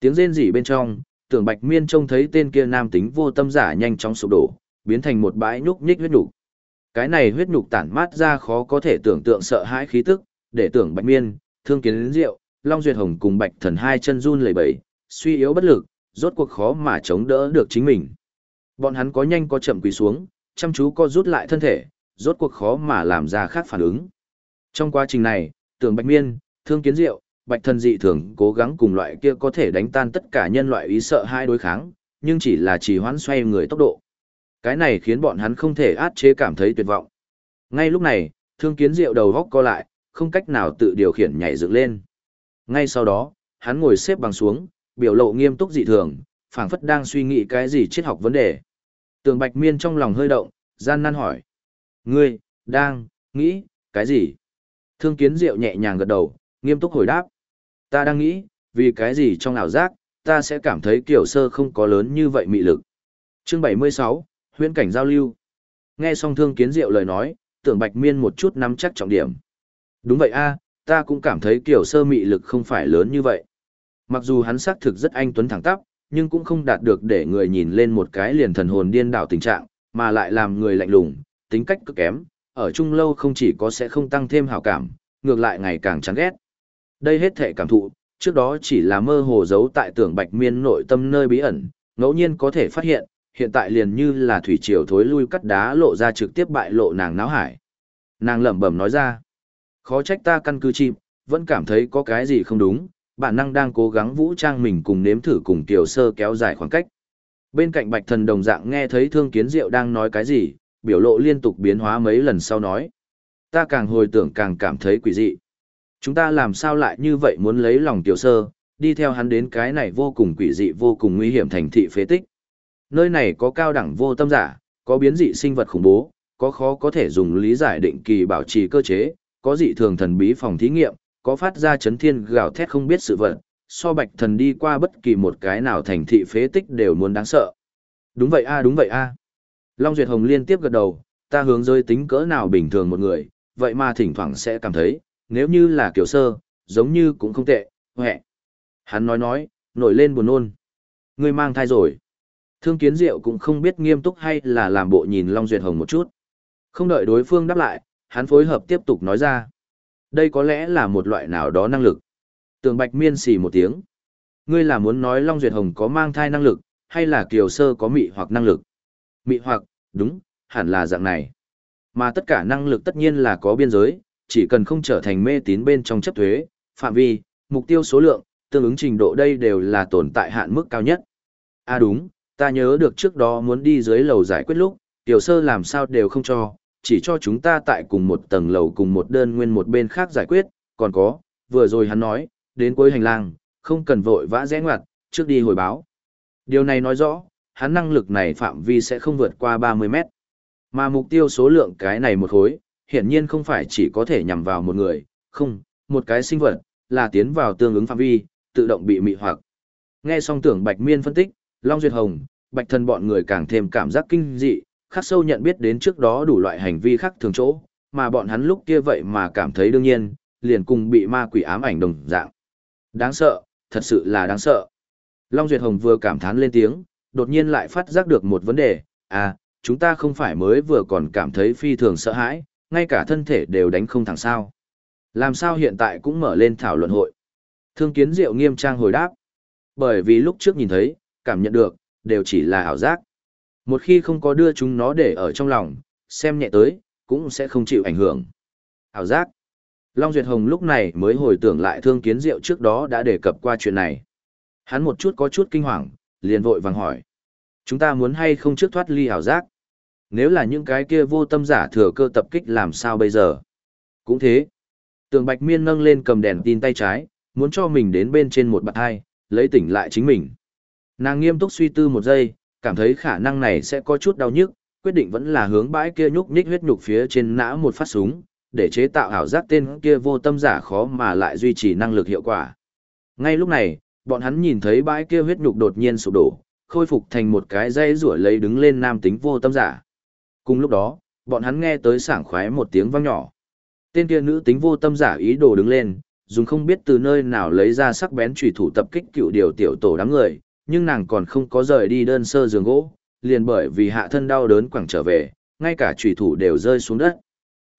Tiếng rên rỉ bên trong, tưởng bạch miên trông thấy tên kia nam tính vô tâm giả nhanh chóng sụp đổ, biến thành một bãi nhúc nhích huyết nhục. Cái này huyết nhục tản mát ra khó có thể tưởng tượng sợ hãi khí tức, để tưởng bạch miên, thương kiến đến rượu, long duyệt hồng cùng bạch thần hai chân run lẩy bẩy, suy yếu bất lực, rốt cuộc khó mà chống đỡ được chính mình. Bọn hắn có nhanh có chậm quỳ xuống, chăm chú co rút lại thân thể, rốt cuộc khó mà làm ra khác phản ứng. Trong quá trình này, tưởng bạch miên, thương kiến diệu, bạch thần dị thường cố gắng cùng loại kia có thể đánh tan tất cả nhân loại ý sợ hai đối kháng, nhưng chỉ là chỉ hoãn xoay người tốc độ. Cái này khiến bọn hắn không thể át chế cảm thấy tuyệt vọng. Ngay lúc này, thương kiến diệu đầu góc co lại, không cách nào tự điều khiển nhảy dựng lên. Ngay sau đó, hắn ngồi xếp bằng xuống, biểu lộ nghiêm túc dị thường, phảng phất đang suy nghĩ cái gì triết học vấn đề. Tường Bạch Miên trong lòng hơi động, gian nan hỏi. Ngươi, đang, nghĩ, cái gì? Thương kiến diệu nhẹ nhàng gật đầu, nghiêm túc hồi đáp. Ta đang nghĩ, vì cái gì trong ảo giác, ta sẽ cảm thấy kiểu sơ không có lớn như vậy mị lực. Chương 76, huyễn cảnh giao lưu. Nghe xong thương kiến diệu lời nói, tưởng Bạch Miên một chút nắm chắc trọng điểm. Đúng vậy a, ta cũng cảm thấy kiểu sơ mị lực không phải lớn như vậy. Mặc dù hắn xác thực rất anh tuấn thẳng tắp, nhưng cũng không đạt được để người nhìn lên một cái liền thần hồn điên đảo tình trạng, mà lại làm người lạnh lùng, tính cách cực kém, ở chung lâu không chỉ có sẽ không tăng thêm hảo cảm, ngược lại ngày càng chán ghét. Đây hết thể cảm thụ, trước đó chỉ là mơ hồ giấu tại tưởng bạch miên nội tâm nơi bí ẩn, ngẫu nhiên có thể phát hiện, hiện tại liền như là thủy triều thối lui cắt đá lộ ra trực tiếp bại lộ nàng náo hải. Nàng lẩm bẩm nói ra, khó trách ta căn cứ chim, vẫn cảm thấy có cái gì không đúng, bản năng đang cố gắng vũ trang mình cùng nếm thử cùng tiểu sơ kéo dài khoảng cách. Bên cạnh bạch thần đồng dạng nghe thấy thương kiến diệu đang nói cái gì, biểu lộ liên tục biến hóa mấy lần sau nói. Ta càng hồi tưởng càng cảm thấy quỷ dị. Chúng ta làm sao lại như vậy muốn lấy lòng tiểu sơ, đi theo hắn đến cái này vô cùng quỷ dị vô cùng nguy hiểm thành thị phế tích. Nơi này có cao đẳng vô tâm giả, có biến dị sinh vật khủng bố, có khó có thể dùng lý giải định kỳ bảo trì cơ chế, có dị thường thần bí phòng thí nghiệm, có phát ra chấn thiên gào thét không biết sự vật, so bạch thần đi qua bất kỳ một cái nào thành thị phế tích đều muốn đáng sợ. Đúng vậy a đúng vậy a. Long Duyệt Hồng liên tiếp gật đầu, ta hướng rơi tính cỡ nào bình thường một người, vậy mà thỉnh thoảng sẽ cảm thấy, nếu như là kiểu sơ, giống như cũng không tệ, hẹ. Hắn nói nói, nổi lên buồn nôn. Ngươi mang thai rồi. Thương kiến diệu cũng không biết nghiêm túc hay là làm bộ nhìn Long Duyệt Hồng một chút. Không đợi đối phương đáp lại, hắn phối hợp tiếp tục nói ra. Đây có lẽ là một loại nào đó năng lực. Tường Bạch Miên xì một tiếng. Ngươi là muốn nói Long Duyệt Hồng có mang thai năng lực, hay là Kiều Sơ có mị hoặc năng lực? Mị hoặc, đúng, hẳn là dạng này. Mà tất cả năng lực tất nhiên là có biên giới, chỉ cần không trở thành mê tín bên trong chấp thuế, phạm vi, mục tiêu số lượng, tương ứng trình độ đây đều là tồn tại hạn mức cao nhất. À đúng, ta nhớ được trước đó muốn đi dưới lầu giải quyết lúc, tiểu sơ làm sao đều không cho, chỉ cho chúng ta tại cùng một tầng lầu cùng một đơn nguyên một bên khác giải quyết, còn có, vừa rồi hắn nói, đến cuối hành lang, không cần vội vã rẽ ngoặt, trước đi hồi báo. Điều này nói rõ, hắn năng lực này phạm vi sẽ không vượt qua 30 mét. Mà mục tiêu số lượng cái này một khối, hiển nhiên không phải chỉ có thể nhằm vào một người, không, một cái sinh vật, là tiến vào tương ứng phạm vi, tự động bị mị hoặc. Nghe xong tưởng Bạch Miên phân tích, Long Duyệt Hồng, Bạch Thần bọn người càng thêm cảm giác kinh dị, khắc sâu nhận biết đến trước đó đủ loại hành vi khác thường chỗ, mà bọn hắn lúc kia vậy mà cảm thấy đương nhiên, liền cùng bị ma quỷ ám ảnh đồng dạng. Đáng sợ, thật sự là đáng sợ. Long Duyệt Hồng vừa cảm thán lên tiếng, đột nhiên lại phát giác được một vấn đề, à, chúng ta không phải mới vừa còn cảm thấy phi thường sợ hãi, ngay cả thân thể đều đánh không thẳng sao. Làm sao hiện tại cũng mở lên thảo luận hội. Thương kiến diệu nghiêm trang hồi đáp. Bởi vì lúc trước nhìn thấy, cảm nhận được, đều chỉ là ảo giác. Một khi không có đưa chúng nó để ở trong lòng, xem nhẹ tới, cũng sẽ không chịu ảnh hưởng. Ảo giác. Long Duyệt Hồng lúc này mới hồi tưởng lại thương kiến diệu trước đó đã đề cập qua chuyện này. Hắn một chút có chút kinh hoàng, liền vội vàng hỏi. Chúng ta muốn hay không trước thoát ly ảo giác? Nếu là những cái kia vô tâm giả thừa cơ tập kích làm sao bây giờ? Cũng thế. Tường Bạch Miên nâng lên cầm đèn tin tay trái, muốn cho mình đến bên trên một bậc hai, lấy tỉnh lại chính mình. Nàng nghiêm túc suy tư một giây, cảm thấy khả năng này sẽ có chút đau nhức, quyết định vẫn là hướng bãi kia nhúc nhích huyết nhục phía trên nã một phát súng, để chế tạo ảo giác tên kia vô tâm giả khó mà lại duy trì năng lực hiệu quả. Ngay lúc này, bọn hắn nhìn thấy bãi kia huyết nhục đột nhiên sụp đổ, khôi phục thành một cái dây rủa lấy đứng lên nam tính vô tâm giả. Cùng lúc đó, bọn hắn nghe tới sảng khoái một tiếng vang nhỏ. Tên kia nữ tính vô tâm giả ý đồ đứng lên, dùng không biết từ nơi nào lấy ra sắc bén chủy thủ tập kích cựu điều tiểu tổ đám người, nhưng nàng còn không có rời đi đơn sơ giường gỗ, liền bởi vì hạ thân đau đớn quẳng trở về, ngay cả chủy thủ đều rơi xuống đất.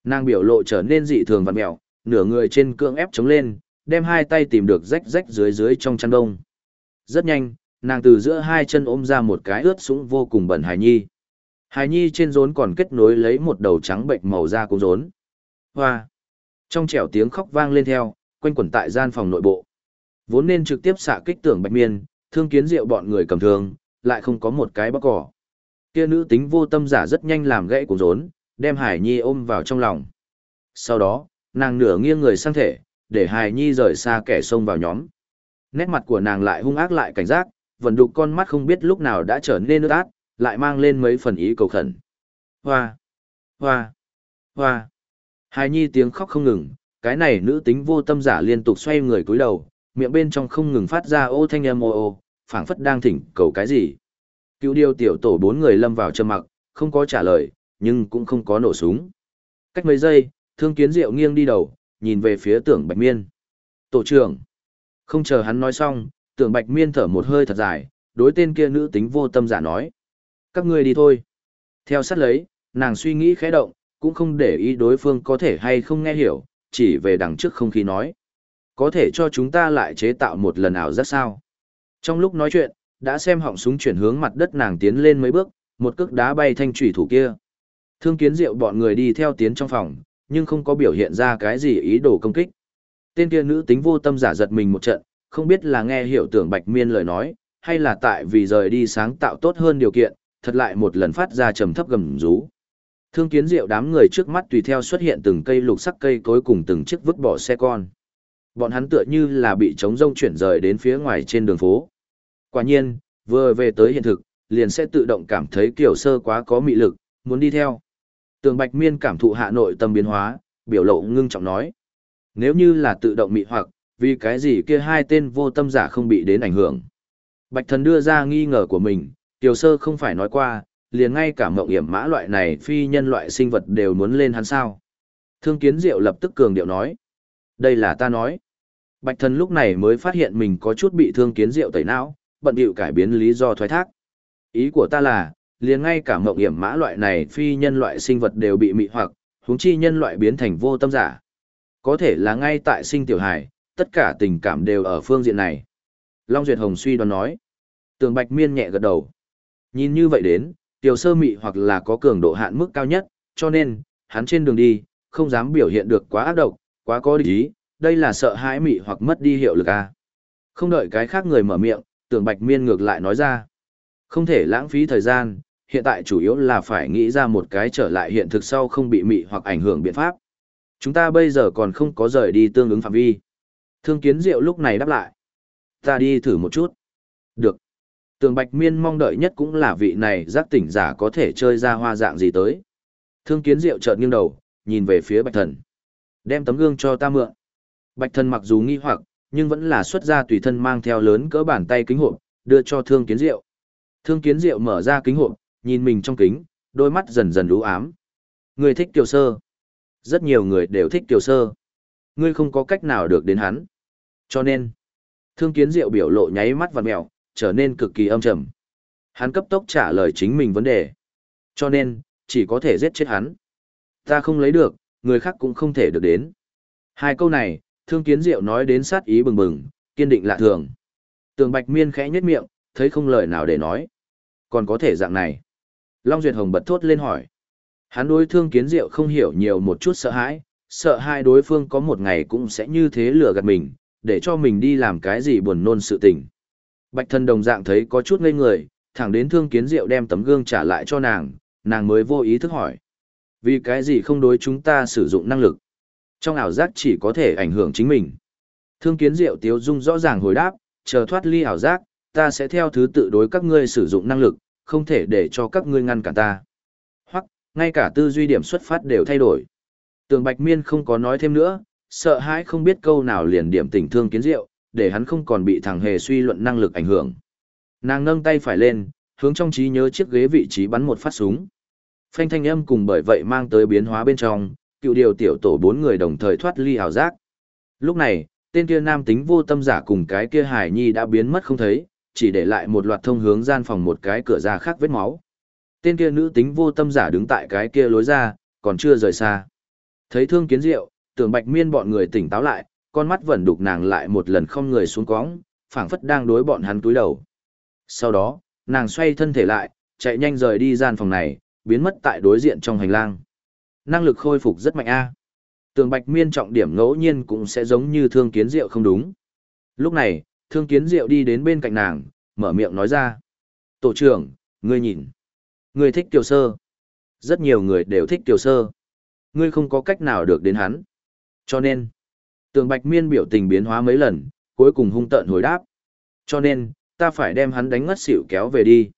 Nàng biểu lộ trở nên dị thường vặn mẹo, nửa người trên cưỡng ép chống lên, đem hai tay tìm được rách rách dưới dưới trong chăn đông. Rất nhanh, nàng từ giữa hai chân ôm ra một cái ướt sũng vô cùng bẩn hài nhi. Hài nhi trên rốn còn kết nối lấy một đầu trắng bệnh màu da cũng rốn. Hoa! Trong trẻo tiếng khóc vang lên theo, quanh quẩn tại gian phòng nội bộ. Vốn nên trực tiếp xạ kích tưởng bạch miên, thương kiến diệu bọn người cầm thương, lại không có một cái bóc cỏ. Kia nữ tính vô tâm giả rất nhanh làm gãy cuốn rốn, đem Hải Nhi ôm vào trong lòng. Sau đó, nàng nửa nghiêng người sang thể, để Hải Nhi rời xa kẻ xông vào nhóm. Nét mặt của nàng lại hung ác lại cảnh giác, vận đục con mắt không biết lúc nào đã trở nên ướt át, lại mang lên mấy phần ý cầu khẩn. Hoa! Hoa! Hoa! Hải Nhi tiếng khóc không ngừng, cái này nữ tính vô tâm giả liên tục xoay người cúi đầu, miệng bên trong không ngừng phát ra ô thanh âm ô ô, phảng phất đang thỉnh cầu cái gì. Cựu điêu tiểu tổ bốn người lâm vào trầm mặc, không có trả lời, nhưng cũng không có nổ súng. Cách mấy giây, thương kiến diệu nghiêng đi đầu, nhìn về phía tưởng bạch miên. Tổ trưởng. Không chờ hắn nói xong, tưởng bạch miên thở một hơi thật dài, đối tên kia nữ tính vô tâm giả nói. Các ngươi đi thôi. Theo sát lấy, nàng suy nghĩ khẽ động, cũng không để ý đối phương có thể hay không nghe hiểu, chỉ về đằng trước không khí nói. Có thể cho chúng ta lại chế tạo một lần ảo giác sao. Trong lúc nói chuyện, đã xem họng súng chuyển hướng mặt đất nàng tiến lên mấy bước, một cước đá bay thanh thủy thủ kia. Thương kiến diệu bọn người đi theo tiến trong phòng, nhưng không có biểu hiện ra cái gì ý đồ công kích. Tên kia nữ tính vô tâm giả giật mình một trận, không biết là nghe hiểu tưởng bạch miên lời nói, hay là tại vì rời đi sáng tạo tốt hơn điều kiện, thật lại một lần phát ra trầm thấp gầm rú. Thương kiến diệu đám người trước mắt tùy theo xuất hiện từng cây lục sắc cây cối cùng từng chiếc vứt bỏ xe con. Bọn hắn tựa như là bị trống rông chuyển rời đến phía ngoài trên đường phố. Quả nhiên, vừa về tới hiện thực, liền sẽ tự động cảm thấy kiểu sơ quá có mị lực, muốn đi theo. Tường Bạch Miên cảm thụ hạ nội tâm biến hóa, biểu lộ ngưng trọng nói. Nếu như là tự động mị hoặc, vì cái gì kia hai tên vô tâm giả không bị đến ảnh hưởng. Bạch thần đưa ra nghi ngờ của mình, tiểu sơ không phải nói qua, liền ngay cả mộng hiểm mã loại này phi nhân loại sinh vật đều muốn lên hắn sao. Thương kiến diệu lập tức cường điệu nói. Đây là ta nói. Bạch thần lúc này mới phát hiện mình có chút bị thương kiến diệu tẩy não, bận điệu cải biến lý do thoái thác. Ý của ta là, liền ngay cả mộng hiểm mã loại này phi nhân loại sinh vật đều bị mị hoặc, huống chi nhân loại biến thành vô tâm giả. Có thể là ngay tại sinh tiểu hải, tất cả tình cảm đều ở phương diện này. Long Duyệt Hồng suy đoán nói. Tường Bạch Miên nhẹ gật đầu. Nhìn như vậy đến, tiểu sơ mị hoặc là có cường độ hạn mức cao nhất, cho nên, hắn trên đường đi, không dám biểu hiện được quá ác độc, quá có địch ý, đây là sợ hãi mị hoặc mất đi hiệu lực à. Không đợi cái khác người mở miệng, Tưởng Bạch Miên ngược lại nói ra. Không thể lãng phí thời gian, hiện tại chủ yếu là phải nghĩ ra một cái trở lại hiện thực sau không bị mị hoặc ảnh hưởng biện pháp. Chúng ta bây giờ còn không có rời đi tương ứng phạm vi. Thương kiến diệu lúc này đáp lại. Ta đi thử một chút. Được. Tường Bạch Miên mong đợi nhất cũng là vị này giác tỉnh giả có thể chơi ra hoa dạng gì tới. Thương kiến diệu chợt nghiêng đầu, nhìn về phía Bạch Thần. Đem tấm gương cho ta mượn. Bạch Thần mặc dù nghi hoặc, nhưng vẫn là xuất ra tùy thân mang theo lớn cỡ bàn tay kính hộp, đưa cho Thương kiến diệu. Thương kiến diệu mở ra kính hộp, nhìn mình trong kính, đôi mắt dần dần lú ám. Người thích tiểu sơ. Rất nhiều người đều thích tiểu sơ. Ngươi không có cách nào được đến hắn. Cho nên, thương kiến diệu biểu lộ nháy mắt vặt mèo, trở nên cực kỳ âm trầm. Hắn cấp tốc trả lời chính mình vấn đề. Cho nên, chỉ có thể giết chết hắn. Ta không lấy được, người khác cũng không thể được đến. Hai câu này, thương kiến diệu nói đến sát ý bừng bừng, kiên định lạ thường. Tường bạch miên khẽ nhếch miệng, thấy không lời nào để nói. Còn có thể dạng này. Long Duyệt Hồng bật thốt lên hỏi. Hắn đối thương kiến diệu không hiểu nhiều một chút sợ hãi, sợ hai đối phương có một ngày cũng sẽ như thế lừa gạt mình, để cho mình đi làm cái gì buồn nôn sự tình. Bạch thân đồng dạng thấy có chút ngây người, thẳng đến thương kiến diệu đem tấm gương trả lại cho nàng, nàng mới vô ý thức hỏi. Vì cái gì không đối chúng ta sử dụng năng lực? Trong ảo giác chỉ có thể ảnh hưởng chính mình. Thương kiến diệu tiếu dung rõ ràng hồi đáp, chờ thoát ly ảo giác, ta sẽ theo thứ tự đối các ngươi sử dụng năng lực, không thể để cho các ngươi ngăn cản ta. Hoặc, ngay cả tư duy điểm xuất phát đều thay đổi. Tường Bạch Miên không có nói thêm nữa, sợ hãi không biết câu nào liền điểm tình thương kiến diệu, để hắn không còn bị thằng hề suy luận năng lực ảnh hưởng. Nàng nâng tay phải lên, hướng trong trí nhớ chiếc ghế vị trí bắn một phát súng. Phanh thanh âm cùng bởi vậy mang tới biến hóa bên trong, cựu điều tiểu tổ bốn người đồng thời thoát ly hào giác. Lúc này, tên kia nam tính vô tâm giả cùng cái kia hải nhi đã biến mất không thấy, chỉ để lại một loạt thông hướng gian phòng một cái cửa ra khác vết máu. Tên kia nữ tính vô tâm giả đứng tại cái kia lối ra, còn chưa rời xa. Thấy thương kiến diệu, tưởng bạch miên bọn người tỉnh táo lại, con mắt vẫn đục nàng lại một lần không người xuống cóng, phảng phất đang đối bọn hắn túi đầu. Sau đó, nàng xoay thân thể lại, chạy nhanh rời đi gian phòng này, biến mất tại đối diện trong hành lang. Năng lực khôi phục rất mạnh a. Tường Bạch Miên trọng điểm ngẫu nhiên cũng sẽ giống như Thương Kiến Diệu không đúng. Lúc này, Thương Kiến Diệu đi đến bên cạnh nàng, mở miệng nói ra: "Tổ trưởng, ngươi nhìn, ngươi thích Tiểu Sơ. Rất nhiều người đều thích Tiểu Sơ ngươi không có cách nào được đến hắn. Cho nên, tường bạch miên biểu tình biến hóa mấy lần, cuối cùng hung tợn hồi đáp. Cho nên, ta phải đem hắn đánh ngất xỉu kéo về đi.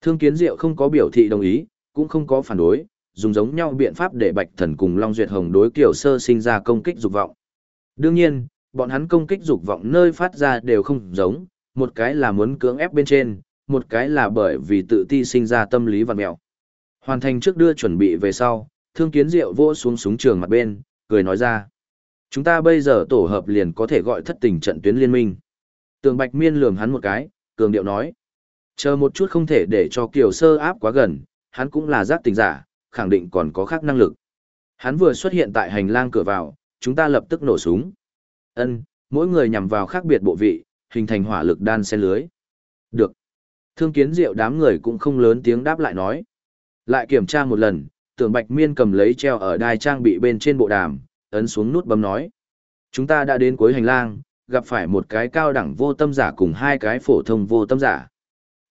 Thương kiến diệu không có biểu thị đồng ý, cũng không có phản đối, dùng giống nhau biện pháp để bạch thần cùng Long Duyệt Hồng đối kiểu sơ sinh ra công kích dục vọng. Đương nhiên, bọn hắn công kích dục vọng nơi phát ra đều không giống, một cái là muốn cưỡng ép bên trên, một cái là bởi vì tự ti sinh ra tâm lý vật mẹo. Hoàn thành trước đưa chuẩn bị về sau, thương kiến diệu vỗ xuống súng trường mặt bên, cười nói ra. Chúng ta bây giờ tổ hợp liền có thể gọi thất tình trận tuyến liên minh. Tường Bạch Miên lườm hắn một cái, cường điệu nói. Chờ một chút không thể để cho Kiều Sơ áp quá gần, hắn cũng là giác tình giả, khẳng định còn có khác năng lực. Hắn vừa xuất hiện tại hành lang cửa vào, chúng ta lập tức nổ súng. Ân, mỗi người nhằm vào khác biệt bộ vị, hình thành hỏa lực đan xen lưới. Được. Thương kiến diệu đám người cũng không lớn tiếng đáp lại nói. Lại kiểm tra một lần, tưởng bạch miên cầm lấy treo ở đai trang bị bên trên bộ đàm, ấn xuống nút bấm nói. Chúng ta đã đến cuối hành lang, gặp phải một cái cao đẳng vô tâm giả cùng hai cái phổ thông vô tâm giả.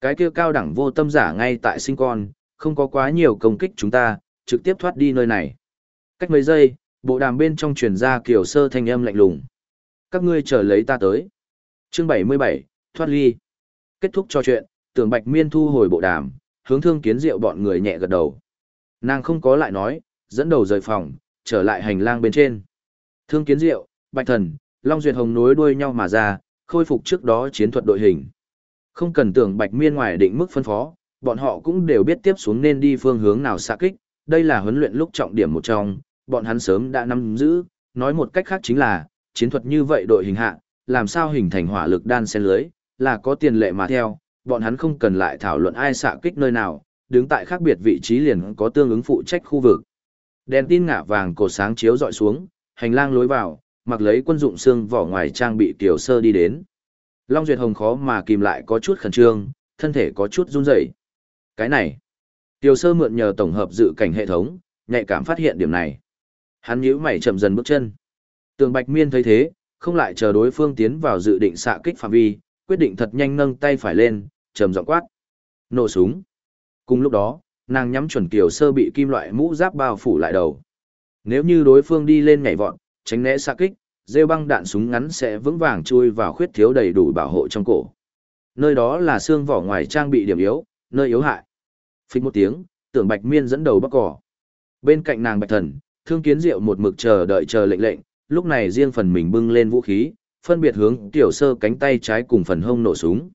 Cái kia cao đẳng vô tâm giả ngay tại sinh con, không có quá nhiều công kích chúng ta, trực tiếp thoát đi nơi này. Cách mấy giây, bộ đàm bên trong truyền ra kiểu sơ thanh âm lạnh lùng. Các ngươi chờ lấy ta tới. Chương 77, thoát ly. Kết thúc trò chuyện, tưởng bạch miên thu hồi bộ đàm, hướng thương kiến diệu bọn người nhẹ gật đầu. Nàng không có lại nói, dẫn đầu rời phòng, trở lại hành lang bên trên. Thương kiến diệu, bạch thần, Long Duyệt Hồng nối đuôi nhau mà ra, khôi phục trước đó chiến thuật đội hình. Không cần tưởng bạch miên ngoài định mức phân phó, bọn họ cũng đều biết tiếp xuống nên đi phương hướng nào xạ kích, đây là huấn luyện lúc trọng điểm một trong, bọn hắn sớm đã nắm giữ, nói một cách khác chính là, chiến thuật như vậy đội hình hạ, làm sao hình thành hỏa lực đan xen lưới, là có tiền lệ mà theo, bọn hắn không cần lại thảo luận ai xạ kích nơi nào, đứng tại khác biệt vị trí liền có tương ứng phụ trách khu vực. Đèn tin ngả vàng cổ sáng chiếu dọi xuống, hành lang lối vào, mặc lấy quân dụng xương vỏ ngoài trang bị tiểu sơ đi đến. Long Duyệt Hồng khó mà kìm lại có chút khẩn trương, thân thể có chút run rẩy. Cái này, tiểu sơ mượn nhờ tổng hợp dự cảnh hệ thống, nhạy cảm phát hiện điểm này. Hắn nhíu mày chậm dần bước chân. Tường Bạch Miên thấy thế, không lại chờ đối phương tiến vào dự định xạ kích phạm vi, quyết định thật nhanh nâng tay phải lên, trầm giọng quát. Nổ súng. Cùng lúc đó, nàng nhắm chuẩn kiểu sơ bị kim loại mũ giáp bao phủ lại đầu. Nếu như đối phương đi lên nhảy vọt, tránh né xạ kích, rêu băng đạn súng ngắn sẽ vững vàng chui vào khuyết thiếu đầy đủ bảo hộ trong cổ. Nơi đó là xương vỏ ngoài trang bị điểm yếu, nơi yếu hại. Phích một tiếng, tưởng bạch miên dẫn đầu bắc cỏ. Bên cạnh nàng bạch thần, thương kiến diệu một mực chờ đợi chờ lệnh lệnh, lúc này riêng phần mình bưng lên vũ khí, phân biệt hướng tiểu sơ cánh tay trái cùng phần hông nổ súng.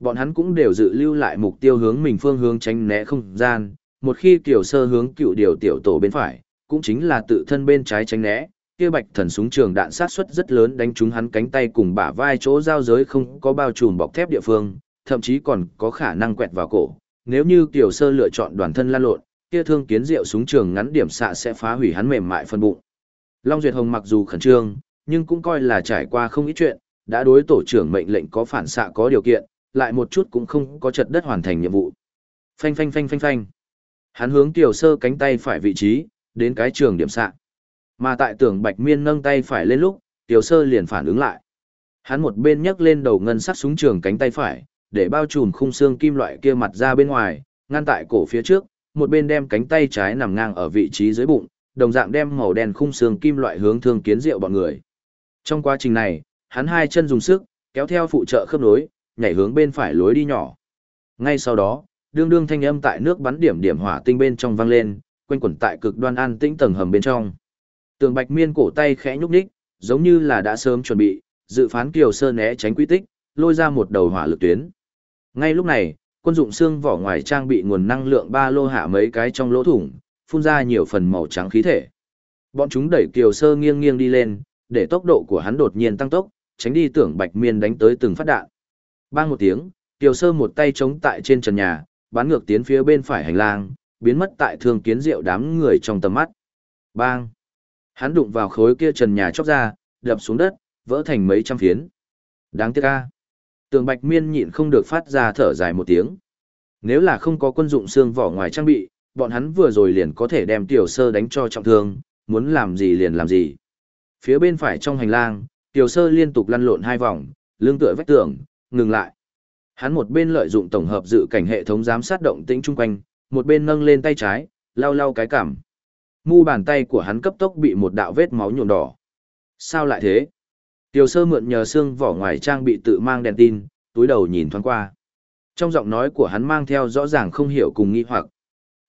Bọn hắn cũng đều dự lưu lại mục tiêu hướng mình phương hướng tránh né không gian, một khi tiểu sơ hướng cựu điều tiểu tổ bên phải, cũng chính là tự thân bên trái tránh né, kia bạch thần súng trường đạn sát suất rất lớn đánh trúng hắn cánh tay cùng bả vai chỗ giao giới không có bao trùm bọc thép địa phương, thậm chí còn có khả năng quẹt vào cổ. Nếu như tiểu sơ lựa chọn đoàn thân lan lộn, kia thương kiến diệu súng trường ngắn điểm xạ sẽ phá hủy hắn mềm mại phân bụng. Long Duyệt Hồng mặc dù khẩn trương, nhưng cũng coi là trải qua không ít chuyện, đã đối tổ trưởng mệnh lệnh có phản xạ có điều kiện, lại một chút cũng không có chật đất hoàn thành nhiệm vụ. Phanh phanh phanh phanh phanh. Hắn hướng tiểu sơ cánh tay phải vị trí, đến cái trường điểm xạ. Mà tại tưởng Bạch Miên nâng tay phải lên lúc, tiểu sơ liền phản ứng lại. Hắn một bên nhấc lên đầu ngân sắc súng trường cánh tay phải, để bao trùm khung xương kim loại kia mặt ra bên ngoài, ngăn tại cổ phía trước, một bên đem cánh tay trái nằm ngang ở vị trí dưới bụng, đồng dạng đem màu đen khung xương kim loại hướng thương kiến rượu bọn người. Trong quá trình này, hắn hai chân dùng sức, kéo theo phụ trợ khớp nối, nhảy hướng bên phải lối đi nhỏ. Ngay sau đó, đương đương thanh âm tại nước bắn điểm điểm hỏa tinh bên trong vang lên, quanh quẩn tại cực đoan an tĩnh tầng hầm bên trong. Tường Bạch Miên cổ tay khẽ nhúc nhích, giống như là đã sớm chuẩn bị, dự phán Kiều Sơ né tránh quy tích, lôi ra một đầu hỏa lực tuyến. Ngay lúc này, quân dụng xương vỏ ngoài trang bị nguồn năng lượng ba lô hạ mấy cái trong lỗ thủng, phun ra nhiều phần màu trắng khí thể. Bọn chúng đẩy Kiều Sơ nghiêng nghiêng đi lên, để tốc độ của hắn đột nhiên tăng tốc, tránh đi tưởng Bạch Miên đánh tới từng phát đạn. Bang một tiếng, Kiều Sơ một tay chống tại trên trần nhà, bắn ngược tiến phía bên phải hành lang, biến mất tại thương kiến rượu đám người trong tầm mắt. Bang! Hắn đụng vào khối kia trần nhà chóc ra, đập xuống đất, vỡ thành mấy trăm phiến. Đáng tiếc a. Tường Bạch Miên nhịn không được phát ra thở dài một tiếng. Nếu là không có quân dụng xương vỏ ngoài trang bị, bọn hắn vừa rồi liền có thể đem tiểu sơ đánh cho trọng thương, muốn làm gì liền làm gì. Phía bên phải trong hành lang, tiểu sơ liên tục lăn lộn hai vòng, lưng tựa vách tường, ngừng lại. Hắn một bên lợi dụng tổng hợp dự cảnh hệ thống giám sát động tĩnh chung quanh, một bên nâng lên tay trái, lau lau cái cảm. Mu bàn tay của hắn cấp tốc bị một đạo vết máu nhuộm đỏ. Sao lại thế? Tiểu sơ mượn nhờ xương vỏ ngoài trang bị tự mang đèn tin, túi đầu nhìn thoáng qua. Trong giọng nói của hắn mang theo rõ ràng không hiểu cùng nghi hoặc.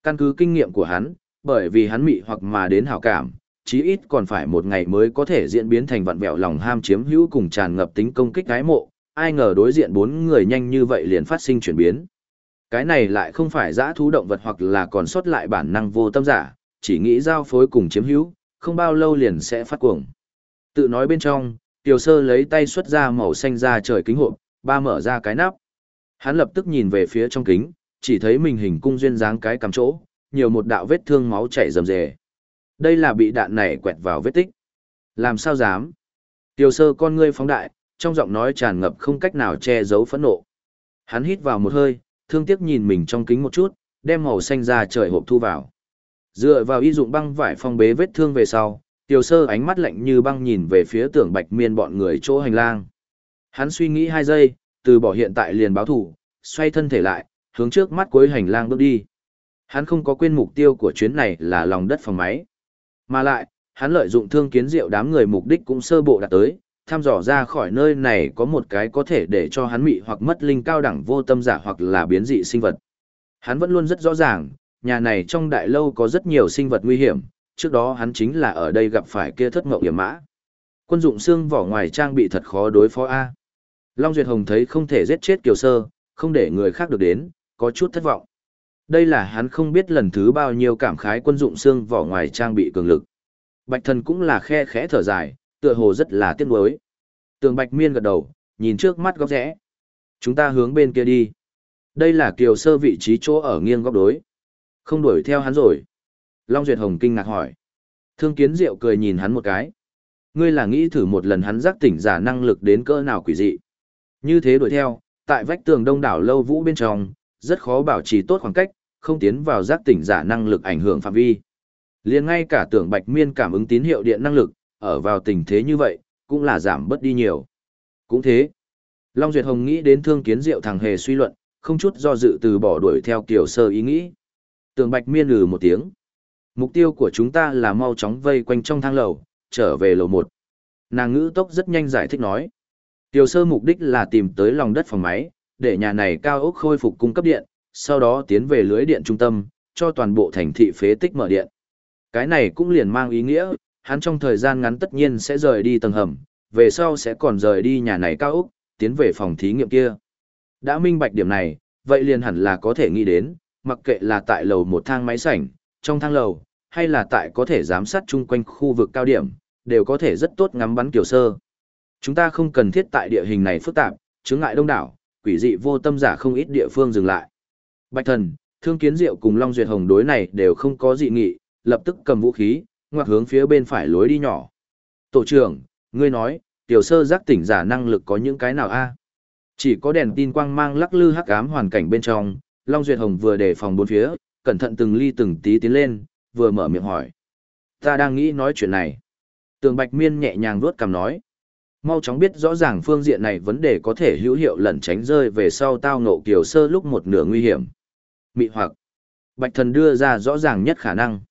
Căn cứ kinh nghiệm của hắn, bởi vì hắn mị hoặc mà đến hảo cảm, chí ít còn phải một ngày mới có thể diễn biến thành vặn vẹo lòng ham chiếm hữu cùng tràn ngập tính công kích gái mộ, ai ngờ đối diện bốn người nhanh như vậy liền phát sinh chuyển biến. Cái này lại không phải giã thú động vật hoặc là còn sót lại bản năng vô tâm giả, chỉ nghĩ giao phối cùng chiếm hữu, không bao lâu liền sẽ phát cuồng. Tự nói bên trong, Tiểu Sơ lấy tay xuất ra màu xanh ra trời kính hộp, ba mở ra cái nắp. Hắn lập tức nhìn về phía trong kính, chỉ thấy mình hình cung duyên dáng cái cắm chỗ, nhiều một đạo vết thương máu chảy rầm rề. Đây là bị đạn này quẹt vào vết tích. Làm sao dám? Tiểu Sơ con ngươi phóng đại, trong giọng nói tràn ngập không cách nào che giấu phẫn nộ. Hắn hít vào một hơi, thương tiếc nhìn mình trong kính một chút, đem màu xanh ra trời hộp thu vào. Dựa vào y dụng băng vải phong bế vết thương về sau, Tiểu Sơ ánh mắt lạnh như băng nhìn về phía tưởng Bạch Miên bọn người chỗ hành lang. Hắn suy nghĩ hai giây, từ bỏ hiện tại liền báo thủ, xoay thân thể lại, hướng trước mắt cuối hành lang bước đi. Hắn không có quên mục tiêu của chuyến này là lòng đất phòng máy. Mà lại, hắn lợi dụng thương kiến diệu đám người mục đích cũng sơ bộ đạt tới, thăm dò ra khỏi nơi này có một cái có thể để cho hắn mị hoặc mất linh cao đẳng vô tâm giả hoặc là biến dị sinh vật. Hắn vẫn luôn rất rõ ràng, nhà này trong đại lâu có rất nhiều sinh vật nguy hiểm, trước đó hắn chính là ở đây gặp phải kia thất mộng hiểm mã. Quân dụng xương vỏ ngoài trang bị thật khó đối phó A. Long Duyệt Hồng thấy không thể giết chết Kiều Sơ, không để người khác được đến, có chút thất vọng. Đây là hắn không biết lần thứ bao nhiêu cảm khái quân dụng xương vỏ ngoài trang bị cường lực. Bạch thần cũng là khe khẽ thở dài, tựa hồ rất là tiếc nuối. Tường Bạch Miên gật đầu, nhìn trước mắt góc rẽ. Chúng ta hướng bên kia đi. Đây là kiều sơ vị trí chỗ ở nghiêng góc đối. Không đuổi theo hắn rồi. Long Duyệt Hồng kinh ngạc hỏi. Thương Kiến Diệu cười nhìn hắn một cái. Ngươi là nghĩ thử một lần hắn giác tỉnh giả năng lực đến cỡ nào quỷ dị. Như thế đuổi theo, tại vách tường đông đảo lâu vũ bên trong, rất khó bảo trì tốt khoảng cách, không tiến vào giác tỉnh giả năng lực ảnh hưởng phạm vi. Liền ngay cả tưởng bạch miên cảm ứng tín hiệu điện năng lực, ở vào tình thế như vậy, cũng là giảm bớt đi nhiều. Cũng thế. Long Duyệt Hồng nghĩ đến thương kiến diệu thằng hề suy luận, không chút do dự từ bỏ đuổi theo kiểu sơ ý nghĩ. Tường bạch miên lừ một tiếng. Mục tiêu của chúng ta là mau chóng vây quanh trong thang lầu, trở về lầu một. Nàng ngữ tốc rất nhanh giải thích nói. Tiểu sơ mục đích là tìm tới lòng đất phòng máy, để nhà này cao ốc khôi phục cung cấp điện, sau đó tiến về lưới điện trung tâm, cho toàn bộ thành thị phế tích mở điện. Cái này cũng liền mang ý nghĩa, hắn trong thời gian ngắn tất nhiên sẽ rời đi tầng hầm, về sau sẽ còn rời đi nhà này cao ốc, tiến về phòng thí nghiệm kia. Đã minh bạch điểm này, vậy liền hẳn là có thể nghĩ đến, mặc kệ là tại lầu một thang máy sảnh, trong thang lầu, hay là tại có thể giám sát chung quanh khu vực cao điểm, đều có thể rất tốt ngắm bắn kiểu sơ. Chúng ta không cần thiết tại địa hình này phức tạp, chứng ngại đông đảo, quỷ dị vô tâm giả không ít địa phương dừng lại. Bạch thần, thương kiến diệu cùng Long Duyệt Hồng đối này đều không có dị nghị, lập tức cầm vũ khí, ngoặt hướng phía bên phải lối đi nhỏ. Tổ trưởng, ngươi nói, tiểu sơ giác tỉnh giả năng lực có những cái nào a? Chỉ có đèn tin quang mang lắc lư hắc ám hoàn cảnh bên trong, Long Duyệt Hồng vừa đề phòng bốn phía, cẩn thận từng ly từng tí tiến lên, vừa mở miệng hỏi. Ta đang nghĩ nói chuyện này. Tường Bạch Miên nhẹ nhàng vuốt cằm nói. Mau chóng biết rõ ràng phương diện này vấn đề có thể hữu hiệu lẩn tránh rơi về sau tao ngộ kiểu sơ lúc một nửa nguy hiểm. Mị hoặc. Bạch thần đưa ra rõ ràng nhất khả năng.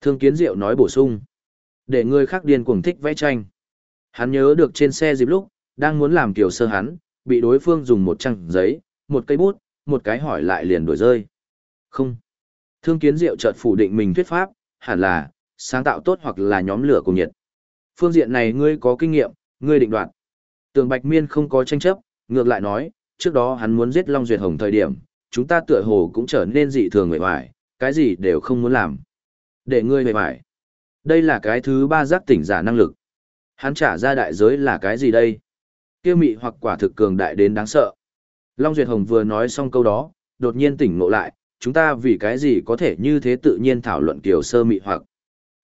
Thương kiến diệu nói bổ sung. Để người khác điên cuồng thích vẽ tranh. Hắn nhớ được trên xe dịp lúc, đang muốn làm kiểu sơ hắn, bị đối phương dùng một trang giấy, một cây bút, một cái hỏi lại liền đổi rơi. Không. Thương kiến diệu chợt phủ định mình thuyết pháp, hẳn là, sáng tạo tốt hoặc là nhóm lửa cùng nhiệt. Phương diện này ngươi có kinh nghiệm, ngươi định đoạt. Tường Bạch Miên không có tranh chấp, ngược lại nói, trước đó hắn muốn giết Long Duyệt Hồng thời điểm, chúng ta tựa hồ cũng trở nên dị thường người hoài, cái gì đều không muốn làm. Để ngươi mệt mỏi, Đây là cái thứ ba giác tỉnh giả năng lực. Hắn trả ra đại giới là cái gì đây? Kiêu mị hoặc quả thực cường đại đến đáng sợ. Long Duyệt Hồng vừa nói xong câu đó, đột nhiên tỉnh ngộ lại, chúng ta vì cái gì có thể như thế tự nhiên thảo luận kiểu sơ mị hoặc.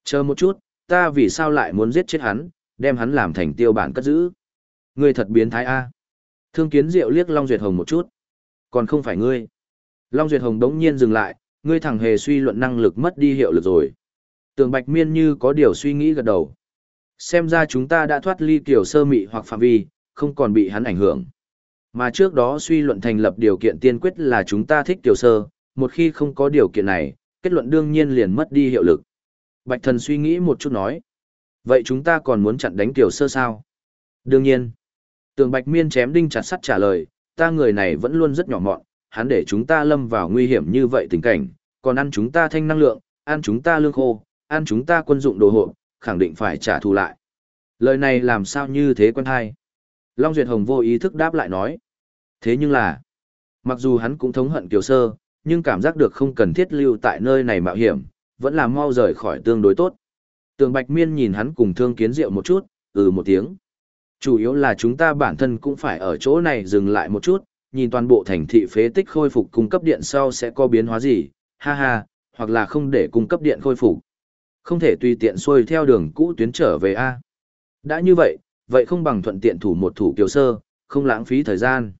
Chờ một chút, ta vì sao lại muốn giết chết hắn, đem hắn làm thành tiêu bản cất giữ. Ngươi thật biến thái A. Thương kiến diệu liếc Long Duyệt Hồng một chút. Còn không phải ngươi. Long Duyệt Hồng đống nhiên dừng lại, ngươi thẳng hề suy luận năng lực mất đi hiệu lực rồi. Tường Bạch Miên như có điều suy nghĩ gật đầu. Xem ra chúng ta đã thoát ly kiểu sơ mị hoặc phạm vi, không còn bị hắn ảnh hưởng. Mà trước đó suy luận thành lập điều kiện tiên quyết là chúng ta thích tiểu sơ, một khi không có điều kiện này, kết luận đương nhiên liền mất đi hiệu lực. Bạch thần suy nghĩ một chút nói. Vậy chúng ta còn muốn chặn đánh tiểu sơ sao? Đương nhiên. Tường Bạch Miên chém đinh chặt sắt trả lời, ta người này vẫn luôn rất nhỏ mọn, hắn để chúng ta lâm vào nguy hiểm như vậy tình cảnh, còn ăn chúng ta thanh năng lượng, ăn chúng ta lương khô, ăn chúng ta quân dụng đồ hộ, khẳng định phải trả thù lại. Lời này làm sao như thế quân hay? Long Duyệt Hồng vô ý thức đáp lại nói. Thế nhưng là, mặc dù hắn cũng thống hận Kiều Sơ, nhưng cảm giác được không cần thiết lưu tại nơi này mạo hiểm, vẫn là mau rời khỏi tương đối tốt. Tường Bạch Miên nhìn hắn cùng thương kiến diệu một chút, ừ một tiếng. Chủ yếu là chúng ta bản thân cũng phải ở chỗ này dừng lại một chút, nhìn toàn bộ thành thị phế tích khôi phục cung cấp điện sau sẽ có biến hóa gì, ha ha, hoặc là không để cung cấp điện khôi phục. Không thể tùy tiện xuôi theo đường cũ tuyến trở về A. Đã như vậy, vậy không bằng thuận tiện thủ một thủ kiều sơ, không lãng phí thời gian.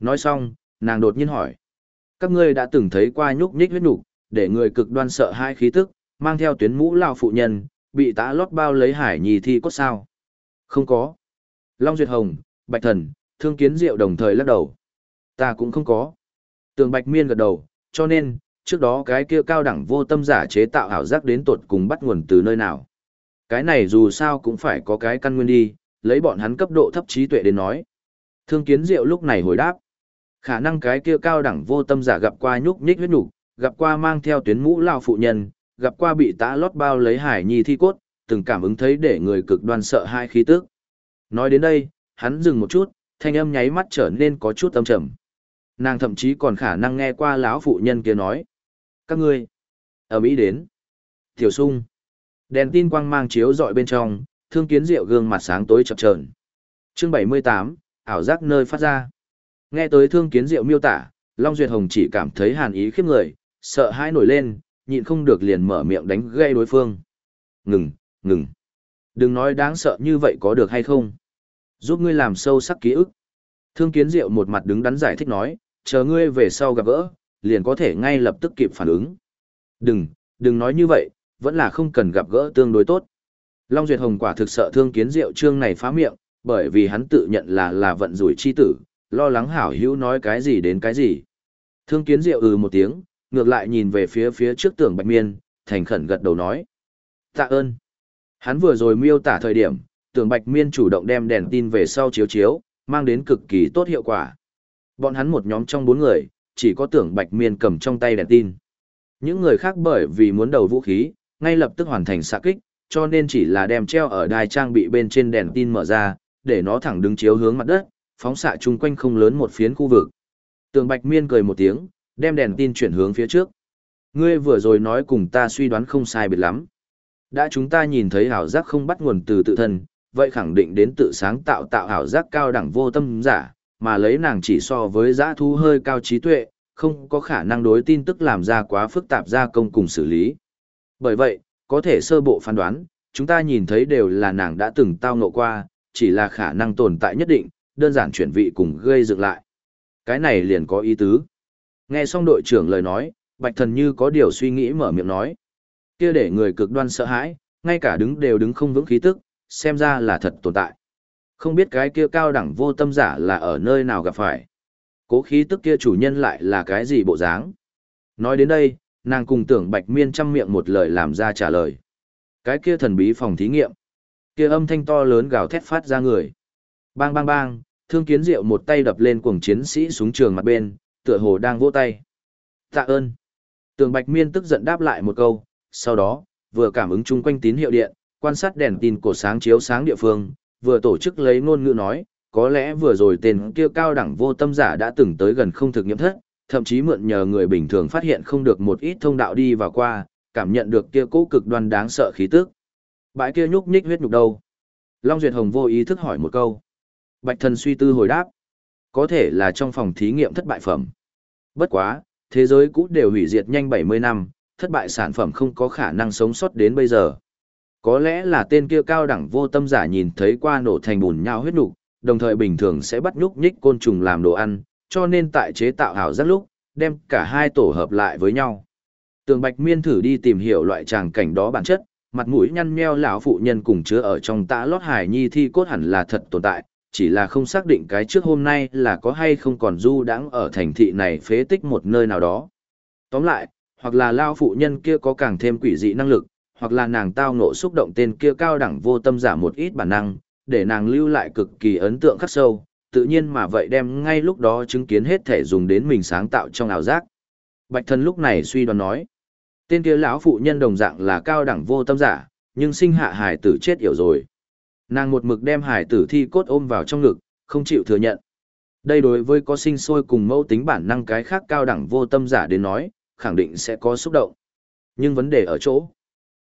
Nói xong, nàng đột nhiên hỏi. Các ngươi đã từng thấy qua nhúc nhích huyết nục, để người cực đoan sợ hai khí tức, mang theo tuyến mũ lao phụ nhân, bị tã lót bao lấy hải nhì thi cốt sao? Không có. Long Duyệt Hồng, Bạch Thần, Thương Kiến Diệu đồng thời lắc đầu. Ta cũng không có. Tường Bạch Miên gật đầu, cho nên, Trước đó cái kia cao đẳng vô tâm giả chế tạo ảo giác đến tột cùng bắt nguồn từ nơi nào. Cái này dù sao cũng phải có cái căn nguyên đi, lấy bọn hắn cấp độ thấp trí tuệ đến nói. Thương kiến diệu lúc này hồi đáp. Khả năng cái kia cao đẳng vô tâm giả gặp qua nhúc nhích huyết nhục, gặp qua mang theo tuyến mũ lao phụ nhân, gặp qua bị tã lót bao lấy hải nhi thi cốt, từng cảm ứng thấy để người cực đoan sợ hai khí tức. Nói đến đây, hắn dừng một chút, thanh âm nháy mắt trở nên có chút âm trầm. Nàng thậm chí còn khả năng nghe qua lão phụ nhân kia nói. Các ngươi, ở Mỹ đến. Tiểu sung. Đèn tin quang mang chiếu dọi bên trong, thương kiến rượu gương mặt sáng tối chập chờn. Chương 78, ảo giác nơi phát ra. Nghe tới thương kiến diệu miêu tả, Long Duyệt Hồng chỉ cảm thấy hàn ý khiếp người, sợ hãi nổi lên, nhịn không được liền mở miệng đánh gây đối phương. Ngừng, ngừng. Đừng nói đáng sợ như vậy có được hay không. Giúp ngươi làm sâu sắc ký ức. Thương kiến diệu một mặt đứng đắn giải thích nói, chờ ngươi về sau gặp gỡ, liền có thể ngay lập tức kịp phản ứng. Đừng, đừng nói như vậy, vẫn là không cần gặp gỡ tương đối tốt. Long Duyệt Hồng quả thực sợ thương kiến diệu trương này phá miệng, bởi vì hắn tự nhận là là vận rủi chi tử, lo lắng hảo hữu nói cái gì đến cái gì. Thương kiến diệu ừ một tiếng, ngược lại nhìn về phía phía trước tường bạch miên, thành khẩn gật đầu nói. Tạ ơn. Hắn vừa rồi miêu tả thời điểm, tường bạch miên chủ động đem đèn tin về sau chiếu chiếu, mang đến cực kỳ tốt hiệu quả. Bọn hắn một nhóm trong bốn người, chỉ có tưởng bạch miên cầm trong tay đèn tin. Những người khác bởi vì muốn đầu vũ khí, ngay lập tức hoàn thành xạ kích, cho nên chỉ là đem treo ở đài trang bị bên trên đèn tin mở ra, để nó thẳng đứng chiếu hướng mặt đất, phóng xạ chung quanh không lớn một phiến khu vực. Tường Bạch Miên cười một tiếng, đem đèn tin chuyển hướng phía trước. Ngươi vừa rồi nói cùng ta suy đoán không sai biệt lắm. Đã chúng ta nhìn thấy hảo giác không bắt nguồn từ tự thân, vậy khẳng định đến tự sáng tạo tạo hảo giác cao đẳng vô tâm giả, mà lấy nàng chỉ so với giã thu hơi cao trí tuệ, không có khả năng đối tin tức làm ra quá phức tạp gia công cùng xử lý. Bởi vậy, có thể sơ bộ phán đoán, chúng ta nhìn thấy đều là nàng đã từng tao ngộ qua, chỉ là khả năng tồn tại nhất định, đơn giản chuyển vị cùng gây dựng lại. Cái này liền có ý tứ. Nghe xong đội trưởng lời nói, Bạch Thần như có điều suy nghĩ mở miệng nói. Kia để người cực đoan sợ hãi, ngay cả đứng đều đứng không vững khí tức, xem ra là thật tồn tại. Không biết cái kia cao đẳng vô tâm giả là ở nơi nào gặp phải. Cố khí tức kia chủ nhân lại là cái gì bộ dáng. Nói đến đây, nàng cùng tưởng Bạch Miên chăm miệng một lời làm ra trả lời. Cái kia thần bí phòng thí nghiệm. Kia âm thanh to lớn gào thét phát ra người. Bang bang bang, thương kiến diệu một tay đập lên cuồng chiến sĩ súng trường mặt bên, tựa hồ đang vỗ tay. Tạ ơn. Tường Bạch Miên tức giận đáp lại một câu, sau đó, vừa cảm ứng chung quanh tín hiệu điện, quan sát đèn tin cổ sáng chiếu sáng địa phương, vừa tổ chức lấy ngôn ngữ nói, có lẽ vừa rồi tên kia cao đẳng vô tâm giả đã từng tới gần không thực nghiệm thất, thậm chí mượn nhờ người bình thường phát hiện không được một ít thông đạo đi vào qua, cảm nhận được kia cố cực đoan đáng sợ khí tức. Bãi kia nhúc nhích huyết nhục đâu? Long Duyệt Hồng vô ý thức hỏi một câu. Bạch thần suy tư hồi đáp. Có thể là trong phòng thí nghiệm thất bại phẩm. Bất quá, thế giới cũ đều hủy diệt nhanh 70 năm, thất bại sản phẩm không có khả năng sống sót đến bây giờ. Có lẽ là tên kia cao đẳng vô tâm giả nhìn thấy qua nổ thành bùn nhau huyết nục, đồng thời bình thường sẽ bắt nhúc nhích côn trùng làm đồ ăn, cho nên tại chế tạo hảo rất lúc, đem cả hai tổ hợp lại với nhau. Tường Bạch Miên thử đi tìm hiểu loại tràng cảnh đó bản chất, mặt mũi nhăn nheo lão phụ nhân cùng chứa ở trong tã lót hải nhi thi cốt hẳn là thật tồn tại, chỉ là không xác định cái trước hôm nay là có hay không còn du đãng ở thành thị này phế tích một nơi nào đó. Tóm lại, hoặc là lao phụ nhân kia có càng thêm quỷ dị năng lực, hoặc là nàng tao ngộ xúc động tên kia cao đẳng vô tâm giả một ít bản năng, để nàng lưu lại cực kỳ ấn tượng khắc sâu, tự nhiên mà vậy đem ngay lúc đó chứng kiến hết thể dùng đến mình sáng tạo trong ảo giác. Bạch thân lúc này suy đoán nói, tên kia lão phụ nhân đồng dạng là cao đẳng vô tâm giả, nhưng sinh hạ hài tử chết yểu rồi. Nàng một mực đem hải tử thi cốt ôm vào trong ngực, không chịu thừa nhận. Đây đối với có sinh sôi cùng mẫu tính bản năng cái khác cao đẳng vô tâm giả đến nói, khẳng định sẽ có xúc động. Nhưng vấn đề ở chỗ,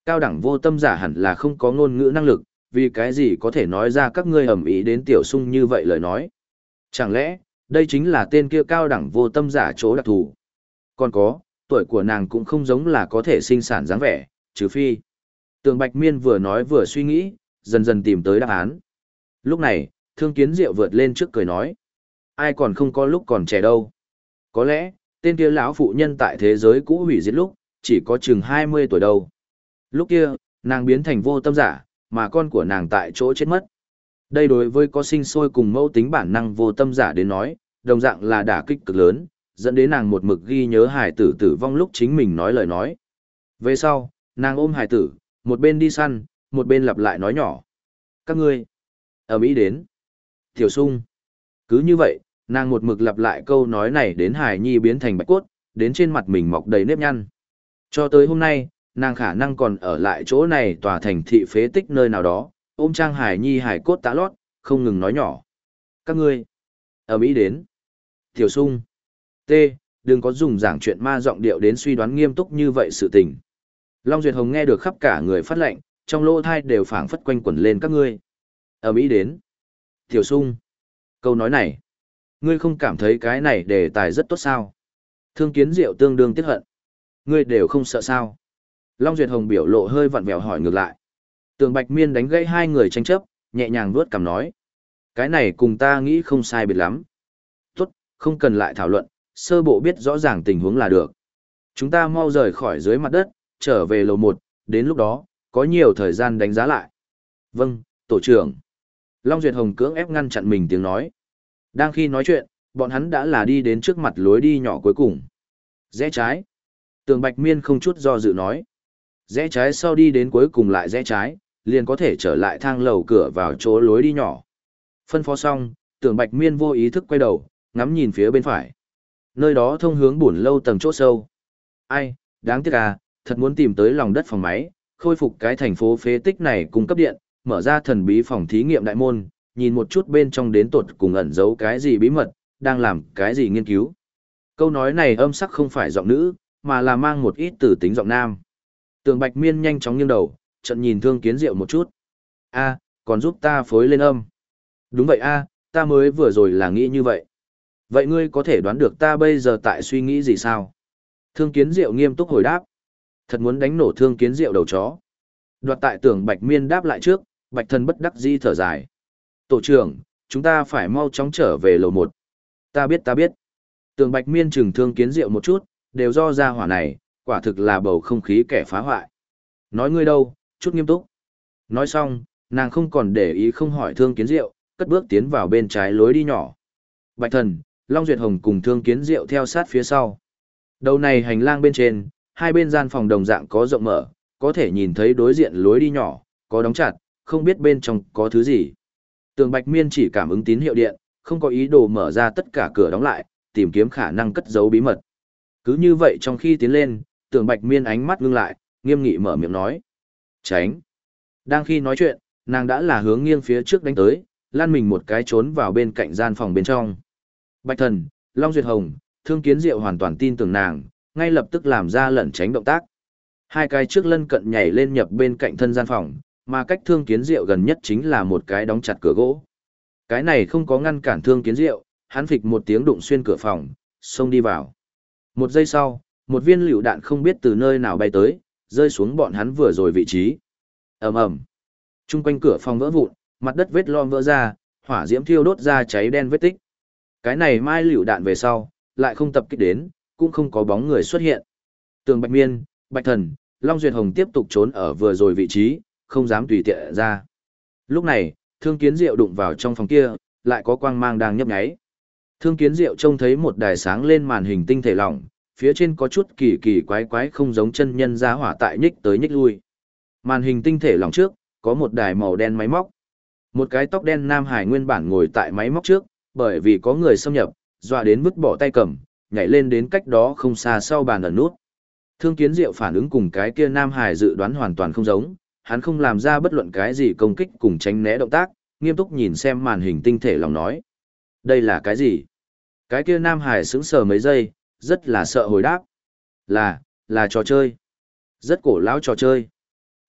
cao đẳng vô tâm giả hẳn là không có ngôn ngữ năng lực, vì cái gì có thể nói ra các ngươi ầm ý đến tiểu sung như vậy lời nói. Chẳng lẽ, đây chính là tên kia cao đẳng vô tâm giả chỗ đặc thù. Còn có, tuổi của nàng cũng không giống là có thể sinh sản dáng vẻ, trừ phi. Tường Bạch Miên vừa nói vừa suy nghĩ, dần dần tìm tới đáp án. Lúc này, thương kiến diệu vượt lên trước cười nói. Ai còn không có lúc còn trẻ đâu. Có lẽ, tên kia lão phụ nhân tại thế giới cũ hủy diệt lúc, chỉ có chừng 20 tuổi đâu. Lúc kia, nàng biến thành vô tâm giả, mà con của nàng tại chỗ chết mất. Đây đối với có sinh sôi cùng mẫu tính bản năng vô tâm giả đến nói, đồng dạng là đả kích cực lớn, dẫn đến nàng một mực ghi nhớ hải tử tử vong lúc chính mình nói lời nói. Về sau, nàng ôm hải tử, một bên đi săn, một bên lặp lại nói nhỏ. Các ngươi, ở Mỹ đến. Tiểu sung. Cứ như vậy, nàng một mực lặp lại câu nói này đến hải nhi biến thành bạch cốt, đến trên mặt mình mọc đầy nếp nhăn. Cho tới hôm nay, nàng khả năng còn ở lại chỗ này tòa thành thị phế tích nơi nào đó, ôm trang hải nhi hải cốt tã lót, không ngừng nói nhỏ. Các ngươi, ở Mỹ đến. Tiểu sung. T, đừng có dùng giảng chuyện ma giọng điệu đến suy đoán nghiêm túc như vậy sự tình. Long Duyệt Hồng nghe được khắp cả người phát lệnh, trong lỗ thai đều phảng phất quanh quẩn lên các ngươi. Ở Mỹ đến. Tiểu sung. Câu nói này. Ngươi không cảm thấy cái này đề tài rất tốt sao? Thương kiến diệu tương đương tiếc hận. Ngươi đều không sợ sao? Long Duyệt Hồng biểu lộ hơi vặn vẹo hỏi ngược lại. Tường Bạch Miên đánh gãy hai người tranh chấp, nhẹ nhàng vuốt cằm nói. Cái này cùng ta nghĩ không sai biệt lắm. Tốt, không cần lại thảo luận, sơ bộ biết rõ ràng tình huống là được. Chúng ta mau rời khỏi dưới mặt đất, trở về lầu một, đến lúc đó, có nhiều thời gian đánh giá lại. Vâng, tổ trưởng. Long Duyệt Hồng cưỡng ép ngăn chặn mình tiếng nói. Đang khi nói chuyện, bọn hắn đã là đi đến trước mặt lối đi nhỏ cuối cùng. Rẽ trái. Tường Bạch Miên không chút do dự nói. Rẽ trái sau đi đến cuối cùng lại rẽ trái, liền có thể trở lại thang lầu cửa vào chỗ lối đi nhỏ. Phân phó xong, Tường Bạch Miên vô ý thức quay đầu, ngắm nhìn phía bên phải. Nơi đó thông hướng buồn lâu tầng chỗ sâu. Ai, đáng tiếc à, thật muốn tìm tới lòng đất phòng máy, khôi phục cái thành phố phế tích này cung cấp điện, mở ra thần bí phòng thí nghiệm đại môn, nhìn một chút bên trong đến tột cùng ẩn giấu cái gì bí mật, đang làm cái gì nghiên cứu. Câu nói này âm sắc không phải giọng nữ, mà là mang một ít từ tính giọng nam. Tường Bạch Miên nhanh chóng nghiêng đầu, trận nhìn Thương Kiến Diệu một chút. A, còn giúp ta phối lên âm. Đúng vậy a, ta mới vừa rồi là nghĩ như vậy. Vậy ngươi có thể đoán được ta bây giờ tại suy nghĩ gì sao? Thương Kiến Diệu nghiêm túc hồi đáp. Thật muốn đánh nổ Thương Kiến Diệu đầu chó. Đoạt tại tưởng Bạch Miên đáp lại trước, Bạch Thần bất đắc dĩ thở dài. Tổ trưởng, chúng ta phải mau chóng trở về lầu một. Ta biết ta biết. Tường Bạch Miên trừng thương kiến rượu một chút, đều do ra hỏa này, quả thực là bầu không khí kẻ phá hoại. Nói ngươi đâu, chút nghiêm túc. Nói xong, nàng không còn để ý không hỏi thương kiến rượu, cất bước tiến vào bên trái lối đi nhỏ. Bạch thần, Long Duyệt Hồng cùng thương kiến rượu theo sát phía sau. Đầu này hành lang bên trên, hai bên gian phòng đồng dạng có rộng mở, có thể nhìn thấy đối diện lối đi nhỏ, có đóng chặt, không biết bên trong có thứ gì. Tường Bạch Miên chỉ cảm ứng tín hiệu điện, không có ý đồ mở ra tất cả cửa đóng lại, tìm kiếm khả năng cất giấu bí mật. Cứ như vậy trong khi tiến lên, Tường Bạch Miên ánh mắt ngưng lại, nghiêm nghị mở miệng nói. Tránh. Đang khi nói chuyện, nàng đã là hướng nghiêng phía trước đánh tới, lan mình một cái trốn vào bên cạnh gian phòng bên trong. Bạch thần, Long Duyệt Hồng, Thương Kiến Diệu hoàn toàn tin tưởng nàng, ngay lập tức làm ra lẩn tránh động tác. Hai cái trước lân cận nhảy lên nhập bên cạnh thân gian phòng, mà cách thương kiến diệu gần nhất chính là một cái đóng chặt cửa gỗ. Cái này không có ngăn cản thương kiến diệu, hắn phịch một tiếng đụng xuyên cửa phòng, xông đi vào. Một giây sau, một viên lựu đạn không biết từ nơi nào bay tới, rơi xuống bọn hắn vừa rồi vị trí. ầm ầm, Trung quanh cửa phòng vỡ vụn, mặt đất vết lom vỡ ra, hỏa diễm thiêu đốt ra cháy đen vết tích. Cái này mai lựu đạn về sau, lại không tập kích đến, cũng không có bóng người xuất hiện. Tường Bạch Miên, Bạch Thần, Long Duyệt Hồng tiếp tục trốn ở vừa rồi vị trí, không dám tùy tiện ra. Lúc này, thương kiến diệu đụng vào trong phòng kia, lại có quang mang đang nhấp nháy. Thương kiến diệu trông thấy một đài sáng lên màn hình tinh thể lỏng, phía trên có chút kỳ kỳ quái quái không giống chân nhân ra hỏa tại nhích tới nhích lui. Màn hình tinh thể lỏng trước, có một đài màu đen máy móc. Một cái tóc đen Nam Hải nguyên bản ngồi tại máy móc trước, bởi vì có người xâm nhập, dọa đến vứt bỏ tay cầm, nhảy lên đến cách đó không xa sau bàn ẩn nút. Thương kiến diệu phản ứng cùng cái kia Nam Hải dự đoán hoàn toàn không giống, hắn không làm ra bất luận cái gì công kích cùng tránh né động tác, nghiêm túc nhìn xem màn hình tinh thể lòng nói. Đây là cái gì? Cái kia Nam Hải sững sờ mấy giây, rất là sợ hồi đáp. Là, là trò chơi. Rất cổ lão trò chơi.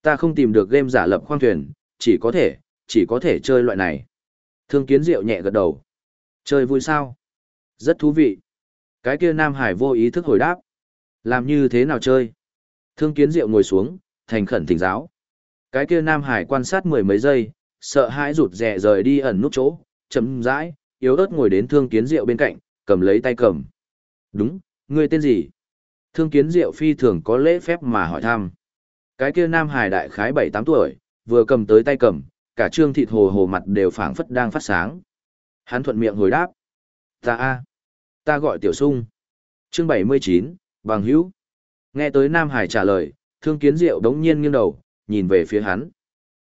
Ta không tìm được game giả lập khoang thuyền, chỉ có thể, chỉ có thể chơi loại này. Thương kiến diệu nhẹ gật đầu. Chơi vui sao? Rất thú vị. Cái kia Nam Hải vô ý thức hồi đáp. Làm như thế nào chơi? Thương kiến diệu ngồi xuống, thành khẩn thỉnh giáo. Cái kia Nam Hải quan sát mười mấy giây, sợ hãi rụt rè rời đi ẩn nút chỗ, chấm rãi, yếu ớt ngồi đến thương kiến Diệu bên cạnh, cầm lấy tay cầm. Đúng, ngươi tên gì? Thương kiến Diệu phi thường có lễ phép mà hỏi thăm. Cái kia Nam Hải đại khái bảy tám tuổi, vừa cầm tới tay cầm, cả trương thịt hồ hồ mặt đều phảng phất đang phát sáng. Hắn thuận miệng hồi đáp. Ta a, ta gọi tiểu sung. Chương 79, Bằng Hữu. Nghe tới Nam Hải trả lời, Thương Kiến Diệu đống nhiên nghiêng đầu, nhìn về phía hắn.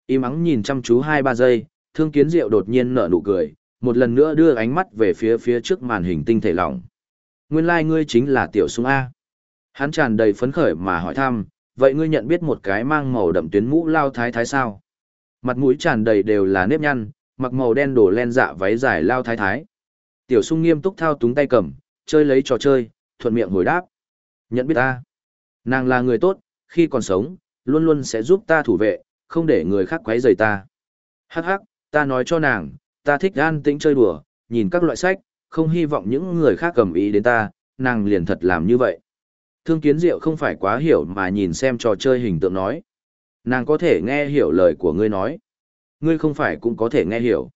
Im ắng nhìn chăm chú 2-3 giây, Thương Kiến Diệu đột nhiên nở nụ cười, một lần nữa đưa ánh mắt về phía phía trước màn hình tinh thể lỏng. Nguyên lai ngươi chính là Tiểu Sung A. Hắn tràn đầy phấn khởi mà hỏi thăm, vậy ngươi nhận biết một cái mang màu đậm tuyến mũ lao thái thái sao? Mặt mũi tràn đầy đều là nếp nhăn, mặc màu đen đổ len dạ váy dài lao thái thái. Tiểu sung nghiêm túc thao túng tay cầm, chơi lấy trò chơi, thuận miệng hồi đáp. Nhận biết ta. Nàng là người tốt, khi còn sống, luôn luôn sẽ giúp ta thủ vệ, không để người khác quấy rầy ta. Hắc hắc, ta nói cho nàng, ta thích an tĩnh chơi đùa, nhìn các loại sách, không hy vọng những người khác cầm ý đến ta, nàng liền thật làm như vậy. Thương kiến diệu không phải quá hiểu mà nhìn xem trò chơi hình tượng nói. Nàng có thể nghe hiểu lời của ngươi nói. Ngươi không phải cũng có thể nghe hiểu.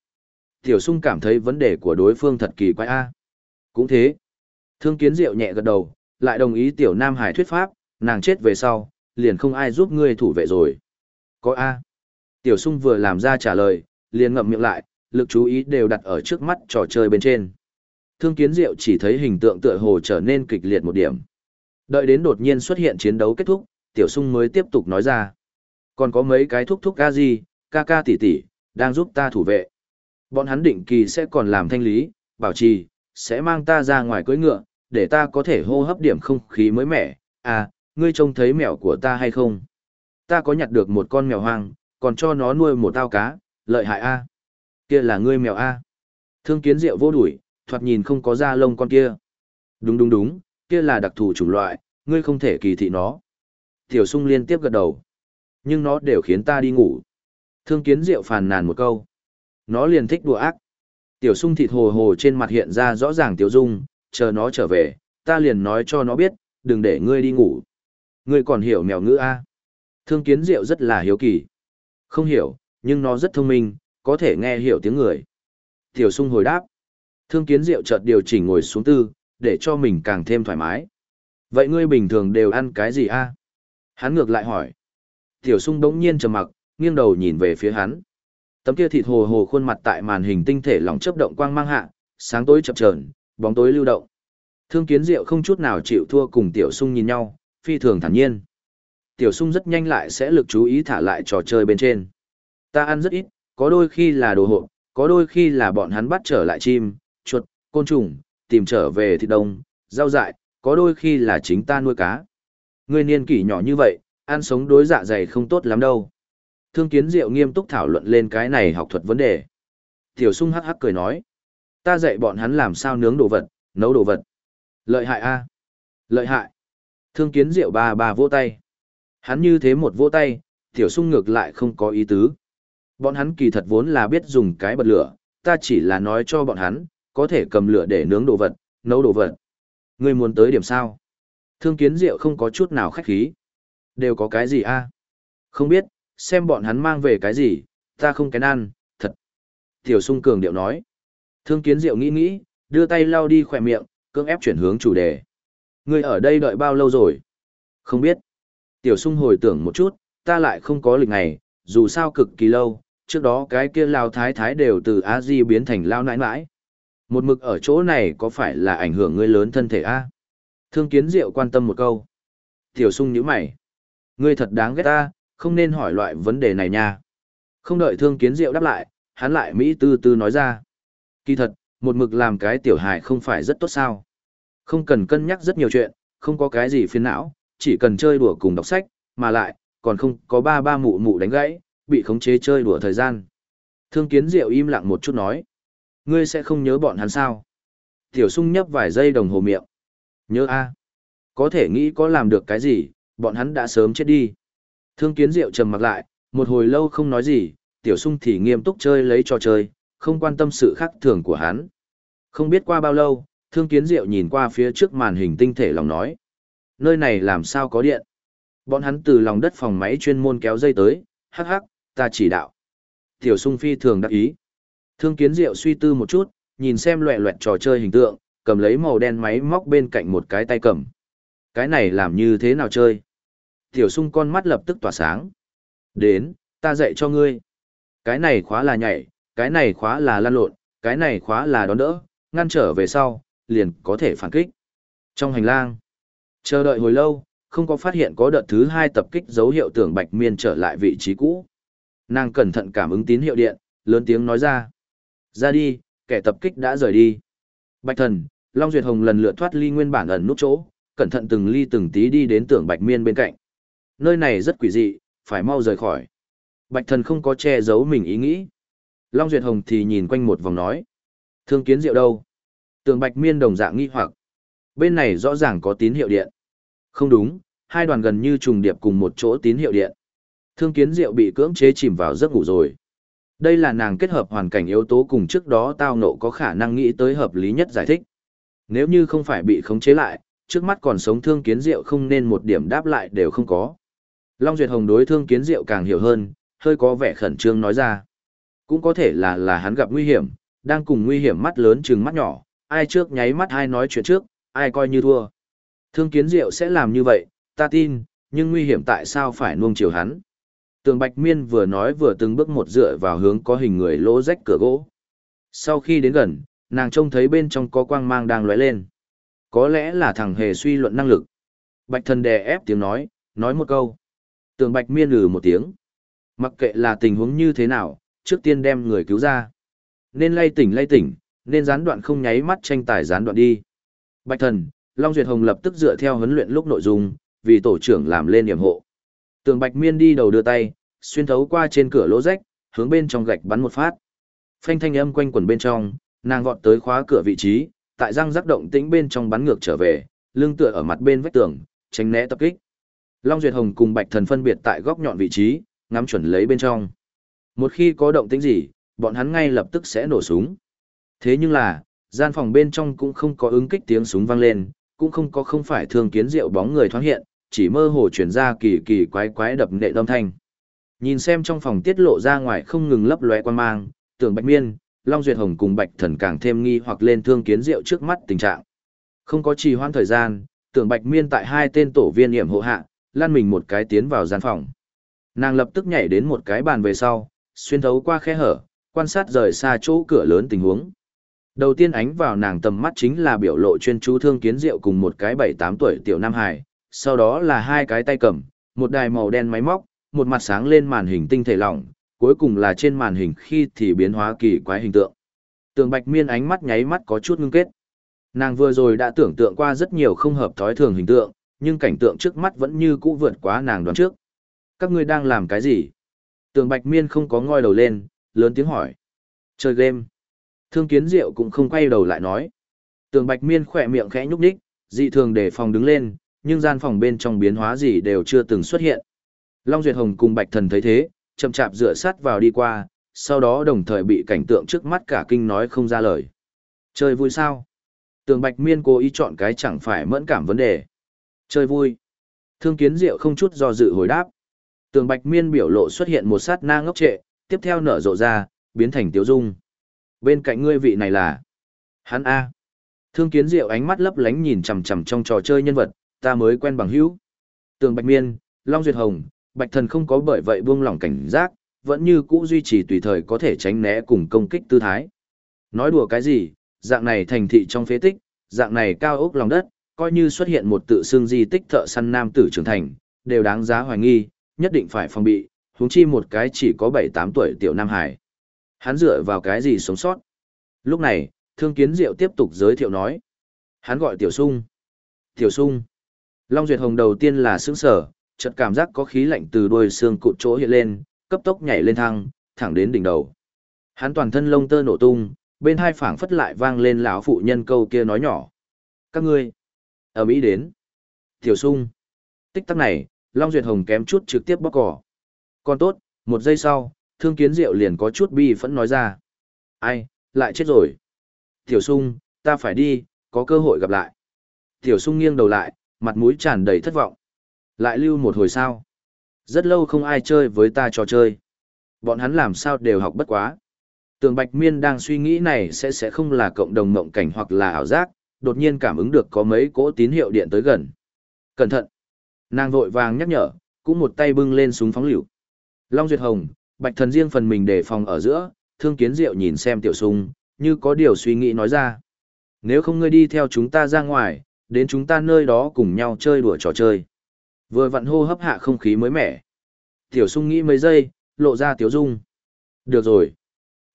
Tiểu sung cảm thấy vấn đề của đối phương thật kỳ quái a. Cũng thế. Thương kiến diệu nhẹ gật đầu, lại đồng ý tiểu nam hải thuyết pháp, nàng chết về sau, liền không ai giúp ngươi thủ vệ rồi. Có a. Tiểu sung vừa làm ra trả lời, liền ngậm miệng lại, lực chú ý đều đặt ở trước mắt trò chơi bên trên. Thương kiến diệu chỉ thấy hình tượng tựa hồ trở nên kịch liệt một điểm. Đợi đến đột nhiên xuất hiện chiến đấu kết thúc, tiểu sung mới tiếp tục nói ra. Còn có mấy cái thúc thúc ca gì, ca ca tỷ tỷ, đang giúp ta thủ vệ. Bọn hắn định kỳ sẽ còn làm thanh lý, bảo trì, sẽ mang ta ra ngoài cưỡi ngựa, để ta có thể hô hấp điểm không khí mới mẻ. À, ngươi trông thấy mèo của ta hay không? Ta có nhặt được một con mèo hoang, còn cho nó nuôi một tao cá, lợi hại a. Kia là ngươi mèo a. Thương kiến rượu vô đuổi, thoạt nhìn không có da lông con kia. Đúng đúng đúng, kia là đặc thù chủng loại, ngươi không thể kỳ thị nó. Tiểu sung liên tiếp gật đầu. Nhưng nó đều khiến ta đi ngủ. Thương kiến diệu phàn nàn một câu. Nó liền thích đùa ác. Tiểu sung thịt hồ hồ trên mặt hiện ra rõ ràng tiểu dung, chờ nó trở về, ta liền nói cho nó biết, đừng để ngươi đi ngủ. Ngươi còn hiểu mèo ngữ A. Thương kiến diệu rất là hiếu kỳ. Không hiểu, nhưng nó rất thông minh, có thể nghe hiểu tiếng người. Tiểu sung hồi đáp. Thương kiến diệu chợt điều chỉnh ngồi xuống tư, để cho mình càng thêm thoải mái. Vậy ngươi bình thường đều ăn cái gì a? Hắn ngược lại hỏi. Tiểu sung đống nhiên trầm mặc, nghiêng đầu nhìn về phía hắn. Tấm kia thịt hồ hồ khuôn mặt tại màn hình tinh thể lỏng chớp động quang mang hạ, sáng tối chập chờn, bóng tối lưu động. Thương kiến diệu không chút nào chịu thua cùng tiểu sung nhìn nhau, phi thường thản nhiên. Tiểu sung rất nhanh lại sẽ lực chú ý thả lại trò chơi bên trên. Ta ăn rất ít, có đôi khi là đồ hộp, có đôi khi là bọn hắn bắt trở lại chim, chuột, côn trùng, tìm trở về thịt đông, rau dại, có đôi khi là chính ta nuôi cá. Người niên kỷ nhỏ như vậy, ăn sống đối dạ dày không tốt lắm đâu. Thương kiến diệu nghiêm túc thảo luận lên cái này học thuật vấn đề. Tiểu sung hắc hắc cười nói. Ta dạy bọn hắn làm sao nướng đồ vật, nấu đồ vật. Lợi hại a Lợi hại. Thương kiến diệu ba ba vỗ tay. Hắn như thế một vỗ tay, tiểu sung ngược lại không có ý tứ. Bọn hắn kỳ thật vốn là biết dùng cái bật lửa, ta chỉ là nói cho bọn hắn, có thể cầm lửa để nướng đồ vật, nấu đồ vật. Ngươi muốn tới điểm sao? Thương kiến diệu không có chút nào khách khí. Đều có cái gì a? Không biết, xem bọn hắn mang về cái gì, ta không kén ăn, thật. Tiểu sung cường điệu nói. Thương kiến diệu nghĩ nghĩ, đưa tay lau đi khỏe miệng, cưỡng ép chuyển hướng chủ đề. Ngươi ở đây đợi bao lâu rồi? Không biết. Tiểu sung hồi tưởng một chút, ta lại không có lịch ngày, dù sao cực kỳ lâu, trước đó cái kia lao thái thái đều từ a di biến thành lao nãi nãi một mực ở chỗ này có phải là ảnh hưởng ngươi lớn thân thể a thương kiến diệu quan tâm một câu tiểu sung nhíu mày ngươi thật đáng ghét ta không nên hỏi loại vấn đề này nha không đợi thương kiến diệu đáp lại hắn lại mỹ tư tư nói ra kỳ thật một mực làm cái tiểu hài không phải rất tốt sao không cần cân nhắc rất nhiều chuyện không có cái gì phiền não chỉ cần chơi đùa cùng đọc sách mà lại còn không có ba ba mụ mụ đánh gãy bị khống chế chơi đùa thời gian. Thương kiến diệu im lặng một chút nói. Ngươi sẽ không nhớ bọn hắn sao? Tiểu sung nhấp vài giây đồng hồ miệng. Nhớ a Có thể nghĩ có làm được cái gì, bọn hắn đã sớm chết đi. Thương kiến diệu trầm mặc lại, một hồi lâu không nói gì, tiểu sung thì nghiêm túc chơi lấy trò chơi, không quan tâm sự khác thường của hắn. Không biết qua bao lâu, thương kiến diệu nhìn qua phía trước màn hình tinh thể lòng nói. Nơi này làm sao có điện? Bọn hắn từ lòng đất phòng máy chuyên môn kéo dây tới, hắc hắc, ta chỉ đạo. Tiểu sung phi thường đắc ý. Thương kiến diệu suy tư một chút, nhìn xem loẹ loẹt trò chơi hình tượng, cầm lấy màu đen máy móc bên cạnh một cái tay cầm. Cái này làm như thế nào chơi? Tiểu sung con mắt lập tức tỏa sáng. Đến, ta dạy cho ngươi. Cái này khóa là nhảy, cái này khóa là lan lộn, cái này khóa là đón đỡ, ngăn trở về sau, liền có thể phản kích. Trong hành lang, chờ đợi hồi lâu, không có phát hiện có đợt thứ hai tập kích dấu hiệu tưởng Bạch Miên trở lại vị trí cũ. Nàng cẩn thận cảm ứng tín hiệu điện, lớn tiếng nói ra. Ra đi, kẻ tập kích đã rời đi. Bạch thần, Long Duyệt Hồng lần lượt thoát ly nguyên bản ẩn nút chỗ, cẩn thận từng ly từng tí đi đến tưởng Bạch Miên bên cạnh. Nơi này rất quỷ dị, phải mau rời khỏi. Bạch thần không có che giấu mình ý nghĩ. Long Duyệt Hồng thì nhìn quanh một vòng nói. Thương kiến diệu đâu? Tường Bạch Miên đồng dạng nghi hoặc. Bên này rõ ràng có tín hiệu điện. Không đúng, hai đoàn gần như trùng điệp cùng một chỗ tín hiệu điện. Thương kiến diệu bị cưỡng chế chìm vào giấc ngủ rồi. Đây là nàng kết hợp hoàn cảnh yếu tố cùng trước đó tao nộ có khả năng nghĩ tới hợp lý nhất giải thích. Nếu như không phải bị khống chế lại, trước mắt còn sống thương kiến diệu không nên một điểm đáp lại đều không có. Long Duyệt Hồng đối thương kiến diệu càng hiểu hơn, hơi có vẻ khẩn trương nói ra. Cũng có thể là là hắn gặp nguy hiểm, đang cùng nguy hiểm mắt lớn chừng mắt nhỏ, ai trước nháy mắt ai nói chuyện trước, ai coi như thua. Thương kiến diệu sẽ làm như vậy, ta tin, nhưng nguy hiểm tại sao phải nuông chiều hắn. Tường Bạch Miên vừa nói vừa từng bước một dựa vào hướng có hình người lỗ rách cửa gỗ. Sau khi đến gần, nàng trông thấy bên trong có quang mang đang lóe lên. Có lẽ là thằng hề suy luận năng lực. Bạch thần đè ép tiếng nói, nói một câu. Tường Bạch Miên lừ một tiếng. Mặc kệ là tình huống như thế nào, trước tiên đem người cứu ra. Nên lay tỉnh lay tỉnh, nên gián đoạn không nháy mắt tranh tài gián đoạn đi. Bạch thần, Long Duyệt Hồng lập tức dựa theo huấn luyện lúc nội dung, vì tổ trưởng làm lên điểm hộ. Tường Bạch Miên đi đầu đưa tay, xuyên thấu qua trên cửa lỗ rách, hướng bên trong gạch bắn một phát. Phanh thanh âm quanh quẩn bên trong, nàng vọt tới khóa cửa vị trí, tại răng rắc động tĩnh bên trong bắn ngược trở về, lưng tựa ở mặt bên vách tường, tránh né tập kích. Long Duyệt Hồng cùng Bạch Thần phân biệt tại góc nhọn vị trí, ngắm chuẩn lấy bên trong. Một khi có động tĩnh gì, bọn hắn ngay lập tức sẽ nổ súng. Thế nhưng là, gian phòng bên trong cũng không có ứng kích tiếng súng vang lên, cũng không có không phải thường kiến rượu bóng người thoáng hiện, chỉ mơ hồ chuyển ra kỳ kỳ quái quái đập nệ âm thanh. Nhìn xem trong phòng tiết lộ ra ngoài không ngừng lấp lóe quan mang, tưởng Bạch Miên, Long Duyệt Hồng cùng Bạch Thần càng thêm nghi hoặc lên thương kiến rượu trước mắt tình trạng. Không có trì hoãn thời gian, tưởng Bạch Miên tại hai tên tổ viên hiểm hộ hạ, lan mình một cái tiến vào gian phòng. Nàng lập tức nhảy đến một cái bàn về sau, xuyên thấu qua khe hở, quan sát rời xa chỗ cửa lớn tình huống. Đầu tiên ánh vào nàng tầm mắt chính là biểu lộ chuyên chú thương kiến rượu cùng một cái bảy tám tuổi tiểu nam hải, sau đó là hai cái tay cầm, một đài màu đen máy móc, một mặt sáng lên màn hình tinh thể lỏng, cuối cùng là trên màn hình khi thì biến hóa kỳ quái hình tượng. Tường Bạch Miên ánh mắt nháy mắt có chút ngưng kết. Nàng vừa rồi đã tưởng tượng qua rất nhiều không hợp thói thường hình tượng, nhưng cảnh tượng trước mắt vẫn như cũ vượt quá nàng đoán trước. Các ngươi đang làm cái gì? Tường Bạch Miên không có ngoi đầu lên, lớn tiếng hỏi. Chơi game. Thương Kiến Diệu cũng không quay đầu lại nói. Tường Bạch Miên khỏe miệng khẽ nhúc nhích, dị thường để phòng đứng lên, nhưng gian phòng bên trong biến hóa gì đều chưa từng xuất hiện. Long Duyệt Hồng cùng Bạch Thần thấy thế, chậm chạp dựa sát vào đi qua, sau đó đồng thời bị cảnh tượng trước mắt cả kinh nói không ra lời. Chơi vui sao? Tường Bạch Miên cố ý chọn cái chẳng phải mẫn cảm vấn đề. Chơi vui. Thương Kiến Diệu không chút do dự hồi đáp. Tường Bạch Miên biểu lộ xuất hiện một sát na ngốc trệ, tiếp theo nở rộ ra, biến thành tiếu dung. Bên cạnh ngươi vị này là... Hắn A. Thương Kiến Diệu ánh mắt lấp lánh nhìn chằm chằm trong trò chơi nhân vật, ta mới quen bằng hữu. Tường Bạch Miên, Long Duyệt Hồng, Bạch Thần không có bởi vậy buông lỏng cảnh giác, vẫn như cũ duy trì tùy thời có thể tránh né cùng công kích tư thái. Nói đùa cái gì, dạng này thành thị trong phế tích, dạng này cao ốc lòng đất, coi như xuất hiện một tự xưng di tích thợ săn nam tử trưởng thành, đều đáng giá hoài nghi, nhất định phải phòng bị, huống chi một cái chỉ có 7-8 tuổi tiểu Nam Hải. Hắn dựa vào cái gì sống sót? Lúc này, Thương Kiến Diệu tiếp tục giới thiệu nói. Hắn gọi Tiểu Sung. Tiểu Sung. Long Duyệt Hồng đầu tiên là sững sở, chợt cảm giác có khí lạnh từ đuôi xương cụt chỗ hiện lên, cấp tốc nhảy lên thăng, thẳng đến đỉnh đầu. Hắn toàn thân lông tơ nổ tung, bên hai phảng phất lại vang lên lão phụ nhân câu kia nói nhỏ. Các ngươi, ở Mỹ đến. Tiểu sung. Tích tắc này, Long Duyệt Hồng kém chút trực tiếp bóc cỏ. Còn tốt, một giây sau, thương kiến diệu liền có chút bi phẫn nói ra. Ai, lại chết rồi. Tiểu sung, ta phải đi, có cơ hội gặp lại. Tiểu sung nghiêng đầu lại, mặt mũi tràn đầy thất vọng. Lại lưu một hồi sao. Rất lâu không ai chơi với ta trò chơi. Bọn hắn làm sao đều học bất quá. Tường Bạch Miên đang suy nghĩ này sẽ sẽ không là cộng đồng mộng cảnh hoặc là ảo giác, đột nhiên cảm ứng được có mấy cỗ tín hiệu điện tới gần. Cẩn thận! Nàng vội vàng nhắc nhở, cũng một tay bưng lên súng phóng lựu. Long Duyệt Hồng, Bạch Thần riêng phần mình đề phòng ở giữa, Thương Kiến Diệu nhìn xem tiểu sung, như có điều suy nghĩ nói ra. Nếu không ngươi đi theo chúng ta ra ngoài, đến chúng ta nơi đó cùng nhau chơi đùa trò chơi. Vừa vặn hô hấp hạ không khí mới mẻ. Tiểu sung nghĩ mấy giây, lộ ra tiểu dung. Được rồi.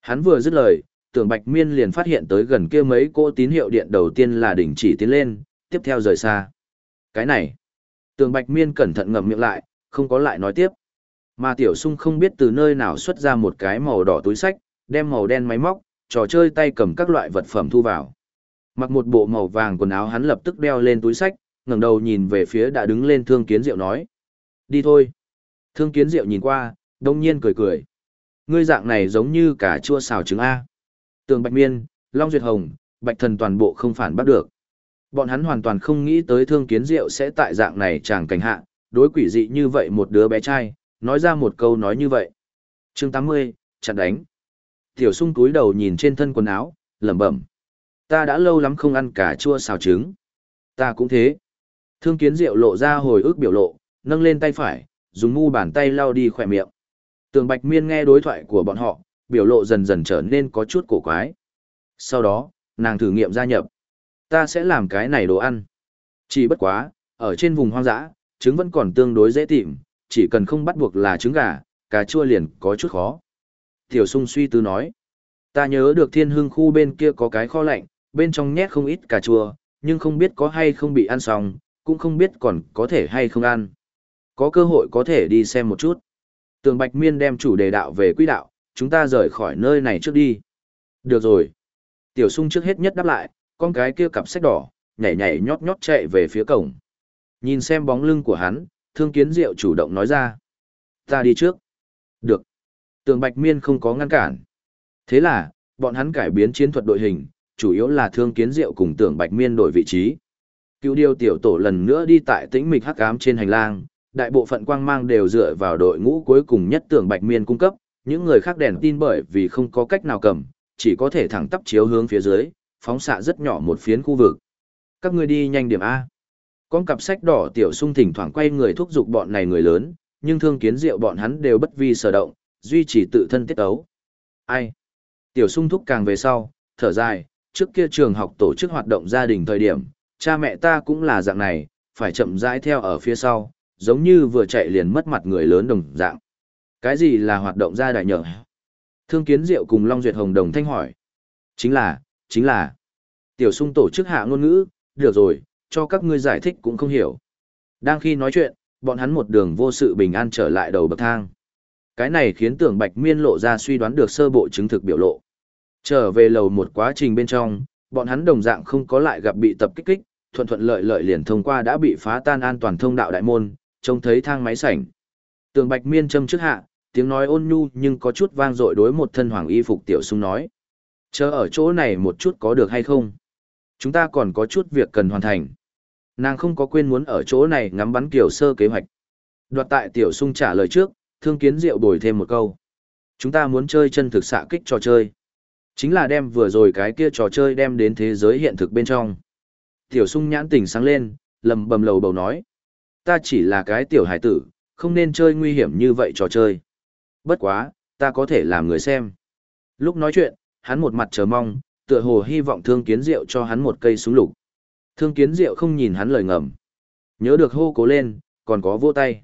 Hắn vừa dứt lời, tưởng bạch miên liền phát hiện tới gần kia mấy cỗ tín hiệu điện đầu tiên là đình chỉ tiến lên, tiếp theo rời xa. Cái này. Tưởng bạch miên cẩn thận ngậm miệng lại, không có lại nói tiếp. Mà tiểu sung không biết từ nơi nào xuất ra một cái màu đỏ túi sách, đem màu đen máy móc, trò chơi tay cầm các loại vật phẩm thu vào. Mặc một bộ màu vàng quần áo hắn lập tức đeo lên túi sách, ngẩng đầu nhìn về phía đã đứng lên thương kiến diệu nói. Đi thôi. Thương kiến diệu nhìn qua, đông nhiên cười cười. Ngươi dạng này giống như cả chua xào trứng A. Tường Bạch Miên, Long Duyệt Hồng, Bạch Thần toàn bộ không phản bắt được. Bọn hắn hoàn toàn không nghĩ tới thương kiến diệu sẽ tại dạng này chàng cảnh hạ, đối quỷ dị như vậy một đứa bé trai, nói ra một câu nói như vậy. chương 80, chặn đánh. Tiểu sung túi đầu nhìn trên thân quần áo, lẩm bẩm. Ta đã lâu lắm không ăn cả chua xào trứng. Ta cũng thế. Thương kiến diệu lộ ra hồi ức biểu lộ, nâng lên tay phải, dùng mu bàn tay lau đi khỏe miệng. Tường Bạch Miên nghe đối thoại của bọn họ, biểu lộ dần dần trở nên có chút cổ quái. Sau đó, nàng thử nghiệm gia nhập. Ta sẽ làm cái này đồ ăn. Chỉ bất quá, ở trên vùng hoang dã, trứng vẫn còn tương đối dễ tìm, chỉ cần không bắt buộc là trứng gà, cà chua liền có chút khó. Tiểu sung suy tư nói. Ta nhớ được thiên hương khu bên kia có cái kho lạnh, bên trong nhét không ít cà chua, nhưng không biết có hay không bị ăn xong, cũng không biết còn có thể hay không ăn. Có cơ hội có thể đi xem một chút. Tường Bạch Miên đem chủ đề đạo về quỹ đạo, chúng ta rời khỏi nơi này trước đi. Được rồi. Tiểu sung trước hết nhất đáp lại, con cái kia cặp sách đỏ, nhảy nhảy nhót nhót chạy về phía cổng. Nhìn xem bóng lưng của hắn, thương kiến diệu chủ động nói ra. Ta đi trước. Được. Tường Bạch Miên không có ngăn cản. Thế là, bọn hắn cải biến chiến thuật đội hình, chủ yếu là thương kiến diệu cùng tưởng Bạch Miên đổi vị trí. Cựu điều tiểu tổ lần nữa đi tại tĩnh mịch hắc ám trên hành lang, đại bộ phận quang mang đều dựa vào đội ngũ cuối cùng nhất tưởng Bạch Miên cung cấp, những người khác đèn tin bởi vì không có cách nào cầm, chỉ có thể thẳng tắp chiếu hướng phía dưới, phóng xạ rất nhỏ một phiến khu vực. Các ngươi đi nhanh điểm A. Con cặp sách đỏ tiểu sung thỉnh thoảng quay người thúc giục bọn này người lớn, nhưng thương kiến rượu bọn hắn đều bất vi sở động, duy trì tự thân tiết ấu. Ai? Tiểu sung thúc càng về sau, thở dài, trước kia trường học tổ chức hoạt động gia đình thời điểm, cha mẹ ta cũng là dạng này, phải chậm rãi theo ở phía sau, giống như vừa chạy liền mất mặt người lớn đồng dạng. Cái gì là hoạt động ra đại nhở? Thương Kiến Diệu cùng Long Duyệt Hồng đồng thanh hỏi. Chính là, chính là. Tiểu sung tổ chức hạ ngôn ngữ, được rồi, cho các ngươi giải thích cũng không hiểu. Đang khi nói chuyện, bọn hắn một đường vô sự bình an trở lại đầu bậc thang. Cái này khiến tưởng Bạch Miên lộ ra suy đoán được sơ bộ chứng thực biểu lộ. Trở về lầu một quá trình bên trong, bọn hắn đồng dạng không có lại gặp bị tập kích kích, thuận thuận lợi lợi liền thông qua đã bị phá tan an toàn thông đạo đại môn, trông thấy thang máy sảnh. Tường Bạch Miên châm trước hạ, tiếng nói ôn nhu nhưng có chút vang dội đối một thân hoàng y phục tiểu sung nói. Chờ ở chỗ này một chút có được hay không? Chúng ta còn có chút việc cần hoàn thành. Nàng không có quên muốn ở chỗ này ngắm bắn kiểu sơ kế hoạch. Đoạt tại tiểu sung trả lời trước, thương kiến diệu đổi thêm một câu. Chúng ta muốn chơi chân thực xạ kích trò chơi. Chính là đem vừa rồi cái kia trò chơi đem đến thế giới hiện thực bên trong. Tiểu sung nhãn tỉnh sáng lên, lầm bầm lầu bầu nói. Ta chỉ là cái tiểu hải tử, không nên chơi nguy hiểm như vậy trò chơi. Bất quá, ta có thể làm người xem. Lúc nói chuyện, hắn một mặt chờ mong, tựa hồ hy vọng thương kiến diệu cho hắn một cây súng lục. Thương kiến diệu không nhìn hắn lời ngầm. Nhớ được hô cố lên, còn có vô tay.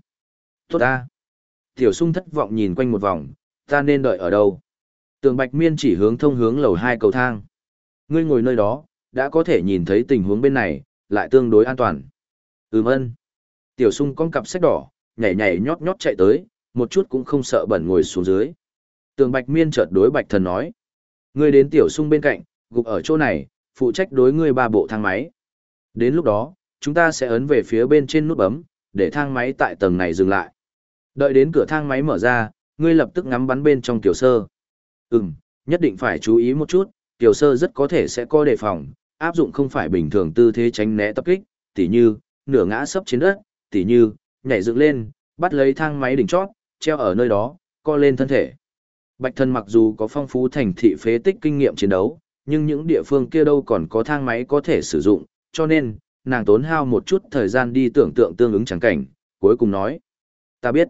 Tốt ta. Tiểu sung thất vọng nhìn quanh một vòng, ta nên đợi ở đâu? Tường Bạch Miên chỉ hướng thông hướng lầu hai cầu thang. Ngươi ngồi nơi đó, đã có thể nhìn thấy tình huống bên này, lại tương đối an toàn. Ừm ân. Tiểu sung con cặp sách đỏ, nhảy nhảy nhót nhót chạy tới, một chút cũng không sợ bẩn ngồi xuống dưới. Tường Bạch Miên chợt đối Bạch Thần nói. Ngươi đến tiểu sung bên cạnh, gục ở chỗ này, phụ trách đối ngươi ba bộ thang máy. Đến lúc đó, chúng ta sẽ ấn về phía bên trên nút bấm, để thang máy tại tầng này dừng lại. Đợi đến cửa thang máy mở ra, ngươi lập tức ngắm bắn bên trong tiểu sơ. Ừm, nhất định phải chú ý một chút, tiểu sơ rất có thể sẽ có đề phòng, áp dụng không phải bình thường tư thế tránh né tập kích, tỉ như, nửa ngã sấp trên đất, tỉ như, nhảy dựng lên, bắt lấy thang máy đỉnh chót, treo ở nơi đó, co lên thân thể. Bạch thân mặc dù có phong phú thành thị phế tích kinh nghiệm chiến đấu, nhưng những địa phương kia đâu còn có thang máy có thể sử dụng, cho nên, nàng tốn hao một chút thời gian đi tưởng tượng tương ứng chẳng cảnh, cuối cùng nói. Ta biết,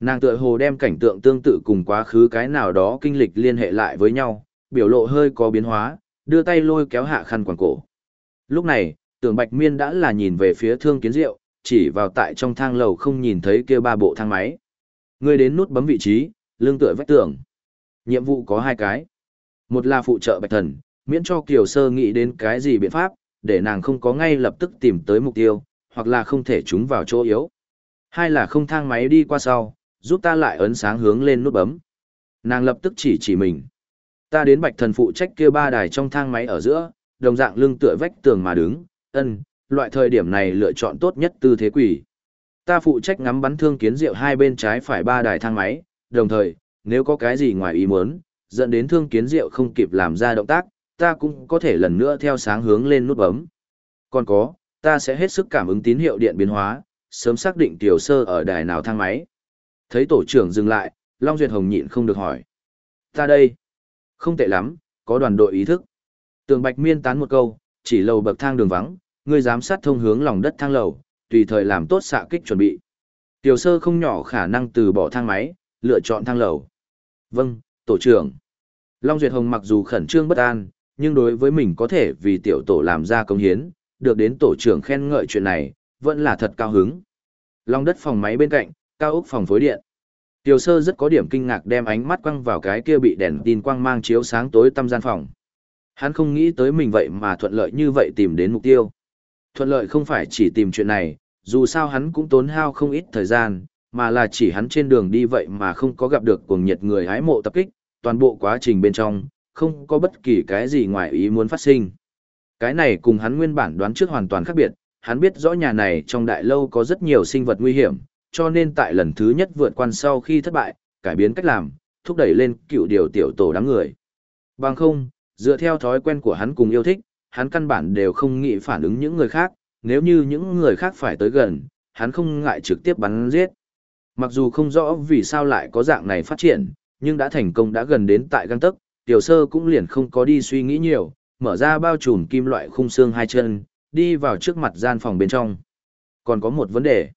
nàng tựa hồ đem cảnh tượng tương tự cùng quá khứ cái nào đó kinh lịch liên hệ lại với nhau, biểu lộ hơi có biến hóa, đưa tay lôi kéo hạ khăn quàng cổ. Lúc này, Tưởng Bạch Miên đã là nhìn về phía Thương Kiến Diệu, chỉ vào tại trong thang lầu không nhìn thấy kia ba bộ thang máy. Ngươi đến nút bấm vị trí, lương tựa vách tường. Nhiệm vụ có hai cái. Một là phụ trợ Bạch Thần, miễn cho Kiều Sơ nghĩ đến cái gì biện pháp, để nàng không có ngay lập tức tìm tới mục tiêu, hoặc là không thể trúng vào chỗ yếu. Hai là không thang máy đi qua sau, giúp ta lại ấn sáng hướng lên nút bấm. Nàng lập tức chỉ chỉ mình. Ta đến bạch thần phụ trách kia ba đài trong thang máy ở giữa, đồng dạng lưng tựa vách tường mà đứng, ân, loại thời điểm này lựa chọn tốt nhất tư thế quỷ. Ta phụ trách ngắm bắn thương kiến diệu hai bên trái phải ba đài thang máy, đồng thời, nếu có cái gì ngoài ý muốn, dẫn đến thương kiến diệu không kịp làm ra động tác, ta cũng có thể lần nữa theo sáng hướng lên nút bấm. Còn có, ta sẽ hết sức cảm ứng tín hiệu điện biến hóa, sớm xác định tiểu sơ ở đài nào thang máy. Thấy tổ trưởng dừng lại, Long Duyệt Hồng nhịn không được hỏi. Ta đây. Không tệ lắm, có đoàn đội ý thức. Tường Bạch Miên tán một câu, chỉ lầu bậc thang đường vắng, ngươi giám sát thông hướng lòng đất thang lầu, tùy thời làm tốt xạ kích chuẩn bị. Tiểu sơ không nhỏ khả năng từ bỏ thang máy, lựa chọn thang lầu. Vâng, tổ trưởng. Long Duyệt Hồng mặc dù khẩn trương bất an, nhưng đối với mình có thể vì tiểu tổ làm ra công hiến, được đến tổ trưởng khen ngợi chuyện này, vẫn là thật cao hứng. Long đất phòng máy bên cạnh, cao ốc phòng phối điện. Tiểu sơ rất có điểm kinh ngạc đem ánh mắt quăng vào cái kia bị đèn tin quang mang chiếu sáng tối tăm gian phòng. Hắn không nghĩ tới mình vậy mà thuận lợi như vậy tìm đến mục tiêu. Thuận lợi không phải chỉ tìm chuyện này, dù sao hắn cũng tốn hao không ít thời gian, mà là chỉ hắn trên đường đi vậy mà không có gặp được cuồng nhiệt người hái mộ tập kích, toàn bộ quá trình bên trong, không có bất kỳ cái gì ngoài ý muốn phát sinh. Cái này cùng hắn nguyên bản đoán trước hoàn toàn khác biệt, hắn biết rõ nhà này trong đại lâu có rất nhiều sinh vật nguy hiểm, cho nên tại lần thứ nhất vượt quan sau khi thất bại, cải biến cách làm, thúc đẩy lên cựu điều tiểu tổ đám người. Bằng không, dựa theo thói quen của hắn cùng yêu thích, hắn căn bản đều không nghĩ phản ứng những người khác, nếu như những người khác phải tới gần, hắn không ngại trực tiếp bắn giết. Mặc dù không rõ vì sao lại có dạng này phát triển, nhưng đã thành công đã gần đến tại găng tấc, tiểu sơ cũng liền không có đi suy nghĩ nhiều, mở ra bao trùm kim loại khung xương hai chân, đi vào trước mặt gian phòng bên trong. Còn có một vấn đề.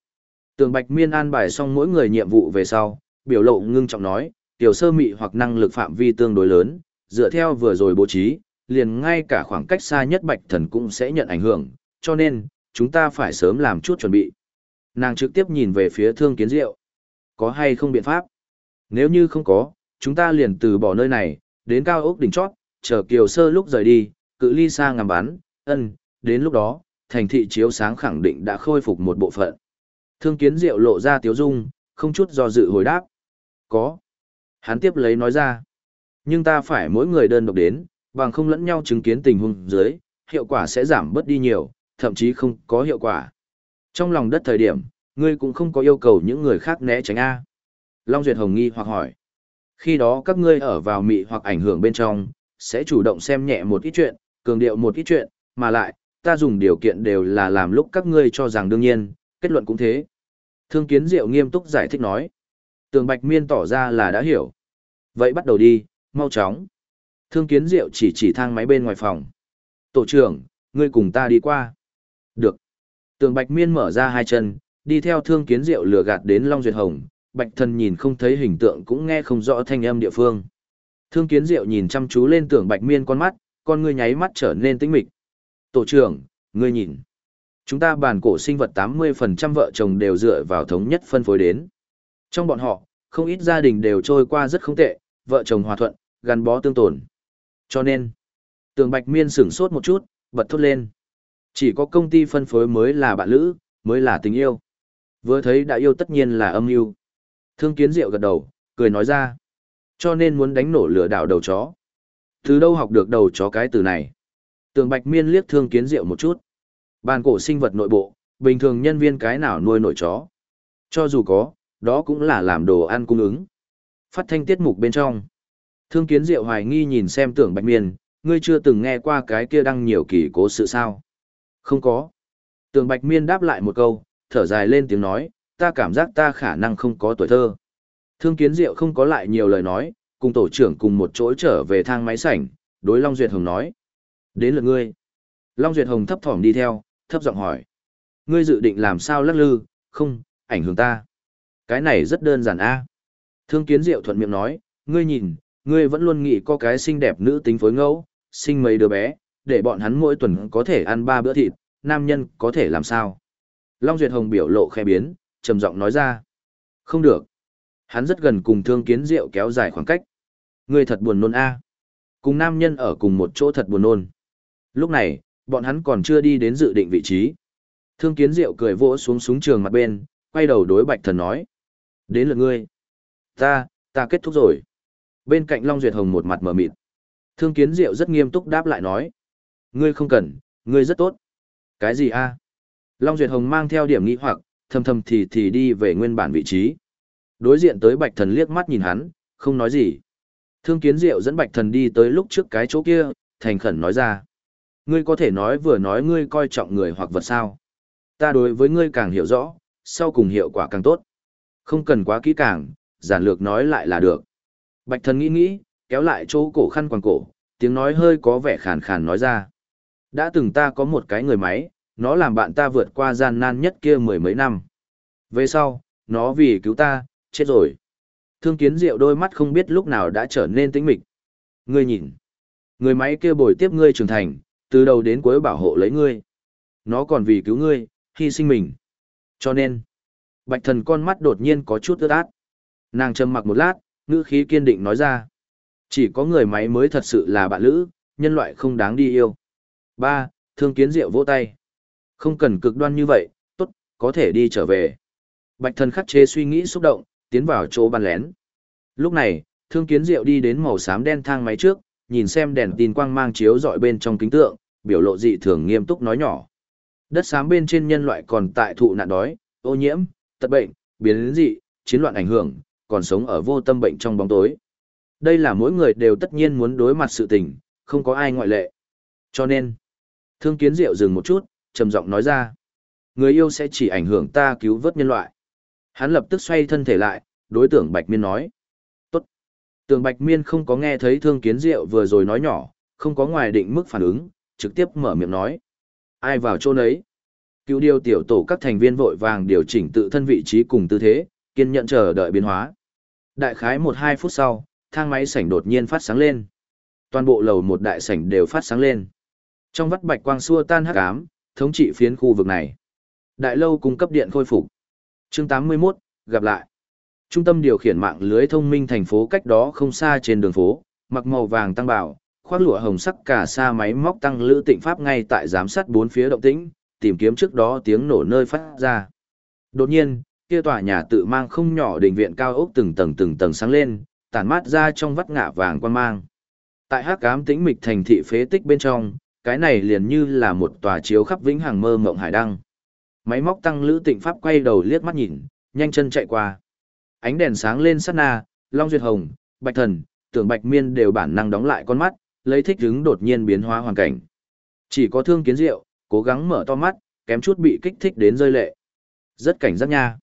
Tường Bạch Miên an bài xong mỗi người nhiệm vụ về sau, biểu lộ ngưng trọng nói, tiểu sơ mị hoặc năng lực phạm vi tương đối lớn, dựa theo vừa rồi bố trí, liền ngay cả khoảng cách xa nhất Bạch Thần cũng sẽ nhận ảnh hưởng, cho nên, chúng ta phải sớm làm chút chuẩn bị. Nàng trực tiếp nhìn về phía thương kiến diệu. Có hay không biện pháp? Nếu như không có, chúng ta liền từ bỏ nơi này, đến cao ốc đỉnh chót, chờ kiều sơ lúc rời đi, cự ly xa ngắm bắn, ân, đến lúc đó, thành thị chiếu sáng khẳng định đã khôi phục một bộ phận. Thương kiến diệu lộ ra tiếu dung, không chút do dự hồi đáp. Có. Hắn tiếp lấy nói ra. Nhưng ta phải mỗi người đơn độc đến, bằng không lẫn nhau chứng kiến tình huống dưới, hiệu quả sẽ giảm bớt đi nhiều, thậm chí không có hiệu quả. Trong lòng đất thời điểm, ngươi cũng không có yêu cầu những người khác né tránh A. Long Duyệt Hồng nghi hoặc hỏi. Khi đó các ngươi ở vào mị hoặc ảnh hưởng bên trong, sẽ chủ động xem nhẹ một ít chuyện, cường điệu một ít chuyện, mà lại, ta dùng điều kiện đều là làm lúc các ngươi cho rằng đương nhiên, kết luận cũng thế. Thương kiến diệu nghiêm túc giải thích nói. Tường Bạch Miên tỏ ra là đã hiểu. Vậy bắt đầu đi, mau chóng. Thương kiến diệu chỉ chỉ thang máy bên ngoài phòng. Tổ trưởng, ngươi cùng ta đi qua. Được. Tường Bạch Miên mở ra hai chân, đi theo thương kiến diệu lừa gạt đến Long Duyệt Hồng. Bạch thần nhìn không thấy hình tượng cũng nghe không rõ thanh âm địa phương. Thương kiến diệu nhìn chăm chú lên tưởng Bạch Miên con mắt, con ngươi nháy mắt trở nên tĩnh mịch. Tổ trưởng, ngươi nhìn. Chúng ta bản cổ sinh vật 80% vợ chồng đều dựa vào thống nhất phân phối đến. Trong bọn họ, không ít gia đình đều trôi qua rất không tệ, vợ chồng hòa thuận, gắn bó tương tồn. Cho nên, tường bạch miên sửng sốt một chút, bật thốt lên. Chỉ có công ty phân phối mới là bạn lữ, mới là tình yêu. Vừa thấy đã yêu tất nhiên là âm yêu. Thương kiến diệu gật đầu, cười nói ra. Cho nên muốn đánh nổ lửa đảo đầu chó. Từ đâu học được đầu chó cái từ này? Tường bạch miên liếc thương kiến diệu một chút. Bàn cổ sinh vật nội bộ, bình thường nhân viên cái nào nuôi nổi chó. Cho dù có, đó cũng là làm đồ ăn cung ứng. Phát thanh tiết mục bên trong. Thương kiến diệu hoài nghi nhìn xem tưởng bạch miên, ngươi chưa từng nghe qua cái kia đăng nhiều kỳ cố sự sao. Không có. Tưởng bạch miên đáp lại một câu, thở dài lên tiếng nói, ta cảm giác ta khả năng không có tuổi thơ. Thương kiến diệu không có lại nhiều lời nói, cùng tổ trưởng cùng một chỗ trở về thang máy sảnh, đối Long Duyệt Hồng nói. Đến lượt ngươi. Long Duyệt Hồng thấp thỏm đi theo, thấp giọng hỏi. Ngươi dự định làm sao lắc lư, không, ảnh hưởng ta. Cái này rất đơn giản a. Thương kiến diệu thuận miệng nói, ngươi nhìn, ngươi vẫn luôn nghĩ có cái xinh đẹp nữ tính phối ngẫu, sinh mấy đứa bé, để bọn hắn mỗi tuần có thể ăn ba bữa thịt, nam nhân có thể làm sao? Long Duyệt Hồng biểu lộ khe biến, trầm giọng nói ra. Không được. Hắn rất gần cùng thương kiến diệu kéo dài khoảng cách. Ngươi thật buồn nôn a. Cùng nam nhân ở cùng một chỗ thật buồn nôn. Lúc này, bọn hắn còn chưa đi đến dự định vị trí. Thương kiến diệu cười vỗ xuống súng trường mặt bên, quay đầu đối bạch thần nói. Đến lượt ngươi. Ta, ta kết thúc rồi. Bên cạnh Long Duyệt Hồng một mặt mở mịt. Thương kiến diệu rất nghiêm túc đáp lại nói. Ngươi không cần, ngươi rất tốt. Cái gì a? Long Duyệt Hồng mang theo điểm nghĩ hoặc, thầm thầm thì thì đi về nguyên bản vị trí. Đối diện tới Bạch Thần liếc mắt nhìn hắn, không nói gì. Thương Kiến Diệu dẫn Bạch Thần đi tới lúc trước cái chỗ kia, thành khẩn nói ra. Ngươi có thể nói vừa nói ngươi coi trọng người hoặc vật sao. Ta đối với ngươi càng hiểu rõ, sau cùng hiệu quả càng tốt. Không cần quá kỹ càng, giản lược nói lại là được. Bạch Thần nghĩ nghĩ, kéo lại chỗ cổ khăn quàng cổ, tiếng nói hơi có vẻ khàn khàn nói ra. Đã từng ta có một cái người máy, nó làm bạn ta vượt qua gian nan nhất kia mười mấy năm. Về sau, nó vì cứu ta, chết rồi. Thương kiến diệu đôi mắt không biết lúc nào đã trở nên tĩnh mịch. Ngươi nhìn, người máy kia bồi tiếp ngươi trưởng thành, từ đầu đến cuối bảo hộ lấy ngươi. Nó còn vì cứu ngươi, hy sinh mình. Cho nên, bạch thần con mắt đột nhiên có chút ướt át. Nàng trầm mặc một lát, ngữ khí kiên định nói ra. Chỉ có người máy mới thật sự là bạn lữ, nhân loại không đáng đi yêu. Ba, Thương kiến diệu vỗ tay. Không cần cực đoan như vậy, tốt, có thể đi trở về. Bạch thần khắc chế suy nghĩ xúc động, tiến vào chỗ ban lén. Lúc này, thương kiến diệu đi đến màu xám đen thang máy trước, nhìn xem đèn tin quang mang chiếu dọi bên trong kính tượng, biểu lộ dị thường nghiêm túc nói nhỏ. Đất xám bên trên nhân loại còn tại thụ nạn đói, ô nhiễm, tật bệnh, biến dị, chiến loạn ảnh hưởng, còn sống ở vô tâm bệnh trong bóng tối. Đây là mỗi người đều tất nhiên muốn đối mặt sự tình, không có ai ngoại lệ. Cho nên, thương kiến diệu dừng một chút, trầm giọng nói ra. Người yêu sẽ chỉ ảnh hưởng ta cứu vớt nhân loại. Hắn lập tức xoay thân thể lại, đối tượng Bạch Miên nói. Tốt. Tưởng Bạch Miên không có nghe thấy thương kiến diệu vừa rồi nói nhỏ, không có ngoài định mức phản ứng, trực tiếp mở miệng nói. Ai vào chỗ nấy? Cứu điều tiểu tổ các thành viên vội vàng điều chỉnh tự thân vị trí cùng tư thế, kiên nhận chờ đợi biến hóa. Đại khái một hai phút sau, thang máy sảnh đột nhiên phát sáng lên. Toàn bộ lầu một đại sảnh đều phát sáng lên. Trong vắt bạch quang xua tan hắc ám, thống trị phiến khu vực này. Đại lâu cung cấp điện khôi phục. Chương 81, gặp lại. Trung tâm điều khiển mạng lưới thông minh thành phố cách đó không xa trên đường phố, mặc màu vàng tăng bảo, khoác lụa hồng sắc cả xa máy móc tăng lữ tịnh pháp ngay tại giám sát bốn phía động tĩnh, tìm kiếm trước đó tiếng nổ nơi phát ra. Đột nhiên, kia tòa nhà tự mang không nhỏ đình viện cao ốc từng tầng từng tầng sáng lên, tản mát ra trong vắt ngả vàng quan mang. Tại hắc ám tĩnh mịch thành thị phế tích bên trong, cái này liền như là một tòa chiếu khắp vĩnh hằng mơ mộng hải đăng. Máy móc tăng lữ tịnh pháp quay đầu liếc mắt nhìn, nhanh chân chạy qua. Ánh đèn sáng lên sát na, Long Duyệt Hồng, Bạch Thần, Tưởng Bạch Miên đều bản năng đóng lại con mắt, lấy thích hứng đột nhiên biến hóa hoàn cảnh. Chỉ có Thương Kiến Diệu, cố gắng mở to mắt, kém chút bị kích thích đến rơi lệ. Rất cảnh giác nha.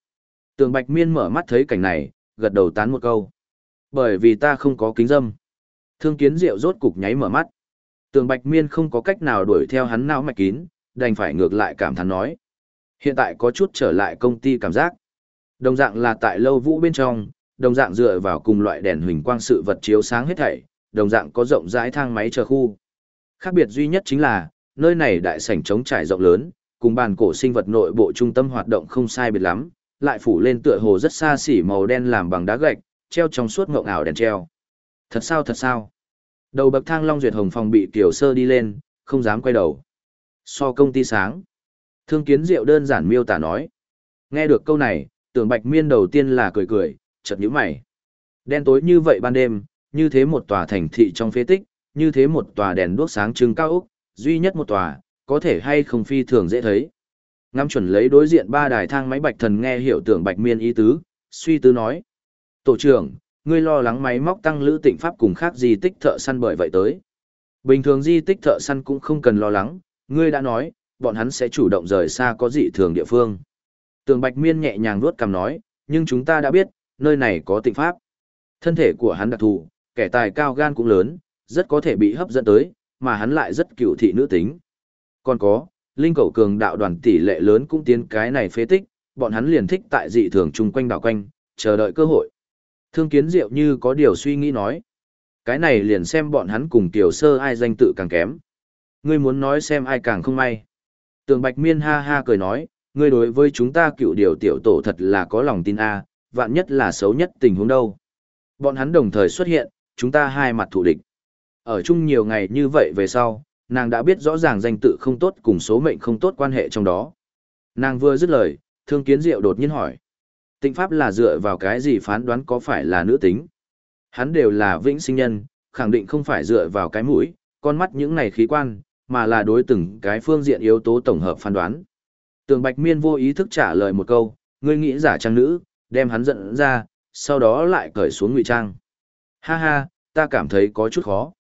Tường Bạch Miên mở mắt thấy cảnh này, gật đầu tán một câu. Bởi vì ta không có kính dâm. Thương Kiến Diệu rốt cục nháy mở mắt. Tường Bạch Miên không có cách nào đuổi theo hắn não mạch kín, đành phải ngược lại cảm thán nói. Hiện tại có chút trở lại công ty cảm giác. Đồng dạng là tại lâu vũ bên trong, đồng dạng dựa vào cùng loại đèn huỳnh quang sự vật chiếu sáng hết thảy, đồng dạng có rộng rãi thang máy chờ khu. Khác biệt duy nhất chính là, nơi này đại sảnh trống trải rộng lớn, cùng bàn cổ sinh vật nội bộ trung tâm hoạt động không sai biệt lắm, lại phủ lên tựa hồ rất xa xỉ màu đen làm bằng đá gạch, treo trong suốt ngộng ảo đèn treo. Thật sao thật sao? Đầu bậc thang Long Duyệt Hồng phòng bị Tiểu Sơ đi lên, không dám quay đầu. So công ty sáng. Thương kiến diệu đơn giản miêu tả nói. Nghe được câu này, tưởng bạch miên đầu tiên là cười cười, chợt nhíu mày. Đen tối như vậy ban đêm, như thế một tòa thành thị trong phế tích, như thế một tòa đèn đuốc sáng trưng cao ốc, duy nhất một tòa, có thể hay không phi thường dễ thấy. Ngắm chuẩn lấy đối diện ba đài thang máy bạch thần nghe hiểu tưởng bạch miên ý tứ, suy tư nói. Tổ trưởng, ngươi lo lắng máy móc tăng lữ tịnh pháp cùng khác di tích thợ săn bởi vậy tới. Bình thường di tích thợ săn cũng không cần lo lắng, ngươi đã nói, bọn hắn sẽ chủ động rời xa có dị thường địa phương. Tường Bạch Miên nhẹ nhàng nuốt cằm nói, nhưng chúng ta đã biết, nơi này có tịnh pháp. Thân thể của hắn đặc thù, kẻ tài cao gan cũng lớn, rất có thể bị hấp dẫn tới, mà hắn lại rất cựu thị nữ tính. Còn có, linh cầu cường đạo đoàn tỷ lệ lớn cũng tiến cái này phế tích, bọn hắn liền thích tại dị thường chung quanh đảo quanh, chờ đợi cơ hội. Thương kiến diệu như có điều suy nghĩ nói. Cái này liền xem bọn hắn cùng tiểu sơ ai danh tự càng kém. Ngươi muốn nói xem ai càng không may. Tường Bạch Miên ha ha cười nói, ngươi đối với chúng ta cựu điều tiểu tổ thật là có lòng tin a, vạn nhất là xấu nhất tình huống đâu. Bọn hắn đồng thời xuất hiện, chúng ta hai mặt thủ địch. Ở chung nhiều ngày như vậy về sau, nàng đã biết rõ ràng danh tự không tốt cùng số mệnh không tốt quan hệ trong đó. Nàng vừa dứt lời, thương kiến diệu đột nhiên hỏi. Tịnh pháp là dựa vào cái gì phán đoán có phải là nữ tính? Hắn đều là vĩnh sinh nhân, khẳng định không phải dựa vào cái mũi, con mắt những này khí quan, mà là đối từng cái phương diện yếu tố tổng hợp phán đoán. Tường Bạch Miên vô ý thức trả lời một câu, ngươi nghĩ giả trang nữ, đem hắn giận ra, sau đó lại cởi xuống ngụy trang. Ha ha, ta cảm thấy có chút khó.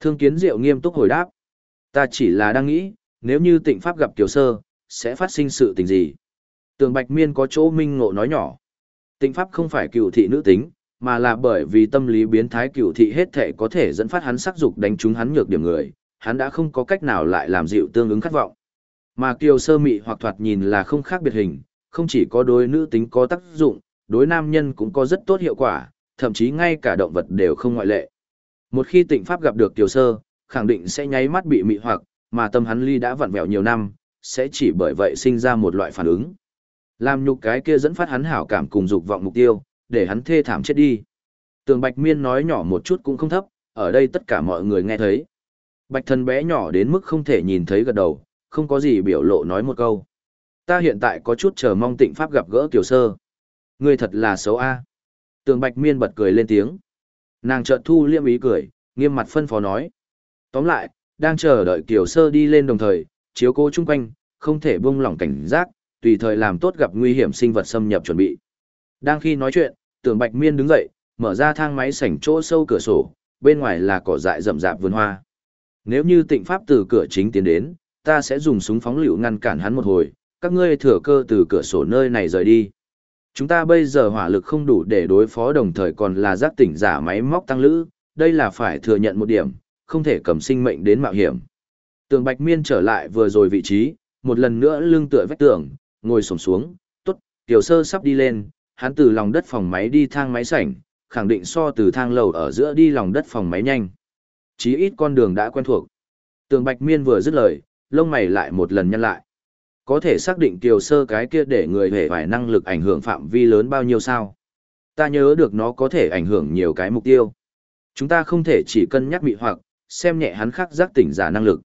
Thương Kiến Diệu nghiêm túc hồi đáp. Ta chỉ là đang nghĩ, nếu như tịnh pháp gặp Kiều Sơ, sẽ phát sinh sự tình gì? Tường Bạch Miên có chỗ minh ngộ nói nhỏ. Tịnh pháp không phải cựu thị nữ tính, mà là bởi vì tâm lý biến thái cựu thị hết thể có thể dẫn phát hắn sắc dục đánh trúng hắn nhược điểm người, hắn đã không có cách nào lại làm dịu tương ứng khát vọng. Mà kiều sơ mị hoặc thoạt nhìn là không khác biệt hình, không chỉ có đối nữ tính có tác dụng, đối nam nhân cũng có rất tốt hiệu quả, thậm chí ngay cả động vật đều không ngoại lệ. Một khi tịnh pháp gặp được kiều sơ, khẳng định sẽ nháy mắt bị mị hoặc, mà tâm hắn ly đã vặn vẹo nhiều năm, sẽ chỉ bởi vậy sinh ra một loại phản ứng. Làm nhục cái kia dẫn phát hắn hảo cảm cùng dục vọng mục tiêu, để hắn thê thảm chết đi. Tường Bạch Miên nói nhỏ một chút cũng không thấp, ở đây tất cả mọi người nghe thấy. Bạch thần bé nhỏ đến mức không thể nhìn thấy gật đầu, không có gì biểu lộ nói một câu. Ta hiện tại có chút chờ mong tịnh pháp gặp gỡ Kiều Sơ. Ngươi thật là xấu a. Tường Bạch Miên bật cười lên tiếng. Nàng chợt thu liêm ý cười, nghiêm mặt phân phó nói. Tóm lại, đang chờ đợi Kiều Sơ đi lên đồng thời, chiếu cố chung quanh, không thể buông lỏng cảnh giác, tùy thời làm tốt gặp nguy hiểm sinh vật xâm nhập chuẩn bị. Đang khi nói chuyện, Tưởng Bạch Miên đứng dậy, mở ra thang máy sảnh chỗ sâu cửa sổ, bên ngoài là cỏ dại rậm rạp vườn hoa. Nếu như tịnh pháp từ cửa chính tiến đến, ta sẽ dùng súng phóng lựu ngăn cản hắn một hồi, các ngươi thừa cơ từ cửa sổ nơi này rời đi. Chúng ta bây giờ hỏa lực không đủ để đối phó đồng thời còn là giác tỉnh giả máy móc tăng lữ, đây là phải thừa nhận một điểm, không thể cầm sinh mệnh đến mạo hiểm. Tường Bạch Miên trở lại vừa rồi vị trí, một lần nữa lưng tựa vách tường, ngồi xổm xuống, tốt, tiểu sơ sắp đi lên, hắn từ lòng đất phòng máy đi thang máy sảnh, khẳng định so từ thang lầu ở giữa đi lòng đất phòng máy nhanh. Chí ít con đường đã quen thuộc. Tường Bạch Miên vừa dứt lời, lông mày lại một lần nhăn lại. Có thể xác định kiều sơ cái kia để người hề phải năng lực ảnh hưởng phạm vi lớn bao nhiêu sao? Ta nhớ được nó có thể ảnh hưởng nhiều cái mục tiêu. Chúng ta không thể chỉ cân nhắc bị hoặc, xem nhẹ hắn khác giác tỉnh giả năng lực.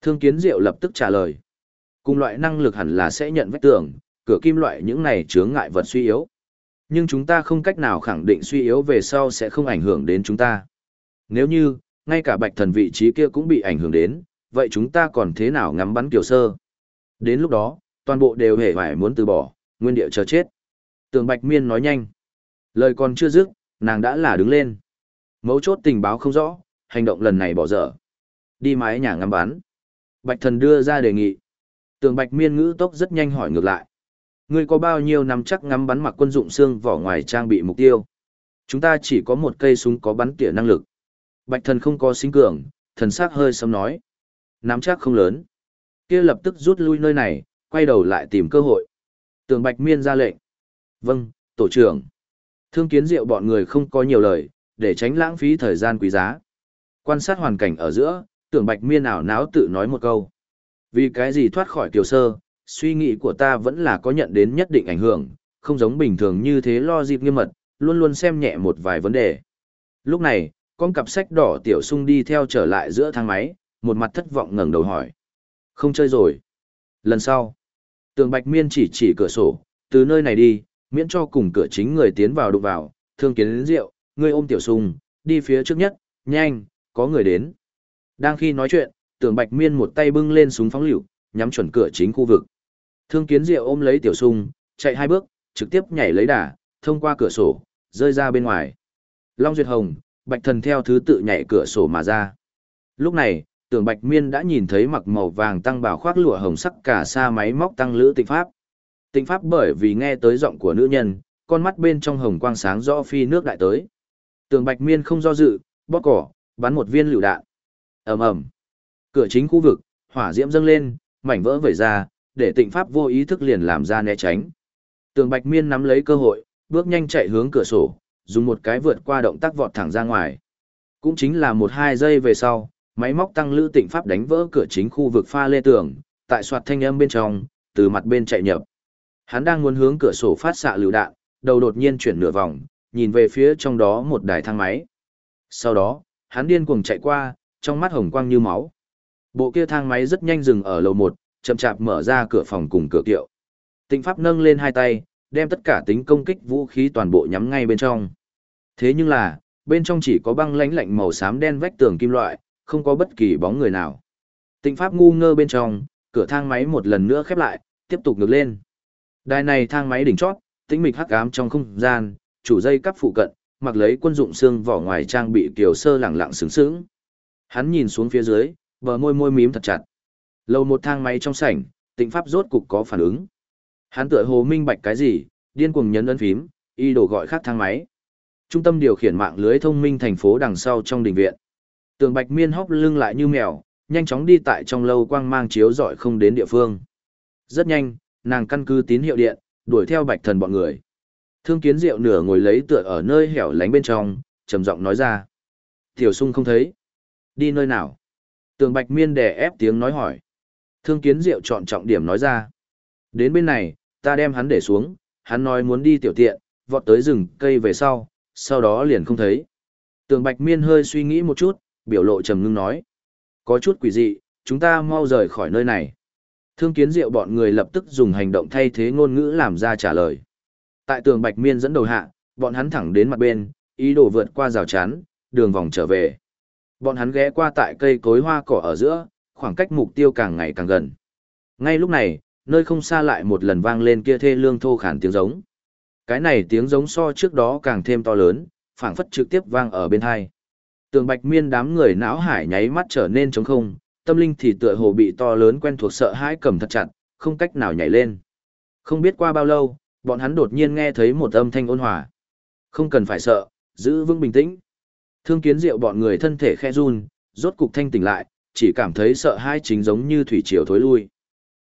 Thương kiến diệu lập tức trả lời. Cùng loại năng lực hẳn là sẽ nhận vách tường, cửa kim loại những này chướng ngại vật suy yếu. Nhưng chúng ta không cách nào khẳng định suy yếu về sau sẽ không ảnh hưởng đến chúng ta. Nếu như, ngay cả bạch thần vị trí kia cũng bị ảnh hưởng đến, vậy chúng ta còn thế nào ngắm bắn kiều sơ? Đến lúc đó, toàn bộ đều hề phải muốn từ bỏ, nguyên địa chờ chết. Tường bạch miên nói nhanh. Lời còn chưa dứt, nàng đã là đứng lên. Mấu chốt tình báo không rõ, hành động lần này bỏ dở. Đi mái nhà ngắm bắn. Bạch thần đưa ra đề nghị. Tường bạch miên ngữ tốc rất nhanh hỏi ngược lại. Ngươi có bao nhiêu năm chắc ngắm bắn mặc quân dụng xương vỏ ngoài trang bị mục tiêu? Chúng ta chỉ có một cây súng có bắn tỉa năng lực. Bạch thần không có sinh cường, thần sắc hơi sớm nói. Nắm chắc không lớn. kia lập tức rút lui nơi này, quay đầu lại tìm cơ hội. Tường Bạch Miên ra lệnh. Vâng, tổ trưởng. Thương kiến diệu bọn người không có nhiều lời, để tránh lãng phí thời gian quý giá. Quan sát hoàn cảnh ở giữa, tưởng Bạch Miên ảo náo tự nói một câu. Vì cái gì thoát khỏi kiều sơ, suy nghĩ của ta vẫn là có nhận đến nhất định ảnh hưởng, không giống bình thường như thế lo dịp nghiêm mật, luôn luôn xem nhẹ một vài vấn đề. Lúc này, con cặp sách đỏ tiểu sung đi theo trở lại giữa thang máy, một mặt thất vọng ngẩng đầu hỏi. Không chơi rồi. Lần sau, tường bạch miên chỉ chỉ cửa sổ, từ nơi này đi, miễn cho cùng cửa chính người tiến vào đụng vào, thương kiến đến rượu, ngươi ôm tiểu sung, đi phía trước nhất, nhanh, có người đến. Đang khi nói chuyện, Tưởng bạch miên một tay bưng lên súng phóng lựu, nhắm chuẩn cửa chính khu vực. Thương kiến diệu ôm lấy tiểu sung, chạy hai bước, trực tiếp nhảy lấy đà, thông qua cửa sổ, rơi ra bên ngoài. Long Duyệt Hồng, Bạch Thần theo thứ tự nhảy cửa sổ mà ra. Lúc này, tưởng Bạch Miên đã nhìn thấy mặc màu vàng tăng bảo khoác lụa hồng sắc cả xa máy móc tăng lữ tịnh pháp. Tịnh pháp bởi vì nghe tới giọng của nữ nhân, con mắt bên trong hồng quang sáng rõ phi nước đại tới. Tưởng Bạch Miên không do dự, bóp cỏ, bắn một viên lựu đạn. ầm ầm, Cửa chính khu vực, hỏa diễm dâng lên, mảnh vỡ vẩy ra, để tịnh pháp vô ý thức liền làm ra né tránh. Tường Bạch Miên nắm lấy cơ hội, bước nhanh chạy hướng cửa sổ, dùng một cái vượt qua động tác vọt thẳng ra ngoài. Cũng chính là một hai giây về sau, máy móc tăng lữ tịnh pháp đánh vỡ cửa chính khu vực pha lê tường, tại soạt thanh âm bên trong, từ mặt bên chạy nhập. Hắn đang muốn hướng cửa sổ phát xạ lựu đạn, đầu đột nhiên chuyển nửa vòng, nhìn về phía trong đó một đài thang máy. Sau đó, hắn điên cuồng chạy qua, trong mắt hồng quang như máu. Bộ kia thang máy rất nhanh dừng ở lầu 1, chậm chạp mở ra cửa phòng cùng cửa kiệu. Tịnh Pháp nâng lên hai tay, đem tất cả tính công kích vũ khí toàn bộ nhắm ngay bên trong. Thế nhưng là, bên trong chỉ có băng lãnh lạnh màu xám đen vách tường kim loại, không có bất kỳ bóng người nào. Tịnh Pháp ngu ngơ bên trong, cửa thang máy một lần nữa khép lại, tiếp tục ngược lên. Đài này thang máy đỉnh chót, tĩnh mịch hắc ám trong không gian, chủ dây cắp phụ cận, mặc lấy quân dụng xương vỏ ngoài trang bị kiều sơ lẳng lặng sướng sướng. Hắn nhìn xuống phía dưới, bờ môi môi mím thật chặt. Lầu một thang máy trong sảnh, tịnh pháp rốt cục có phản ứng. Hắn tựa hồ minh bạch cái gì, điên cuồng nhấn ấn phím, y đổ gọi khác thang máy. Trung tâm điều khiển mạng lưới thông minh thành phố đằng sau trong đình viện. Tường Bạch Miên hóc lưng lại như mèo, nhanh chóng đi tại trong lâu quang mang chiếu rọi không đến địa phương. Rất nhanh, nàng căn cứ tín hiệu điện, đuổi theo Bạch Thần bọn người. Thương Kiến Diệu nửa ngồi lấy tựa ở nơi hẻo lánh bên trong, trầm giọng nói ra: "Tiểu Sung không thấy, đi nơi nào?" Tường Bạch Miên đè ép tiếng nói hỏi. Thương Kiến Diệu chọn trọng điểm nói ra: "Đến bên này, ta đem hắn để xuống, hắn nói muốn đi tiểu tiện, vọt tới rừng cây về sau, sau đó liền không thấy." Tường Bạch Miên hơi suy nghĩ một chút, biểu lộ trầm ngưng nói: "Có chút quỷ dị, chúng ta mau rời khỏi nơi này." Thương Kiến Diệu bọn người lập tức dùng hành động thay thế ngôn ngữ làm ra trả lời. Tại tường Bạch Miên dẫn đầu hạ, bọn hắn thẳng đến mặt bên, ý đồ vượt qua rào chắn, đường vòng trở về. Bọn hắn ghé qua tại cây cối hoa cỏ ở giữa, khoảng cách mục tiêu càng ngày càng gần. Ngay lúc này, nơi không xa lại một lần vang lên kia thê lương thô khản tiếng giống. Cái này tiếng giống so trước đó càng thêm to lớn, phảng phất trực tiếp vang ở bên hai. Tường Bạch Miên đám người não hải nháy mắt trở nên trống không, tâm linh thì tựa hồ bị to lớn quen thuộc sợ hãi cầm thật chặt, không cách nào nhảy lên. Không biết qua bao lâu, bọn hắn đột nhiên nghe thấy một âm thanh ôn hòa. Không cần phải sợ, giữ vững bình tĩnh. Thương kiến diệu bọn người thân thể khe run, rốt cục thanh tỉnh lại, chỉ cảm thấy sợ hai chính giống như thủy triều thối lui.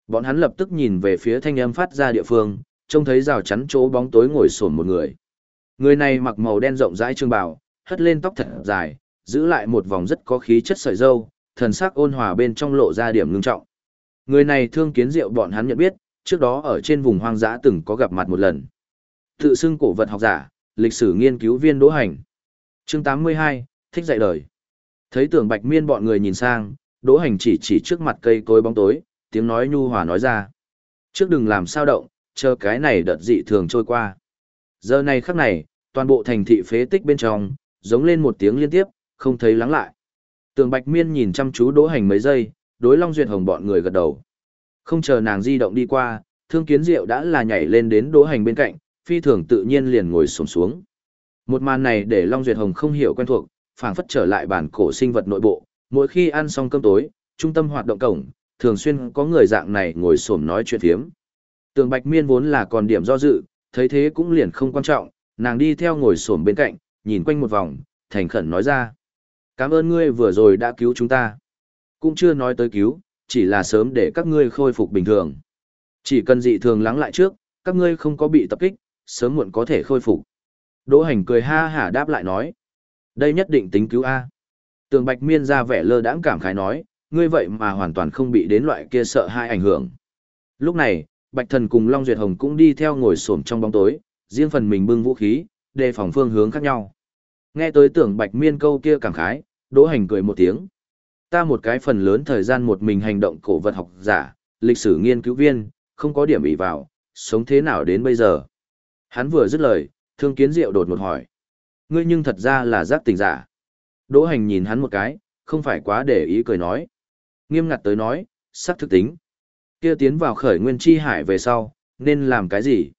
Bọn hắn lập tức nhìn về phía thanh âm phát ra địa phương, trông thấy rào chắn chỗ bóng tối ngồi sổn một người. Người này mặc màu đen rộng rãi trương bào, hất lên tóc thật dài, giữ lại một vòng rất có khí chất sợi dâu, thần sắc ôn hòa bên trong lộ ra điểm ngưng trọng. Người này thương kiến diệu bọn hắn nhận biết, trước đó ở trên vùng hoang dã từng có gặp mặt một lần. Tự xưng cổ vật học giả, lịch sử nghiên cứu viên đỗ hành. Chương 82, thích dạy đời. Thấy tưởng bạch miên bọn người nhìn sang, đỗ hành chỉ chỉ trước mặt cây cối bóng tối, tiếng nói nhu hòa nói ra. Trước đừng làm sao động, chờ cái này đợt dị thường trôi qua. Giờ này khắc này, toàn bộ thành thị phế tích bên trong, giống lên một tiếng liên tiếp, không thấy lắng lại. Tường Bạch Miên nhìn chăm chú Đỗ Hành mấy giây, đối Long Duyệt Hồng bọn người gật đầu. Không chờ nàng di động đi qua, Thương Kiến Diệu đã là nhảy lên đến Đỗ Hành bên cạnh, phi thường tự nhiên liền ngồi xổm xuống. Một màn này để Long Duyệt Hồng không hiểu quen thuộc, phảng phất trở lại bản cổ sinh vật nội bộ, mỗi khi ăn xong cơm tối, trung tâm hoạt động cổng, thường xuyên có người dạng này ngồi xổm nói chuyện phiếm. Tường Bạch Miên vốn là còn điểm do dự, thấy thế cũng liền không quan trọng, nàng đi theo ngồi xổm bên cạnh, nhìn quanh một vòng, thành khẩn nói ra. Cảm ơn ngươi vừa rồi đã cứu chúng ta. Cũng chưa nói tới cứu, chỉ là sớm để các ngươi khôi phục bình thường. Chỉ cần dị thường lắng lại trước, các ngươi không có bị tập kích, sớm muộn có thể khôi phục. Đỗ hành cười ha hả đáp lại nói. Đây nhất định tính cứu A. Tường Bạch Miên ra vẻ lơ đãng cảm khái nói, ngươi vậy mà hoàn toàn không bị đến loại kia sợ hai ảnh hưởng. Lúc này, Bạch Thần cùng Long Duyệt Hồng cũng đi theo ngồi xổm trong bóng tối, riêng phần mình bưng vũ khí, đề phòng phương hướng khác nhau. Nghe tới tưởng Bạch Miên câu kia cảm khái, Đỗ Hành cười một tiếng. Ta một cái phần lớn thời gian một mình hành động cổ vật học giả, lịch sử nghiên cứu viên, không có điểm ý vào, sống thế nào đến bây giờ. Hắn vừa dứt lời, thương kiến diệu đột một hỏi. Ngươi nhưng thật ra là giác tình giả. Đỗ Hành nhìn hắn một cái, không phải quá để ý cười nói. Nghiêm ngặt tới nói, sắc thực tính. Kia tiến vào khởi nguyên chi hải về sau, nên làm cái gì?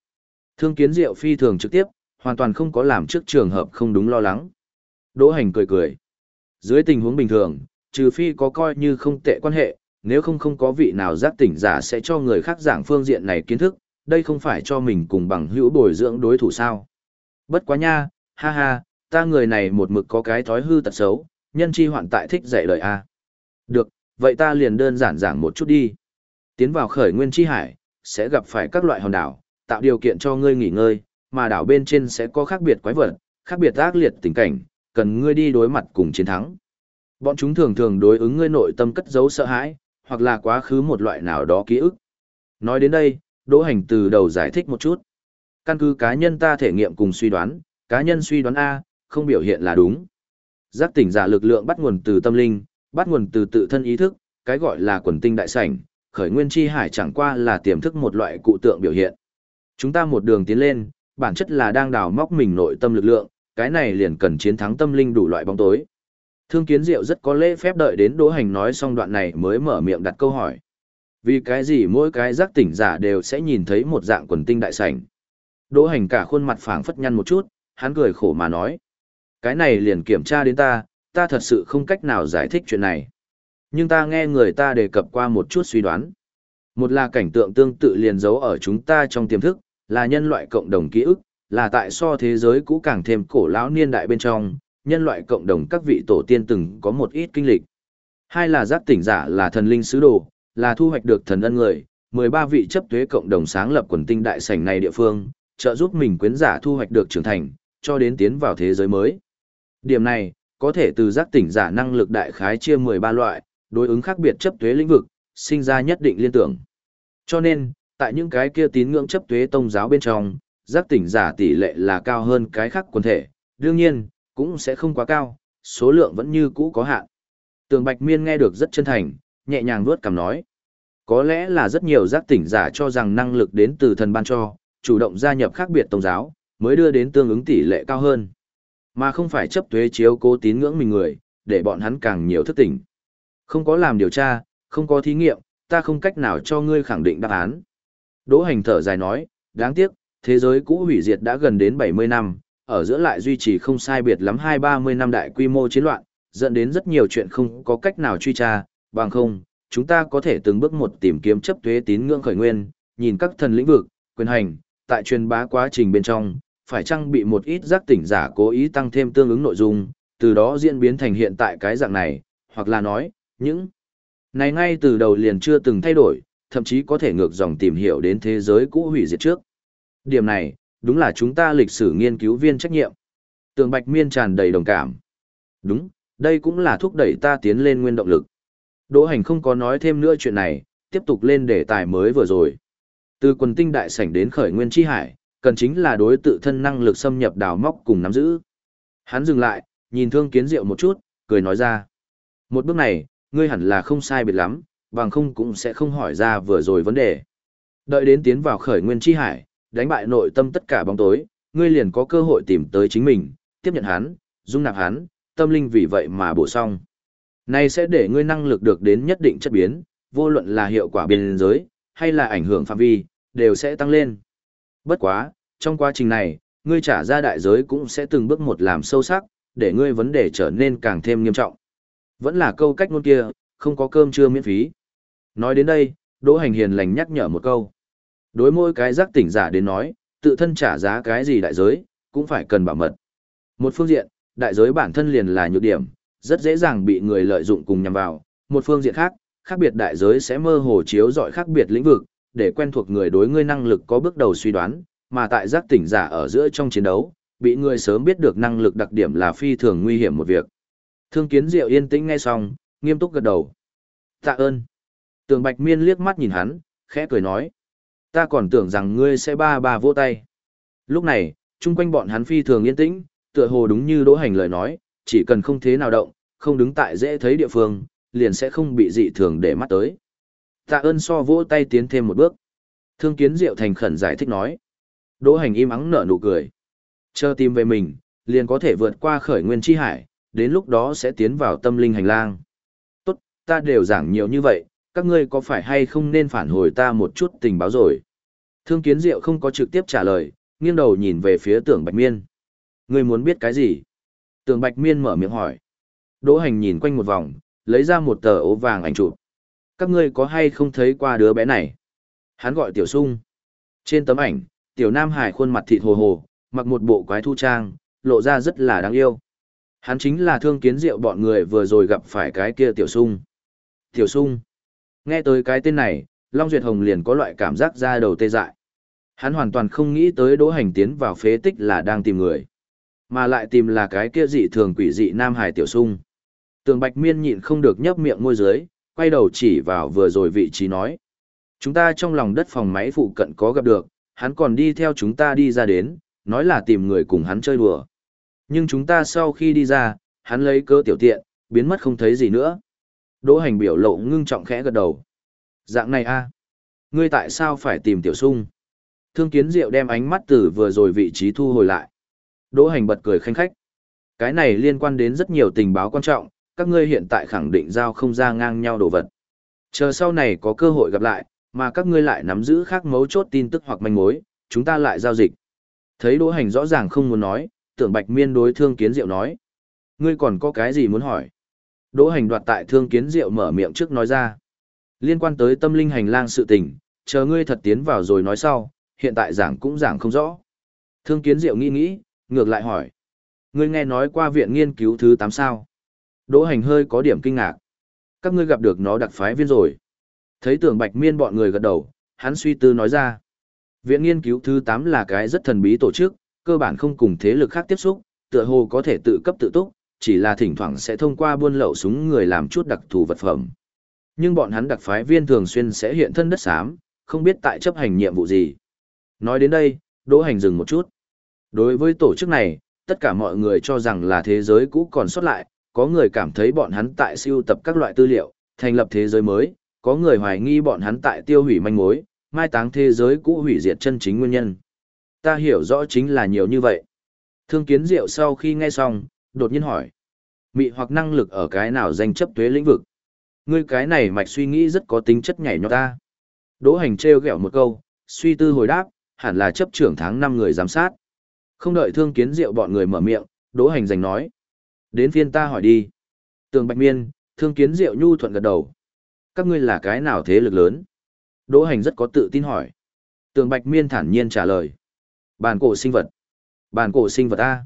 Thương kiến diệu phi thường trực tiếp, hoàn toàn không có làm trước trường hợp không đúng lo lắng. Đỗ Hành cười cười. Dưới tình huống bình thường, trừ phi có coi như không tệ quan hệ, nếu không không có vị nào giác tỉnh giả sẽ cho người khác giảng phương diện này kiến thức, đây không phải cho mình cùng bằng hữu bồi dưỡng đối thủ sao. Bất quá nha, ha ha, ta người này một mực có cái thói hư tật xấu, nhân chi hoạn tại thích dạy lời a. Được, vậy ta liền đơn giản giảng một chút đi. Tiến vào khởi nguyên chi hải, sẽ gặp phải các loại hòn đảo, tạo điều kiện cho ngươi nghỉ ngơi, mà đảo bên trên sẽ có khác biệt quái vật, khác biệt ác liệt tình cảnh, cần ngươi đi đối mặt cùng chiến thắng. Bọn chúng thường thường đối ứng ngươi nội tâm cất giấu sợ hãi, hoặc là quá khứ một loại nào đó ký ức. Nói đến đây, Đỗ Hành từ đầu giải thích một chút. Căn cứ cá nhân ta thể nghiệm cùng suy đoán, cá nhân suy đoán A, không biểu hiện là đúng. Giác tỉnh giả lực lượng bắt nguồn từ tâm linh, bắt nguồn từ tự thân ý thức, cái gọi là quần tinh đại sảnh, khởi nguyên chi hải chẳng qua là tiềm thức một loại cụ tượng biểu hiện. Chúng ta một đường tiến lên, bản chất là đang đào móc mình nội tâm lực lượng, cái này liền cần chiến thắng tâm linh đủ loại bóng tối. Thương Kiến Diệu rất có lễ phép đợi đến Đỗ Hành nói xong đoạn này mới mở miệng đặt câu hỏi. Vì cái gì mỗi cái giác tỉnh giả đều sẽ nhìn thấy một dạng quần tinh đại sảnh. Đỗ Hành cả khuôn mặt phảng phất nhăn một chút, hắn cười khổ mà nói. Cái này liền kiểm tra đến ta, ta thật sự không cách nào giải thích chuyện này. Nhưng ta nghe người ta đề cập qua một chút suy đoán. Một là cảnh tượng tương tự liền giấu ở chúng ta trong tiềm thức, là nhân loại cộng đồng ký ức, là tại so thế giới cũ càng thêm cổ lão niên đại bên trong, nhân loại cộng đồng các vị tổ tiên từng có một ít kinh lịch. Hai là giác tỉnh giả là thần linh sứ đồ, là thu hoạch được thần ân người, 13 vị chấp tuế cộng đồng sáng lập quần tinh đại sảnh này địa phương, trợ giúp mình quyến giả thu hoạch được trưởng thành, cho đến tiến vào thế giới mới. Điểm này, có thể từ giác tỉnh giả năng lực đại khái chia 13 loại, đối ứng khác biệt chấp tuế lĩnh vực, sinh ra nhất định liên tưởng. Cho nên, tại những cái kia tín ngưỡng chấp tuế tông giáo bên trong, giác tỉnh giả tỷ lệ là cao hơn cái khác quần thể, đương nhiên, cũng sẽ không quá cao, số lượng vẫn như cũ có hạn. Tường Bạch Miên nghe được rất chân thành, nhẹ nhàng vuốt cằm nói. Có lẽ là rất nhiều giác tỉnh giả cho rằng năng lực đến từ thần ban cho, chủ động gia nhập khác biệt tôn giáo, mới đưa đến tương ứng tỷ lệ cao hơn. Mà không phải chấp thuế chiếu cố tín ngưỡng mình người, để bọn hắn càng nhiều thức tỉnh. Không có làm điều tra, không có thí nghiệm, ta không cách nào cho ngươi khẳng định đáp án. Đỗ hành thở dài nói, đáng tiếc, thế giới cũ hủy diệt đã gần đến 70 năm, ở giữa lại duy trì không sai biệt lắm hai ba mươi năm đại quy mô chiến loạn, dẫn đến rất nhiều chuyện không có cách nào truy tra, bằng không, chúng ta có thể từng bước một tìm kiếm chấp thuế tín ngưỡng khởi nguyên, nhìn các thần lĩnh vực, quyền hành, tại truyền bá quá trình bên trong, phải chăng bị một ít giác tỉnh giả cố ý tăng thêm tương ứng nội dung, từ đó diễn biến thành hiện tại cái dạng này, hoặc là nói, những này ngay từ đầu liền chưa từng thay đổi, thậm chí có thể ngược dòng tìm hiểu đến thế giới cũ hủy diệt trước. Điểm này, đúng là chúng ta lịch sử nghiên cứu viên trách nhiệm. Tường Bạch Miên tràn đầy đồng cảm. Đúng, đây cũng là thúc đẩy ta tiến lên nguyên động lực. Đỗ Hành không có nói thêm nữa chuyện này, tiếp tục lên đề tài mới vừa rồi. Từ quần tinh đại sảnh đến khởi nguyên chi hải, cần chính là đối tự thân năng lực xâm nhập đào móc cùng nắm giữ. Hắn dừng lại, nhìn thương kiến diệu một chút, cười nói ra. Một bước này, ngươi hẳn là không sai biệt lắm, bằng không cũng sẽ không hỏi ra vừa rồi vấn đề. Đợi đến tiến vào khởi nguyên chi hải, đánh bại nội tâm tất cả bóng tối, ngươi liền có cơ hội tìm tới chính mình, tiếp nhận hắn, dung nạp hắn, tâm linh vì vậy mà bổ xong. Này sẽ để ngươi năng lực được đến nhất định chất biến, vô luận là hiệu quả biên giới, hay là ảnh hưởng phạm vi, đều sẽ tăng lên. Bất quá, trong quá trình này, ngươi trả ra đại giới cũng sẽ từng bước một làm sâu sắc, để ngươi vấn đề trở nên càng thêm nghiêm trọng. Vẫn là câu cách ngôn kia, không có cơm trưa miễn phí. Nói đến đây, Đỗ Hành Hiền lành nhắc nhở một câu. Đối mỗi cái giác tỉnh giả đến nói, tự thân trả giá cái gì đại giới, cũng phải cần bảo mật. Một phương diện, đại giới bản thân liền là nhược điểm, rất dễ dàng bị người lợi dụng cùng nhằm vào. Một phương diện khác, khác biệt đại giới sẽ mơ hồ chiếu dọi khác biệt lĩnh vực, để quen thuộc người đối ngươi năng lực có bước đầu suy đoán, mà tại giác tỉnh giả ở giữa trong chiến đấu, bị người sớm biết được năng lực đặc điểm là phi thường nguy hiểm một việc. Thương Kiến Diệu yên tĩnh nghe xong, nghiêm túc gật đầu. Tạ ơn. Tường Bạch Miên liếc mắt nhìn hắn, khẽ cười nói ta còn tưởng rằng ngươi sẽ ba ba vỗ tay. Lúc này, chung quanh bọn hắn phi thường yên tĩnh, tựa hồ đúng như đỗ hành lời nói, chỉ cần không thế nào động, không đứng tại dễ thấy địa phương, liền sẽ không bị dị thường để mắt tới. Tạ ơn so vỗ tay tiến thêm một bước. Thương kiến diệu thành khẩn giải thích nói. Đỗ hành im ắng nở nụ cười. Chờ tìm về mình, liền có thể vượt qua khởi nguyên chi hải, đến lúc đó sẽ tiến vào tâm linh hành lang. Tốt, ta đều giảng nhiều như vậy, các ngươi có phải hay không nên phản hồi ta một chút tình báo rồi? Thương kiến diệu không có trực tiếp trả lời, nghiêng đầu nhìn về phía tưởng bạch miên. Ngươi muốn biết cái gì? Tưởng bạch miên mở miệng hỏi. Đỗ hành nhìn quanh một vòng, lấy ra một tờ ố vàng ảnh chụp. Các ngươi có hay không thấy qua đứa bé này? Hắn gọi tiểu sung. Trên tấm ảnh, tiểu nam hải khuôn mặt thịt hồ hồ, mặc một bộ quái thu trang, lộ ra rất là đáng yêu. Hắn chính là thương kiến diệu bọn người vừa rồi gặp phải cái kia tiểu sung. Tiểu sung. Nghe tới cái tên này, Long Duyệt Hồng liền có loại cảm giác ra đầu tê dại. Hắn hoàn toàn không nghĩ tới đỗ hành tiến vào phế tích là đang tìm người. Mà lại tìm là cái kia dị thường quỷ dị Nam Hải Tiểu Sung. Tường Bạch Miên nhịn không được nhấp miệng môi dưới, quay đầu chỉ vào vừa rồi vị trí nói. Chúng ta trong lòng đất phòng máy phụ cận có gặp được, hắn còn đi theo chúng ta đi ra đến, nói là tìm người cùng hắn chơi đùa. Nhưng chúng ta sau khi đi ra, hắn lấy cơ tiểu tiện, biến mất không thấy gì nữa. Đỗ hành biểu lộ ngưng trọng khẽ gật đầu. Dạng này a, Ngươi tại sao phải tìm tiểu sung? Thương kiến diệu đem ánh mắt từ vừa rồi vị trí thu hồi lại. Đỗ hành bật cười khanh khách. Cái này liên quan đến rất nhiều tình báo quan trọng, các ngươi hiện tại khẳng định giao không ra ngang nhau đồ vật. Chờ sau này có cơ hội gặp lại, mà các ngươi lại nắm giữ khác mấu chốt tin tức hoặc manh mối, chúng ta lại giao dịch. Thấy Đỗ Hành rõ ràng không muốn nói, tưởng Bạch Miên đối Thương Kiến Diệu nói. Ngươi còn có cái gì muốn hỏi? Đỗ Hành đoạt tại Thương Kiến Diệu mở miệng trước nói ra. Liên quan tới tâm linh hành lang sự tình, chờ ngươi thật tiến vào rồi nói sau, hiện tại giảng cũng giảng không rõ. Thương Kiến Diệu nghĩ nghĩ, ngược lại hỏi. Ngươi nghe nói qua viện nghiên cứu thứ 8 sao? Đỗ Hành hơi có điểm kinh ngạc. Các ngươi gặp được nó đặc phái viên rồi. Thấy tưởng Bạch Miên bọn người gật đầu, hắn suy tư nói ra. Viện nghiên cứu thứ 8 là cái rất thần bí tổ chức, cơ bản không cùng thế lực khác tiếp xúc, tựa hồ có thể tự cấp tự túc, chỉ là thỉnh thoảng sẽ thông qua buôn lậu súng người làm chút đặc thù vật phẩm. Nhưng bọn hắn đặc phái viên thường xuyên sẽ hiện thân đất xám, không biết tại chấp hành nhiệm vụ gì. Nói đến đây, Đỗ Hành dừng một chút. Đối với tổ chức này, tất cả mọi người cho rằng là thế giới cũ còn sót lại, có người cảm thấy bọn hắn tại siêu tập các loại tư liệu, thành lập thế giới mới, có người hoài nghi bọn hắn tại tiêu hủy manh mối, mai táng thế giới cũ hủy diệt chân chính nguyên nhân. Ta hiểu rõ chính là nhiều như vậy. Thương kiến diệu sau khi nghe xong, đột nhiên hỏi. Mị hoặc năng lực ở cái nào danh chấp tuế lĩnh vực? Ngươi cái này mạch suy nghĩ rất có tính chất nhảy nhót ta. Đỗ hành treo gẹo một câu, suy tư hồi đáp, hẳn là chấp trưởng tháng 5 người giám sát. Không đợi thương kiến diệu bọn người mở miệng, đỗ hành giành nói. Đến phiên ta hỏi đi. Tường Bạch Miên, thương kiến diệu nhu thuận gật đầu. Các ngươi là cái nào thế lực lớn? Đỗ hành rất có tự tin hỏi. Tường Bạch Miên thản nhiên trả lời. Bản cổ sinh vật. Bản cổ sinh vật A.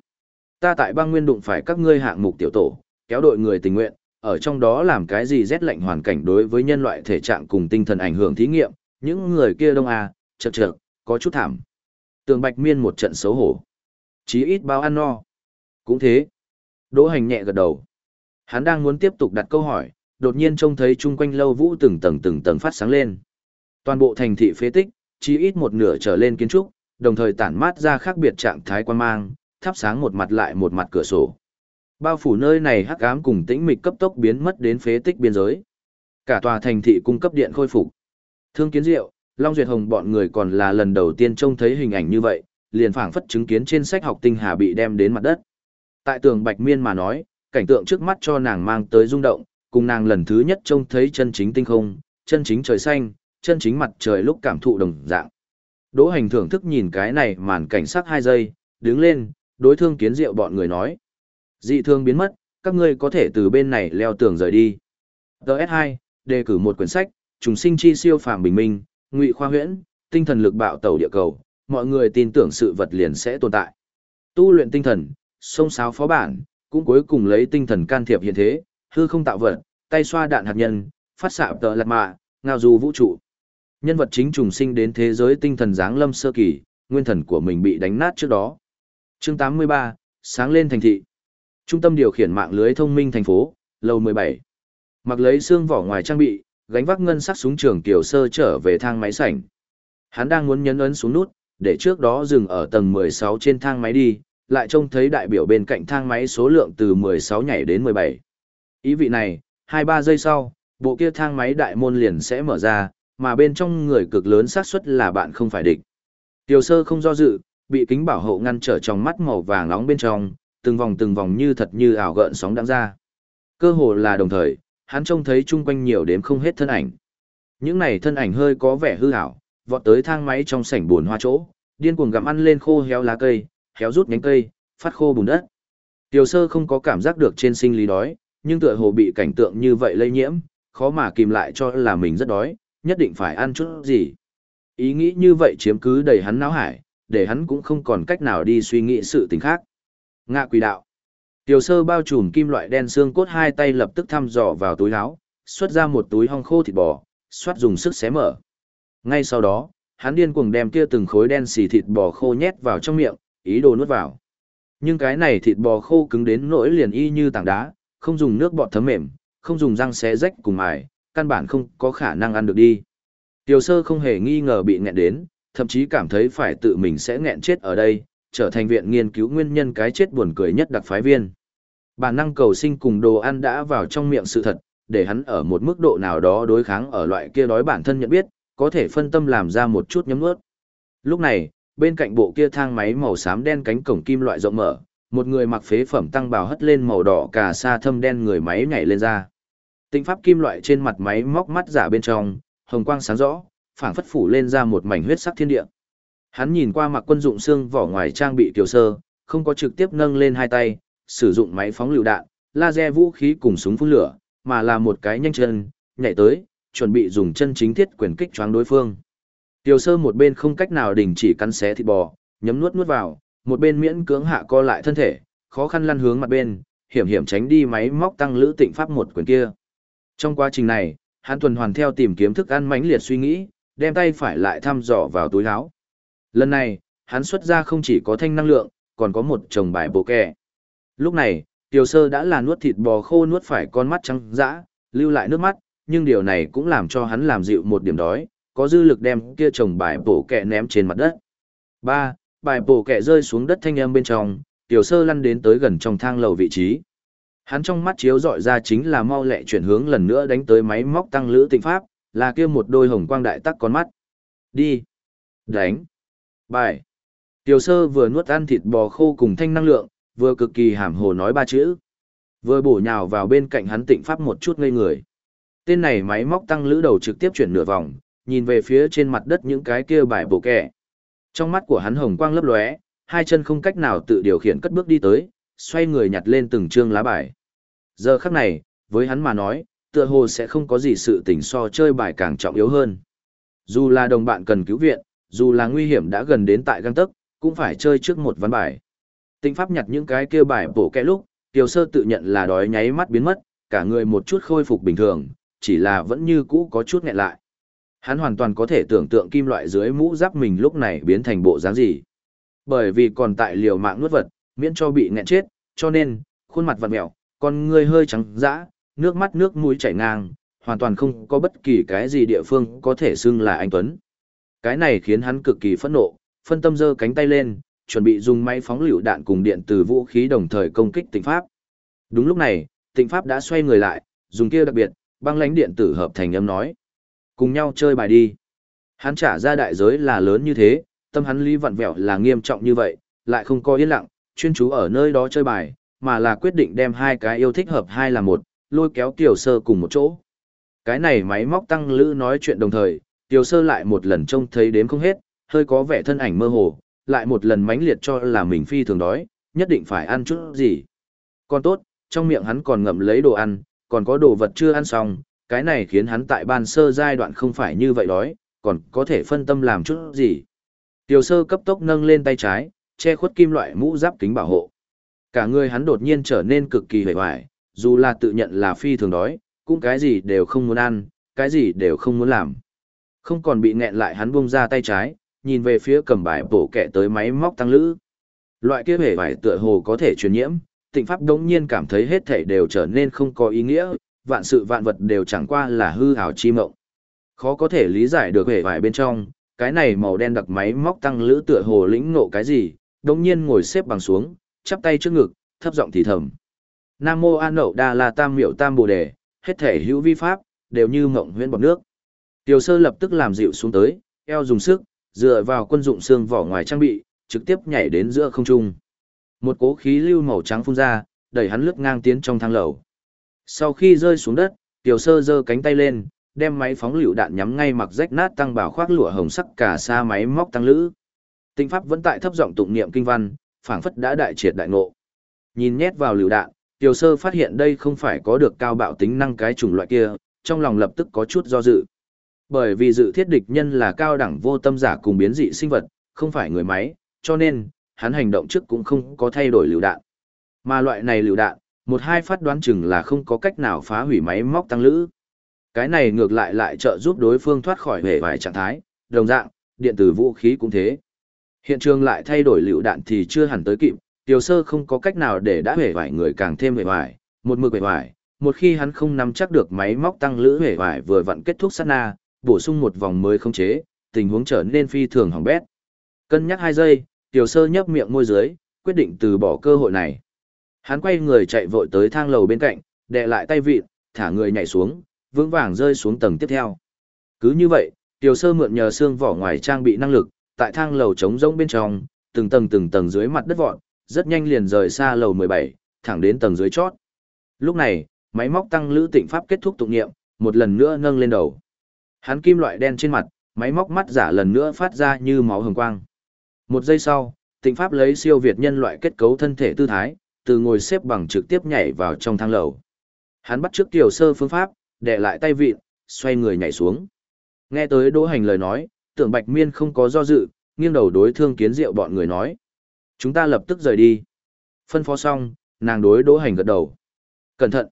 Ta tại băng nguyên đụng phải các ngươi hạng mục tiểu tổ, kéo đội người tình nguyện, ở trong đó làm cái gì rét lạnh hoàn cảnh đối với nhân loại thể trạng cùng tinh thần ảnh hưởng thí nghiệm, những người kia đông à chật chật, có chút thảm. Tường Bạch Miên một trận xấu hổ. Chí ít bao ăn no. Cũng thế. Đỗ hành nhẹ gật đầu. Hắn đang muốn tiếp tục đặt câu hỏi, đột nhiên trông thấy chung quanh lâu vũ từng tầng từng tầng phát sáng lên. Toàn bộ thành thị phế tích, chí ít một nửa trở lên kiến trúc, đồng thời tản mát ra khác biệt trạng thái quan mang, thắp sáng một mặt lại một mặt cửa sổ. Bao phủ nơi này hắc ám cùng tĩnh mịch cấp tốc biến mất đến phế tích biên giới. Cả tòa thành thị cung cấp điện khôi phục. Thương Kiến Diệu, Long Duyệt Hồng bọn người còn là lần đầu tiên trông thấy hình ảnh như vậy, liền phảng phất chứng kiến trên sách học tinh hà bị đem đến mặt đất. Tại tường Bạch Miên mà nói, cảnh tượng trước mắt cho nàng mang tới rung động, cùng nàng lần thứ nhất trông thấy chân chính tinh không, chân chính trời xanh, chân chính mặt trời lúc cảm thụ đồng dạng. Đỗ hành thưởng thức nhìn cái này màn cảnh sắc hai giây, đứng lên, đối thương kiến diệu bọn người nói. Dị thương biến mất, các ngươi có thể từ bên này leo tường rời đi. TS2, đề cử một quyển sách, trùng sinh chi siêu phàm bình minh, ngụy khoa huyễn, tinh thần lực bạo tàu địa cầu, mọi người tin tưởng sự vật liền sẽ tồn tại. Tu luyện tinh thần, sông sáo phó bản, cũng cuối cùng lấy tinh thần can thiệp hiện thế, hư không tạo vật, tay xoa đạn hạt nhân, phát xạ tờ lạt mạ, ngao du vũ trụ. Nhân vật chính trùng sinh đến thế giới tinh thần giáng lâm sơ kỳ, nguyên thần của mình bị đánh nát trước đó. Chương 83, sáng lên thành thị. Trung tâm điều khiển mạng lưới thông minh thành phố, lầu 17. Mặc lấy xương vỏ ngoài trang bị, gánh vác ngân sắc súng trường kiểu sơ trở về thang máy sảnh. Hắn đang muốn nhấn ấn xuống nút, để trước đó dừng ở tầng 16 trên thang máy đi, lại trông thấy đại biểu bên cạnh thang máy số lượng từ 16 nhảy đến 17. Ý vị này, 2-3 giây sau, bộ kia thang máy đại môn liền sẽ mở ra, mà bên trong người cực lớn xác suất là bạn không phải địch. Tiểu sơ không do dự, bị kính bảo hộ ngăn trở trong mắt màu vàng nóng bên trong, từng vòng từng vòng như thật như ảo gợn sóng đang ra. Cơ hồ là đồng thời, hắn trông thấy chung quanh nhiều đếm không hết thân ảnh. Những này thân ảnh hơi có vẻ hư ảo, vọt tới thang máy trong sảnh buồn hoa chỗ, điên cuồng gặm ăn lên khô héo lá cây, héo rút nhánh cây, phát khô bùn đất. Tiểu sơ không có cảm giác được trên sinh lý đói, nhưng tựa hồ bị cảnh tượng như vậy lây nhiễm, khó mà kìm lại cho là mình rất đói, nhất định phải ăn chút gì. Ý nghĩ như vậy chiếm cứ đầy hắn não hải, để hắn cũng không còn cách nào đi suy nghĩ sự tình khác. Ngạ quỷ đạo. Tiểu sơ bao trùm kim loại đen xương cốt hai tay lập tức thăm dò vào túi áo, xuất ra một túi hong khô thịt bò, xoát dùng sức xé mở. Ngay sau đó, hắn điên cuồng đem kia từng khối đen xì thịt bò khô nhét vào trong miệng, ý đồ nuốt vào. Nhưng cái này thịt bò khô cứng đến nỗi liền y như tảng đá, không dùng nước bọt thấm mềm, không dùng răng xé rách cùng mài, căn bản không có khả năng ăn được đi. Tiểu sơ không hề nghi ngờ bị nghẹn đến, thậm chí cảm thấy phải tự mình sẽ nghẹn chết ở đây, trở thành viện nghiên cứu nguyên nhân cái chết buồn cười nhất đặc phái viên. Bản năng cầu sinh cùng đồ ăn đã vào trong miệng sự thật, để hắn ở một mức độ nào đó đối kháng ở loại kia đói bản thân nhận biết, có thể phân tâm làm ra một chút nhấm nuốt. Lúc này, bên cạnh bộ kia thang máy màu xám đen cánh cổng kim loại rộng mở, một người mặc phế phẩm tăng bào hất lên màu đỏ cà sa thâm đen người máy nhảy lên ra. Tinh pháp kim loại trên mặt máy móc mắt giả bên trong, hồng quang sáng rõ, phảng phất phủ lên ra một mảnh huyết sắc thiên địa. Hắn nhìn qua mặc quân dụng xương vỏ ngoài trang bị tiểu sơ, không có trực tiếp nâng lên hai tay, sử dụng máy phóng lựu đạn, laser vũ khí cùng súng phun lửa, mà là một cái nhanh chân, nhảy tới, chuẩn bị dùng chân chính thiết quyền kích choáng đối phương. Tiểu sơ một bên không cách nào đình chỉ cắn xé thịt bò, nhấm nuốt nuốt vào, một bên miễn cưỡng hạ co lại thân thể, khó khăn lăn hướng mặt bên, hiểm hiểm tránh đi máy móc tăng lữ tịnh pháp một quyền kia. Trong quá trình này, hắn tuần hoàn theo tìm kiếm thức ăn mãnh liệt suy nghĩ, đem tay phải lại thăm dò vào túi áo. Lần này, hắn xuất ra không chỉ có thanh năng lượng, còn có một chồng bài bộ kẹ. Lúc này, Tiểu Sơ đã là nuốt thịt bò khô nuốt phải con mắt trắng dã, lưu lại nước mắt, nhưng điều này cũng làm cho hắn làm dịu một điểm đói, có dư lực đem kia chồng bài bổ kẹ ném trên mặt đất. Ba, Bài bổ kẹ rơi xuống đất thanh âm bên trong, Tiểu Sơ lăn đến tới gần trong thang lầu vị trí. Hắn trong mắt chiếu dọi ra chính là mau lẹ chuyển hướng lần nữa đánh tới máy móc tăng lữ tịnh pháp, là kia một đôi hồng quang đại tắc con mắt. Đi. Đánh. Bài. Tiểu sơ vừa nuốt ăn thịt bò khô cùng thanh năng lượng, vừa cực kỳ hàm hồ nói ba chữ. Vừa bổ nhào vào bên cạnh hắn tịnh pháp một chút ngây người. Tên này máy móc tăng lữ đầu trực tiếp chuyển nửa vòng, nhìn về phía trên mặt đất những cái kia bài bổ kẻ. Trong mắt của hắn hồng quang lấp lóe, hai chân không cách nào tự điều khiển cất bước đi tới, xoay người nhặt lên từng chương lá bài. Giờ khắc này, với hắn mà nói, tựa hồ sẽ không có gì sự tình so chơi bài càng trọng yếu hơn. Dù là đồng bạn cần cứu viện, dù là nguy hiểm đã gần đến tại găng tấc, cũng phải chơi trước một ván bài. Tinh pháp nhặt những cái kia bài bổ kẹ lúc, Tiểu Sơ tự nhận là đói nháy mắt biến mất, cả người một chút khôi phục bình thường, chỉ là vẫn như cũ có chút nghẹn lại. Hắn hoàn toàn có thể tưởng tượng kim loại dưới mũ giáp mình lúc này biến thành bộ dáng gì. Bởi vì còn tại liều mạng nuốt vật, miễn cho bị nghẹn chết, cho nên, khuôn mặt vặn mèo, con người hơi trắng dã, nước mắt nước mũi chảy ngang, hoàn toàn không có bất kỳ cái gì địa phương có thể xưng là anh Tuấn. Cái này khiến hắn cực kỳ phẫn nộ, phân tâm giơ cánh tay lên, chuẩn bị dùng máy phóng lựu đạn cùng điện từ vũ khí đồng thời công kích tịnh pháp. Đúng lúc này, tịnh pháp đã xoay người lại, dùng kia đặc biệt, băng lãnh điện tử hợp thành âm nói. Cùng nhau chơi bài đi. Hắn trả ra đại giới là lớn như thế, tâm hắn lý vặn vẹo là nghiêm trọng như vậy, lại không có yên lặng, chuyên chú ở nơi đó chơi bài, mà là quyết định đem hai cái yêu thích hợp hai là một, lôi kéo tiểu sơ cùng một chỗ. Cái này máy móc tăng lữ nói chuyện đồng thời, tiểu sơ lại một lần trông thấy đếm không hết, hơi có vẻ thân ảnh mơ hồ, lại một lần mãnh liệt cho là mình phi thường đói, nhất định phải ăn chút gì. Còn tốt, trong miệng hắn còn ngậm lấy đồ ăn, còn có đồ vật chưa ăn xong, cái này khiến hắn tại ban sơ giai đoạn không phải như vậy đói, còn có thể phân tâm làm chút gì. Tiểu sơ cấp tốc nâng lên tay trái, che khuất kim loại mũ giáp kính bảo hộ. Cả người hắn đột nhiên trở nên cực kỳ hề hoài, dù là tự nhận là phi thường đói, cũng cái gì đều không muốn ăn, cái gì đều không muốn làm. Không còn bị nghẹn lại hắn buông ra tay trái, nhìn về phía cầm bài bổ kẻ tới máy móc tăng lữ. Loại kia hề vải tựa hồ có thể truyền nhiễm, tịnh pháp đống nhiên cảm thấy hết thể đều trở nên không có ý nghĩa, vạn sự vạn vật đều chẳng qua là hư ảo chi mộng. Khó có thể lý giải được hề vải bên trong, cái này màu đen đặc máy móc tăng lữ tựa hồ lĩnh ngộ cái gì, đống nhiên ngồi xếp bằng xuống, chắp tay trước ngực, thấp giọng thì thầm. Nam mô An Nậu Đa La Tam Miểu Tam Bồ Đề, hết thể hữu vi pháp, đều như mộng huyễn bọt nước. Tiểu sơ lập tức làm dịu xuống tới, eo dùng sức, dựa vào quân dụng xương vỏ ngoài trang bị, trực tiếp nhảy đến giữa không trung. Một cố khí lưu màu trắng phun ra, đẩy hắn lướt ngang tiến trong thang lầu. Sau khi rơi xuống đất, tiểu sơ giơ cánh tay lên, đem máy phóng lựu đạn nhắm ngay mặc rách nát tăng bảo khoác lụa hồng sắc cả xa máy móc tăng lữ. Tinh pháp vẫn tại thấp giọng tụng niệm kinh văn, phảng phất đã đại triệt đại ngộ. Nhìn nhét vào lựu đạn, tiểu sơ phát hiện đây không phải có được cao bạo tính năng cái chủng loại kia, trong lòng lập tức có chút do dự. Bởi vì dự thiết địch nhân là cao đẳng vô tâm giả cùng biến dị sinh vật, không phải người máy, cho nên, hắn hành động trước cũng không có thay đổi lựu đạn. Mà loại này lựu đạn, một hai phát đoán chừng là không có cách nào phá hủy máy móc tăng lữ. Cái này ngược lại lại trợ giúp đối phương thoát khỏi hệ vài trạng thái, đồng dạng, điện tử vũ khí cũng thế. Hiện trường lại thay đổi lựu đạn thì chưa hẳn tới kịp, tiểu sơ không có cách nào để đã hề vải người càng thêm hề vải, một mực hề vải, một khi hắn không nắm chắc được máy móc tăng lữ hể vải vừa vặn kết thúc sát na, bổ sung một vòng mới không chế, tình huống trở nên phi thường hỏng bét. Cân nhắc hai giây, tiểu sơ nhấp miệng môi dưới, quyết định từ bỏ cơ hội này. Hắn quay người chạy vội tới thang lầu bên cạnh, đè lại tay vịt, thả người nhảy xuống, vững vàng rơi xuống tầng tiếp theo. Cứ như vậy, tiểu sơ mượn nhờ xương vỏ ngoài trang bị năng lực, tại thang lầu trống rỗng bên trong, từng tầng từng tầng dưới mặt đất vọt, rất nhanh liền rời xa lầu 17, thẳng đến tầng dưới chót. Lúc này, máy móc tăng lữ tịnh pháp kết thúc tụng niệm, một lần nữa nâng lên đầu. Hắn kim loại đen trên mặt, máy móc mắt giả lần nữa phát ra như máu hồng quang. Một giây sau, tịnh pháp lấy siêu việt nhân loại kết cấu thân thể tư thái, từ ngồi xếp bằng trực tiếp nhảy vào trong thang lầu. Hắn bắt trước tiểu sơ phương pháp, để lại tay vịn, xoay người nhảy xuống. Nghe tới đỗ hành lời nói, tưởng bạch miên không có do dự, nghiêng đầu đối thương kiến diệu bọn người nói. Chúng ta lập tức rời đi. Phân phó xong, nàng đối đỗ hành gật đầu. Cẩn thận.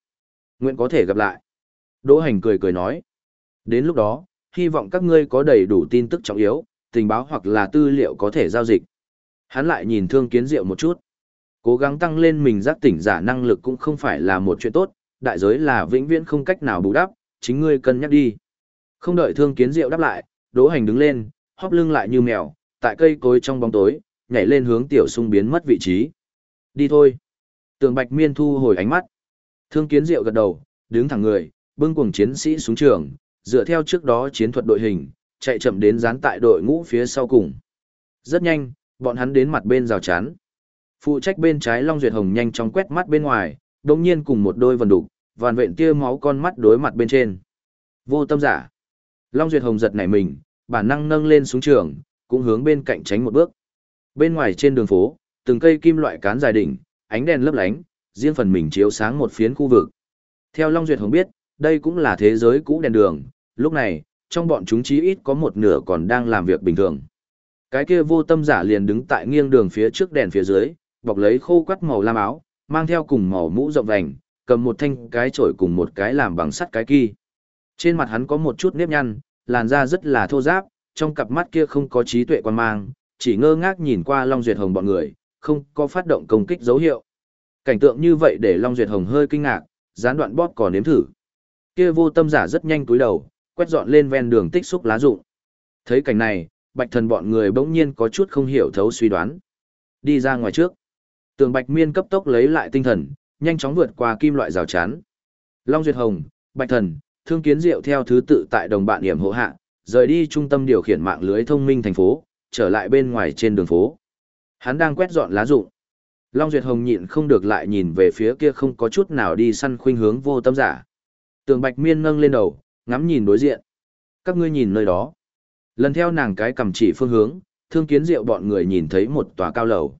Nguyện có thể gặp lại. Đỗ hành cười cười nói. Đến lúc đó, hy vọng các ngươi có đầy đủ tin tức trọng yếu, tình báo hoặc là tư liệu có thể giao dịch. Hắn lại nhìn thương kiến diệu một chút. Cố gắng tăng lên mình giác tỉnh giả năng lực cũng không phải là một chuyện tốt, đại giới là vĩnh viễn không cách nào bù đắp, chính ngươi cân nhắc đi. Không đợi thương kiến diệu đáp lại, đỗ hành đứng lên, hóp lưng lại như mèo, tại cây cối trong bóng tối, nhảy lên hướng tiểu sung biến mất vị trí. Đi thôi. Tường Bạch Miên thu hồi ánh mắt. Thương kiến diệu gật đầu, đứng thẳng người, bưng cuồng chiến sĩ xuống trường, dựa theo trước đó chiến thuật đội hình, chạy chậm đến dán tại đội ngũ phía sau cùng. Rất nhanh, bọn hắn đến mặt bên rào chắn. Phụ trách bên trái Long Duyệt Hồng nhanh chóng quét mắt bên ngoài, đồng nhiên cùng một đôi vần đục, vàn vện tia máu con mắt đối mặt bên trên. Vô tâm giả. Long Duyệt Hồng giật nảy mình, bản năng nâng lên xuống trường, cũng hướng bên cạnh tránh một bước. Bên ngoài trên đường phố, từng cây kim loại cán dài đỉnh, ánh đèn lấp lánh, riêng phần mình chiếu sáng một phiến khu vực. Theo Long Duyệt Hồng biết, đây cũng là thế giới cũ đèn đường, lúc này, trong bọn chúng chí ít có một nửa còn đang làm việc bình thường. Cái kia vô tâm giả liền đứng tại nghiêng đường phía trước đèn phía dưới, bọc lấy khô quắt màu lam áo, mang theo cùng màu mũ rộng vành, cầm một thanh cái chổi cùng một cái làm bằng sắt cái kỳ. Trên mặt hắn có một chút nếp nhăn, làn da rất là thô ráp, trong cặp mắt kia không có trí tuệ quan mang, chỉ ngơ ngác nhìn qua Long Duyệt Hồng bọn người, không có phát động công kích dấu hiệu. Cảnh tượng như vậy để Long Duyệt Hồng hơi kinh ngạc, gián đoạn bóp còn nếm thử. Kia vô tâm giả rất nhanh túi đầu, quét dọn lên ven đường tích xúc lá rụng. Thấy cảnh này, Bạch Thần bọn người bỗng nhiên có chút không hiểu thấu suy đoán. Đi ra ngoài trước. Tường Bạch Miên cấp tốc lấy lại tinh thần, nhanh chóng vượt qua kim loại rào chắn. Long Duyệt Hồng, Bạch Thần, Thương Kiến Diệu theo thứ tự tại đồng bạn điểm hộ hạ, rời đi trung tâm điều khiển mạng lưới thông minh thành phố, trở lại bên ngoài trên đường phố. Hắn đang quét dọn lá rụng. Long Duyệt Hồng nhịn không được lại nhìn về phía kia không có chút nào đi săn khuynh hướng vô tâm giả. Tường Bạch Miên nâng lên đầu, ngắm nhìn đối diện. Các ngươi nhìn nơi đó. Lần theo nàng cái cầm chỉ phương hướng, thương kiến diệu bọn người nhìn thấy một tòa cao lầu.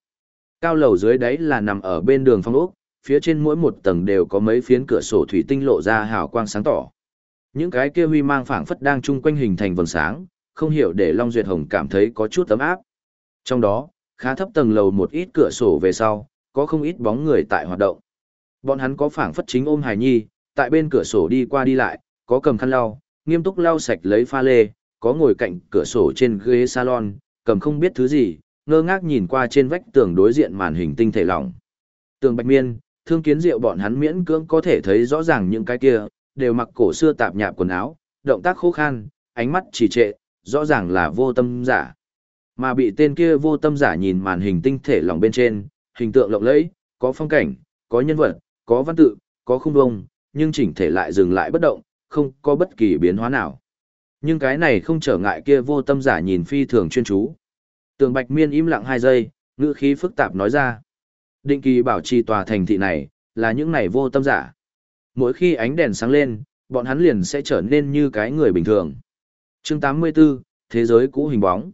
Cao lầu dưới đấy là nằm ở bên đường phong ốc, phía trên mỗi một tầng đều có mấy phiến cửa sổ thủy tinh lộ ra hào quang sáng tỏ. Những cái kia huy mang phảng phất đang chung quanh hình thành vầng sáng, không hiểu để Long Duyệt Hồng cảm thấy có chút ấm áp. Trong đó, khá thấp tầng lầu một ít cửa sổ về sau, có không ít bóng người tại hoạt động. Bọn hắn có phảng phất chính ôm hài nhi, tại bên cửa sổ đi qua đi lại, có cầm khăn lau, nghiêm túc lau sạch lấy pha lê, có ngồi cạnh cửa sổ trên ghế salon, cầm không biết thứ gì, ngơ ngác nhìn qua trên vách tường đối diện màn hình tinh thể lỏng. Tường Bạch Miên, Thương Kiến Diệu bọn hắn miễn cưỡng có thể thấy rõ ràng những cái kia, đều mặc cổ xưa tạp nhạp quần áo, động tác khô khan, ánh mắt trì trệ, rõ ràng là vô tâm giả. Mà bị tên kia vô tâm giả nhìn màn hình tinh thể lỏng bên trên, hình tượng lộng lẫy, có phong cảnh, có nhân vật, có văn tự, có khung vông, nhưng chỉnh thể lại dừng lại bất động, không có bất kỳ biến hóa nào. Nhưng cái này không trở ngại kia vô tâm giả nhìn phi thường chuyên chú. Tường Bạch Miên im lặng hai giây, ngữ khí phức tạp nói ra. Định kỳ bảo trì tòa thành thị này, là những này vô tâm giả. Mỗi khi ánh đèn sáng lên, bọn hắn liền sẽ trở nên như cái người bình thường chương 84, Thế giới cũ hình bóng.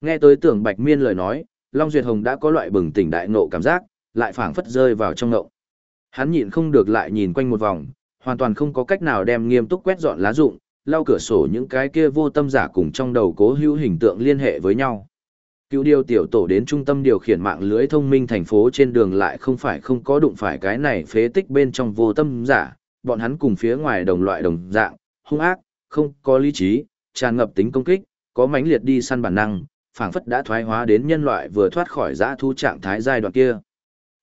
Nghe tới tưởng Bạch Miên lời nói, Long Duyệt Hồng đã có loại bừng tỉnh đại nộ cảm giác, lại phảng phất rơi vào trong nộ. Hắn nhịn không được lại nhìn quanh một vòng, hoàn toàn không có cách nào đem nghiêm túc quét dọn lá rụng, lau cửa sổ những cái kia vô tâm giả cùng trong đầu cố hữu hình tượng liên hệ với nhau. Cứu điều tiểu tổ đến trung tâm điều khiển mạng lưới thông minh thành phố trên đường lại không phải không có đụng phải cái này phế tích bên trong vô tâm giả, bọn hắn cùng phía ngoài đồng loại đồng dạng, hung ác, không có lý trí, tràn ngập tính công kích, có mãnh liệt đi săn bản năng, phảng phất đã thoái hóa đến nhân loại vừa thoát khỏi dã thu trạng thái giai đoạn kia.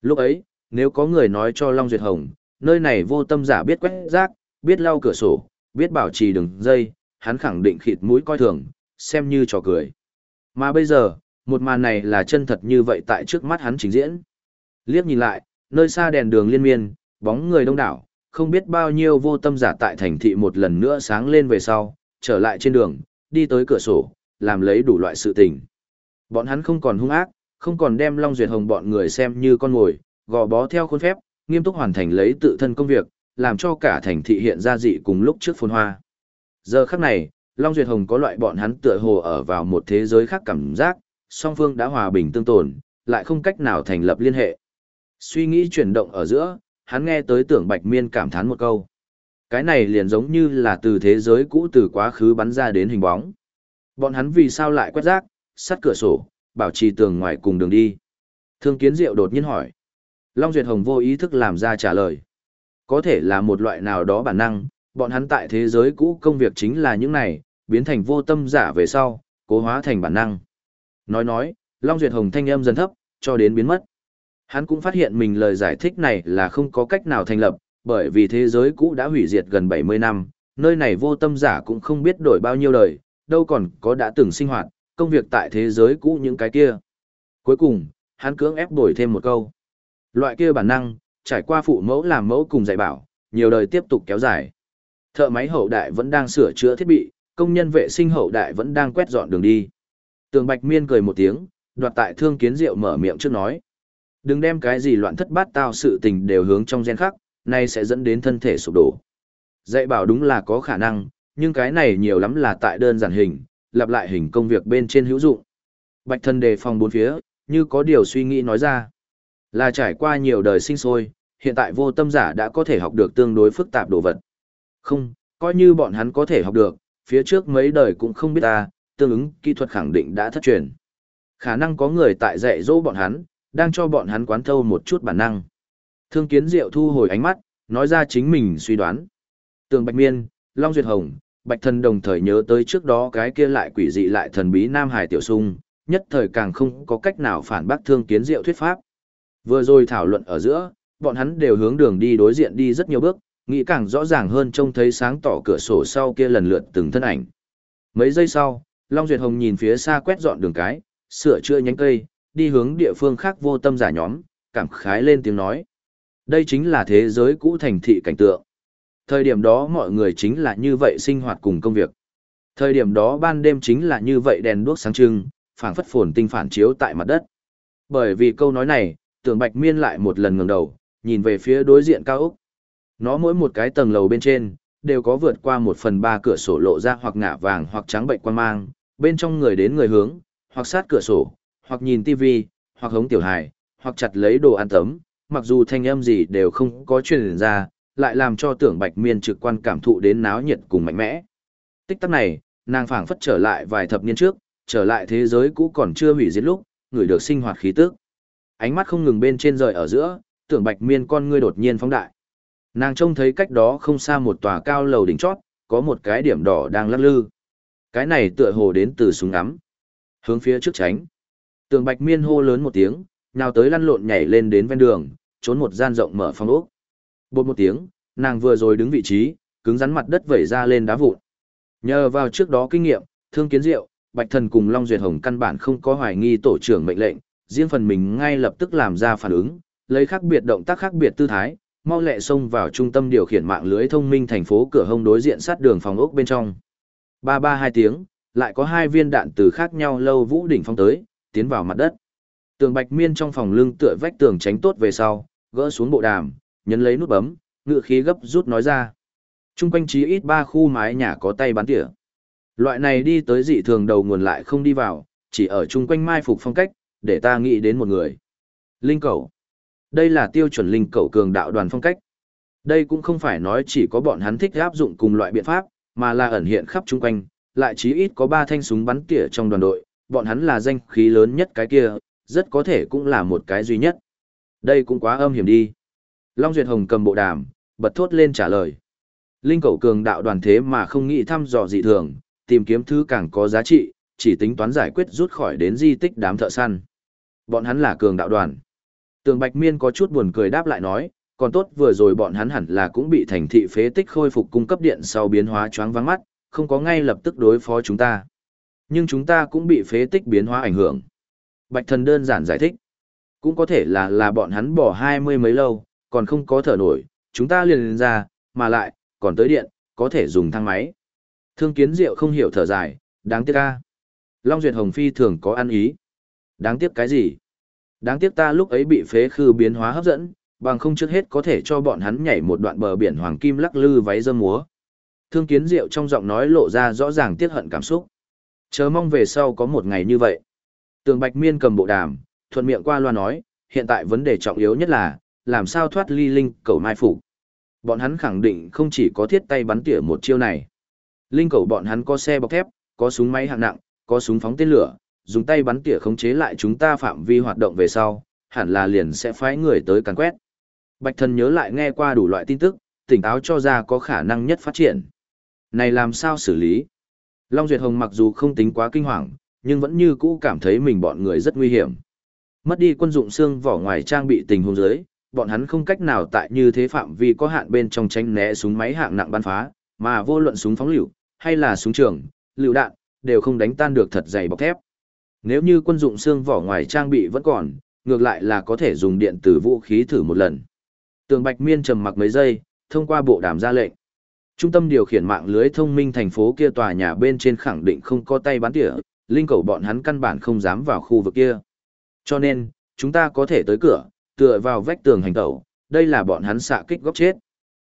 Lúc ấy, nếu có người nói cho Long Duyệt Hồng, nơi này vô tâm giả biết quét rác, biết lau cửa sổ, biết bảo trì đường dây, hắn khẳng định khịt mũi coi thường, xem như trò cười. Mà bây giờ, một màn này là chân thật như vậy tại trước mắt hắn trình diễn. Liếc nhìn lại, nơi xa đèn đường liên miên, bóng người đông đảo, không biết bao nhiêu vô tâm giả tại thành thị một lần nữa sáng lên về sau, trở lại trên đường, đi tới cửa sổ, làm lấy đủ loại sự tình. Bọn hắn không còn hung ác, không còn đem Long Duyệt Hồng bọn người xem như con mồi, gò bó theo khuôn phép, nghiêm túc hoàn thành lấy tự thân công việc, làm cho cả thành thị hiện ra dị cùng lúc trước phồn hoa. Giờ khắc này, Long Duyệt Hồng có loại bọn hắn tựa hồ ở vào một thế giới khác cảm giác, song phương đã hòa bình tương tồn, lại không cách nào thành lập liên hệ. Suy nghĩ chuyển động ở giữa, hắn nghe tới tưởng Bạch Miên cảm thán một câu. Cái này liền giống như là từ thế giới cũ từ quá khứ bắn ra đến hình bóng. Bọn hắn vì sao lại quét rác, sắt cửa sổ, bảo trì tường ngoài cùng đường đi. Thương Kiến Diệu đột nhiên hỏi. Long Duyệt Hồng vô ý thức làm ra trả lời. Có thể là một loại nào đó bản năng, bọn hắn tại thế giới cũ công việc chính là những này, biến thành vô tâm giả về sau, cố hóa thành bản năng. Nói nói, Long Duyệt Hồng thanh âm dần thấp, cho đến biến mất. Hắn cũng phát hiện mình lời giải thích này là không có cách nào thành lập, bởi vì thế giới cũ đã hủy diệt gần 70 năm, nơi này vô tâm giả cũng không biết đổi bao nhiêu đời, đâu còn có đã từng sinh hoạt, công việc tại thế giới cũ những cái kia. Cuối cùng, hắn cưỡng ép đổi thêm một câu. Loại kia bản năng, trải qua phụ mẫu làm mẫu cùng dạy bảo, nhiều đời tiếp tục kéo dài. Thợ máy hậu đại vẫn đang sửa chữa thiết bị, công nhân vệ sinh hậu đại vẫn đang quét dọn đường đi. Tường Bạch Miên cười một tiếng, đoạt tại thương kiến rượu mở miệng trước nói. Đừng đem cái gì loạn thất bát tao sự tình đều hướng trong gen khắc, nay sẽ dẫn đến thân thể sụp đổ. Dạy bảo đúng là có khả năng, nhưng cái này nhiều lắm là tại đơn giản hình, lặp lại hình công việc bên trên hữu dụng. Bạch thân đề phòng bốn phía, như có điều suy nghĩ nói ra. Là trải qua nhiều đời sinh sôi, hiện tại vô tâm giả đã có thể học được tương đối phức tạp đồ vật. Không, coi như bọn hắn có thể học được, phía trước mấy đời cũng không biết ta, tương ứng kỹ thuật khẳng định đã thất truyền. Khả năng có người tại dạy dỗ bọn hắn, đang cho bọn hắn quán thâu một chút bản năng. Thương kiến diệu thu hồi ánh mắt, nói ra chính mình suy đoán. Tường Bạch Miên, Long Duyệt Hồng, Bạch Thần đồng thời nhớ tới trước đó cái kia lại quỷ dị lại thần bí Nam Hải Tiểu Sung, nhất thời càng không có cách nào phản bác thương kiến diệu thuyết pháp. Vừa rồi thảo luận ở giữa, bọn hắn đều hướng đường đi đối diện đi rất nhiều bước, nghĩ càng rõ ràng hơn trông thấy sáng tỏ cửa sổ sau kia lần lượt từng thân ảnh. Mấy giây sau, Long Duyệt Hồng nhìn phía xa quét dọn đường cái, sửa chữa nhánh cây, đi hướng địa phương khác vô tâm giả nhóm, cảm khái lên tiếng nói. Đây chính là thế giới cũ thành thị cảnh tượng. Thời điểm đó mọi người chính là như vậy sinh hoạt cùng công việc. Thời điểm đó ban đêm chính là như vậy đèn đuốc sáng trưng, phảng phất phồn tinh phản chiếu tại mặt đất. Bởi vì câu nói này, tưởng bạch miên lại một lần ngẩng đầu, nhìn về phía đối diện cao ốc. Nó mỗi một cái tầng lầu bên trên, đều có vượt qua một phần ba cửa sổ lộ ra hoặc ngả vàng hoặc trắng bệnh quan mang, bên trong người đến người hướng, hoặc sát cửa sổ, hoặc nhìn tivi, hoặc hống tiểu hài, hoặc chặt lấy đồ ăn tấm, mặc dù thanh âm gì đều không có truyền ra, lại làm cho tưởng bạch miên trực quan cảm thụ đến náo nhiệt cùng mạnh mẽ. Tích tắc này, nàng phảng phất trở lại vài thập niên trước, trở lại thế giới cũ còn chưa hủy diệt lúc, người được sinh hoạt khí tức. Ánh mắt không ngừng bên trên rời ở giữa, tưởng bạch miên con ngươi đột nhiên phóng đại. Nàng trông thấy cách đó không xa một tòa cao lầu đỉnh chót, có một cái điểm đỏ đang lắc lư. Cái này tựa hồ đến từ súng ngắm. Hướng phía trước tránh. Tường Bạch Miên hô lớn một tiếng, nào tới lăn lộn nhảy lên đến ven đường, trốn một gian rộng mở phòng ốc. Bột một tiếng, nàng vừa rồi đứng vị trí, cứng rắn mặt đất vẩy ra lên đá vụn. Nhờ vào trước đó kinh nghiệm, Thương Kiến Diệu, Bạch Thần cùng Long Duyệt Hồng căn bản không có hoài nghi tổ trưởng mệnh lệnh, riêng phần mình ngay lập tức làm ra phản ứng, lấy khác biệt động tác khác biệt tư thái, mau lẹ xông vào trung tâm điều khiển mạng lưới thông minh thành phố cửa hông đối diện sát đường phòng ốc bên trong. Ba ba hai tiếng, lại có hai viên đạn từ khác nhau lâu vũ đỉnh phong tới, tiến vào mặt đất. Tường Bạch Miên trong phòng lưng tựa vách tường tránh tốt về sau, gỡ xuống bộ đàm, nhấn lấy nút bấm, ngựa khí gấp rút nói ra. Trung quanh chí ít ba khu mái nhà có tay bắn tỉa. Loại này đi tới dị thường đầu nguồn lại không đi vào, chỉ ở chung quanh mai phục phong cách, để ta nghĩ đến một người. Linh cầu. Đây là tiêu chuẩn linh cầu cường đạo đoàn phong cách. Đây cũng không phải nói chỉ có bọn hắn thích áp dụng cùng loại biện pháp, mà là ẩn hiện khắp chung quanh, lại chí ít có ba thanh súng bắn tỉa trong đoàn đội, bọn hắn là danh khí lớn nhất cái kia, rất có thể cũng là một cái duy nhất. Đây cũng quá âm hiểm đi. Long Duyệt Hồng cầm bộ đàm, bật thốt lên trả lời. Linh cầu cường đạo đoàn thế mà không nghĩ thăm dò dị thường, tìm kiếm thứ càng có giá trị, chỉ tính toán giải quyết rút khỏi đến di tích đám thợ săn. Bọn hắn là cường đạo đoàn. Tường Bạch Miên có chút buồn cười đáp lại nói, còn tốt vừa rồi bọn hắn hẳn là cũng bị thành thị phế tích khôi phục cung cấp điện sau biến hóa choáng vắng mắt, không có ngay lập tức đối phó chúng ta. Nhưng chúng ta cũng bị phế tích biến hóa ảnh hưởng. Bạch thần đơn giản giải thích. Cũng có thể là là bọn hắn bỏ hai mươi mấy lâu, còn không có thở nổi, chúng ta liền lên ra, mà lại, còn tới điện, có thể dùng thang máy. Thương kiến diệu không hiểu thở dài, đáng tiếc ca. Long Duyệt Hồng Phi thường có ăn ý. Đáng tiếc cái gì? Đáng tiếc ta lúc ấy bị phế khư biến hóa hấp dẫn, bằng không trước hết có thể cho bọn hắn nhảy một đoạn bờ biển hoàng kim lắc lư váy dơ múa. Thương kiến diệu trong giọng nói lộ ra rõ ràng tiếc hận cảm xúc. Chờ mong về sau có một ngày như vậy. Tường Bạch Miên cầm bộ đàm, thuận miệng qua loa nói, hiện tại vấn đề trọng yếu nhất là, làm sao thoát ly linh cầu mai phục. Bọn hắn khẳng định không chỉ có thiết tay bắn tỉa một chiêu này. Linh cầu bọn hắn có xe bọc thép, có súng máy hạng nặng, có súng phóng tên lửa, dùng tay bắn tỉa khống chế lại chúng ta phạm vi hoạt động về sau, hẳn là liền sẽ phái người tới càn quét. Bạch thần nhớ lại nghe qua đủ loại tin tức, tỉnh táo cho ra có khả năng nhất phát triển. Này làm sao xử lý? Long Duyệt Hồng mặc dù không tính quá kinh hoàng, nhưng vẫn như cũ cảm thấy mình bọn người rất nguy hiểm. Mất đi quân dụng xương vỏ ngoài trang bị tình huống dưới, bọn hắn không cách nào tại như thế phạm vi có hạn bên trong tránh né súng máy hạng nặng bắn phá, mà vô luận súng phóng lựu hay là súng trường, lựu đạn đều không đánh tan được thật dày bọc thép. Nếu như quân dụng xương vỏ ngoài trang bị vẫn còn, ngược lại là có thể dùng điện tử vũ khí thử một lần. Tường Bạch Miên trầm mặc mấy giây, thông qua bộ đàm ra lệnh. Trung tâm điều khiển mạng lưới thông minh thành phố kia tòa nhà bên trên khẳng định không có tay bắn tỉa, linh cầu bọn hắn căn bản không dám vào khu vực kia. Cho nên, chúng ta có thể tới cửa, tựa vào vách tường hành tẩu, đây là bọn hắn xạ kích góc chết.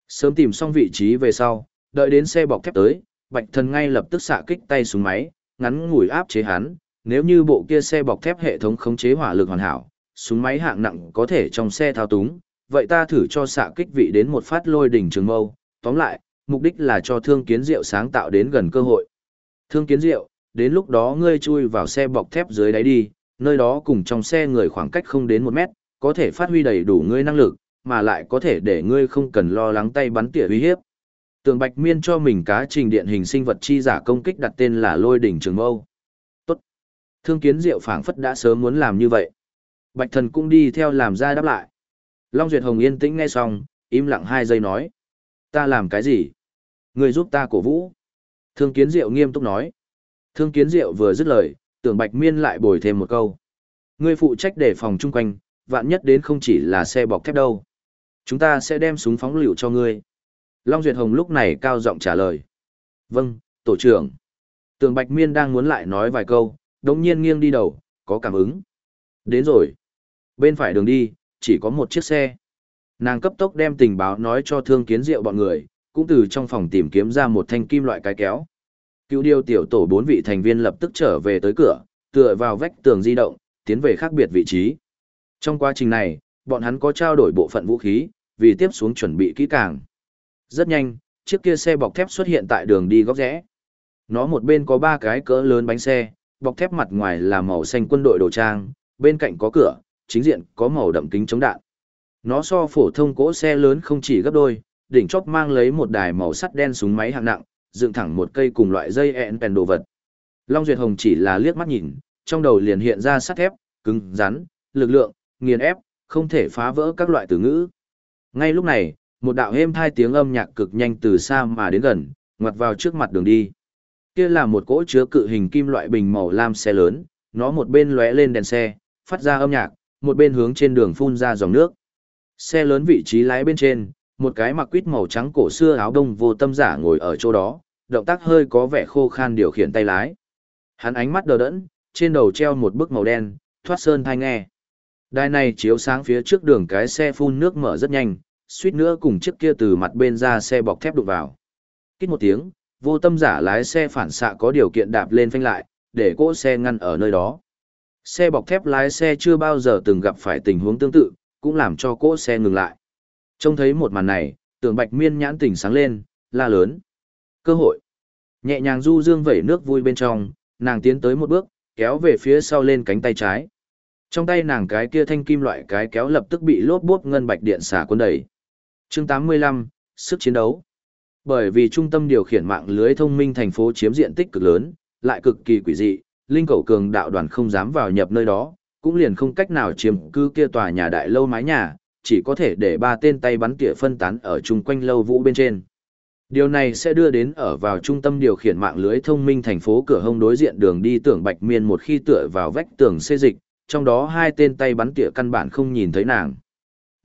Sớm tìm xong vị trí về sau, đợi đến xe bọc thép tới, Bạch Thần ngay lập tức xạ kích tay xuống máy, ngắn ngủi áp chế hắn, nếu như bộ kia xe bọc thép hệ thống khống chế hỏa lực hoàn hảo, súng máy hạng nặng có thể trong xe thao túng, vậy ta thử cho xạ kích vị đến một phát lôi đỉnh trường mâu, tóm lại, mục đích là cho thương kiến diệu sáng tạo đến gần cơ hội. Thương kiến diệu, đến lúc đó ngươi chui vào xe bọc thép dưới đáy đi, nơi đó cùng trong xe người khoảng cách không đến một mét, có thể phát huy đầy đủ ngươi năng lực, mà lại có thể để ngươi không cần lo lắng tay bắn tỉa uy hiếp. Tường Bạch Miên cho mình cá trình điện hình sinh vật chi giả công kích đặt tên là Lôi đỉnh Trường Mâu. Tốt. Thương Kiến Diệu phảng phất đã sớm muốn làm như vậy. Bạch Thần cũng đi theo làm ra đáp lại. Long Duyệt Hồng yên tĩnh nghe xong, im lặng hai giây nói: "Ta làm cái gì? Người giúp ta cổ vũ." Thương Kiến Diệu nghiêm túc nói. Thương Kiến Diệu vừa dứt lời, Tưởng Bạch Miên lại bồi thêm một câu: "Ngươi phụ trách để phòng chung quanh, vạn nhất đến không chỉ là xe bọc thép đâu. Chúng ta sẽ đem súng phóng lựu cho ngươi." Long Duyệt Hồng lúc này cao giọng trả lời. Vâng, tổ trưởng. Tường Bạch Miên đang muốn lại nói vài câu, đồng nhiên nghiêng đi đầu, có cảm ứng. Đến rồi. Bên phải đường đi, chỉ có một chiếc xe. Nàng cấp tốc đem tình báo nói cho thương kiến Diệu bọn người, cũng từ trong phòng tìm kiếm ra một thanh kim loại cái kéo cựu điều tiểu tổ bốn vị thành viên lập tức trở về tới cửa, tựa vào vách tường di động, tiến về khác biệt vị trí. Trong quá trình này, bọn hắn có trao đổi bộ phận vũ khí, vì tiếp xuống chuẩn bị kỹ càng. Rất nhanh, chiếc kia xe bọc thép xuất hiện tại đường đi góc rẽ. Nó một bên có ba cái cỡ lớn bánh xe, bọc thép mặt ngoài là màu xanh quân đội đồ trang, bên cạnh có cửa, chính diện có màu đậm kính chống đạn. Nó so phổ thông cỗ xe lớn không chỉ gấp đôi, đỉnh chóp mang lấy một đài màu sắt đen súng máy hạng nặng, dựng thẳng một cây cùng loại dây ẹn pèn đồ vật. Long Duyệt Hồng chỉ là liếc mắt nhìn, trong đầu liền hiện ra sắt thép, cứng, rắn, lực lượng, nghiền ép, không thể phá vỡ các loại từ ngữ. Ngay lúc này, một đạo êm thai tiếng âm nhạc cực nhanh từ xa mà đến gần, ngoặt vào trước mặt đường đi. Kia là một cỗ chứa cự hình kim loại bình màu lam xe lớn, nó một bên lóe lên đèn xe, phát ra âm nhạc, một bên hướng trên đường phun ra dòng nước. Xe lớn vị trí lái bên trên, một cái mặc quýt màu trắng cổ xưa áo đông vô tâm giả ngồi ở chỗ đó, động tác hơi có vẻ khô khan điều khiển tay lái. Hắn ánh mắt đờ đẫn, trên đầu treo một bức màu đen, thoát sơn thai nghe. Đài này chiếu sáng phía trước đường cái xe phun nước mở rất nhanh, suýt nữa cùng chiếc kia từ mặt bên ra xe bọc thép đụng vào. Kít một tiếng, vô tâm giả lái xe phản xạ có điều kiện đạp lên phanh lại, để cỗ xe ngăn ở nơi đó. Xe bọc thép lái xe chưa bao giờ từng gặp phải tình huống tương tự, cũng làm cho cỗ xe ngừng lại. Trông thấy một màn này, tưởng bạch miên nhãn tỉnh sáng lên, la lớn. Cơ hội. Nhẹ nhàng du dương vẩy nước vui bên trong, nàng tiến tới một bước, kéo về phía sau lên cánh tay trái. Trong tay nàng cái kia thanh kim loại cái kéo lập tức bị lốp bốp ngân bạch điện xả cuốn đẩy chương 85, sức chiến đấu. Bởi vì trung tâm điều khiển mạng lưới thông minh thành phố chiếm diện tích cực lớn, lại cực kỳ quỷ dị, linh cầu cường đạo đoàn không dám vào nhập nơi đó, cũng liền không cách nào chiếm cư kia tòa nhà đại lâu mái nhà, chỉ có thể để ba tên tay bắn tỉa phân tán ở chung quanh lâu vũ bên trên. Điều này sẽ đưa đến ở vào trung tâm điều khiển mạng lưới thông minh thành phố cửa hông đối diện đường đi tưởng Bạch Miên một khi tựa vào vách tường xê dịch, trong đó hai tên tay bắn tỉa căn bản không nhìn thấy nàng.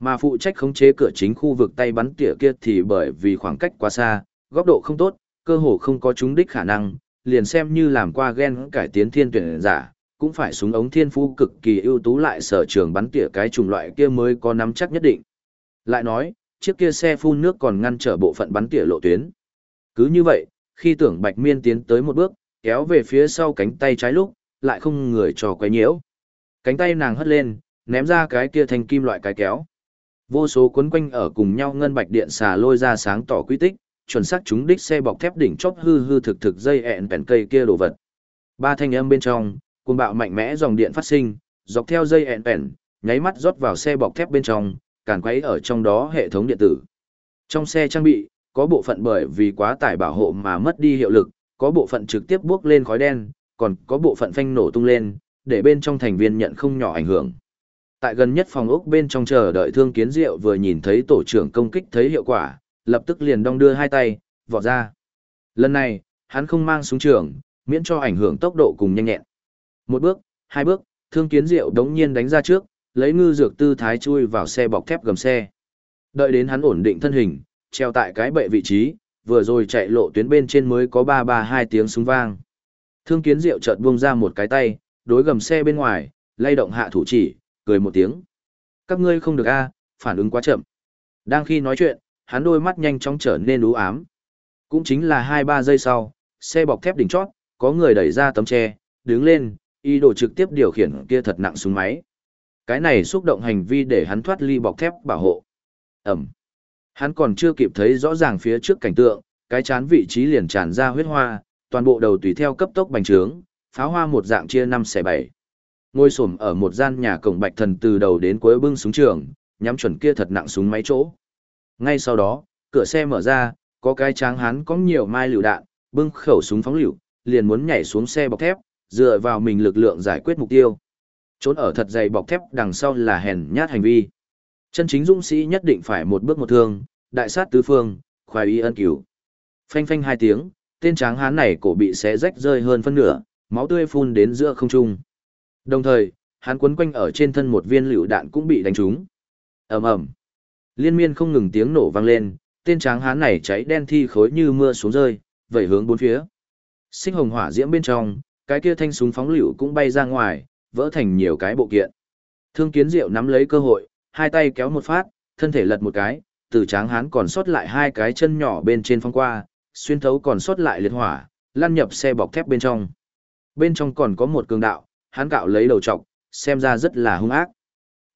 Mà phụ trách khống chế cửa chính khu vực tay bắn tỉa kia thì bởi vì khoảng cách quá xa, góc độ không tốt, cơ hồ không có trúng đích khả năng, liền xem như làm qua gen cải tiến thiên tuyển giả, cũng phải súng ống thiên phú cực kỳ ưu tú lại sở trường bắn tỉa cái chủng loại kia mới có nắm chắc nhất định. Lại nói, chiếc kia xe phun nước còn ngăn trở bộ phận bắn tỉa lộ tuyến. Cứ như vậy, khi tưởng Bạch Miên tiến tới một bước, kéo về phía sau cánh tay trái lúc, lại không người cho quay nhiễu. Cánh tay nàng hất lên, ném ra cái kia thành kim loại cái kéo. Vô số cuốn quanh ở cùng nhau ngân bạch điện xà lôi ra sáng tỏ quy tích, chuẩn xác chúng đích xe bọc thép đỉnh chóp hư hư thực thực dây ẹn bèn cây kia đồ vật. Ba thanh âm bên trong, cuồng bạo mạnh mẽ dòng điện phát sinh, dọc theo dây ẹn ẹn, nháy mắt rót vào xe bọc thép bên trong, càn quấy ở trong đó hệ thống điện tử. Trong xe trang bị, có bộ phận bởi vì quá tải bảo hộ mà mất đi hiệu lực, có bộ phận trực tiếp bước lên khói đen, còn có bộ phận phanh nổ tung lên, để bên trong thành viên nhận không nhỏ ảnh hưởng. Tại gần nhất phòng ốc bên trong chờ đợi thương kiến diệu vừa nhìn thấy tổ trưởng công kích thấy hiệu quả, lập tức liền đong đưa hai tay, vọt ra. Lần này, hắn không mang súng trường, miễn cho ảnh hưởng tốc độ cùng nhanh nhẹn. Một bước, hai bước, thương kiến diệu đống nhiên đánh ra trước, lấy ngư dược tư thái chui vào xe bọc thép gầm xe. Đợi đến hắn ổn định thân hình, treo tại cái bệ vị trí, vừa rồi chạy lộ tuyến bên trên mới có ba ba hai tiếng súng vang. Thương kiến diệu chợt buông ra một cái tay, đối gầm xe bên ngoài, lay động hạ thủ chỉ, cười một tiếng. Các ngươi không được a, phản ứng quá chậm. Đang khi nói chuyện, hắn đôi mắt nhanh chóng trở nên u ám. Cũng chính là hai ba giây sau, xe bọc thép đỉnh chót, có người đẩy ra tấm tre, đứng lên, ý đồ trực tiếp điều khiển kia thật nặng súng máy. Cái này xúc động hành vi để hắn thoát ly bọc thép bảo hộ. Ẩm. Hắn còn chưa kịp thấy rõ ràng phía trước cảnh tượng, cái chán vị trí liền tràn ra huyết hoa, toàn bộ đầu tùy theo cấp tốc bành trướng, pháo hoa một dạng chia năm xẻ bảy. Ngôi xổm ở một gian nhà cổng bạch thần từ đầu đến cuối bưng súng trường, nhắm chuẩn kia thật nặng súng máy chỗ. Ngay sau đó, cửa xe mở ra, có cái tráng hắn có nhiều mai lựu đạn, bưng khẩu súng phóng lựu, liền muốn nhảy xuống xe bọc thép, dựa vào mình lực lượng giải quyết mục tiêu. Trốn ở thật dày bọc thép đằng sau là hèn nhát hành vi. Chân chính dũng sĩ nhất định phải một bước một thương, đại sát tứ phương, khoái y ân cứu. Phanh phanh hai tiếng, tên tráng hán này cổ bị xé rách rơi hơn phân nửa, máu tươi phun đến giữa không trung. Đồng thời, hắn quấn quanh ở trên thân một viên lựu đạn cũng bị đánh trúng. Ầm ầm. Liên miên không ngừng tiếng nổ vang lên, tên tráng hán này cháy đen thi khối như mưa xuống rơi, vẩy hướng bốn phía. Sinh hồng hỏa diễm bên trong, cái kia thanh súng phóng lựu cũng bay ra ngoài, vỡ thành nhiều cái bộ kiện. Thương Kiến Diệu nắm lấy cơ hội, hai tay kéo một phát, thân thể lật một cái, từ tráng hán còn sót lại hai cái chân nhỏ bên trên phong qua, xuyên thấu còn sót lại liệt hỏa, lăn nhập xe bọc thép bên trong. Bên trong còn có một cường đạo, hắn cạo lấy đầu trọc, xem ra rất là hung ác.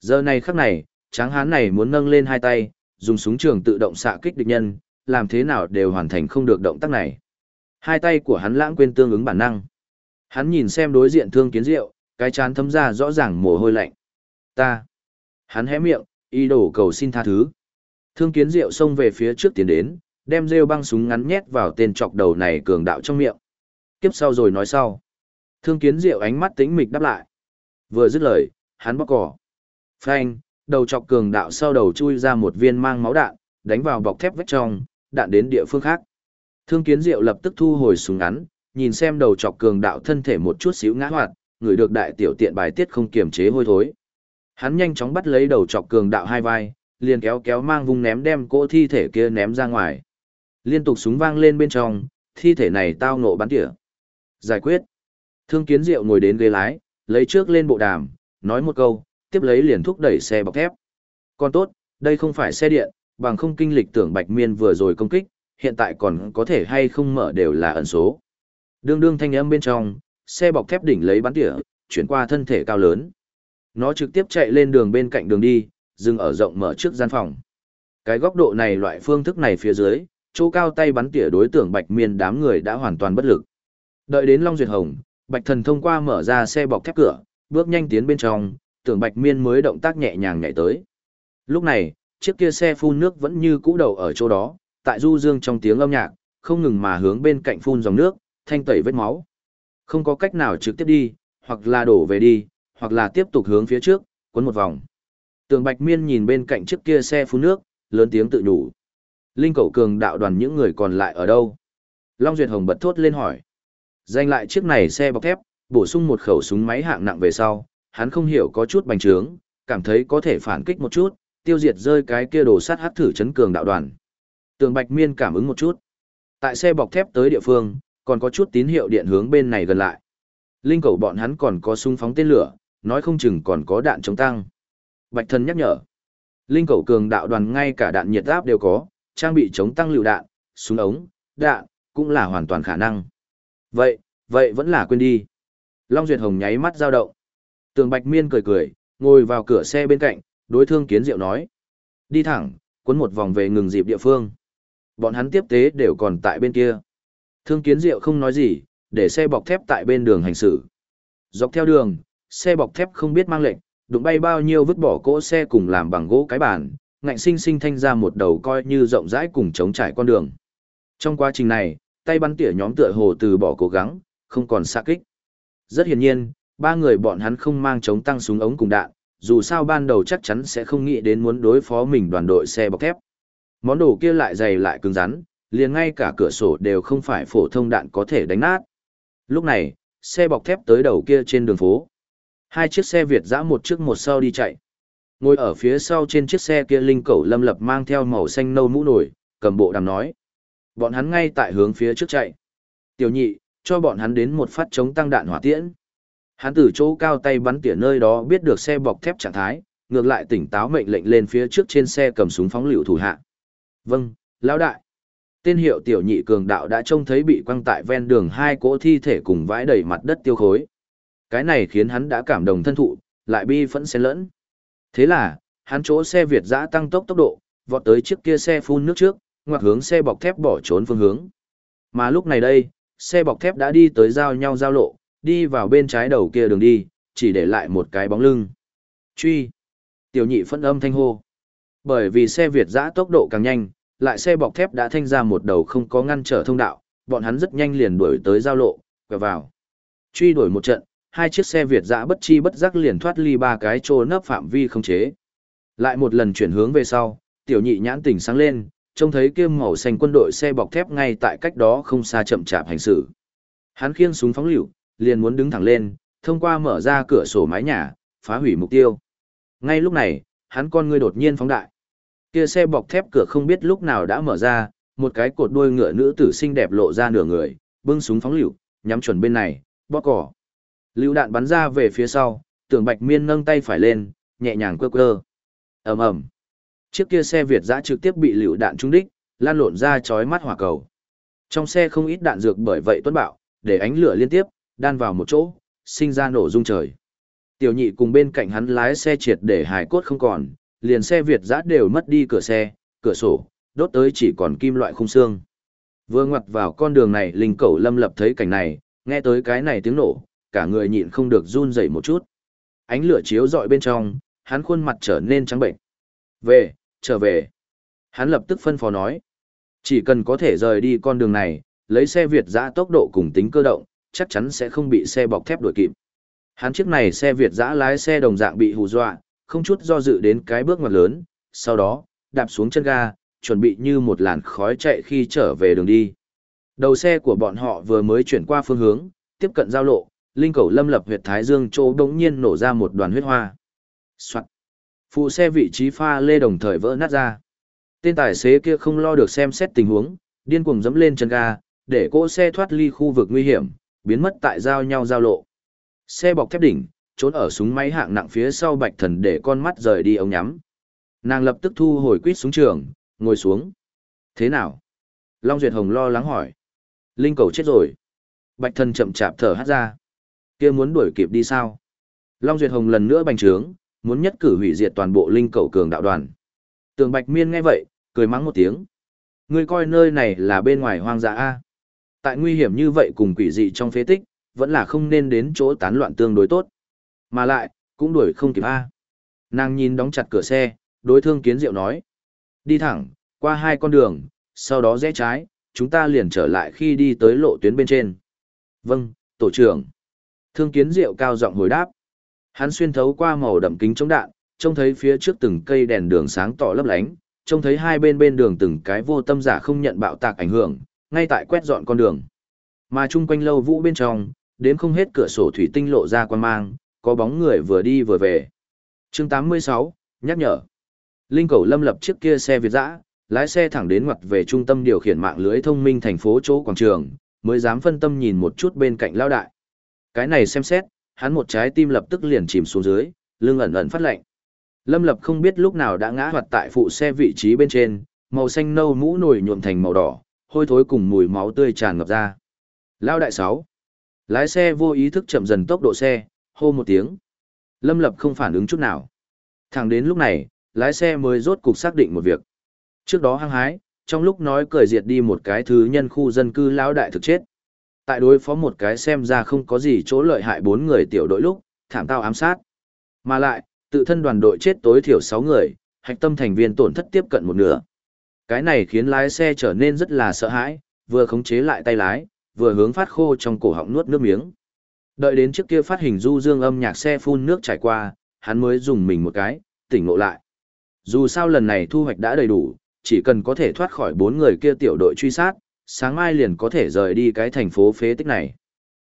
Giờ này khắc này, tráng hán này muốn nâng lên hai tay, dùng súng trường tự động xạ kích địch nhân, làm thế nào đều hoàn thành không được động tác này. Hai tay của hắn lãng quên tương ứng bản năng. Hắn nhìn xem đối diện thương kiến diệu, cái chán thấm ra rõ ràng mồ hôi lạnh. Ta. Hắn hé miệng, y đổ cầu xin tha thứ. Thương kiến diệu xông về phía trước tiến đến, đem rêu băng súng ngắn nhét vào tên chọc đầu này cường đạo trong miệng. Kiếp sau rồi nói sau. Thương kiến diệu ánh mắt tĩnh mịch đáp lại. Vừa dứt lời, hắn bóc cỏ. Phanh, đầu chọc cường đạo sau đầu chui ra một viên mang máu đạn, đánh vào bọc thép vách trong, đạn đến địa phương khác. Thương kiến diệu lập tức thu hồi súng ngắn, nhìn xem đầu chọc cường đạo thân thể một chút xíu ngã hoạt, người được đại tiểu tiện bài tiết không kiềm chế hôi thối. Hắn nhanh chóng bắt lấy đầu chọc cường đạo hai vai, liền kéo kéo mang vung ném đem cỗ thi thể kia ném ra ngoài. Liên tục súng vang lên bên trong, thi thể này tao ngộ bắn tỉa. Giải quyết. Thương kiến diệu ngồi đến ghế lái, lấy trước lên bộ đàm, nói một câu, tiếp lấy liền thúc đẩy xe bọc thép. Còn tốt, đây không phải xe điện, bằng không kinh lịch tưởng Bạch Miên vừa rồi công kích, hiện tại còn có thể hay không mở đều là ẩn số. Đương đương thanh âm bên trong, xe bọc thép đỉnh lấy bắn tỉa, chuyển qua thân thể cao lớn. Nó trực tiếp chạy lên đường bên cạnh đường đi, dừng ở rộng mở trước gian phòng. Cái góc độ này loại phương thức này phía dưới, chỗ cao tay bắn tỉa đối tượng Bạch Miên đám người đã hoàn toàn bất lực. Đợi đến Long Duyệt Hồng, Bạch Thần thông qua mở ra xe bọc thép cửa, bước nhanh tiến bên trong, tưởng Bạch Miên mới động tác nhẹ nhàng nhảy tới. Lúc này, chiếc kia xe phun nước vẫn như cũ đầu ở chỗ đó, tại du dương trong tiếng âm nhạc, không ngừng mà hướng bên cạnh phun dòng nước, thanh tẩy vết máu. Không có cách nào trực tiếp đi, hoặc là đổ về đi, hoặc là tiếp tục hướng phía trước, quấn một vòng. Tường Bạch Miên nhìn bên cạnh chiếc kia xe phun nước, lớn tiếng tự nhủ. Linh Cẩu Cường đạo đoàn những người còn lại ở đâu? Long Duyệt Hồng bật thốt lên hỏi. Danh lại chiếc này xe bọc thép, bổ sung một khẩu súng máy hạng nặng về sau, hắn không hiểu có chút bành trướng, cảm thấy có thể phản kích một chút, tiêu diệt rơi cái kia đồ sắt hắc thử chấn cường đạo đoàn. Tường Bạch Miên cảm ứng một chút. Tại xe bọc thép tới địa phương, còn có chút tín hiệu điện hướng bên này gần lại. Linh cầu bọn hắn còn có súng phóng tên lửa, nói không chừng còn có đạn chống tăng. Bạch thân nhắc nhở. Linh cầu cường đạo đoàn ngay cả đạn nhiệt áp đều có, trang bị chống tăng lựu đạn, súng ống, đạn, cũng là hoàn toàn khả năng. Vậy, vậy vẫn là quên đi. Long Duyệt Hồng nháy mắt dao động. Tường Bạch Miên cười cười, ngồi vào cửa xe bên cạnh, đối thương kiến diệu nói. Đi thẳng, cuốn một vòng về ngừng dịp địa phương. Bọn hắn tiếp tế đều còn tại bên kia. Thương kiến diệu không nói gì, để xe bọc thép tại bên đường hành xử. Dọc theo đường, xe bọc thép không biết mang lệnh, đụng bay bao nhiêu vứt bỏ cỗ xe cùng làm bằng gỗ cái bàn, ngạnh sinh sinh thanh ra một đầu coi như rộng rãi cùng chống trải con đường. Trong quá trình này, tay bắn tỉa nhóm tựa hồ từ bỏ cố gắng, không còn xa kích. Rất hiển nhiên, ba người bọn hắn không mang chống tăng súng ống cùng đạn, dù sao ban đầu chắc chắn sẽ không nghĩ đến muốn đối phó mình đoàn đội xe bọc thép. Món đồ kia lại dày lại cứng rắn, liền ngay cả cửa sổ đều không phải phổ thông đạn có thể đánh nát. Lúc này, xe bọc thép tới đầu kia trên đường phố. Hai chiếc xe Việt dã một trước một sau đi chạy. Ngồi ở phía sau trên chiếc xe kia Linh Cẩu Lâm Lập mang theo màu xanh nâu mũ nổi, cầm bộ đàm nói. Bọn hắn ngay tại hướng phía trước chạy. Tiểu nhị, cho bọn hắn đến một phát chống tăng đạn hỏa tiễn. Hắn từ chỗ cao tay bắn tỉa nơi đó biết được xe bọc thép trạng thái, ngược lại tỉnh táo mệnh lệnh lên phía trước trên xe cầm súng phóng liều thủ hạ. Vâng, lão đại. Tên hiệu tiểu nhị cường đạo đã trông thấy bị quăng tại ven đường hai cỗ thi thể cùng vãi đầy mặt đất tiêu khối. Cái này khiến hắn đã cảm động thân thụ, lại bi phẫn xen lẫn. Thế là, hắn chỗ xe Việt giã tăng tốc tốc độ, vọt tới chiếc kia xe phun nước trước, ngoặt hướng xe bọc thép bỏ trốn phương hướng. Mà lúc này đây, xe bọc thép đã đi tới giao nhau giao lộ, đi vào bên trái đầu kia đường đi, chỉ để lại một cái bóng lưng. Truy! Tiểu nhị phân âm thanh hô. Bởi vì xe Việt giã tốc độ càng nhanh, lại xe bọc thép đã thanh ra một đầu không có ngăn trở thông đạo, bọn hắn rất nhanh liền đuổi tới giao lộ, quẹo vào. Truy đuổi một trận, hai chiếc xe Việt dã bất chi bất giác liền thoát ly ba cái trô nấp phạm vi không chế. Lại một lần chuyển hướng về sau, tiểu nhị nhãn tỉnh sáng lên, trông thấy kia màu xanh quân đội xe bọc thép ngay tại cách đó không xa chậm chạp hành xử. Hắn khiêng súng phóng lựu, liền muốn đứng thẳng lên, thông qua mở ra cửa sổ mái nhà, phá hủy mục tiêu. Ngay lúc này, hắn con ngươi đột nhiên phóng đại. Kia xe bọc thép cửa không biết lúc nào đã mở ra, một cái cột đuôi ngựa nữ tử xinh đẹp lộ ra nửa người, bưng súng phóng lựu, nhắm chuẩn bên này, bóp cỏ. Lưu đạn bắn ra về phía sau, tưởng bạch miên nâng tay phải lên, nhẹ nhàng quơ quơ. ầm ầm Chiếc kia xe Việt giã trực tiếp bị lựu đạn trúng đích, lan lộn ra chói mắt hỏa cầu. Trong xe không ít đạn dược bởi vậy tuấn bạo, để ánh lửa liên tiếp, đan vào một chỗ, sinh ra nổ rung trời. Tiểu nhị cùng bên cạnh hắn lái xe triệt để hài cốt không còn, liền xe Việt giã đều mất đi cửa xe, cửa sổ, đốt tới chỉ còn kim loại khung xương. Vừa ngoặt vào con đường này linh cẩu lâm lập thấy cảnh này, nghe tới cái này tiếng nổ, cả người nhịn không được run rẩy một chút. Ánh lửa chiếu dọi bên trong, hắn khuôn mặt trở nên trắng bệnh. Về, trở về. Hắn lập tức phân phó nói. Chỉ cần có thể rời đi con đường này, lấy xe Việt giã tốc độ cùng tính cơ động, chắc chắn sẽ không bị xe bọc thép đuổi kịp. Hắn chiếc này xe Việt giã lái xe đồng dạng bị hù dọa, không chút do dự đến cái bước ngoặt lớn, sau đó, đạp xuống chân ga, chuẩn bị như một làn khói chạy khi trở về đường đi. Đầu xe của bọn họ vừa mới chuyển qua phương hướng, tiếp cận giao lộ, linh cầu lâm lập huyệt thái dương chỗ đống nhiên nổ ra một đoàn huyết hoa. Soạn. Phụ xe vị trí pha lê đồng thời vỡ nát ra. Tên tài xế kia không lo được xem xét tình huống, điên cuồng dẫm lên chân ga, để cỗ xe thoát ly khu vực nguy hiểm, biến mất tại giao nhau giao lộ. Xe bọc thép đỉnh, trốn ở súng máy hạng nặng phía sau bạch thần để con mắt rời đi ống nhắm. Nàng lập tức thu hồi quýt súng trường, ngồi xuống. Thế nào? Long Duyệt Hồng lo lắng hỏi. Linh cầu chết rồi. Bạch thần chậm chạp thở hát ra kia muốn đuổi kịp đi sao? Long Duyệt Hồng lần nữa bành trướng, muốn nhất cử hủy diệt toàn bộ linh cầu cường đạo đoàn. Tường Bạch Miên nghe vậy, cười mắng một tiếng. Ngươi coi nơi này là bên ngoài hoang dã A. Tại nguy hiểm như vậy cùng quỷ dị trong phế tích, vẫn là không nên đến chỗ tán loạn tương đối tốt. Mà lại, cũng đuổi không kịp A. Nàng nhìn đóng chặt cửa xe, đối thương kiến diệu nói. Đi thẳng, qua hai con đường, sau đó rẽ trái, chúng ta liền trở lại khi đi tới lộ tuyến bên trên. Vâng, tổ trưởng. Thương kiến diệu cao giọng hồi đáp. Hắn xuyên thấu qua màu đậm kính chống đạn, trông thấy phía trước từng cây đèn đường sáng tỏ lấp lánh, trông thấy hai bên bên đường từng cái vô tâm giả không nhận bạo tạc ảnh hưởng, ngay tại quét dọn con đường. Mà chung quanh lâu vũ bên trong, đến không hết cửa sổ thủy tinh lộ ra quan mang, có bóng người vừa đi vừa về. chương 86, nhắc nhở. Linh cầu lâm lập chiếc kia xe Việt dã, lái xe thẳng đến ngoặt về trung tâm điều khiển mạng lưới thông minh thành phố chỗ quảng trường, mới dám phân tâm nhìn một chút bên cạnh lao đại. Cái này xem xét, hắn một trái tim lập tức liền chìm xuống dưới, lưng ẩn ẩn phát lạnh. Lâm Lập không biết lúc nào đã ngã hoạt tại phụ xe vị trí bên trên, màu xanh nâu mũ nổi nhuộm thành màu đỏ, hôi thối cùng mùi máu tươi tràn ngập ra. Lao đại sáu. Lái xe vô ý thức chậm dần tốc độ xe, hô một tiếng. Lâm Lập không phản ứng chút nào. Thẳng đến lúc này, lái xe mới rốt cục xác định một việc. Trước đó hăng hái, trong lúc nói cười diệt đi một cái thứ nhân khu dân cư lão đại thực chết. Tại đối phó một cái xem ra không có gì chỗ lợi hại bốn người tiểu đội lúc, thảm tao ám sát. Mà lại, tự thân đoàn đội chết tối thiểu 6 người, hạch tâm thành viên tổn thất tiếp cận một nửa. Cái này khiến lái xe trở nên rất là sợ hãi, vừa khống chế lại tay lái, vừa hướng phát khô trong cổ họng nuốt nước miếng. Đợi đến trước kia phát hình du dương âm nhạc xe phun nước trải qua, hắn mới dùng mình một cái, tỉnh ngộ lại. Dù sao lần này thu hoạch đã đầy đủ, chỉ cần có thể thoát khỏi bốn người kia tiểu đội truy sát, sáng mai liền có thể rời đi cái thành phố phế tích này.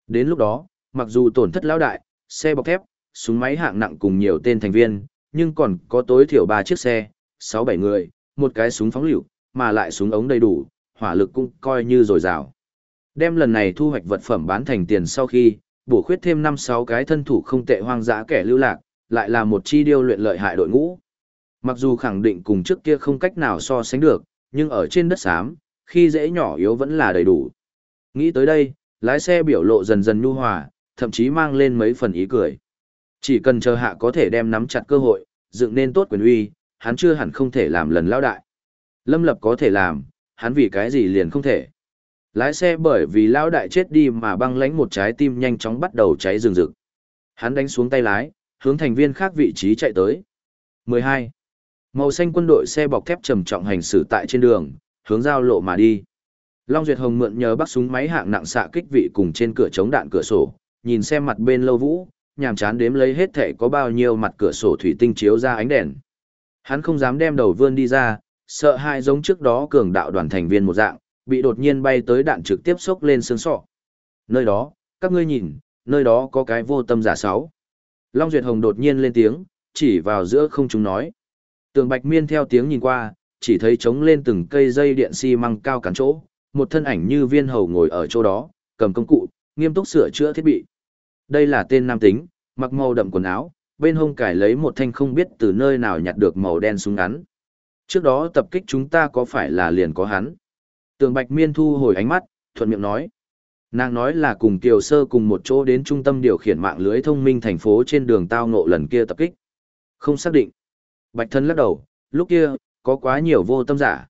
Đến lúc đó, mặc dù tổn thất lão đại, xe bọc thép, súng máy hạng nặng cùng nhiều tên thành viên, nhưng còn có tối thiểu 3 chiếc xe, 6-7 người, một cái súng phóng lựu, mà lại súng ống đầy đủ, hỏa lực cũng coi như dồi dào. Đem lần này thu hoạch vật phẩm bán thành tiền sau khi, bổ khuyết thêm 5-6 cái thân thủ không tệ hoang dã kẻ lưu lạc, lại là một chi điêu luyện lợi hại đội ngũ. Mặc dù khẳng định cùng trước kia không cách nào so sánh được, nhưng ở trên đất xám, khi dễ nhỏ yếu vẫn là đầy đủ. Nghĩ tới đây, lái xe biểu lộ dần dần nhu hòa, thậm chí mang lên mấy phần ý cười. Chỉ cần chờ hạ có thể đem nắm chặt cơ hội, dựng nên tốt quyền uy, hắn chưa hẳn không thể làm lần lao đại. Lâm lập có thể làm, hắn vì cái gì liền không thể. Lái xe bởi vì Lão đại chết đi mà băng lánh một trái tim nhanh chóng bắt đầu cháy rừng rực. Hắn đánh xuống tay lái, hướng thành viên khác vị trí chạy tới. 12. Màu xanh quân đội xe bọc thép trầm trọng hành xử tại trên đường, hướng giao lộ mà đi. Long Duyệt Hồng mượn nhờ bắt súng máy hạng nặng xạ kích vị cùng trên cửa chống đạn cửa sổ, nhìn xem mặt bên lâu vũ, nhàm chán đếm lấy hết thể có bao nhiêu mặt cửa sổ thủy tinh chiếu ra ánh đèn. Hắn không dám đem đầu vươn đi ra, sợ hai giống trước đó cường đạo đoàn thành viên một dạng, bị đột nhiên bay tới đạn trực tiếp xốc lên xương sọ. Nơi đó, các ngươi nhìn, nơi đó có cái vô tâm giả sáu. Long Duyệt Hồng đột nhiên lên tiếng, chỉ vào giữa không chúng nói. Tường Bạch Miên theo tiếng nhìn qua, chỉ thấy trống lên từng cây dây điện xi măng cao cắn chỗ, một thân ảnh như viên hầu ngồi ở chỗ đó, cầm công cụ, nghiêm túc sửa chữa thiết bị. Đây là tên nam tính, mặc màu đậm quần áo, bên hông cải lấy một thanh không biết từ nơi nào nhặt được màu đen súng ngắn. Trước đó tập kích chúng ta có phải là liền có hắn? Tường Bạch Miên thu hồi ánh mắt, thuận miệng nói. Nàng nói là cùng Kiều Sơ cùng một chỗ đến trung tâm điều khiển mạng lưới thông minh thành phố trên đường tao ngộ lần kia tập kích. Không xác định. Bạch thân lắc đầu, lúc kia, có quá nhiều vô tâm giả.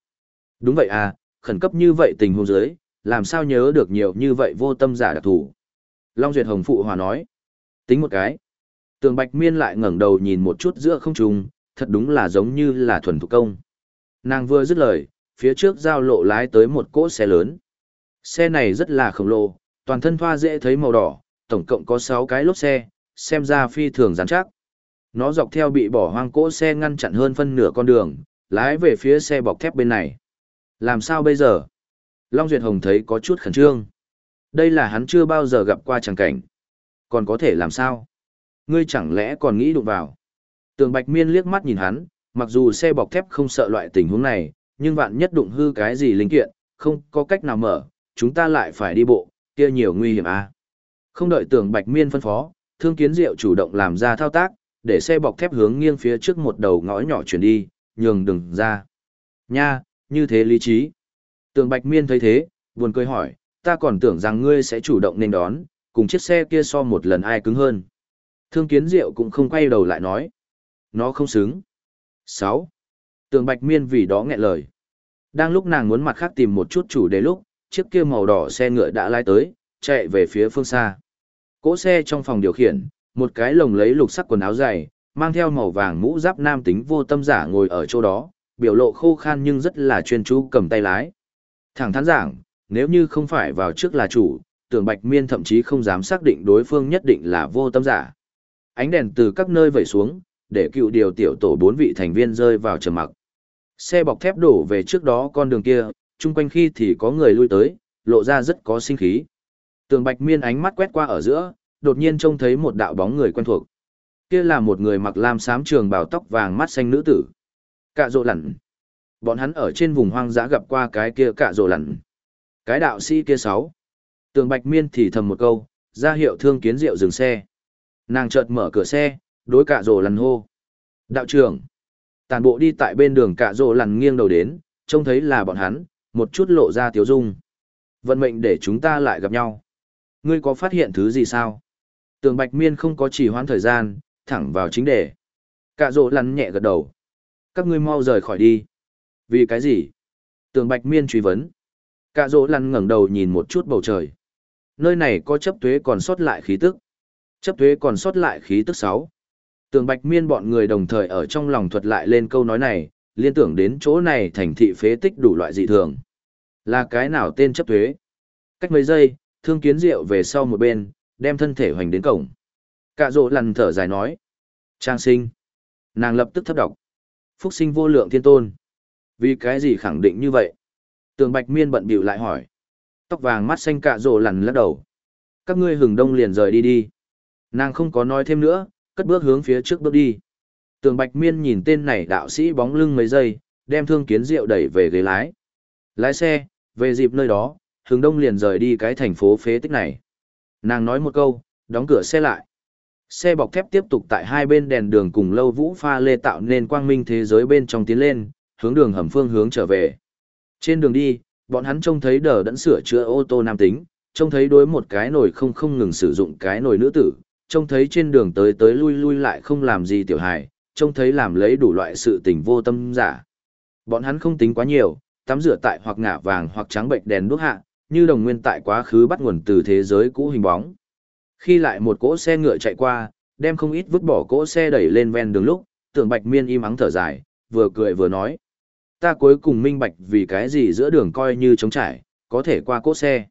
Đúng vậy à, khẩn cấp như vậy tình huống dưới, làm sao nhớ được nhiều như vậy vô tâm giả đặc thủ. Long Duyệt Hồng Phụ Hòa nói. Tính một cái. Tường Bạch Miên lại ngẩng đầu nhìn một chút giữa không trung, thật đúng là giống như là thuần thủ công. Nàng vừa dứt lời, phía trước giao lộ lái tới một cỗ xe lớn. Xe này rất là khổng lồ, toàn thân thoa dễ thấy màu đỏ, tổng cộng có 6 cái lốp xe, xem ra phi thường rắn chắc. Nó dọc theo bị bỏ hoang cỗ xe ngăn chặn hơn phân nửa con đường, lái về phía xe bọc thép bên này. Làm sao bây giờ? Long Duyệt Hồng thấy có chút khẩn trương. Đây là hắn chưa bao giờ gặp qua chẳng cảnh. Còn có thể làm sao? Ngươi chẳng lẽ còn nghĩ đụng vào? Tường Bạch Miên liếc mắt nhìn hắn, mặc dù xe bọc thép không sợ loại tình huống này, nhưng vạn nhất đụng hư cái gì linh kiện, không có cách nào mở, chúng ta lại phải đi bộ, kia nhiều nguy hiểm à. Không đợi Tường Bạch Miên phân phó, Thương Kiến Diệu chủ động làm ra thao tác, để xe bọc thép hướng nghiêng phía trước một đầu ngõ nhỏ chuyển đi, nhường đừng ra. Nha, như thế lý trí. Tường Bạch Miên thấy thế, buồn cười hỏi, ta còn tưởng rằng ngươi sẽ chủ động nên đón, cùng chiếc xe kia so một lần ai cứng hơn. Thương Kiến Diệu cũng không quay đầu lại nói. Nó không xứng. 6. Tường Bạch Miên vì đó nghẹn lời. Đang lúc nàng muốn mặt khác tìm một chút chủ đề lúc, chiếc kia màu đỏ xe ngựa đã lái tới, chạy về phía phương xa. Cỗ xe trong phòng điều khiển, một cái lồng lấy lục sắc quần áo dày, mang theo màu vàng mũ giáp nam tính vô tâm giả ngồi ở chỗ đó, biểu lộ khô khan nhưng rất là chuyên chú cầm tay lái. Thẳng thắn giảng, nếu như không phải vào trước là chủ, tưởng Bạch Miên thậm chí không dám xác định đối phương nhất định là vô tâm giả. Ánh đèn từ các nơi vẩy xuống, để cựu điều tiểu tổ bốn vị thành viên rơi vào trầm mặc. Xe bọc thép đổ về trước đó con đường kia, chung quanh khi thì có người lui tới, lộ ra rất có sinh khí. Tường Bạch Miên ánh mắt quét qua ở giữa, đột nhiên trông thấy một đạo bóng người quen thuộc. Kia là một người mặc lam xám trường bào tóc vàng mắt xanh nữ tử. Cạ rộ lặn. Bọn hắn ở trên vùng hoang dã gặp qua cái kia cạ rộ lặn. Cái đạo sĩ kia sáu. Tường Bạch Miên thì thầm một câu, ra hiệu thương kiến rượu dừng xe. Nàng chợt mở cửa xe, đối cạ rộ lẩn hô. Đạo trưởng. Tàn bộ đi tại bên đường cạ rộ lằn nghiêng đầu đến, trông thấy là bọn hắn, một chút lộ ra tiếu dung. Vận mệnh để chúng ta lại gặp nhau. Ngươi có phát hiện thứ gì sao? Tường Bạch Miên không có chỉ hoãn thời gian, thẳng vào chính đề. Cạ rộ lăn nhẹ gật đầu. Các ngươi mau rời khỏi đi. Vì cái gì? Tường Bạch Miên truy vấn. Cạ rộ lăn ngẩng đầu nhìn một chút bầu trời. Nơi này có chấp thuế còn sót lại khí tức. Chấp thuế còn sót lại khí tức sáu. Tường Bạch Miên bọn người đồng thời ở trong lòng thuật lại lên câu nói này, liên tưởng đến chỗ này thành thị phế tích đủ loại dị thường. Là cái nào tên chấp thuế? Cách mấy giây, thương kiến rượu về sau một bên, đem thân thể hoành đến cổng. Cạ rộ lằn thở dài nói. Trang sinh. Nàng lập tức thấp đọc. Phúc sinh vô lượng thiên tôn. Vì cái gì khẳng định như vậy? Tường bạch miên bận bịu lại hỏi. Tóc vàng mắt xanh cạ rộ lằn lắc đầu. Các ngươi hừng đông liền rời đi đi. Nàng không có nói thêm nữa, cất bước hướng phía trước bước đi. Tường bạch miên nhìn tên này đạo sĩ bóng lưng mấy giây, đem thương kiến rượu đẩy về ghế lái. Lái xe, về dịp nơi đó, hướng đông liền rời đi cái thành phố phế tích này. Nàng nói một câu, đóng cửa xe lại. Xe bọc thép tiếp tục tại hai bên đèn đường cùng lâu vũ pha lê tạo nên quang minh thế giới bên trong tiến lên, hướng đường hầm phương hướng trở về. Trên đường đi, bọn hắn trông thấy đờ đẫn sửa chữa ô tô nam tính, trông thấy đối một cái nồi không không ngừng sử dụng cái nồi nữ tử, trông thấy trên đường tới tới lui lui lại không làm gì tiểu hài, trông thấy làm lấy đủ loại sự tình vô tâm giả. Bọn hắn không tính quá nhiều, tắm rửa tại hoặc ngả vàng hoặc trắng bệnh đèn đuốc hạ, như đồng nguyên tại quá khứ bắt nguồn từ thế giới cũ hình bóng. Khi lại một cỗ xe ngựa chạy qua, đem không ít vứt bỏ cỗ xe đẩy lên ven đường lúc, tưởng bạch miên im ắng thở dài, vừa cười vừa nói. Ta cuối cùng minh bạch vì cái gì giữa đường coi như trống trải, có thể qua cỗ xe.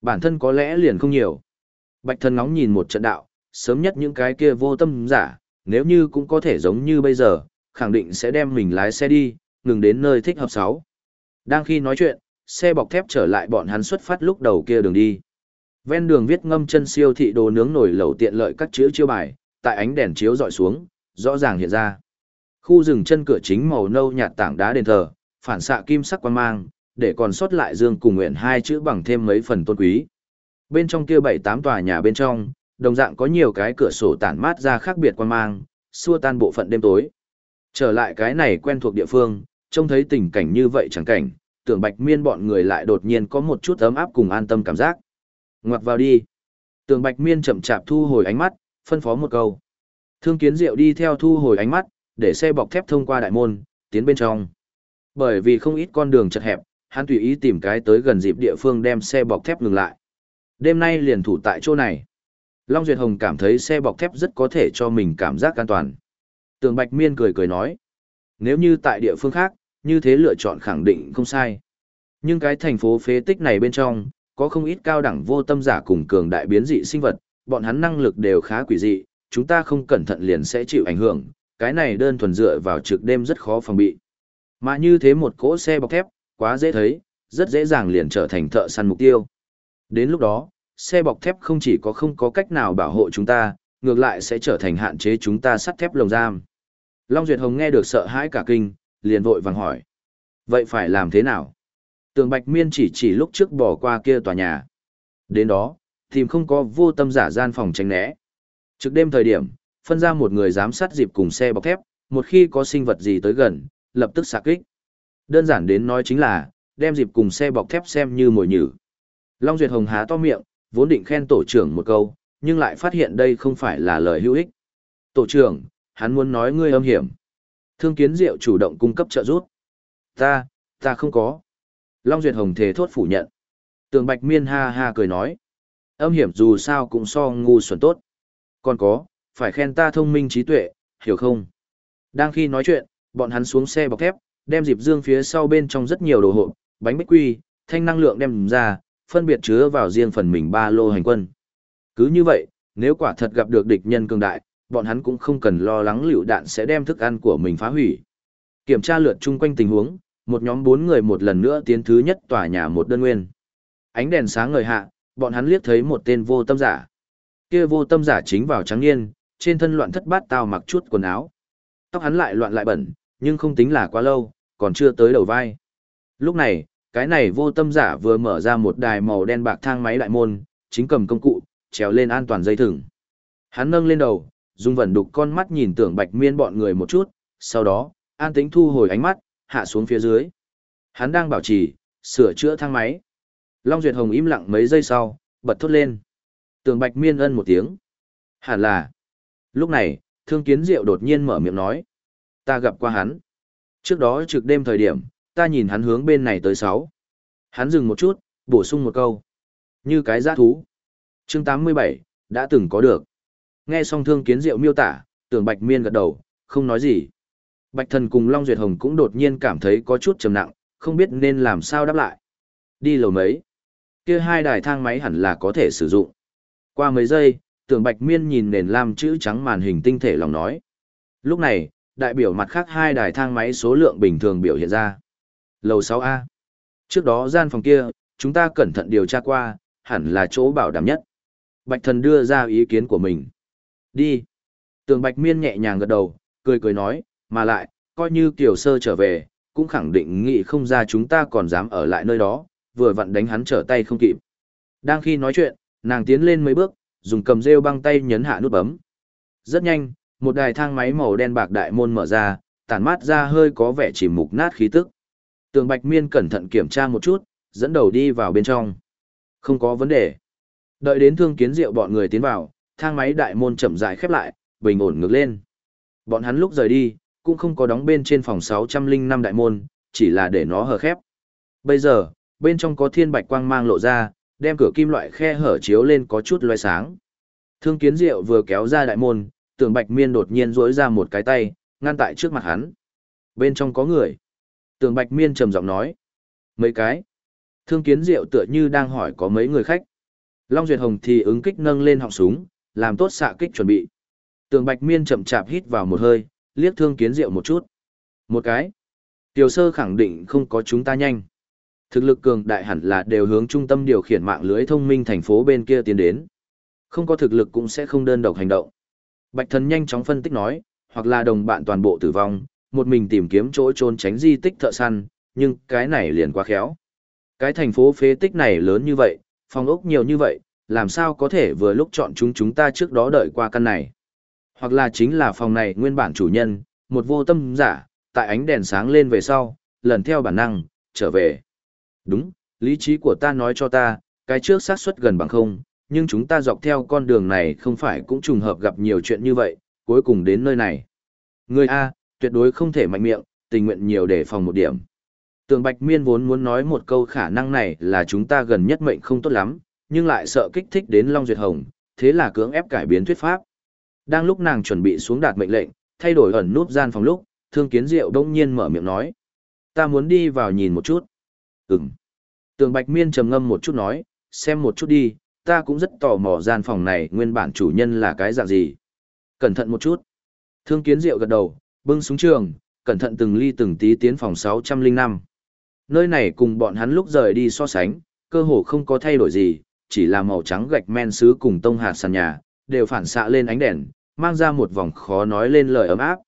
Bản thân có lẽ liền không nhiều. Bạch thân ngóng nhìn một trận đạo, sớm nhất những cái kia vô tâm giả, nếu như cũng có thể giống như bây giờ, khẳng định sẽ đem mình lái xe đi, ngừng đến nơi thích hợp sáu. Đang khi nói chuyện, xe bọc thép trở lại bọn hắn xuất phát lúc đầu kia đường đi. Ven đường viết ngâm chân siêu thị đồ nướng nổi lẩu tiện lợi các chữ chiêu bài, tại ánh đèn chiếu dọi xuống, rõ ràng hiện ra. Khu rừng chân cửa chính màu nâu nhạt tảng đá đền thờ, phản xạ kim sắc quan mang, để còn sót lại dương cùng nguyện hai chữ bằng thêm mấy phần tôn quý. Bên trong kia bảy tám tòa nhà bên trong, đồng dạng có nhiều cái cửa sổ tản mát ra khác biệt quan mang, xua tan bộ phận đêm tối. Trở lại cái này quen thuộc địa phương, trông thấy tình cảnh như vậy chẳng cảnh, tưởng bạch miên bọn người lại đột nhiên có một chút ấm áp cùng an tâm cảm giác. Ngoặt vào đi. Tưởng bạch miên chậm chạp thu hồi ánh mắt, phân phó một câu. Thương kiến diệu đi theo thu hồi ánh mắt, để xe bọc thép thông qua đại môn, tiến bên trong. Bởi vì không ít con đường chật hẹp, hắn tùy ý tìm cái tới gần dịp địa phương đem xe bọc thép ngừng lại. Đêm nay liền thủ tại chỗ này. Long Duyệt Hồng cảm thấy xe bọc thép rất có thể cho mình cảm giác an toàn. Tường Bạch Miên cười cười nói. Nếu như tại địa phương khác, như thế lựa chọn khẳng định không sai. Nhưng cái thành phố phế tích này bên trong, có không ít cao đẳng vô tâm giả cùng cường đại biến dị sinh vật, bọn hắn năng lực đều khá quỷ dị, chúng ta không cẩn thận liền sẽ chịu ảnh hưởng, cái này đơn thuần dựa vào trực đêm rất khó phòng bị. Mà như thế một cỗ xe bọc thép, quá dễ thấy, rất dễ dàng liền trở thành thợ săn mục tiêu. Đến lúc đó, xe bọc thép không chỉ có không có cách nào bảo hộ chúng ta, ngược lại sẽ trở thành hạn chế chúng ta sắt thép lồng giam. Long Duyệt Hồng nghe được sợ hãi cả kinh, liền vội vàng hỏi. Vậy phải làm thế nào? Tường Bạch Miên chỉ chỉ lúc trước bỏ qua kia tòa nhà. Đến đó, tìm không có vô tâm giả gian phòng tránh né. Trước đêm thời điểm, phân ra một người giám sát dịp cùng xe bọc thép, một khi có sinh vật gì tới gần, lập tức xạ kích. Đơn giản đến nói chính là, đem dịp cùng xe bọc thép xem như mồi nhử. Long Duyệt Hồng há to miệng, vốn định khen tổ trưởng một câu, nhưng lại phát hiện đây không phải là lời hữu ích. Tổ trưởng, hắn muốn nói ngươi âm hiểm. Thương kiến diệu chủ động cung cấp trợ giúp. Ta, ta không có. Long Duyệt Hồng thề thốt phủ nhận. Tường Bạch Miên ha ha cười nói. Âm hiểm dù sao cũng so ngu xuẩn tốt. Còn có, phải khen ta thông minh trí tuệ, hiểu không? Đang khi nói chuyện, bọn hắn xuống xe bọc thép, đem dịp dương phía sau bên trong rất nhiều đồ hộp, bánh bích quy, thanh năng lượng đem ra, phân biệt chứa vào riêng phần mình ba lô hành quân. Cứ như vậy, nếu quả thật gặp được địch nhân cường đại, bọn hắn cũng không cần lo lắng lựu đạn sẽ đem thức ăn của mình phá hủy. Kiểm tra lượt chung quanh tình huống, một nhóm bốn người một lần nữa tiến thứ nhất tòa nhà một đơn nguyên. Ánh đèn sáng ngời hạ, bọn hắn liếc thấy một tên vô tâm giả. Kia vô tâm giả chính vào trắng niên, trên thân loạn thất bát tao mặc chút quần áo. Tóc hắn lại loạn lại bẩn, nhưng không tính là quá lâu, còn chưa tới đầu vai. Lúc này, cái này vô tâm giả vừa mở ra một đài màu đen bạc thang máy đại môn, chính cầm công cụ, trèo lên an toàn dây thừng. Hắn nâng lên đầu, dùng vẩn đục con mắt nhìn tưởng bạch miên bọn người một chút, sau đó, an tĩnh thu hồi ánh mắt, hạ xuống phía dưới. Hắn đang bảo trì, sửa chữa thang máy. Long Duyệt Hồng im lặng mấy giây sau, bật thốt lên. Tưởng bạch miên ân một tiếng. Hẳn là. Lúc này, thương kiến diệu đột nhiên mở miệng nói. Ta gặp qua hắn. Trước đó trực đêm thời điểm, ta nhìn hắn hướng bên này tới sáu. Hắn dừng một chút, bổ sung một câu. Như cái giã thú. chương 87, đã từng có được. Nghe xong thương kiến diệu miêu tả, tưởng bạch miên gật đầu, không nói gì. Bạch thần cùng Long Duyệt Hồng cũng đột nhiên cảm thấy có chút trầm nặng, không biết nên làm sao đáp lại. Đi lầu mấy. kia hai đài thang máy hẳn là có thể sử dụng. Qua mấy giây, tưởng bạch miên nhìn nền lam chữ trắng màn hình tinh thể lòng nói. Lúc này, đại biểu mặt khác hai đài thang máy số lượng bình thường biểu hiện ra. Lầu 6A. Trước đó gian phòng kia, chúng ta cẩn thận điều tra qua, hẳn là chỗ bảo đảm nhất. Bạch thần đưa ra ý kiến của mình. Đi. Tường Bạch Miên nhẹ nhàng gật đầu, cười cười nói, mà lại, coi như Kiều Sơ trở về, cũng khẳng định nghị không ra chúng ta còn dám ở lại nơi đó, vừa vặn đánh hắn trở tay không kịp. Đang khi nói chuyện, nàng tiến lên mấy bước, dùng cầm rêu băng tay nhấn hạ nút bấm. Rất nhanh, một đài thang máy màu đen bạc đại môn mở ra, tản mát ra hơi có vẻ chỉ mục nát khí tức. Tường Bạch Miên cẩn thận kiểm tra một chút, dẫn đầu đi vào bên trong. Không có vấn đề. Đợi đến thương kiến rượu bọn người tiến vào, thang máy đại môn chậm rãi khép lại, bình ổn ngược lên. Bọn hắn lúc rời đi, cũng không có đóng bên trên phòng 605 đại môn, chỉ là để nó hờ khép. Bây giờ, bên trong có thiên bạch quang mang lộ ra, đem cửa kim loại khe hở chiếu lên có chút loé sáng. Thương kiến diệu vừa kéo ra đại môn, tưởng bạch miên đột nhiên duỗi ra một cái tay, ngăn tại trước mặt hắn. Bên trong có người. Tường bạch miên trầm giọng nói. Mấy cái. Thương kiến diệu tựa như đang hỏi có mấy người khách. Long Duyệt Hồng thì ứng kích nâng lên họng súng, làm tốt xạ kích chuẩn bị. Tường Bạch Miên chậm chạp hít vào một hơi, liếc Thương Kiến Diệu một chút. Một cái. Tiểu sơ khẳng định không có chúng ta nhanh. Thực lực cường đại hẳn là đều hướng trung tâm điều khiển mạng lưới thông minh thành phố bên kia tiến đến. Không có thực lực cũng sẽ không đơn độc hành động. Bạch Thần nhanh chóng phân tích nói, hoặc là đồng bạn toàn bộ tử vong, một mình tìm kiếm chỗ trốn tránh di tích thợ săn, nhưng cái này liền quá khéo. Cái thành phố phế tích này lớn như vậy, phòng ốc nhiều như vậy, làm sao có thể vừa lúc chọn chúng chúng ta trước đó đợi qua căn này. Hoặc là chính là phòng này nguyên bản chủ nhân, một vô tâm giả, tại ánh đèn sáng lên về sau, lần theo bản năng, trở về. Đúng, lý trí của ta nói cho ta, cái trước xác suất gần bằng không, nhưng chúng ta dọc theo con đường này không phải cũng trùng hợp gặp nhiều chuyện như vậy, cuối cùng đến nơi này. Người A, tuyệt đối không thể mạnh miệng, tình nguyện nhiều để phòng một điểm. Tường Bạch Miên vốn muốn nói một câu khả năng này là chúng ta gần nhất mệnh không tốt lắm, nhưng lại sợ kích thích đến Long Duyệt Hồng, thế là cưỡng ép cải biến thuyết pháp. Đang lúc nàng chuẩn bị xuống đạt mệnh lệnh, thay đổi ẩn nút gian phòng lúc, Thương Kiến Diệu đông nhiên mở miệng nói. Ta muốn đi vào nhìn một chút. Ừm. Tường Bạch Miên trầm ngâm một chút nói, xem một chút đi, ta cũng rất tò mò gian phòng này nguyên bản chủ nhân là cái dạng gì. Cẩn thận một chút. Thương Kiến Diệu gật đầu, bưng súng trường, cẩn thận từng ly từng tí tiến phòng 605. Nơi này cùng bọn hắn lúc rời đi so sánh, cơ hồ không có thay đổi gì, chỉ là màu trắng gạch men sứ cùng tông hạt sàn nhà, đều phản xạ lên ánh đèn, mang ra một vòng khó nói lên lời ấm áp.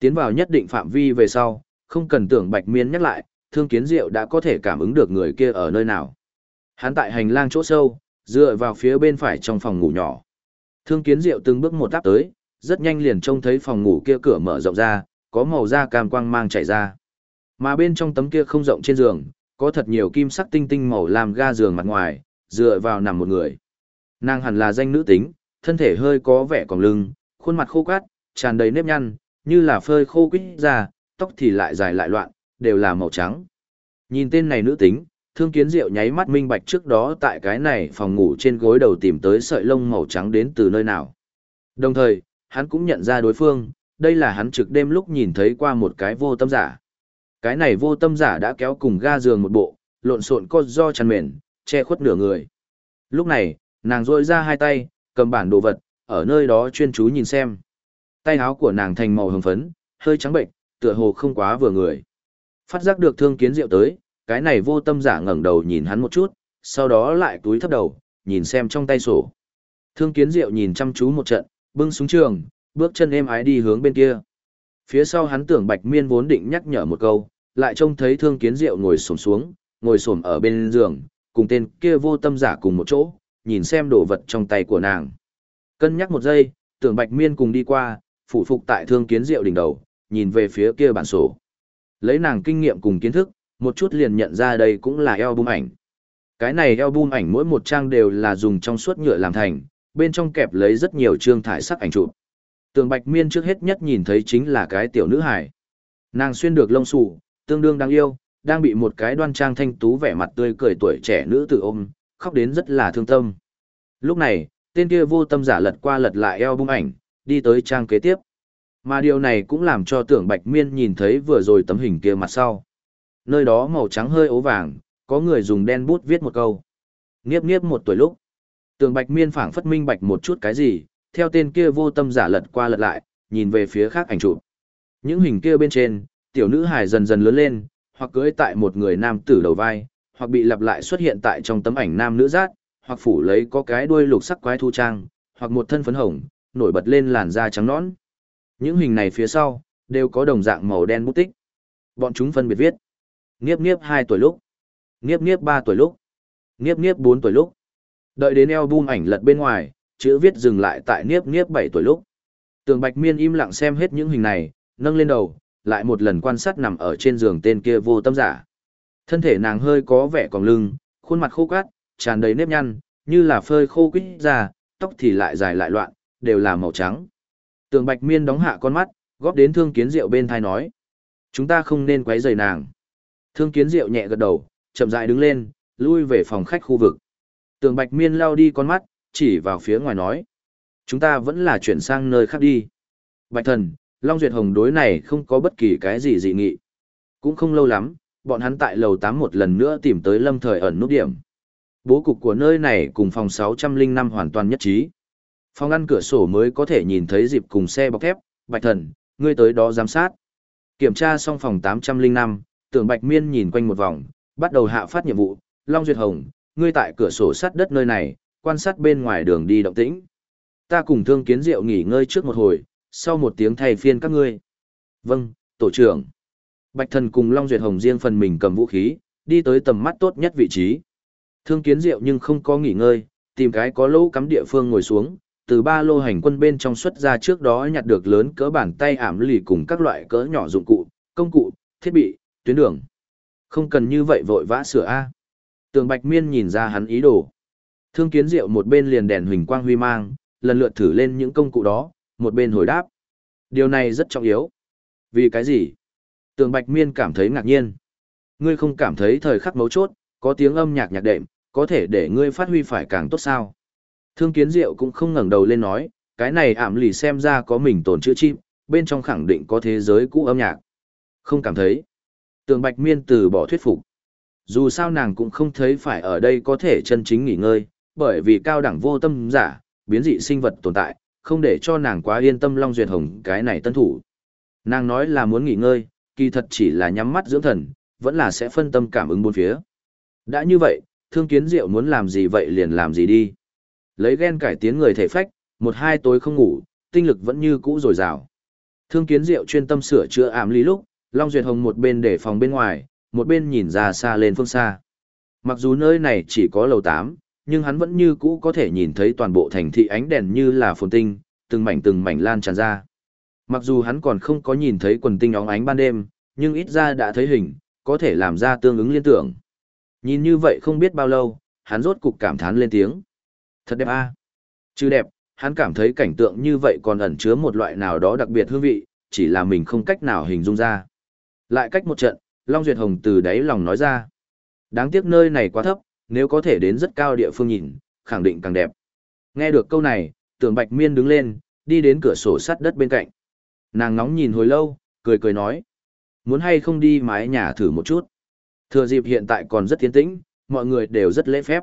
Tiến vào nhất định phạm vi về sau, không cần tưởng bạch miên nhắc lại, thương kiến diệu đã có thể cảm ứng được người kia ở nơi nào. Hắn tại hành lang chỗ sâu, dựa vào phía bên phải trong phòng ngủ nhỏ. Thương kiến diệu từng bước một áp tới, rất nhanh liền trông thấy phòng ngủ kia cửa mở rộng ra, có màu da cam quang mang chảy ra. Mà bên trong tấm kia không rộng trên giường, có thật nhiều kim sắc tinh tinh màu làm ga giường mặt ngoài, dựa vào nằm một người. Nàng hẳn là danh nữ tính, thân thể hơi có vẻ còng lưng, khuôn mặt khô quát, tràn đầy nếp nhăn, như là phơi khô quýt ra, tóc thì lại dài lại loạn, đều là màu trắng. Nhìn tên này nữ tính, thương kiến diệu nháy mắt minh bạch trước đó tại cái này phòng ngủ trên gối đầu tìm tới sợi lông màu trắng đến từ nơi nào. Đồng thời, hắn cũng nhận ra đối phương, đây là hắn trực đêm lúc nhìn thấy qua một cái vô tâm giả. Cái này vô tâm giả đã kéo cùng ga giường một bộ, lộn xộn co do chăn mền, che khuất nửa người. Lúc này, nàng rôi ra hai tay, cầm bản đồ vật, ở nơi đó chuyên chú nhìn xem. Tay áo của nàng thành màu hồng phấn, hơi trắng bệnh, tựa hồ không quá vừa người. Phát giác được thương kiến diệu tới, cái này vô tâm giả ngẩng đầu nhìn hắn một chút, sau đó lại túi thấp đầu, nhìn xem trong tay sổ. Thương kiến diệu nhìn chăm chú một trận, bưng xuống trường, bước chân êm ái đi hướng bên kia. Phía sau hắn tưởng bạch miên vốn định nhắc nhở một câu, lại trông thấy thương kiến diệu ngồi xổm xuống, ngồi xổm ở bên giường, cùng tên kia vô tâm giả cùng một chỗ, nhìn xem đồ vật trong tay của nàng. Cân nhắc một giây, tưởng bạch miên cùng đi qua, phủ phục tại thương kiến diệu đỉnh đầu, nhìn về phía kia bản sổ. Lấy nàng kinh nghiệm cùng kiến thức, một chút liền nhận ra đây cũng là album ảnh. Cái này album ảnh mỗi một trang đều là dùng trong suốt nhựa làm thành, bên trong kẹp lấy rất nhiều trương thải sắc ảnh chụp. Tường Bạch Miên trước hết nhất nhìn thấy chính là cái tiểu nữ hải. Nàng xuyên được lông xù, tương đương đáng yêu, đang bị một cái đoan trang thanh tú vẻ mặt tươi cười tuổi trẻ nữ tử ôm, khóc đến rất là thương tâm. Lúc này, tên kia vô tâm giả lật qua lật lại eo bung ảnh, đi tới trang kế tiếp. Mà điều này cũng làm cho tưởng Bạch Miên nhìn thấy vừa rồi tấm hình kia mặt sau. Nơi đó màu trắng hơi ố vàng, có người dùng đen bút viết một câu. Niếp niếp một tuổi lúc tường Bạch Miên phảng phất minh bạch một chút cái gì, theo tên kia vô tâm giả lật qua lật lại, nhìn về phía khác ảnh chụp. Những hình kia bên trên, tiểu nữ hài dần dần lớn lên, hoặc cưỡi tại một người nam tử đầu vai, hoặc bị lặp lại xuất hiện tại trong tấm ảnh nam nữ giác, hoặc phủ lấy có cái đuôi lục sắc quái thu trang, hoặc một thân phấn hồng, nổi bật lên làn da trắng nõn. Những hình này phía sau, đều có đồng dạng màu đen bút tích. Bọn chúng phân biệt viết. Niếp niếp 2 tuổi lúc. Niếp niếp 3 tuổi lúc. Niếp niếp 4 tuổi lúc. Đợi đến album ảnh lật bên ngoài, chữ viết dừng lại tại niếp niếp 7 tuổi lúc. Tường Bạch Miên im lặng xem hết những hình này, nâng lên đầu, lại một lần quan sát nằm ở trên giường tên kia vô tâm giả. Thân thể nàng hơi có vẻ còng lưng, khuôn mặt khô cát, tràn đầy nếp nhăn, như là phơi khô quýt ra, tóc thì lại dài lại loạn, đều là màu trắng. Tường Bạch Miên đóng hạ con mắt, góp đến Thương Kiến Diệu bên thai nói. Chúng ta không nên quấy rầy nàng. Thương Kiến Diệu nhẹ gật đầu, chậm rãi đứng lên, lui về phòng khách khu vực. Tường Bạch Miên lao đi con mắt, chỉ vào phía ngoài nói. Chúng ta vẫn là chuyển sang nơi khác đi. Bạch thần, Long Duyệt Hồng đối này không có bất kỳ cái gì dị nghị. Cũng không lâu lắm, bọn hắn tại lầu 8 một lần nữa tìm tới lâm thời ẩn nút điểm. Bố cục của nơi này cùng phòng 605 hoàn toàn nhất trí. Phòng ăn cửa sổ mới có thể nhìn thấy dịp cùng xe bọc thép, Bạch Thần, ngươi tới đó giám sát. Kiểm tra xong phòng 805, tưởng Bạch Miên nhìn quanh một vòng, bắt đầu hạ phát nhiệm vụ, Long Duyệt Hồng, ngươi tại cửa sổ sắt đất nơi này, quan sát bên ngoài đường đi động tĩnh. Ta cùng thương kiến diệu nghỉ ngơi trước một hồi, sau một tiếng thay phiên các ngươi. Vâng, tổ trưởng. Bạch thần cùng Long Duyệt Hồng riêng phần mình cầm vũ khí, đi tới tầm mắt tốt nhất vị trí. Thương kiến diệu nhưng không có nghỉ ngơi, tìm cái có lỗ cắm địa phương ngồi xuống, từ ba lô hành quân bên trong xuất ra trước đó nhặt được lớn cỡ bàn tay ảm lì cùng các loại cỡ nhỏ dụng cụ, công cụ, thiết bị, tuyến đường. Không cần như vậy vội vã sửa A. Tường Bạch Miên nhìn ra hắn ý đồ. Thương kiến diệu một bên liền đèn huỳnh quang huy mang, lần lượt thử lên những công cụ đó, một bên hồi đáp. Điều này rất trọng yếu. Vì cái gì? Tường Bạch Miên cảm thấy ngạc nhiên. Ngươi không cảm thấy thời khắc mấu chốt, có tiếng âm nhạc nhạc đệm, có thể để ngươi phát huy phải càng tốt sao? Thương kiến diệu cũng không ngẩng đầu lên nói, cái này ảm lì xem ra có mình tồn chữa chim, bên trong khẳng định có thế giới cũ âm nhạc. Không cảm thấy. Tường Bạch Miên từ bỏ thuyết phục. Dù sao nàng cũng không thấy phải ở đây có thể chân chính nghỉ ngơi, bởi vì cao đẳng vô tâm giả, biến dị sinh vật tồn tại, không để cho nàng quá yên tâm Long Duyệt Hồng cái này tân thủ. Nàng nói là muốn nghỉ ngơi, kỳ thật chỉ là nhắm mắt dưỡng thần, vẫn là sẽ phân tâm cảm ứng bốn phía. Đã như vậy, thương kiến diệu muốn làm gì vậy liền làm gì đi. Lấy ghen cải tiến người thể phách, một hai tối không ngủ, tinh lực vẫn như cũ dồi dào. Thương kiến diệu chuyên tâm sửa chữa ảm lý lúc, Long Duyệt Hồng một bên để phòng bên ngoài, một bên nhìn ra xa lên phương xa. Mặc dù nơi này chỉ có lầu 8, nhưng hắn vẫn như cũ có thể nhìn thấy toàn bộ thành thị ánh đèn như là phồn tinh, từng mảnh từng mảnh lan tràn ra. Mặc dù hắn còn không có nhìn thấy quần tinh óng ánh ban đêm, nhưng ít ra đã thấy hình, có thể làm ra tương ứng liên tưởng. Nhìn như vậy không biết bao lâu, hắn rốt cục cảm thán lên tiếng. Thật đẹp a. À? Chứ đẹp, hắn cảm thấy cảnh tượng như vậy còn ẩn chứa một loại nào đó đặc biệt hương vị, chỉ là mình không cách nào hình dung ra. Lại cách một trận, Long Duyệt Hồng từ đáy lòng nói ra. Đáng tiếc nơi này quá thấp, nếu có thể đến rất cao địa phương nhìn, khẳng định càng đẹp. Nghe được câu này, tưởng Bạch Miên đứng lên, đi đến cửa sổ sắt đất bên cạnh. Nàng ngóng nhìn hồi lâu, cười cười nói. Muốn hay không đi mái nhà thử một chút. Thừa dịp hiện tại còn rất tiến tĩnh, mọi người đều rất lễ phép.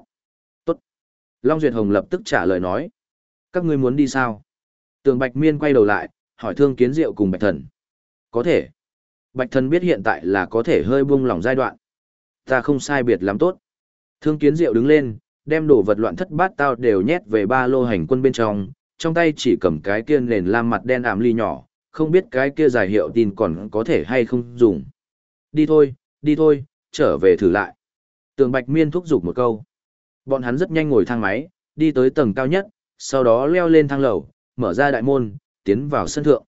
Tốt. Long Duyệt Hồng lập tức trả lời nói. Các ngươi muốn đi sao? Tường Bạch Miên quay đầu lại, hỏi thương kiến diệu cùng bạch thần. Có thể. Bạch thần biết hiện tại là có thể hơi buông lỏng giai đoạn. Ta không sai biệt lắm tốt. Thương kiến diệu đứng lên, đem đồ vật loạn thất bát tao đều nhét về ba lô hành quân bên trong, trong tay chỉ cầm cái kia nền lam mặt đen ảm ly nhỏ, không biết cái kia giải hiệu tin còn có thể hay không dùng. Đi thôi, đi thôi, trở về thử lại. Tường Bạch Miên thúc giục một câu. Bọn hắn rất nhanh ngồi thang máy, đi tới tầng cao nhất, sau đó leo lên thang lầu, mở ra đại môn, tiến vào sân thượng.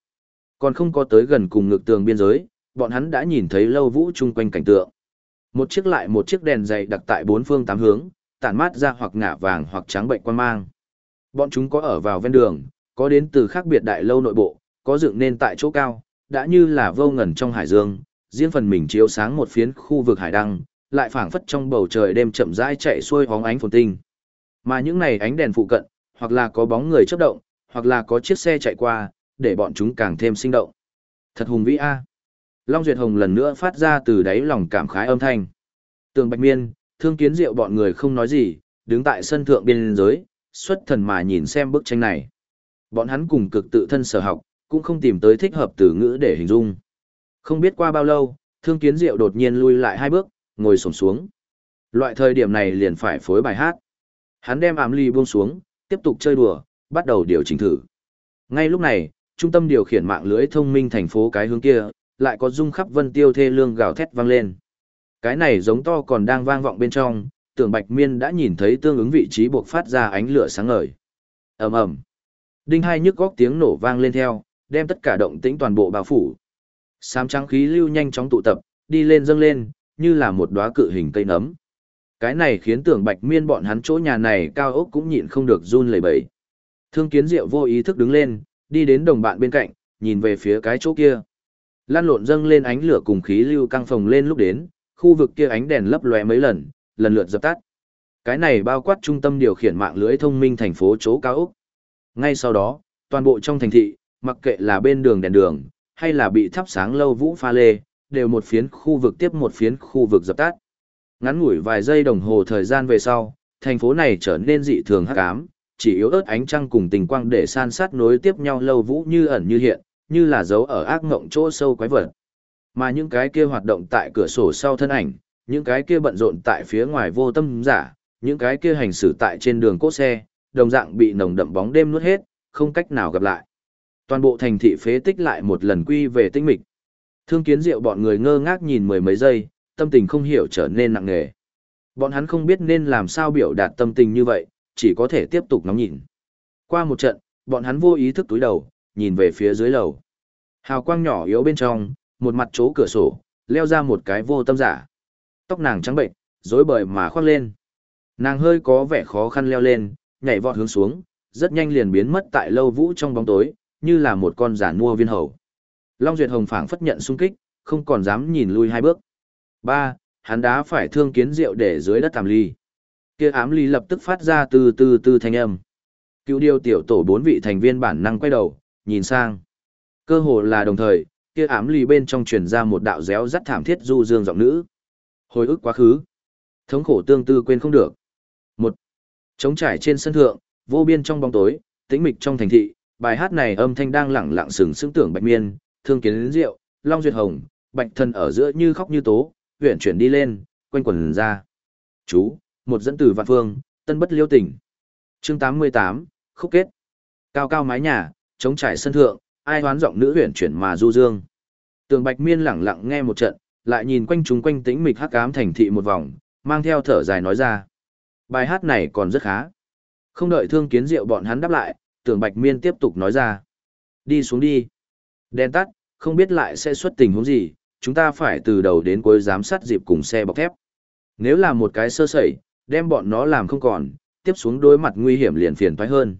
Còn không có tới gần cùng ngực tường biên giới, bọn hắn đã nhìn thấy lâu vũ chung quanh cảnh tượng. Một chiếc lại một chiếc đèn dày đặt tại bốn phương tám hướng, tản mát ra hoặc ngả vàng hoặc trắng bệnh quan mang. Bọn chúng có ở vào ven đường, có đến từ khác biệt đại lâu nội bộ, có dựng nên tại chỗ cao, đã như là vô ngần trong hải dương, riêng phần mình chiếu sáng một phiến khu vực hải đăng, lại phảng phất trong bầu trời đêm chậm rãi chạy xuôi hóng ánh phồn tinh. Mà những này ánh đèn phụ cận, hoặc là có bóng người chớp động, hoặc là có chiếc xe chạy qua, để bọn chúng càng thêm sinh động. Thật hùng vĩ a. Long Duyệt Hồng lần nữa phát ra từ đáy lòng cảm khái âm thanh. Tường Bạch Miên, Thương Kiến Diệu bọn người không nói gì, đứng tại sân thượng biên giới, xuất thần mà nhìn xem bức tranh này. Bọn hắn cùng cực tự thân sở học, cũng không tìm tới thích hợp từ ngữ để hình dung. Không biết qua bao lâu, Thương Kiến Diệu đột nhiên lui lại hai bước, ngồi xổm xuống. Loại thời điểm này liền phải phối bài hát. Hắn đem ám ly buông xuống, tiếp tục chơi đùa, bắt đầu điều chỉnh thử. Ngay lúc này, trung tâm điều khiển mạng lưới thông minh thành phố cái hướng kia, lại có rung khắp vân tiêu thê lương gào thét vang lên. Cái này giống to còn đang vang vọng bên trong, tưởng bạch miên đã nhìn thấy tương ứng vị trí buộc phát ra ánh lửa sáng ngời. ầm ầm Đinh hai nhức góc tiếng nổ vang lên theo, đem tất cả động tĩnh toàn bộ bao phủ. Sám trắng khí lưu nhanh chóng tụ tập, đi lên dâng lên, như là một đóa cự hình cây nấm. Cái này khiến tưởng bạch miên bọn hắn chỗ nhà này cao ốc cũng nhịn không được run lẩy bẩy. Thương kiến diệu vô ý thức đứng lên, đi đến đồng bạn bên cạnh, nhìn về phía cái chỗ kia. Lan lộn dâng lên ánh lửa cùng khí lưu căng phồng lên lúc đến, khu vực kia ánh đèn lấp lóe mấy lần, lần lượt dập tắt. Cái này bao quát trung tâm điều khiển mạng lưới thông minh thành phố chỗ cao ốc. Ngay sau đó, toàn bộ trong thành thị, mặc kệ là bên đường đèn đường, hay là bị thắp sáng lâu vũ pha lê, đều một phiến khu vực tiếp một phiến khu vực dập tắt. Ngắn ngủi vài giây đồng hồ thời gian về sau, thành phố này trở nên dị thường hắc ám, chỉ yếu ớt ánh trăng cùng tình quang để san sát nối tiếp nhau lâu vũ như ẩn như hiện, như là dấu ở ác ngộng chỗ sâu quái vật. Mà những cái kia hoạt động tại cửa sổ sau thân ảnh, những cái kia bận rộn tại phía ngoài vô tâm giả, những cái kia hành xử tại trên đường cốt xe, đồng dạng bị nồng đậm bóng đêm nuốt hết, không cách nào gặp lại. Toàn bộ thành thị phế tích lại một lần quy về tinh mịch. Thương kiến diệu bọn người ngơ ngác nhìn mười mấy giây, tâm tình không hiểu trở nên nặng nề. Bọn hắn không biết nên làm sao biểu đạt tâm tình như vậy, chỉ có thể tiếp tục ngóng nhìn. Qua một trận, bọn hắn vô ý thức túi đầu, nhìn về phía dưới lầu. Hào quang nhỏ yếu bên trong, một mặt chỗ cửa sổ, leo ra một cái vô tâm giả. Tóc nàng trắng bệnh, rối bời mà khoác lên. Nàng hơi có vẻ khó khăn leo lên, nhảy vọt hướng xuống, rất nhanh liền biến mất tại lâu vũ trong bóng tối, như là một con giả mua viên hầu. Long Duyệt Hồng phảng phất nhận xung kích, không còn dám nhìn lui hai bước. Ba, hắn đá phải thương kiến rượu để dưới đất tạm ly. Kia ám ly lập tức phát ra từ từ từ thanh âm. Cựu điều tiểu tổ bốn vị thành viên bản năng quay đầu, nhìn sang. Cơ hồ là đồng thời, kia ám lì bên trong truyền ra một đạo réo rắt thảm thiết du dương giọng nữ. Hồi ức quá khứ. Thống khổ tương tư quên không được. Một. Trống trải trên sân thượng, vô biên trong bóng tối, tĩnh mịch trong thành thị, bài hát này âm thanh đang lẳng lặng sừng sững tưởng bạch miên, thương kiến đến rượu, long duyệt hồng, bạch thân ở giữa như khóc như tố, huyện chuyển đi lên, quanh quần ra. Chú, một dẫn từ vạn phương, tân bất liêu tỉnh. chương 88, khúc kết. Cao cao mái nhà, trống trải sân thượng, ai hoán giọng nữ huyền chuyển mà du dương. Tường Bạch Miên lẳng lặng nghe một trận, lại nhìn quanh chúng quanh tĩnh mịch hắc ám thành thị một vòng, mang theo thở dài nói ra. Bài hát này còn rất khá. Không đợi thương kiến diệu bọn hắn đáp lại, Tường Bạch Miên tiếp tục nói ra. Đi xuống đi. Đen tắt, không biết lại sẽ xuất tình huống gì, chúng ta phải từ đầu đến cuối giám sát dịp cùng xe bọc thép. Nếu là một cái sơ sẩy, đem bọn nó làm không còn, tiếp xuống đối mặt nguy hiểm liền phiền toái hơn.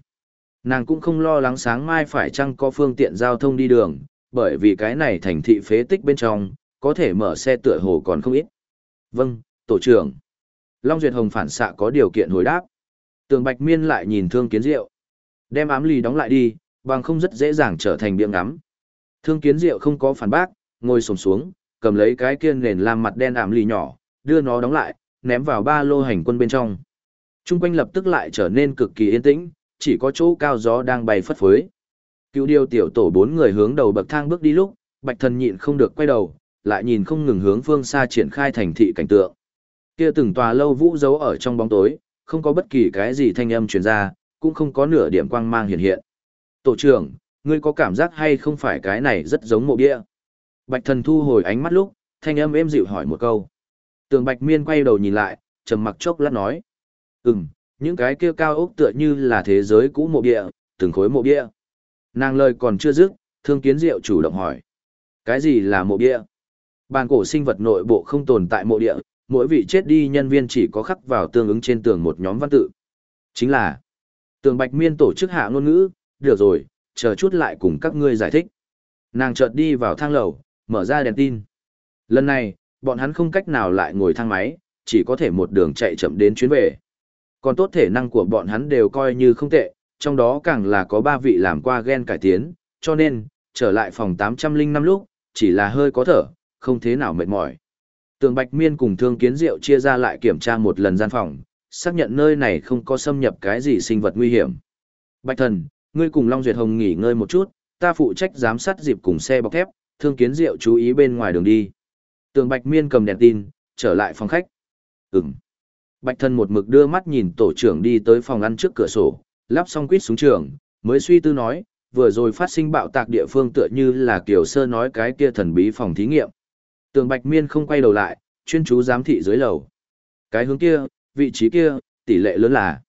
Nàng cũng không lo lắng sáng mai phải chăng có phương tiện giao thông đi đường, bởi vì cái này thành thị phế tích bên trong, có thể mở xe tựa hồ còn không ít. Vâng, tổ trưởng. Long Duyệt Hồng phản xạ có điều kiện hồi đáp. Tường Bạch Miên lại nhìn Thương Kiến Diệu. Đem ám lì đóng lại đi, bằng không rất dễ dàng trở thành biếng ngắm. Thương Kiến Diệu không có phản bác, ngồi sồm xuống, cầm lấy cái kia nền làm mặt đen ám lì nhỏ, đưa nó đóng lại, ném vào ba lô hành quân bên trong. Trung quanh lập tức lại trở nên cực kỳ yên tĩnh, chỉ có chỗ cao gió đang bay phất phới. Cựu điều tiểu tổ bốn người hướng đầu bậc thang bước đi lúc, bạch thần nhịn không được quay đầu, lại nhìn không ngừng hướng phương xa triển khai thành thị cảnh tượng. Kia từng tòa lâu vũ giấu ở trong bóng tối, không có bất kỳ cái gì thanh âm truyền ra, cũng không có nửa điểm quang mang hiện hiện. Tổ trưởng, ngươi có cảm giác hay không phải cái này rất giống mộ bia? Bạch thần thu hồi ánh mắt lúc, thanh âm êm dịu hỏi một câu. Tường bạch miên quay đầu nhìn lại, trầm mặc chốc lát nói. Ừm, những cái kia cao ốc tựa như là thế giới cũ mộ địa, từng khối mộ địa. Nàng lời còn chưa dứt, thương kiến diệu chủ động hỏi. Cái gì là mộ địa? Bàn cổ sinh vật nội bộ không tồn tại mộ địa, mỗi vị chết đi nhân viên chỉ có khắc vào tương ứng trên tường một nhóm văn tự. Chính là, tường bạch miên tổ chức hạ ngôn ngữ, được rồi, chờ chút lại cùng các ngươi giải thích. Nàng chợt đi vào thang lầu, mở ra đèn tin. Lần này, bọn hắn không cách nào lại ngồi thang máy, chỉ có thể một đường chạy chậm đến chuyến về. Còn tốt thể năng của bọn hắn đều coi như không tệ, trong đó càng là có ba vị làm qua gen cải tiến, cho nên, trở lại phòng 805 lúc, chỉ là hơi có thở, không thế nào mệt mỏi. Tường Bạch Miên cùng Thương Kiến Diệu chia ra lại kiểm tra một lần gian phòng, xác nhận nơi này không có xâm nhập cái gì sinh vật nguy hiểm. Bạch Thần, ngươi cùng Long Duyệt Hồng nghỉ ngơi một chút, ta phụ trách giám sát dịp cùng xe bọc thép, Thương Kiến Diệu chú ý bên ngoài đường đi. Tường Bạch Miên cầm đèn tin, trở lại phòng khách. Ừm. Bạch Thần một mực đưa mắt nhìn tổ trưởng đi tới phòng ăn trước cửa sổ, lắp xong quýt xuống trường, mới suy tư nói, vừa rồi phát sinh bạo tạc địa phương tựa như là Kiều Sơ nói cái kia thần bí phòng thí nghiệm. Tường Bạch Miên không quay đầu lại, chuyên chú giám thị dưới lầu. Cái hướng kia, vị trí kia, tỷ lệ lớn là.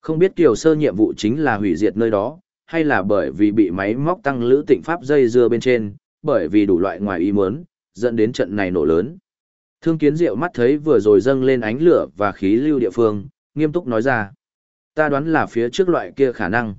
Không biết Kiều Sơ nhiệm vụ chính là hủy diệt nơi đó, hay là bởi vì bị máy móc tăng lữ tịnh pháp dây dưa bên trên, bởi vì đủ loại ngoài ý muốn, dẫn đến trận này nổ lớn. Thương kiến diệu mắt thấy vừa rồi dâng lên ánh lửa và khí lưu địa phương, nghiêm túc nói ra. Ta đoán là phía trước loại kia khả năng.